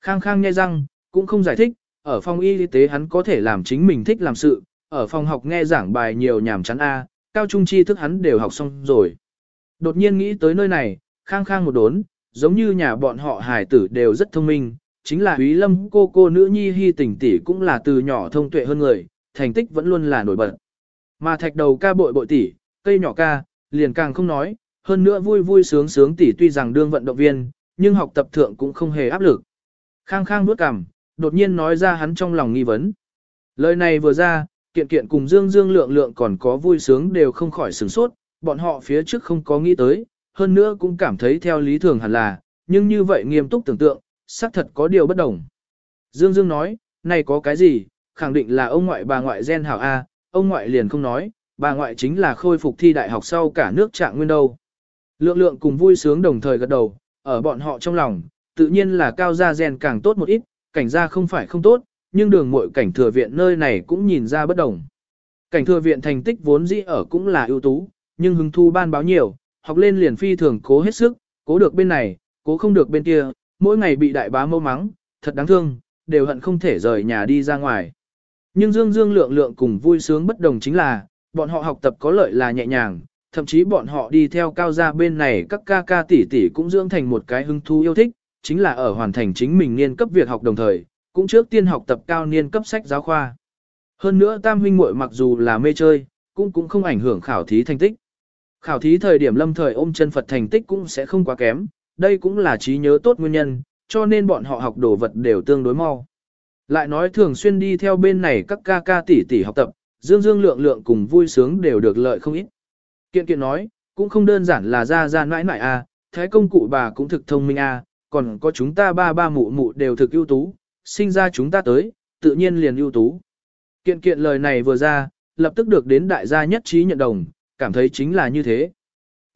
Khang khang nghe răng, cũng không giải thích, ở phòng y tế hắn có thể làm chính mình thích làm sự, ở phòng học nghe giảng bài nhiều nhảm chán A, cao trung tri thức hắn đều học xong rồi. Đột nhiên nghĩ tới nơi này, khang khang một đốn, giống như nhà bọn họ Hải tử đều rất thông minh, chính là Úy Lâm cô cô nữ nhi hy tình tỷ cũng là từ nhỏ thông tuệ hơn người, thành tích vẫn luôn là nổi bật. Mà thạch đầu ca bội bội tỷ, cây nhỏ ca, liền càng không nói, hơn nữa vui vui sướng sướng tỷ tuy rằng đương vận động viên, nhưng học tập thượng cũng không hề áp lực. Khang khang bước cằm, đột nhiên nói ra hắn trong lòng nghi vấn. Lời này vừa ra, kiện kiện cùng dương dương lượng lượng còn có vui sướng đều không khỏi sửng sốt, bọn họ phía trước không có nghĩ tới, hơn nữa cũng cảm thấy theo lý thường hẳn là, nhưng như vậy nghiêm túc tưởng tượng, xác thật có điều bất đồng. Dương Dương nói, này có cái gì, khẳng định là ông ngoại bà ngoại gen hảo A, ông ngoại liền không nói, bà ngoại chính là khôi phục thi đại học sau cả nước trạng nguyên đâu. Lượng lượng cùng vui sướng đồng thời gật đầu, ở bọn họ trong lòng, tự nhiên là cao gia gen càng tốt một ít, cảnh gia không phải không tốt, nhưng đường muội cảnh thừa viện nơi này cũng nhìn ra bất đồng. Cảnh thừa viện thành tích vốn dĩ ở cũng là ưu tú, nhưng hứng thu ban báo nhiều, học lên liền phi thường cố hết sức, cố được bên này, cố không được bên kia, mỗi ngày bị đại bá mâu mắng, thật đáng thương, đều hận không thể rời nhà đi ra ngoài. Nhưng Dương Dương lượng lượng cùng vui sướng bất đồng chính là, bọn họ học tập có lợi là nhẹ nhàng, thậm chí bọn họ đi theo cao gia bên này các ca ca tỷ tỷ cũng dưỡng thành một cái hứng thú yêu thích, chính là ở hoàn thành chính mình niên cấp việc học đồng thời, cũng trước tiên học tập cao niên cấp sách giáo khoa. Hơn nữa tam huynh muội mặc dù là mê chơi, cũng cũng không ảnh hưởng khảo thí thành tích. Khảo thí thời điểm lâm thời ôm chân Phật thành tích cũng sẽ không quá kém, đây cũng là trí nhớ tốt nguyên nhân, cho nên bọn họ học đồ vật đều tương đối mau. Lại nói thường xuyên đi theo bên này các ca ca tỷ tỷ học tập, dương dương lượng lượng cùng vui sướng đều được lợi không ít. Kiện kiện nói, cũng không đơn giản là ra ra nãi nãi a, à, thái công cụ bà cũng thực thông minh a, còn có chúng ta ba ba mụ mụ đều thực ưu tú, sinh ra chúng ta tới, tự nhiên liền ưu tú. Kiện kiện lời này vừa ra, lập tức được đến đại gia nhất trí nhận đồng, cảm thấy chính là như thế.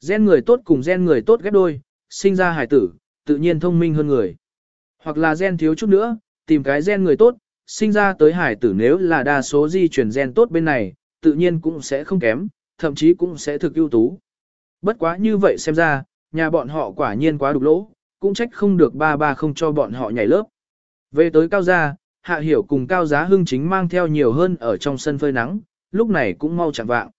Gen người tốt cùng gen người tốt ghép đôi, sinh ra hải tử, tự nhiên thông minh hơn người. Hoặc là gen thiếu chút nữa, tìm cái gen người tốt, sinh ra tới hải tử nếu là đa số di chuyển gen tốt bên này, tự nhiên cũng sẽ không kém, thậm chí cũng sẽ thực ưu tú. Bất quá như vậy xem ra, nhà bọn họ quả nhiên quá đục lỗ, cũng trách không được ba ba không cho bọn họ nhảy lớp. Về tới cao gia, Hạ Hiểu cùng Cao Giá Hưng chính mang theo nhiều hơn ở trong sân phơi nắng, lúc này cũng mau chẳng vạng.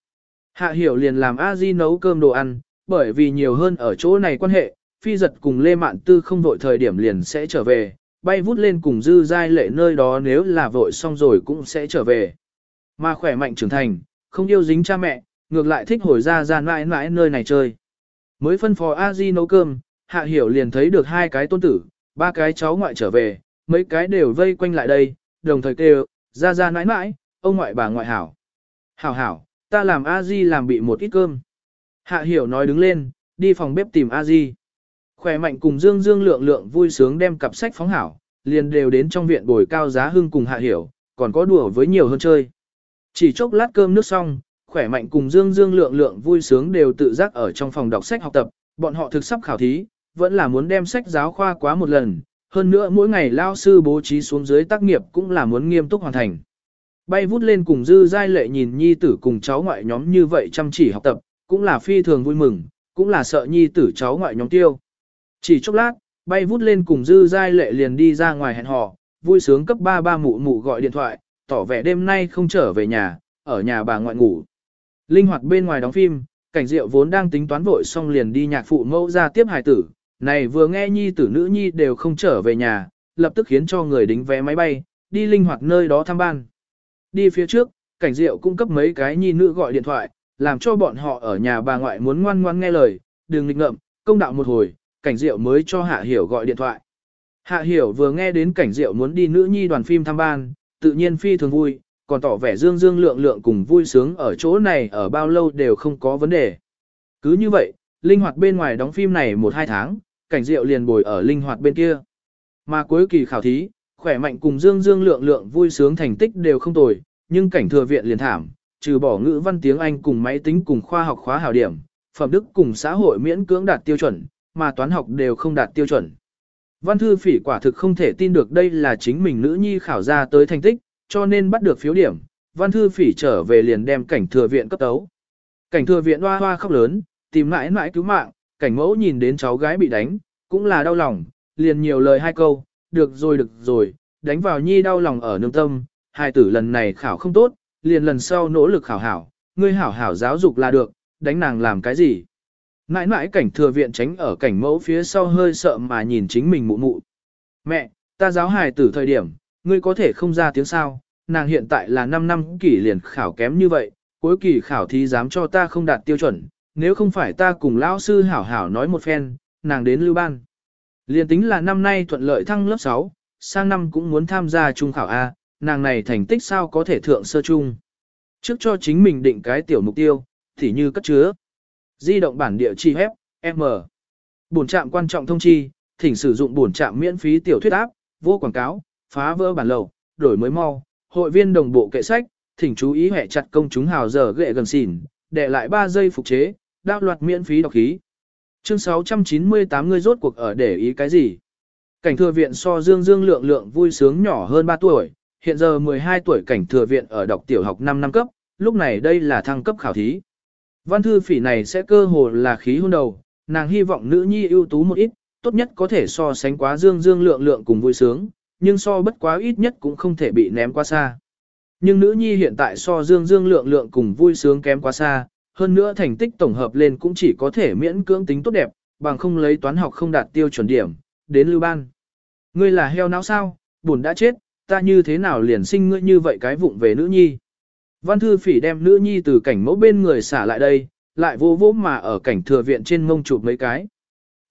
Hạ Hiểu liền làm A Di nấu cơm đồ ăn, bởi vì nhiều hơn ở chỗ này quan hệ, phi giật cùng Lê Mạn Tư không vội thời điểm liền sẽ trở về, bay vút lên cùng dư giai lệ nơi đó nếu là vội xong rồi cũng sẽ trở về. Mà khỏe mạnh trưởng thành, không yêu dính cha mẹ, ngược lại thích hồi ra ra mãi mãi nơi này chơi. Mới phân phó A Di nấu cơm, Hạ Hiểu liền thấy được hai cái tôn tử, ba cái cháu ngoại trở về, mấy cái đều vây quanh lại đây, đồng thời kêu, ra ra mãi mãi, ông ngoại bà ngoại hảo. Hảo hảo, ta làm A Di làm bị một ít cơm. Hạ Hiểu nói đứng lên, đi phòng bếp tìm A Di. Khỏe mạnh cùng Dương Dương lượng lượng vui sướng đem cặp sách phóng hảo, liền đều đến trong viện bồi cao giá hưng cùng Hạ Hiểu, còn có đùa với nhiều hơn chơi. Chỉ chốc lát cơm nước xong, khỏe mạnh cùng Dương Dương lượng lượng vui sướng đều tự giác ở trong phòng đọc sách học tập, bọn họ thực sắp khảo thí, vẫn là muốn đem sách giáo khoa quá một lần, hơn nữa mỗi ngày lao sư bố trí xuống dưới tác nghiệp cũng là muốn nghiêm túc hoàn thành. Bay vút lên cùng dư giai lệ nhìn nhi tử cùng cháu ngoại nhóm như vậy chăm chỉ học tập, cũng là phi thường vui mừng, cũng là sợ nhi tử cháu ngoại nhóm tiêu. Chỉ chốc lát, bay vút lên cùng dư giai lệ liền đi ra ngoài hẹn hò, vui sướng cấp ba ba mụ mụ gọi điện thoại, tỏ vẻ đêm nay không trở về nhà, ở nhà bà ngoại ngủ. Linh hoạt bên ngoài đóng phim, cảnh diệu vốn đang tính toán vội xong liền đi nhạc phụ mẫu ra tiếp hài tử, này vừa nghe nhi tử nữ nhi đều không trở về nhà, lập tức khiến cho người đính vé máy bay, đi linh hoạt nơi đó thăm ban. Đi phía trước, cảnh diệu cung cấp mấy cái nhi nữ gọi điện thoại, làm cho bọn họ ở nhà bà ngoại muốn ngoan ngoan nghe lời, đừng nghịch ngợm, công đạo một hồi, cảnh diệu mới cho Hạ Hiểu gọi điện thoại. Hạ Hiểu vừa nghe đến cảnh diệu muốn đi nữ nhi đoàn phim thăm ban, tự nhiên phi thường vui, còn tỏ vẻ dương dương lượng lượng cùng vui sướng ở chỗ này ở bao lâu đều không có vấn đề. Cứ như vậy, linh hoạt bên ngoài đóng phim này một hai tháng, cảnh diệu liền bồi ở linh hoạt bên kia. Mà cuối kỳ khảo thí, khỏe mạnh cùng dương dương lượng lượng vui sướng thành tích đều không tồi, nhưng cảnh thừa viện liền thảm, trừ bỏ ngữ văn tiếng Anh cùng máy tính cùng khoa học khóa hảo điểm, phẩm đức cùng xã hội miễn cưỡng đạt tiêu chuẩn, mà toán học đều không đạt tiêu chuẩn. Văn thư phỉ quả thực không thể tin được đây là chính mình nữ nhi khảo ra tới thành tích, cho nên bắt được phiếu điểm, văn thư phỉ trở về liền đem cảnh thừa viện cấp tấu. Cảnh thừa viện hoa hoa khóc lớn, tìm mãi mãi cứu mạng, cảnh mẫu nhìn đến cháu gái bị đánh, cũng là đau lòng, liền nhiều lời hai câu, được rồi được rồi, đánh vào nhi đau lòng ở nương tâm, hai tử lần này khảo không tốt, liền lần sau nỗ lực khảo hảo, ngươi hảo hảo giáo dục là được, đánh nàng làm cái gì. Nãi nãi cảnh thừa viện tránh ở cảnh mẫu phía sau hơi sợ mà nhìn chính mình mụ mụ. Mẹ, ta giáo hài tử thời điểm, ngươi có thể không ra tiếng sao, nàng hiện tại là 5 năm kỷ liền khảo kém như vậy, cuối kỳ khảo thí dám cho ta không đạt tiêu chuẩn, nếu không phải ta cùng lão sư hảo hảo nói một phen, nàng đến lưu ban. Liền tính là năm nay thuận lợi thăng lớp 6, sang năm cũng muốn tham gia trung khảo A, nàng này thành tích sao có thể thượng sơ trung. Trước cho chính mình định cái tiểu mục tiêu, thì như cất chứa. Di động bản địa chỉ hép, M. Bổn trạm quan trọng thông chi, thỉnh sử dụng bổn trạm miễn phí tiểu thuyết áp, vô quảng cáo, phá vỡ bản lầu, đổi mới mau, hội viên đồng bộ kệ sách, thỉnh chú ý hệ chặt công chúng hào giờ ghệ gần xỉn, để lại 3 giây phục chế, đao loạt miễn phí đọc khí. Chương 698 người rốt cuộc ở để ý cái gì? Cảnh thừa viện so dương dương lượng lượng vui sướng nhỏ hơn 3 tuổi, hiện giờ 12 tuổi cảnh thừa viện ở đọc tiểu học 5 năm cấp, lúc này đây là thăng cấp khảo thí. Văn thư phỉ này sẽ cơ hồ là khí hôn đầu, nàng hy vọng nữ nhi ưu tú một ít, tốt nhất có thể so sánh quá dương dương lượng lượng cùng vui sướng, nhưng so bất quá ít nhất cũng không thể bị ném quá xa. Nhưng nữ nhi hiện tại so dương dương lượng lượng cùng vui sướng kém quá xa, hơn nữa thành tích tổng hợp lên cũng chỉ có thể miễn cưỡng tính tốt đẹp, bằng không lấy toán học không đạt tiêu chuẩn điểm, đến lưu ban. Ngươi là heo não sao, buồn đã chết, ta như thế nào liền sinh ngươi như vậy cái vụng về nữ nhi. Văn thư phỉ đem nữ nhi từ cảnh mẫu bên người xả lại đây, lại vô vô mà ở cảnh thừa viện trên mông chụp mấy cái.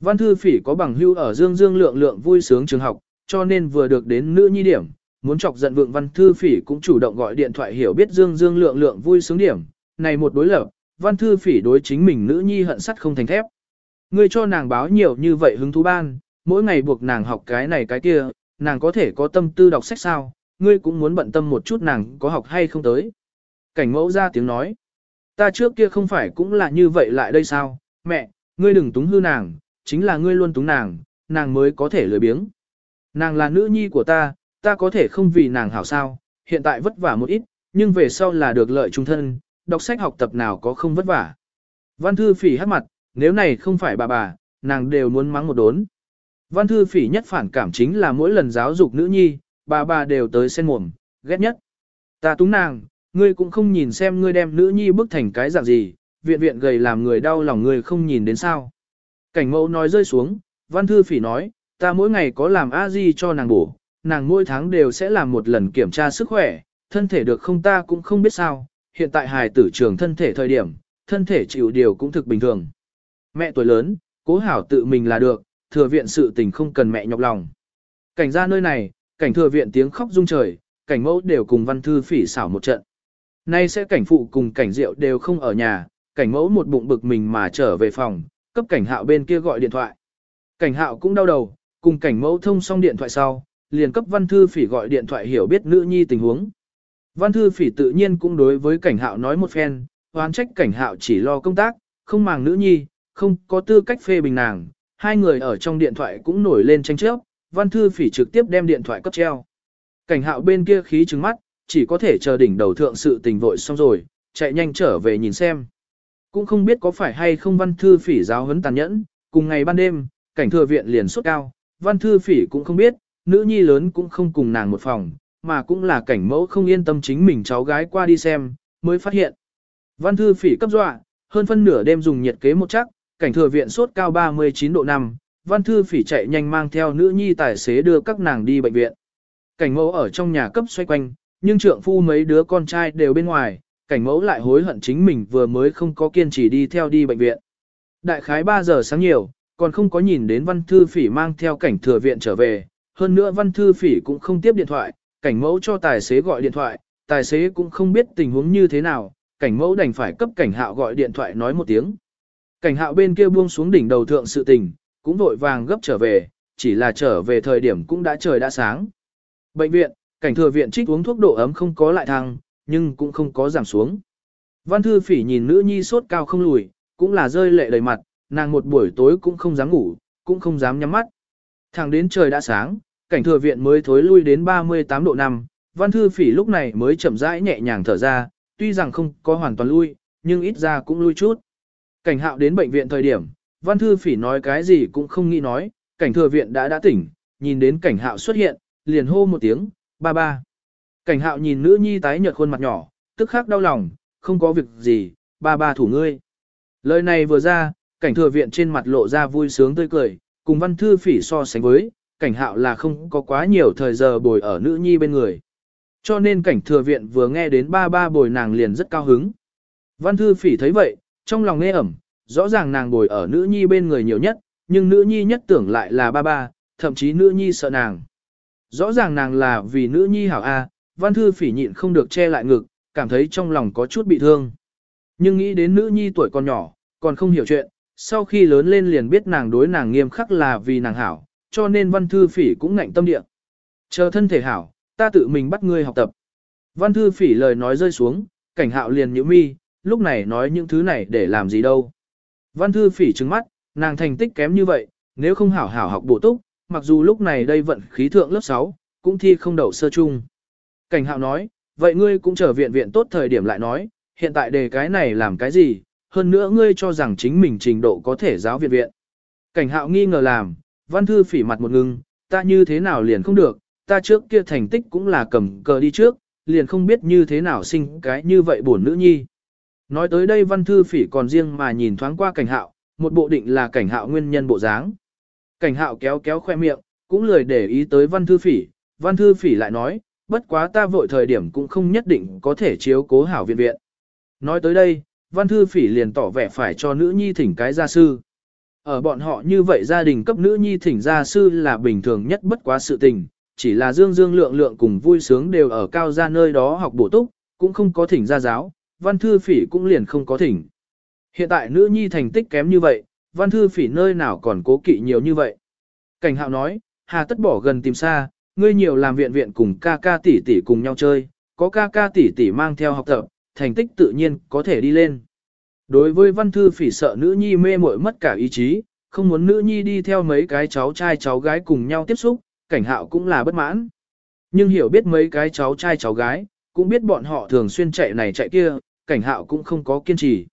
Văn thư phỉ có bằng hưu ở dương dương lượng lượng vui sướng trường học, cho nên vừa được đến nữ nhi điểm, muốn chọc giận vượng văn thư phỉ cũng chủ động gọi điện thoại hiểu biết dương dương lượng lượng vui sướng điểm, này một đối lập, văn thư phỉ đối chính mình nữ nhi hận sắt không thành thép. Ngươi cho nàng báo nhiều như vậy hứng thú ban, mỗi ngày buộc nàng học cái này cái kia, nàng có thể có tâm tư đọc sách sao, ngươi cũng muốn bận tâm một chút nàng có học hay không tới. Cảnh mẫu ra tiếng nói, ta trước kia không phải cũng là như vậy lại đây sao, mẹ, ngươi đừng túng hư nàng, chính là ngươi luôn túng nàng, nàng mới có thể lười biếng. Nàng là nữ nhi của ta, ta có thể không vì nàng hảo sao, hiện tại vất vả một ít, nhưng về sau là được lợi trung thân, đọc sách học tập nào có không vất vả. Văn thư phỉ hát mặt, nếu này không phải bà bà, nàng đều muốn mắng một đốn. Văn thư phỉ nhất phản cảm chính là mỗi lần giáo dục nữ nhi, bà bà đều tới sen mồm, ghét nhất. Ta túng nàng, ngươi cũng không nhìn xem ngươi đem nữ nhi bức thành cái dạng gì, viện viện gầy làm người đau lòng ngươi không nhìn đến sao. Cảnh mẫu nói rơi xuống, văn thư phỉ nói, ta mỗi ngày có làm a di cho nàng bổ, nàng mỗi tháng đều sẽ làm một lần kiểm tra sức khỏe, thân thể được không ta cũng không biết sao, hiện tại hài tử trường thân thể thời điểm, thân thể chịu điều cũng thực bình thường. Mẹ tuổi lớn, cố hảo tự mình là được, thừa viện sự tình không cần mẹ nhọc lòng. Cảnh ra nơi này, cảnh thừa viện tiếng khóc rung trời, cảnh mẫu đều cùng văn thư phỉ xảo một trận. Nay sẽ cảnh phụ cùng cảnh rượu đều không ở nhà, cảnh mẫu một bụng bực mình mà trở về phòng, cấp cảnh hạo bên kia gọi điện thoại. Cảnh hạo cũng đau đầu, cùng cảnh mẫu thông xong điện thoại sau, liền cấp văn thư phỉ gọi điện thoại hiểu biết nữ nhi tình huống. Văn thư phỉ tự nhiên cũng đối với cảnh hạo nói một phen, oán trách cảnh hạo chỉ lo công tác, không màng nữ nhi, không có tư cách phê bình nàng, hai người ở trong điện thoại cũng nổi lên tranh chấp, văn thư phỉ trực tiếp đem điện thoại cấp treo. Cảnh hạo bên kia khí trứng mắt, chỉ có thể chờ đỉnh đầu thượng sự tình vội xong rồi, chạy nhanh trở về nhìn xem. Cũng không biết có phải hay không văn thư phỉ giáo huấn tàn nhẫn, cùng ngày ban đêm, cảnh thừa viện liền sốt cao, văn thư phỉ cũng không biết, nữ nhi lớn cũng không cùng nàng một phòng, mà cũng là cảnh mẫu không yên tâm chính mình cháu gái qua đi xem, mới phát hiện. Văn thư phỉ cấp dọa, hơn phân nửa đêm dùng nhiệt kế một chắc, cảnh thừa viện sốt cao 39 độ 5, văn thư phỉ chạy nhanh mang theo nữ nhi tài xế đưa các nàng đi bệnh viện. Cảnh mẫu ở trong nhà cấp xoay quanh, nhưng trượng phu mấy đứa con trai đều bên ngoài, cảnh mẫu lại hối hận chính mình vừa mới không có kiên trì đi theo đi bệnh viện. Đại khái 3 giờ sáng nhiều, còn không có nhìn đến văn thư phỉ mang theo cảnh thừa viện trở về, hơn nữa văn thư phỉ cũng không tiếp điện thoại, cảnh mẫu cho tài xế gọi điện thoại, tài xế cũng không biết tình huống như thế nào, cảnh mẫu đành phải cấp cảnh hạo gọi điện thoại nói một tiếng. Cảnh hạo bên kia buông xuống đỉnh đầu thượng sự tình, cũng vội vàng gấp trở về, chỉ là trở về thời điểm cũng đã trời đã sáng. Bệnh viện, cảnh thừa viện trích uống thuốc độ ấm không có lại thăng, nhưng cũng không có giảm xuống. Văn thư phỉ nhìn nữ nhi sốt cao không lùi, cũng là rơi lệ đầy mặt, nàng một buổi tối cũng không dám ngủ, cũng không dám nhắm mắt. Thẳng đến trời đã sáng, cảnh thừa viện mới thối lui đến 38 độ 5, văn thư phỉ lúc này mới chậm rãi nhẹ nhàng thở ra, tuy rằng không có hoàn toàn lui, nhưng ít ra cũng lui chút. Cảnh hạo đến bệnh viện thời điểm, văn thư phỉ nói cái gì cũng không nghĩ nói, cảnh thừa viện đã đã tỉnh, nhìn đến cảnh hạo xuất hiện, liền hô một tiếng, ba ba. Cảnh hạo nhìn nữ nhi tái nhợt khuôn mặt nhỏ, tức khắc đau lòng, không có việc gì, ba ba thủ ngươi. Lời này vừa ra, cảnh thừa viện trên mặt lộ ra vui sướng tươi cười, cùng văn thư phỉ so sánh với, cảnh hạo là không có quá nhiều thời giờ bồi ở nữ nhi bên người. Cho nên cảnh thừa viện vừa nghe đến ba ba bồi nàng liền rất cao hứng. Văn thư phỉ thấy vậy, trong lòng nghe ẩm, rõ ràng nàng bồi ở nữ nhi bên người nhiều nhất, nhưng nữ nhi nhất tưởng lại là ba ba, thậm chí nữ nhi sợ nàng. Rõ ràng nàng là vì nữ nhi hảo A, văn thư phỉ nhịn không được che lại ngực, cảm thấy trong lòng có chút bị thương. Nhưng nghĩ đến nữ nhi tuổi còn nhỏ, còn không hiểu chuyện, sau khi lớn lên liền biết nàng đối nàng nghiêm khắc là vì nàng hảo, cho nên văn thư phỉ cũng ngạnh tâm địa. Chờ thân thể hảo, ta tự mình bắt ngươi học tập. Văn thư phỉ lời nói rơi xuống, cảnh hạo liền nhíu mi, lúc này nói những thứ này để làm gì đâu. Văn thư phỉ trừng mắt, nàng thành tích kém như vậy, nếu không hảo hảo học bổ túc, mặc dù lúc này đây vận khí thượng lớp 6, cũng thi không đậu sơ chung. Cảnh hạo nói, vậy ngươi cũng trở viện viện tốt thời điểm lại nói, hiện tại đề cái này làm cái gì, hơn nữa ngươi cho rằng chính mình trình độ có thể giáo viện viện. Cảnh hạo nghi ngờ làm, văn thư phỉ mặt một ngưng, ta như thế nào liền không được, ta trước kia thành tích cũng là cầm cờ đi trước, liền không biết như thế nào sinh cái như vậy buồn nữ nhi. Nói tới đây văn thư phỉ còn riêng mà nhìn thoáng qua cảnh hạo, một bộ định là cảnh hạo nguyên nhân bộ dáng. Cảnh hạo kéo kéo khoe miệng, cũng lười để ý tới văn thư phỉ, văn thư phỉ lại nói, bất quá ta vội thời điểm cũng không nhất định có thể chiếu cố hảo viện viện. Nói tới đây, văn thư phỉ liền tỏ vẻ phải cho nữ nhi thỉnh cái gia sư. Ở bọn họ như vậy gia đình cấp nữ nhi thỉnh gia sư là bình thường nhất bất quá sự tình, chỉ là dương dương lượng lượng cùng vui sướng đều ở cao gia nơi đó học bổ túc, cũng không có thỉnh gia giáo, văn thư phỉ cũng liền không có thỉnh. Hiện tại nữ nhi thành tích kém như vậy, văn thư phỉ nơi nào còn cố kỵ nhiều như vậy. Cảnh hạo nói, hà tất bỏ gần tìm xa, ngươi nhiều làm viện viện cùng ca ca tỷ tỷ cùng nhau chơi, có ca ca tỷ tỷ mang theo học tập, thành tích tự nhiên có thể đi lên. Đối với văn thư phỉ sợ nữ nhi mê muội mất cả ý chí, không muốn nữ nhi đi theo mấy cái cháu trai cháu gái cùng nhau tiếp xúc, cảnh hạo cũng là bất mãn. Nhưng hiểu biết mấy cái cháu trai cháu gái, cũng biết bọn họ thường xuyên chạy này chạy kia, cảnh hạo cũng không có kiên trì.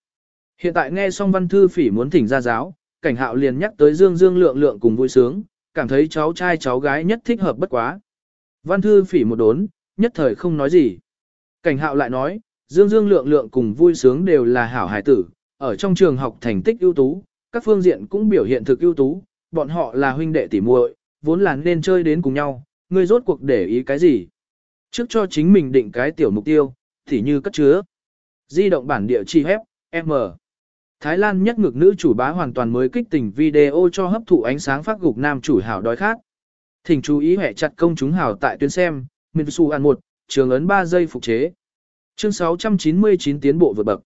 Hiện tại nghe xong văn thư phỉ muốn thỉnh ra giáo, cảnh hạo liền nhắc tới dương dương lượng lượng cùng vui sướng, cảm thấy cháu trai cháu gái nhất thích hợp bất quá. Văn thư phỉ một đốn, nhất thời không nói gì. Cảnh hạo lại nói, dương dương lượng lượng cùng vui sướng đều là hảo hải tử, ở trong trường học thành tích ưu tú, các phương diện cũng biểu hiện thực ưu tú, bọn họ là huynh đệ tỉ muội, vốn là nên chơi đến cùng nhau, ngươi rốt cuộc để ý cái gì. Trước cho chính mình định cái tiểu mục tiêu, thì như cất chứa. Di động bản địa chi hép, M. Thái Lan nhất ngực nữ chủ bá hoàn toàn mới kích tình video cho hấp thụ ánh sáng phát gục nam chủ hảo đói khát. Thỉnh chú ý hệ chặt công chúng hảo tại tuyến xem, Minh Su ăn 1, trường ấn 3 giây phục chế. Chương 699 tiến bộ vượt bậc.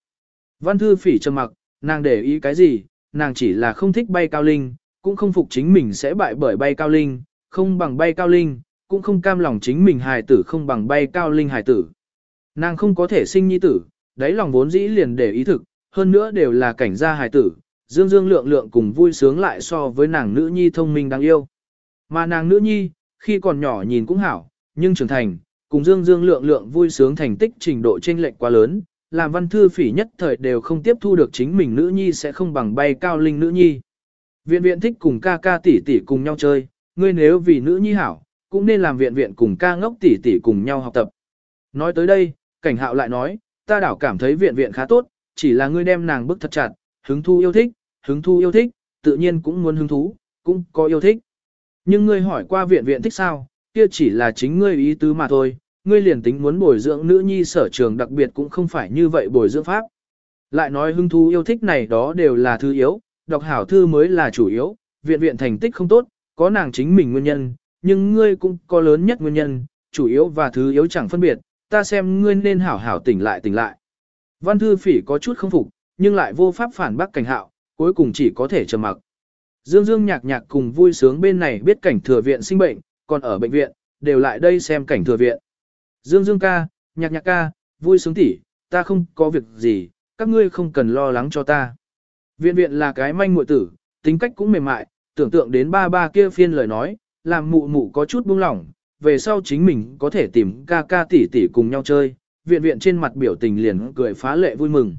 Văn thư phỉ trầm mặc, nàng để ý cái gì, nàng chỉ là không thích bay cao linh, cũng không phục chính mình sẽ bại bởi bay cao linh, không bằng bay cao linh, cũng không cam lòng chính mình hài tử không bằng bay cao linh hài tử. Nàng không có thể sinh nhi tử, đáy lòng vốn dĩ liền để ý thực, hơn nữa đều là cảnh gia hài tử, Dương Dương lượng lượng cùng vui sướng lại so với nàng nữ nhi thông minh đáng yêu. Mà nàng nữ nhi, khi còn nhỏ nhìn cũng hảo, nhưng trưởng thành, cùng Dương Dương lượng lượng vui sướng thành tích trình độ chênh lệch quá lớn, làm văn thư phỉ nhất thời đều không tiếp thu được chính mình nữ nhi sẽ không bằng bay cao linh nữ nhi. Viện viện thích cùng ca ca tỷ tỷ cùng nhau chơi, ngươi nếu vì nữ nhi hảo, cũng nên làm viện viện cùng ca ngốc tỷ tỷ cùng nhau học tập. Nói tới đây, cảnh hạo lại nói, ta đảo cảm thấy viện viện khá tốt, chỉ là ngươi đem nàng bức thật chặt, hứng thu yêu thích, hứng thu yêu thích, tự nhiên cũng muốn hứng thú, cũng có yêu thích. Nhưng ngươi hỏi qua viện viện thích sao, kia chỉ là chính ngươi ý tứ mà thôi, ngươi liền tính muốn bồi dưỡng nữ nhi sở trường đặc biệt cũng không phải như vậy bồi dưỡng pháp. Lại nói hứng thú yêu thích này đó đều là thứ yếu, đọc hảo thư mới là chủ yếu, viện viện thành tích không tốt, có nàng chính mình nguyên nhân, nhưng ngươi cũng có lớn nhất nguyên nhân, chủ yếu và thứ yếu chẳng phân biệt, ta xem ngươi nên hảo hảo tỉnh lại tỉnh lại. Văn thư phỉ có chút không phục, nhưng lại vô pháp phản bác cảnh hạo, cuối cùng chỉ có thể trầm mặc. Dương Dương nhạc nhạc cùng vui sướng bên này biết cảnh thừa viện sinh bệnh, còn ở bệnh viện, đều lại đây xem cảnh thừa viện. Dương Dương ca, nhạc nhạc ca, vui sướng tỷ, ta không có việc gì, các ngươi không cần lo lắng cho ta. Viện viện là cái manh muội tử, tính cách cũng mềm mại, tưởng tượng đến ba ba kia phiên lời nói, làm mụ mụ có chút buông lỏng, về sau chính mình có thể tìm ca ca tỷ tỷ cùng nhau chơi, viện viện trên mặt biểu tình liền cười phá lệ vui mừng.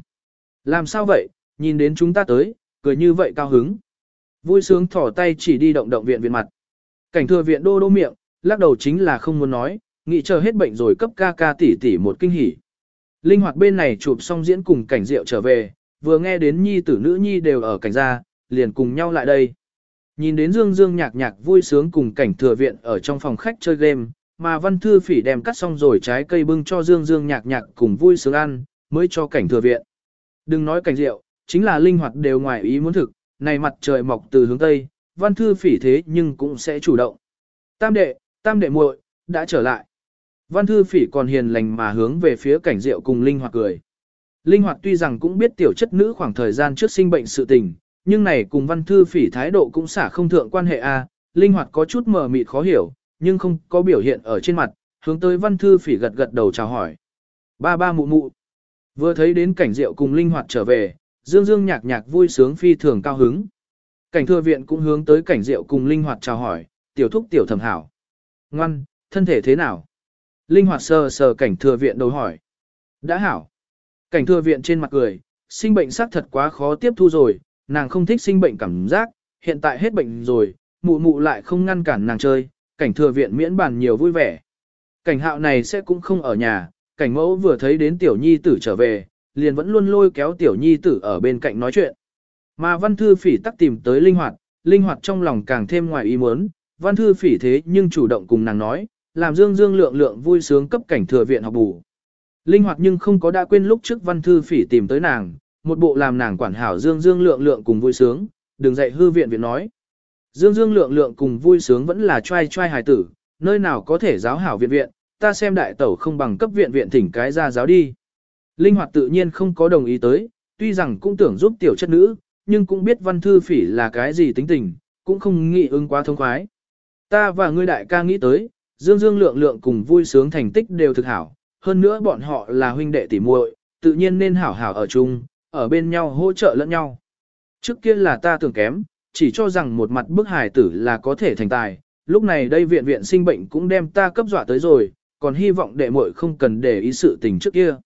Làm sao vậy, nhìn đến chúng ta tới, cười như vậy cao hứng. Vui sướng thỏ tay chỉ đi động động viện viện mặt. Cảnh thừa viện đô đô miệng, lắc đầu chính là không muốn nói, nghĩ chờ hết bệnh rồi cấp ca ca tỷ tỷ một kinh hỉ. Linh hoạt bên này chụp xong diễn cùng cảnh rượu trở về, vừa nghe đến nhi tử nữ nhi đều ở cảnh gia, liền cùng nhau lại đây. Nhìn đến Dương Dương nhạc nhạc vui sướng cùng cảnh thừa viện ở trong phòng khách chơi game, mà văn thư phỉ đem cắt xong rồi trái cây bưng cho Dương Dương nhạc nhạc cùng vui sướng ăn, mới cho cảnh thừa viện. Đừng nói cảnh rượu, chính là linh hoạt đều ngoài ý muốn thực, này mặt trời mọc từ hướng Tây, văn thư phỉ thế nhưng cũng sẽ chủ động. Tam đệ, tam đệ muội đã trở lại. Văn thư phỉ còn hiền lành mà hướng về phía cảnh rượu cùng linh hoạt cười. Linh hoạt tuy rằng cũng biết tiểu chất nữ khoảng thời gian trước sinh bệnh sự tình, nhưng này cùng văn thư phỉ thái độ cũng xả không thượng quan hệ a. Linh hoạt có chút mờ mịt khó hiểu, nhưng không có biểu hiện ở trên mặt, hướng tới văn thư phỉ gật gật đầu chào hỏi. Ba ba mụ mụ. Vừa thấy đến cảnh rượu cùng linh hoạt trở về, dương dương nhạc nhạc vui sướng phi thường cao hứng. Cảnh thừa viện cũng hướng tới cảnh rượu cùng linh hoạt chào hỏi, tiểu thúc tiểu thẩm hảo. Ngoan, thân thể thế nào? Linh hoạt sờ sờ cảnh thừa viện đầu hỏi. Đã hảo. Cảnh thừa viện trên mặt cười, sinh bệnh xác thật quá khó tiếp thu rồi, nàng không thích sinh bệnh cảm giác, hiện tại hết bệnh rồi, mụ mụ lại không ngăn cản nàng chơi, cảnh thừa viện miễn bàn nhiều vui vẻ. Cảnh hạo này sẽ cũng không ở nhà, cảnh mẫu vừa thấy đến tiểu nhi tử trở về, liền vẫn luôn lôi kéo tiểu nhi tử ở bên cạnh nói chuyện. Mà văn thư phỉ tắc tìm tới linh hoạt, linh hoạt trong lòng càng thêm ngoài ý muốn, văn thư phỉ thế nhưng chủ động cùng nàng nói, làm dương dương lượng lượng vui sướng cấp cảnh thừa viện học bù. Linh hoạt nhưng không có đã quên lúc trước văn thư phỉ tìm tới nàng, một bộ làm nàng quản hảo dương dương lượng lượng cùng vui sướng, đừng dạy hư viện viện nói. Dương dương lượng lượng cùng vui sướng vẫn là trai trai hài tử, nơi nào có thể giáo hảo viện viện, ta xem đại tẩu không bằng cấp viện viện thỉnh cái ra giáo đi. Linh hoạt tự nhiên không có đồng ý tới, tuy rằng cũng tưởng giúp tiểu chất nữ, nhưng cũng biết văn thư phỉ là cái gì tính tình, cũng không nghĩ ứng quá thông khoái. Ta và ngươi đại ca nghĩ tới, dương dương lượng lượng cùng vui sướng thành tích đều thực hảo, hơn nữa bọn họ là huynh đệ tỉ muội, tự nhiên nên hảo hảo ở chung, ở bên nhau hỗ trợ lẫn nhau. Trước kia là ta tưởng kém, chỉ cho rằng một mặt bức hài tử là có thể thành tài, lúc này đây viện viện sinh bệnh cũng đem ta cấp dọa tới rồi, còn hy vọng đệ muội không cần để ý sự tình trước kia.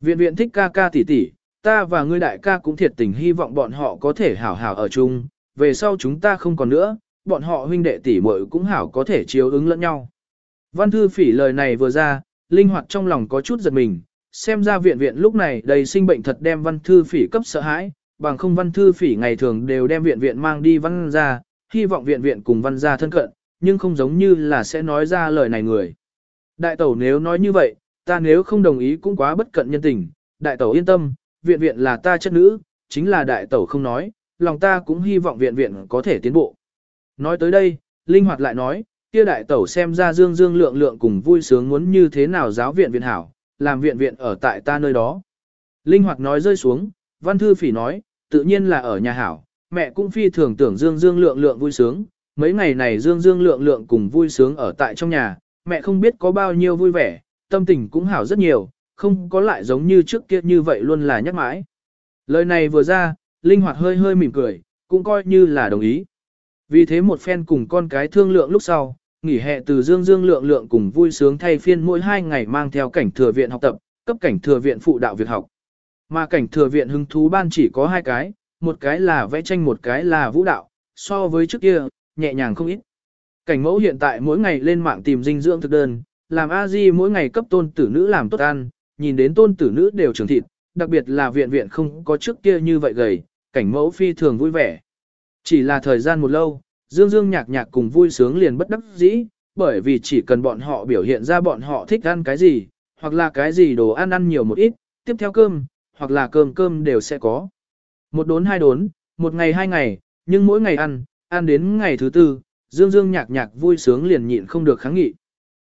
Viện viện thích ca ca tỷ tỷ, ta và ngươi đại ca cũng thiệt tình hy vọng bọn họ có thể hảo hảo ở chung, về sau chúng ta không còn nữa, bọn họ huynh đệ tỷ muội cũng hảo có thể chiếu ứng lẫn nhau. Văn thư phỉ lời này vừa ra, linh hoạt trong lòng có chút giật mình, xem ra viện viện lúc này đầy sinh bệnh thật đem văn thư phỉ cấp sợ hãi, bằng không văn thư phỉ ngày thường đều đem viện viện mang đi văn ra, hy vọng viện viện cùng văn ra thân cận, nhưng không giống như là sẽ nói ra lời này người. Đại tẩu nếu nói như vậy, ta nếu không đồng ý cũng quá bất cận nhân tình, đại tẩu yên tâm, viện viện là ta chất nữ, chính là đại tẩu không nói, lòng ta cũng hy vọng viện viện có thể tiến bộ. Nói tới đây, Linh hoạt lại nói, kia đại tẩu xem ra dương dương lượng lượng cùng vui sướng muốn như thế nào giáo viện viện hảo, làm viện viện ở tại ta nơi đó. Linh hoạt nói rơi xuống, văn thư phỉ nói, tự nhiên là ở nhà hảo, mẹ cũng phi thường tưởng dương dương lượng lượng vui sướng, mấy ngày này dương dương lượng lượng cùng vui sướng ở tại trong nhà, mẹ không biết có bao nhiêu vui vẻ, tâm tình cũng hảo rất nhiều, không có lại giống như trước kia như vậy luôn là nhắc mãi. Lời này vừa ra, linh hoạt hơi hơi mỉm cười, cũng coi như là đồng ý. Vì thế một phen cùng con cái thương lượng lúc sau, nghỉ hè từ dương dương lượng lượng cùng vui sướng thay phiên mỗi hai ngày mang theo cảnh thừa viện học tập, cấp cảnh thừa viện phụ đạo việc học. Mà cảnh thừa viện hứng thú ban chỉ có hai cái, một cái là vẽ tranh một cái là vũ đạo, so với trước kia, nhẹ nhàng không ít. Cảnh mẫu hiện tại mỗi ngày lên mạng tìm dinh dưỡng thực đơn, làm a di mỗi ngày cấp tôn tử nữ làm tốt ăn, nhìn đến tôn tử nữ đều trưởng thịt, đặc biệt là viện viện không có trước kia như vậy gầy, cảnh mẫu phi thường vui vẻ. Chỉ là thời gian một lâu, dương dương nhạc nhạc cùng vui sướng liền bất đắc dĩ, bởi vì chỉ cần bọn họ biểu hiện ra bọn họ thích ăn cái gì, hoặc là cái gì đồ ăn ăn nhiều một ít, tiếp theo cơm, hoặc là cơm cơm đều sẽ có. Một đốn hai đốn, một ngày hai ngày, nhưng mỗi ngày ăn, ăn đến ngày thứ tư, dương dương nhạc nhạc vui sướng liền nhịn không được kháng nghị.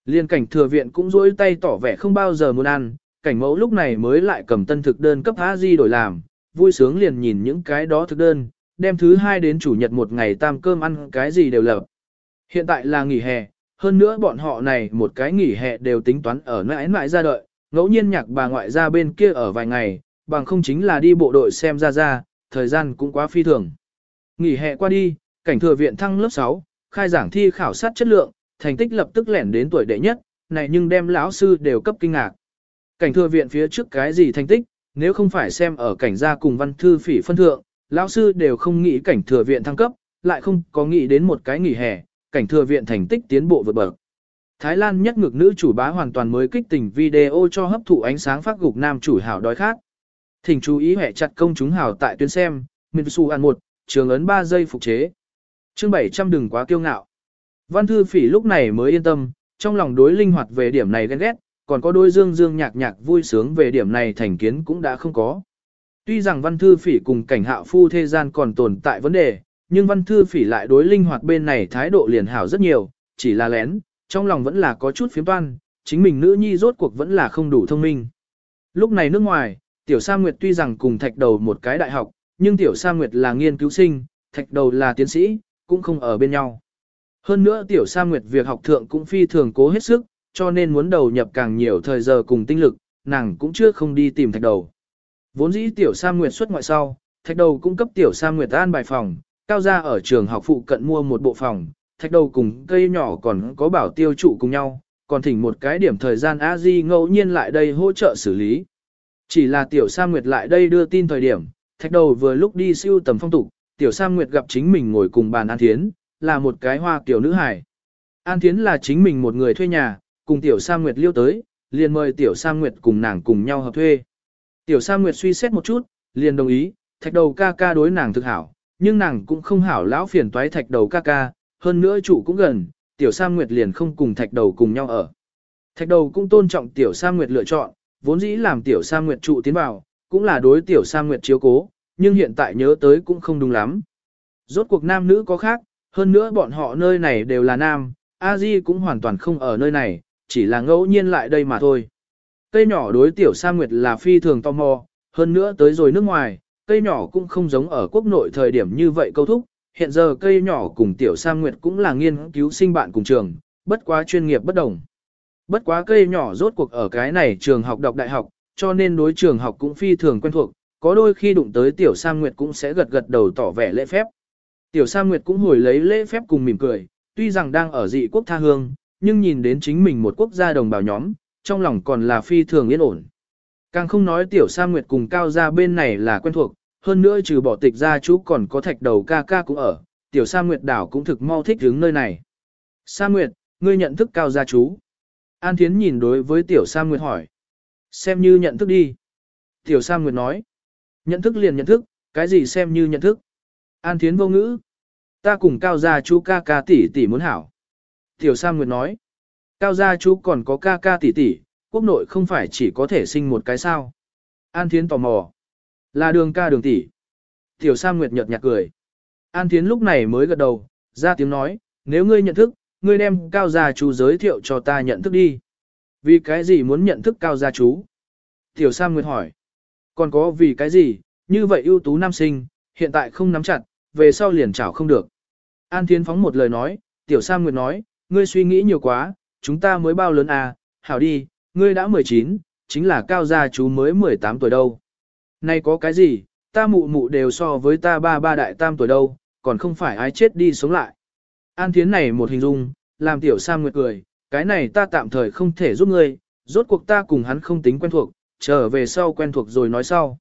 Liên cảnh thừa viện cũng rỗi tay tỏ vẻ không bao giờ muốn ăn, cảnh mẫu lúc này mới lại cầm tân thực đơn cấp a di đổi làm, vui sướng liền nhìn những cái đó thực đơn, đem thứ hai đến chủ nhật một ngày tam cơm ăn cái gì đều lập. Hiện tại là nghỉ hè, hơn nữa bọn họ này một cái nghỉ hè đều tính toán ở mãi mãi ra đợi, ngẫu nhiên nhạc bà ngoại ra bên kia ở vài ngày, bằng không chính là đi bộ đội xem ra ra, thời gian cũng quá phi thường. Nghỉ hè qua đi, cảnh thừa viện thăng lớp 6, khai giảng thi khảo sát chất lượng, thành tích lập tức lẻn đến tuổi đệ nhất, này nhưng đem lão sư đều cấp kinh ngạc. Cảnh thừa viện phía trước cái gì thành tích, nếu không phải xem ở cảnh gia cùng văn thư phỉ phân thượng, lão sư đều không nghĩ cảnh thừa viện thăng cấp, lại không có nghĩ đến một cái nghỉ hè, cảnh thừa viện thành tích tiến bộ vượt bậc. Thái Lan nhất ngược nữ chủ bá hoàn toàn mới kích tình video cho hấp thụ ánh sáng phát gục nam chủ hảo đói khác. Thỉnh chú ý hệ chặt công chúng hảo tại tuyến xem, Mitsu ăn một, trường ấn 3 giây phục chế. Chương 700 đừng quá kiêu ngạo. Văn thư phỉ lúc này mới yên tâm, trong lòng đối linh hoạt về điểm này ghen ghét, còn có đôi dương dương nhạc nhạc vui sướng về điểm này thành kiến cũng đã không có. Tuy rằng văn thư phỉ cùng cảnh hạo phu thế gian còn tồn tại vấn đề, nhưng văn thư phỉ lại đối linh hoạt bên này thái độ liền hảo rất nhiều, chỉ là lén, trong lòng vẫn là có chút phiếm toan, chính mình nữ nhi rốt cuộc vẫn là không đủ thông minh. Lúc này nước ngoài, Tiểu Sa Nguyệt tuy rằng cùng thạch đầu một cái đại học, nhưng Tiểu Sa Nguyệt là nghiên cứu sinh, thạch đầu là tiến sĩ, cũng không ở bên nhau. Hơn nữa Tiểu Sa Nguyệt việc học thượng cũng phi thường cố hết sức, cho nên muốn đầu nhập càng nhiều thời giờ cùng tinh lực, nàng cũng chưa không đi tìm thạch đầu. Vốn dĩ Tiểu Sa Nguyệt xuất ngoại sau, thạch đầu cung cấp Tiểu Sa Nguyệt an bài phòng, cao gia ở trường học phụ cận mua một bộ phòng, thạch đầu cùng cây nhỏ còn có bảo tiêu trụ cùng nhau, còn thỉnh một cái điểm thời gian a di ngẫu nhiên lại đây hỗ trợ xử lý. Chỉ là Tiểu Sa Nguyệt lại đây đưa tin thời điểm, thạch đầu vừa lúc đi siêu tầm phong tục, Tiểu Sa Nguyệt gặp chính mình ngồi cùng bàn An Thiến, là một cái hoa tiểu nữ hải. An Thiến là chính mình một người thuê nhà, cùng Tiểu Sa Nguyệt liêu tới, liền mời Tiểu Sa Nguyệt cùng nàng cùng nhau hợp thuê. Tiểu Sa Nguyệt suy xét một chút, liền đồng ý, thạch đầu ca ca đối nàng thực hảo, nhưng nàng cũng không hảo lão phiền toái thạch đầu ca ca, hơn nữa chủ cũng gần, Tiểu Sa Nguyệt liền không cùng thạch đầu cùng nhau ở. Thạch đầu cũng tôn trọng Tiểu Sa Nguyệt lựa chọn, vốn dĩ làm Tiểu Sa Nguyệt trụ tiến vào, cũng là đối Tiểu Sa Nguyệt chiếu cố, nhưng hiện tại nhớ tới cũng không đúng lắm. Rốt cuộc nam nữ có khác, hơn nữa bọn họ nơi này đều là nam, A Di cũng hoàn toàn không ở nơi này, chỉ là ngẫu nhiên lại đây mà thôi. Cây nhỏ đối tiểu Sa Nguyệt là phi thường tò mò, hơn nữa tới rồi nước ngoài, cây nhỏ cũng không giống ở quốc nội thời điểm như vậy câu thúc, hiện giờ cây nhỏ cùng tiểu Sa Nguyệt cũng là nghiên cứu sinh bạn cùng trường, bất quá chuyên nghiệp bất đồng. Bất quá cây nhỏ rốt cuộc ở cái này trường học đọc đại học, cho nên đối trường học cũng phi thường quen thuộc, có đôi khi đụng tới tiểu Sa Nguyệt cũng sẽ gật gật đầu tỏ vẻ lễ phép. Tiểu Sa Nguyệt cũng hồi lấy lễ phép cùng mỉm cười, tuy rằng đang ở dị quốc tha hương, nhưng nhìn đến chính mình một quốc gia đồng bào nhóm, trong lòng còn là phi thường yên ổn. Càng không nói tiểu Sa Nguyệt cùng cao gia bên này là quen thuộc, hơn nữa trừ bỏ tịch gia chú còn có thạch đầu ca ca cũng ở, tiểu Sa Nguyệt đảo cũng thực mau thích hướng nơi này. Sa Nguyệt, ngươi nhận thức cao gia chú. An Thiến nhìn đối với tiểu Sam Nguyệt hỏi. Xem như nhận thức đi. Tiểu Sam Nguyệt nói. Nhận thức liền nhận thức, cái gì xem như nhận thức. An Thiến vô ngữ. Ta cùng cao gia chú ca ca tỷ tỷ muốn hảo. Tiểu Sam Nguyệt nói. Cao gia chú còn có ca ca tỷ tỷ, quốc nội không phải chỉ có thể sinh một cái sao. An Thiến tò mò. Là đường ca đường tỷ. Tiểu Sam Nguyệt nhợt nhạt cười. An Thiến lúc này mới gật đầu, ra tiếng nói, nếu ngươi nhận thức, ngươi đem cao gia chú giới thiệu cho ta nhận thức đi. Vì cái gì muốn nhận thức cao gia chú? Tiểu Sa Nguyệt hỏi. Còn có vì cái gì, như vậy ưu tú nam sinh, hiện tại không nắm chặt, về sau liền chảo không được. An Thiến phóng một lời nói, Tiểu Sa Nguyệt nói, ngươi suy nghĩ nhiều quá, chúng ta mới bao lớn à, hảo đi, ngươi đã 19, chính là cao gia chú mới 18 tuổi đâu. Nay có cái gì, ta mụ mụ đều so với ta ba ba đại tam tuổi đâu, còn không phải ai chết đi sống lại. An Thiến này một hình dung, làm tiểu Sam Nguyệt cười, cái này ta tạm thời không thể giúp ngươi, rốt cuộc ta cùng hắn không tính quen thuộc, trở về sau quen thuộc rồi nói sau.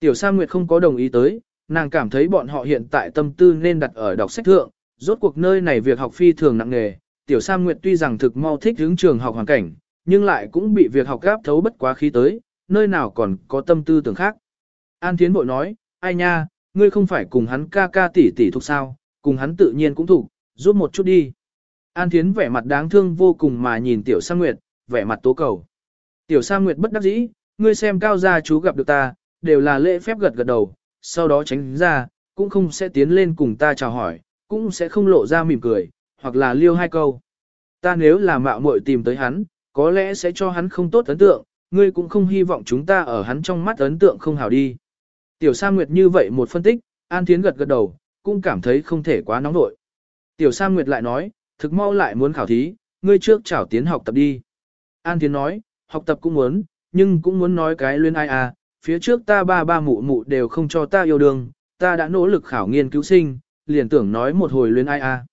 Tiểu Sam Nguyệt không có đồng ý tới, nàng cảm thấy bọn họ hiện tại tâm tư nên đặt ở đọc sách thượng, rốt cuộc nơi này việc học phi thường nặng nghề, Tiểu Sam Nguyệt tuy rằng thực mau thích hướng trường học hoàn cảnh, nhưng lại cũng bị việc học gáp thấu bất quá khí tới, nơi nào còn có tâm tư tưởng khác. An Thiến bội nói, ai nha, ngươi không phải cùng hắn ca ca tỷ tỷ thuộc sao, cùng hắn tự nhiên cũng thuộc, giúp một chút đi. An Thiến vẻ mặt đáng thương vô cùng mà nhìn Tiểu Sa Nguyệt, vẻ mặt tố cầu. Tiểu Sa Nguyệt bất đắc dĩ, ngươi xem cao gia chú gặp được ta, đều là lễ phép gật gật đầu, sau đó tránh ra, cũng không sẽ tiến lên cùng ta chào hỏi, cũng sẽ không lộ ra mỉm cười, hoặc là liêu hai câu. Ta nếu là mạo muội tìm tới hắn, có lẽ sẽ cho hắn không tốt ấn tượng, ngươi cũng không hy vọng chúng ta ở hắn trong mắt ấn tượng không hảo đi. Tiểu Sa Nguyệt như vậy một phân tích, An Thiến gật gật đầu, cũng cảm thấy không thể quá nóng nội. Tiểu Sa Nguyệt lại nói, thực mau lại muốn khảo thí, ngươi trước chảo tiến học tập đi. An Thiến nói, học tập cũng muốn, nhưng cũng muốn nói cái luyên ai à, phía trước ta ba ba mụ mụ đều không cho ta yêu đương, ta đã nỗ lực khảo nghiên cứu sinh, liền tưởng nói một hồi luyên ai à.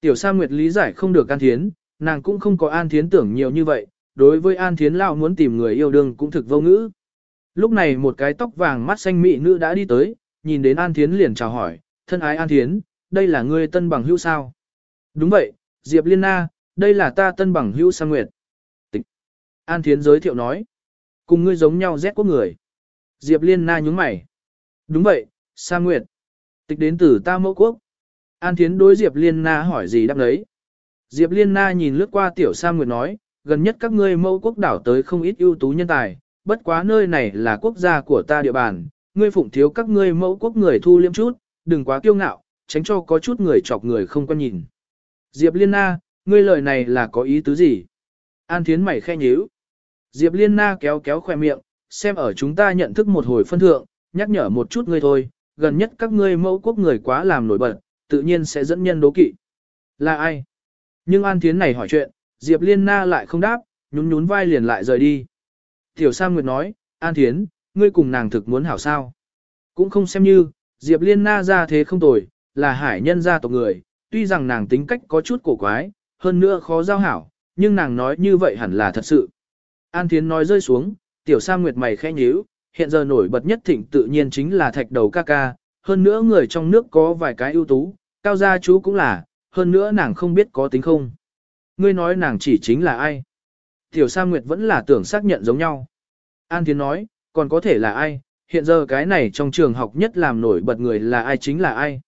Tiểu Sa Nguyệt lý giải không được An Thiến, nàng cũng không có An Thiến tưởng nhiều như vậy, đối với An Thiến lão muốn tìm người yêu đương cũng thực vô ngữ. Lúc này một cái tóc vàng mắt xanh mị nữ đã đi tới, nhìn đến An Thiến liền chào hỏi, thân ái An Thiến, đây là ngươi tân bằng hữu sao? Đúng vậy, Diệp Liên Na, đây là ta tân bằng hữu Sang Nguyệt. Tịch. An Thiến giới thiệu nói, cùng ngươi giống nhau rét quốc người. Diệp Liên Na nhúng mày. Đúng vậy, Sang Nguyệt. Tịch đến từ ta mẫu quốc. An Thiến đối Diệp Liên Na hỏi gì đáp đấy. Diệp Liên Na nhìn lướt qua tiểu Sang Nguyệt nói, gần nhất các ngươi mẫu quốc đảo tới không ít ưu tú nhân tài, bất quá nơi này là quốc gia của ta địa bàn, ngươi phụng thiếu các ngươi mẫu quốc người thu liêm chút, đừng quá kiêu ngạo, tránh cho có chút người chọc người không quan nhìn. Diệp Liên Na, ngươi lời này là có ý tứ gì? An Thiến mày khe nhíu. Diệp Liên Na kéo kéo khoe miệng, xem ở chúng ta nhận thức một hồi phân thượng, nhắc nhở một chút ngươi thôi, gần nhất các ngươi mẫu quốc người quá làm nổi bật, tự nhiên sẽ dẫn nhân đố kỵ. Là ai? Nhưng An Thiến này hỏi chuyện, Diệp Liên Na lại không đáp, nhún nhún vai liền lại rời đi. Tiểu Sam Nguyệt nói, An Thiến, ngươi cùng nàng thực muốn hảo sao. Cũng không xem như, Diệp Liên Na ra thế không tồi, là hải nhân gia tộc người, tuy rằng nàng tính cách có chút cổ quái, hơn nữa khó giao hảo, nhưng nàng nói như vậy hẳn là thật sự. An Thiến nói rơi xuống, Tiểu Sa Nguyệt mày khẽ nhíu, hiện giờ nổi bật nhất thịnh tự nhiên chính là thạch đầu ca ca, hơn nữa người trong nước có vài cái ưu tú, cao gia chú cũng là, hơn nữa nàng không biết có tính không. Ngươi nói nàng chỉ chính là ai? Tiểu Sa Nguyệt vẫn là tưởng xác nhận giống nhau. An Thiến nói, còn có thể là ai, hiện giờ cái này trong trường học nhất làm nổi bật người là ai chính là ai.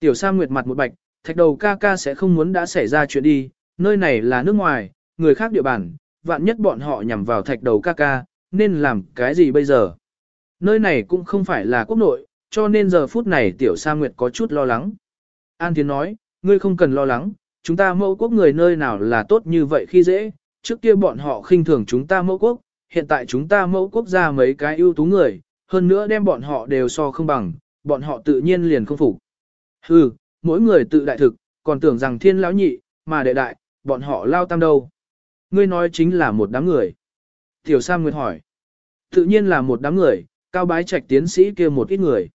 Tiểu Sa Nguyệt mặt một bạch, thạch đầu ca ca sẽ không muốn đã xảy ra chuyện đi, nơi này là nước ngoài, người khác địa bàn, vạn nhất bọn họ nhằm vào thạch đầu ca ca, nên làm cái gì bây giờ. Nơi này cũng không phải là quốc nội, cho nên giờ phút này Tiểu Sa Nguyệt có chút lo lắng. An Thiến nói, ngươi không cần lo lắng, chúng ta mẫu quốc người nơi nào là tốt như vậy khi dễ, trước kia bọn họ khinh thường chúng ta mẫu quốc, hiện tại chúng ta mẫu quốc ra mấy cái ưu tú người, hơn nữa đem bọn họ đều so không bằng, bọn họ tự nhiên liền không phục. Hừ, mỗi người tự đại thực, còn tưởng rằng thiên lão nhị, mà đệ đại, bọn họ lao tam đâu. Ngươi nói chính là một đám người. Tiểu Sam Nguyệt hỏi. Tự nhiên là một đám người, cao bái trạch tiến sĩ kia một ít người.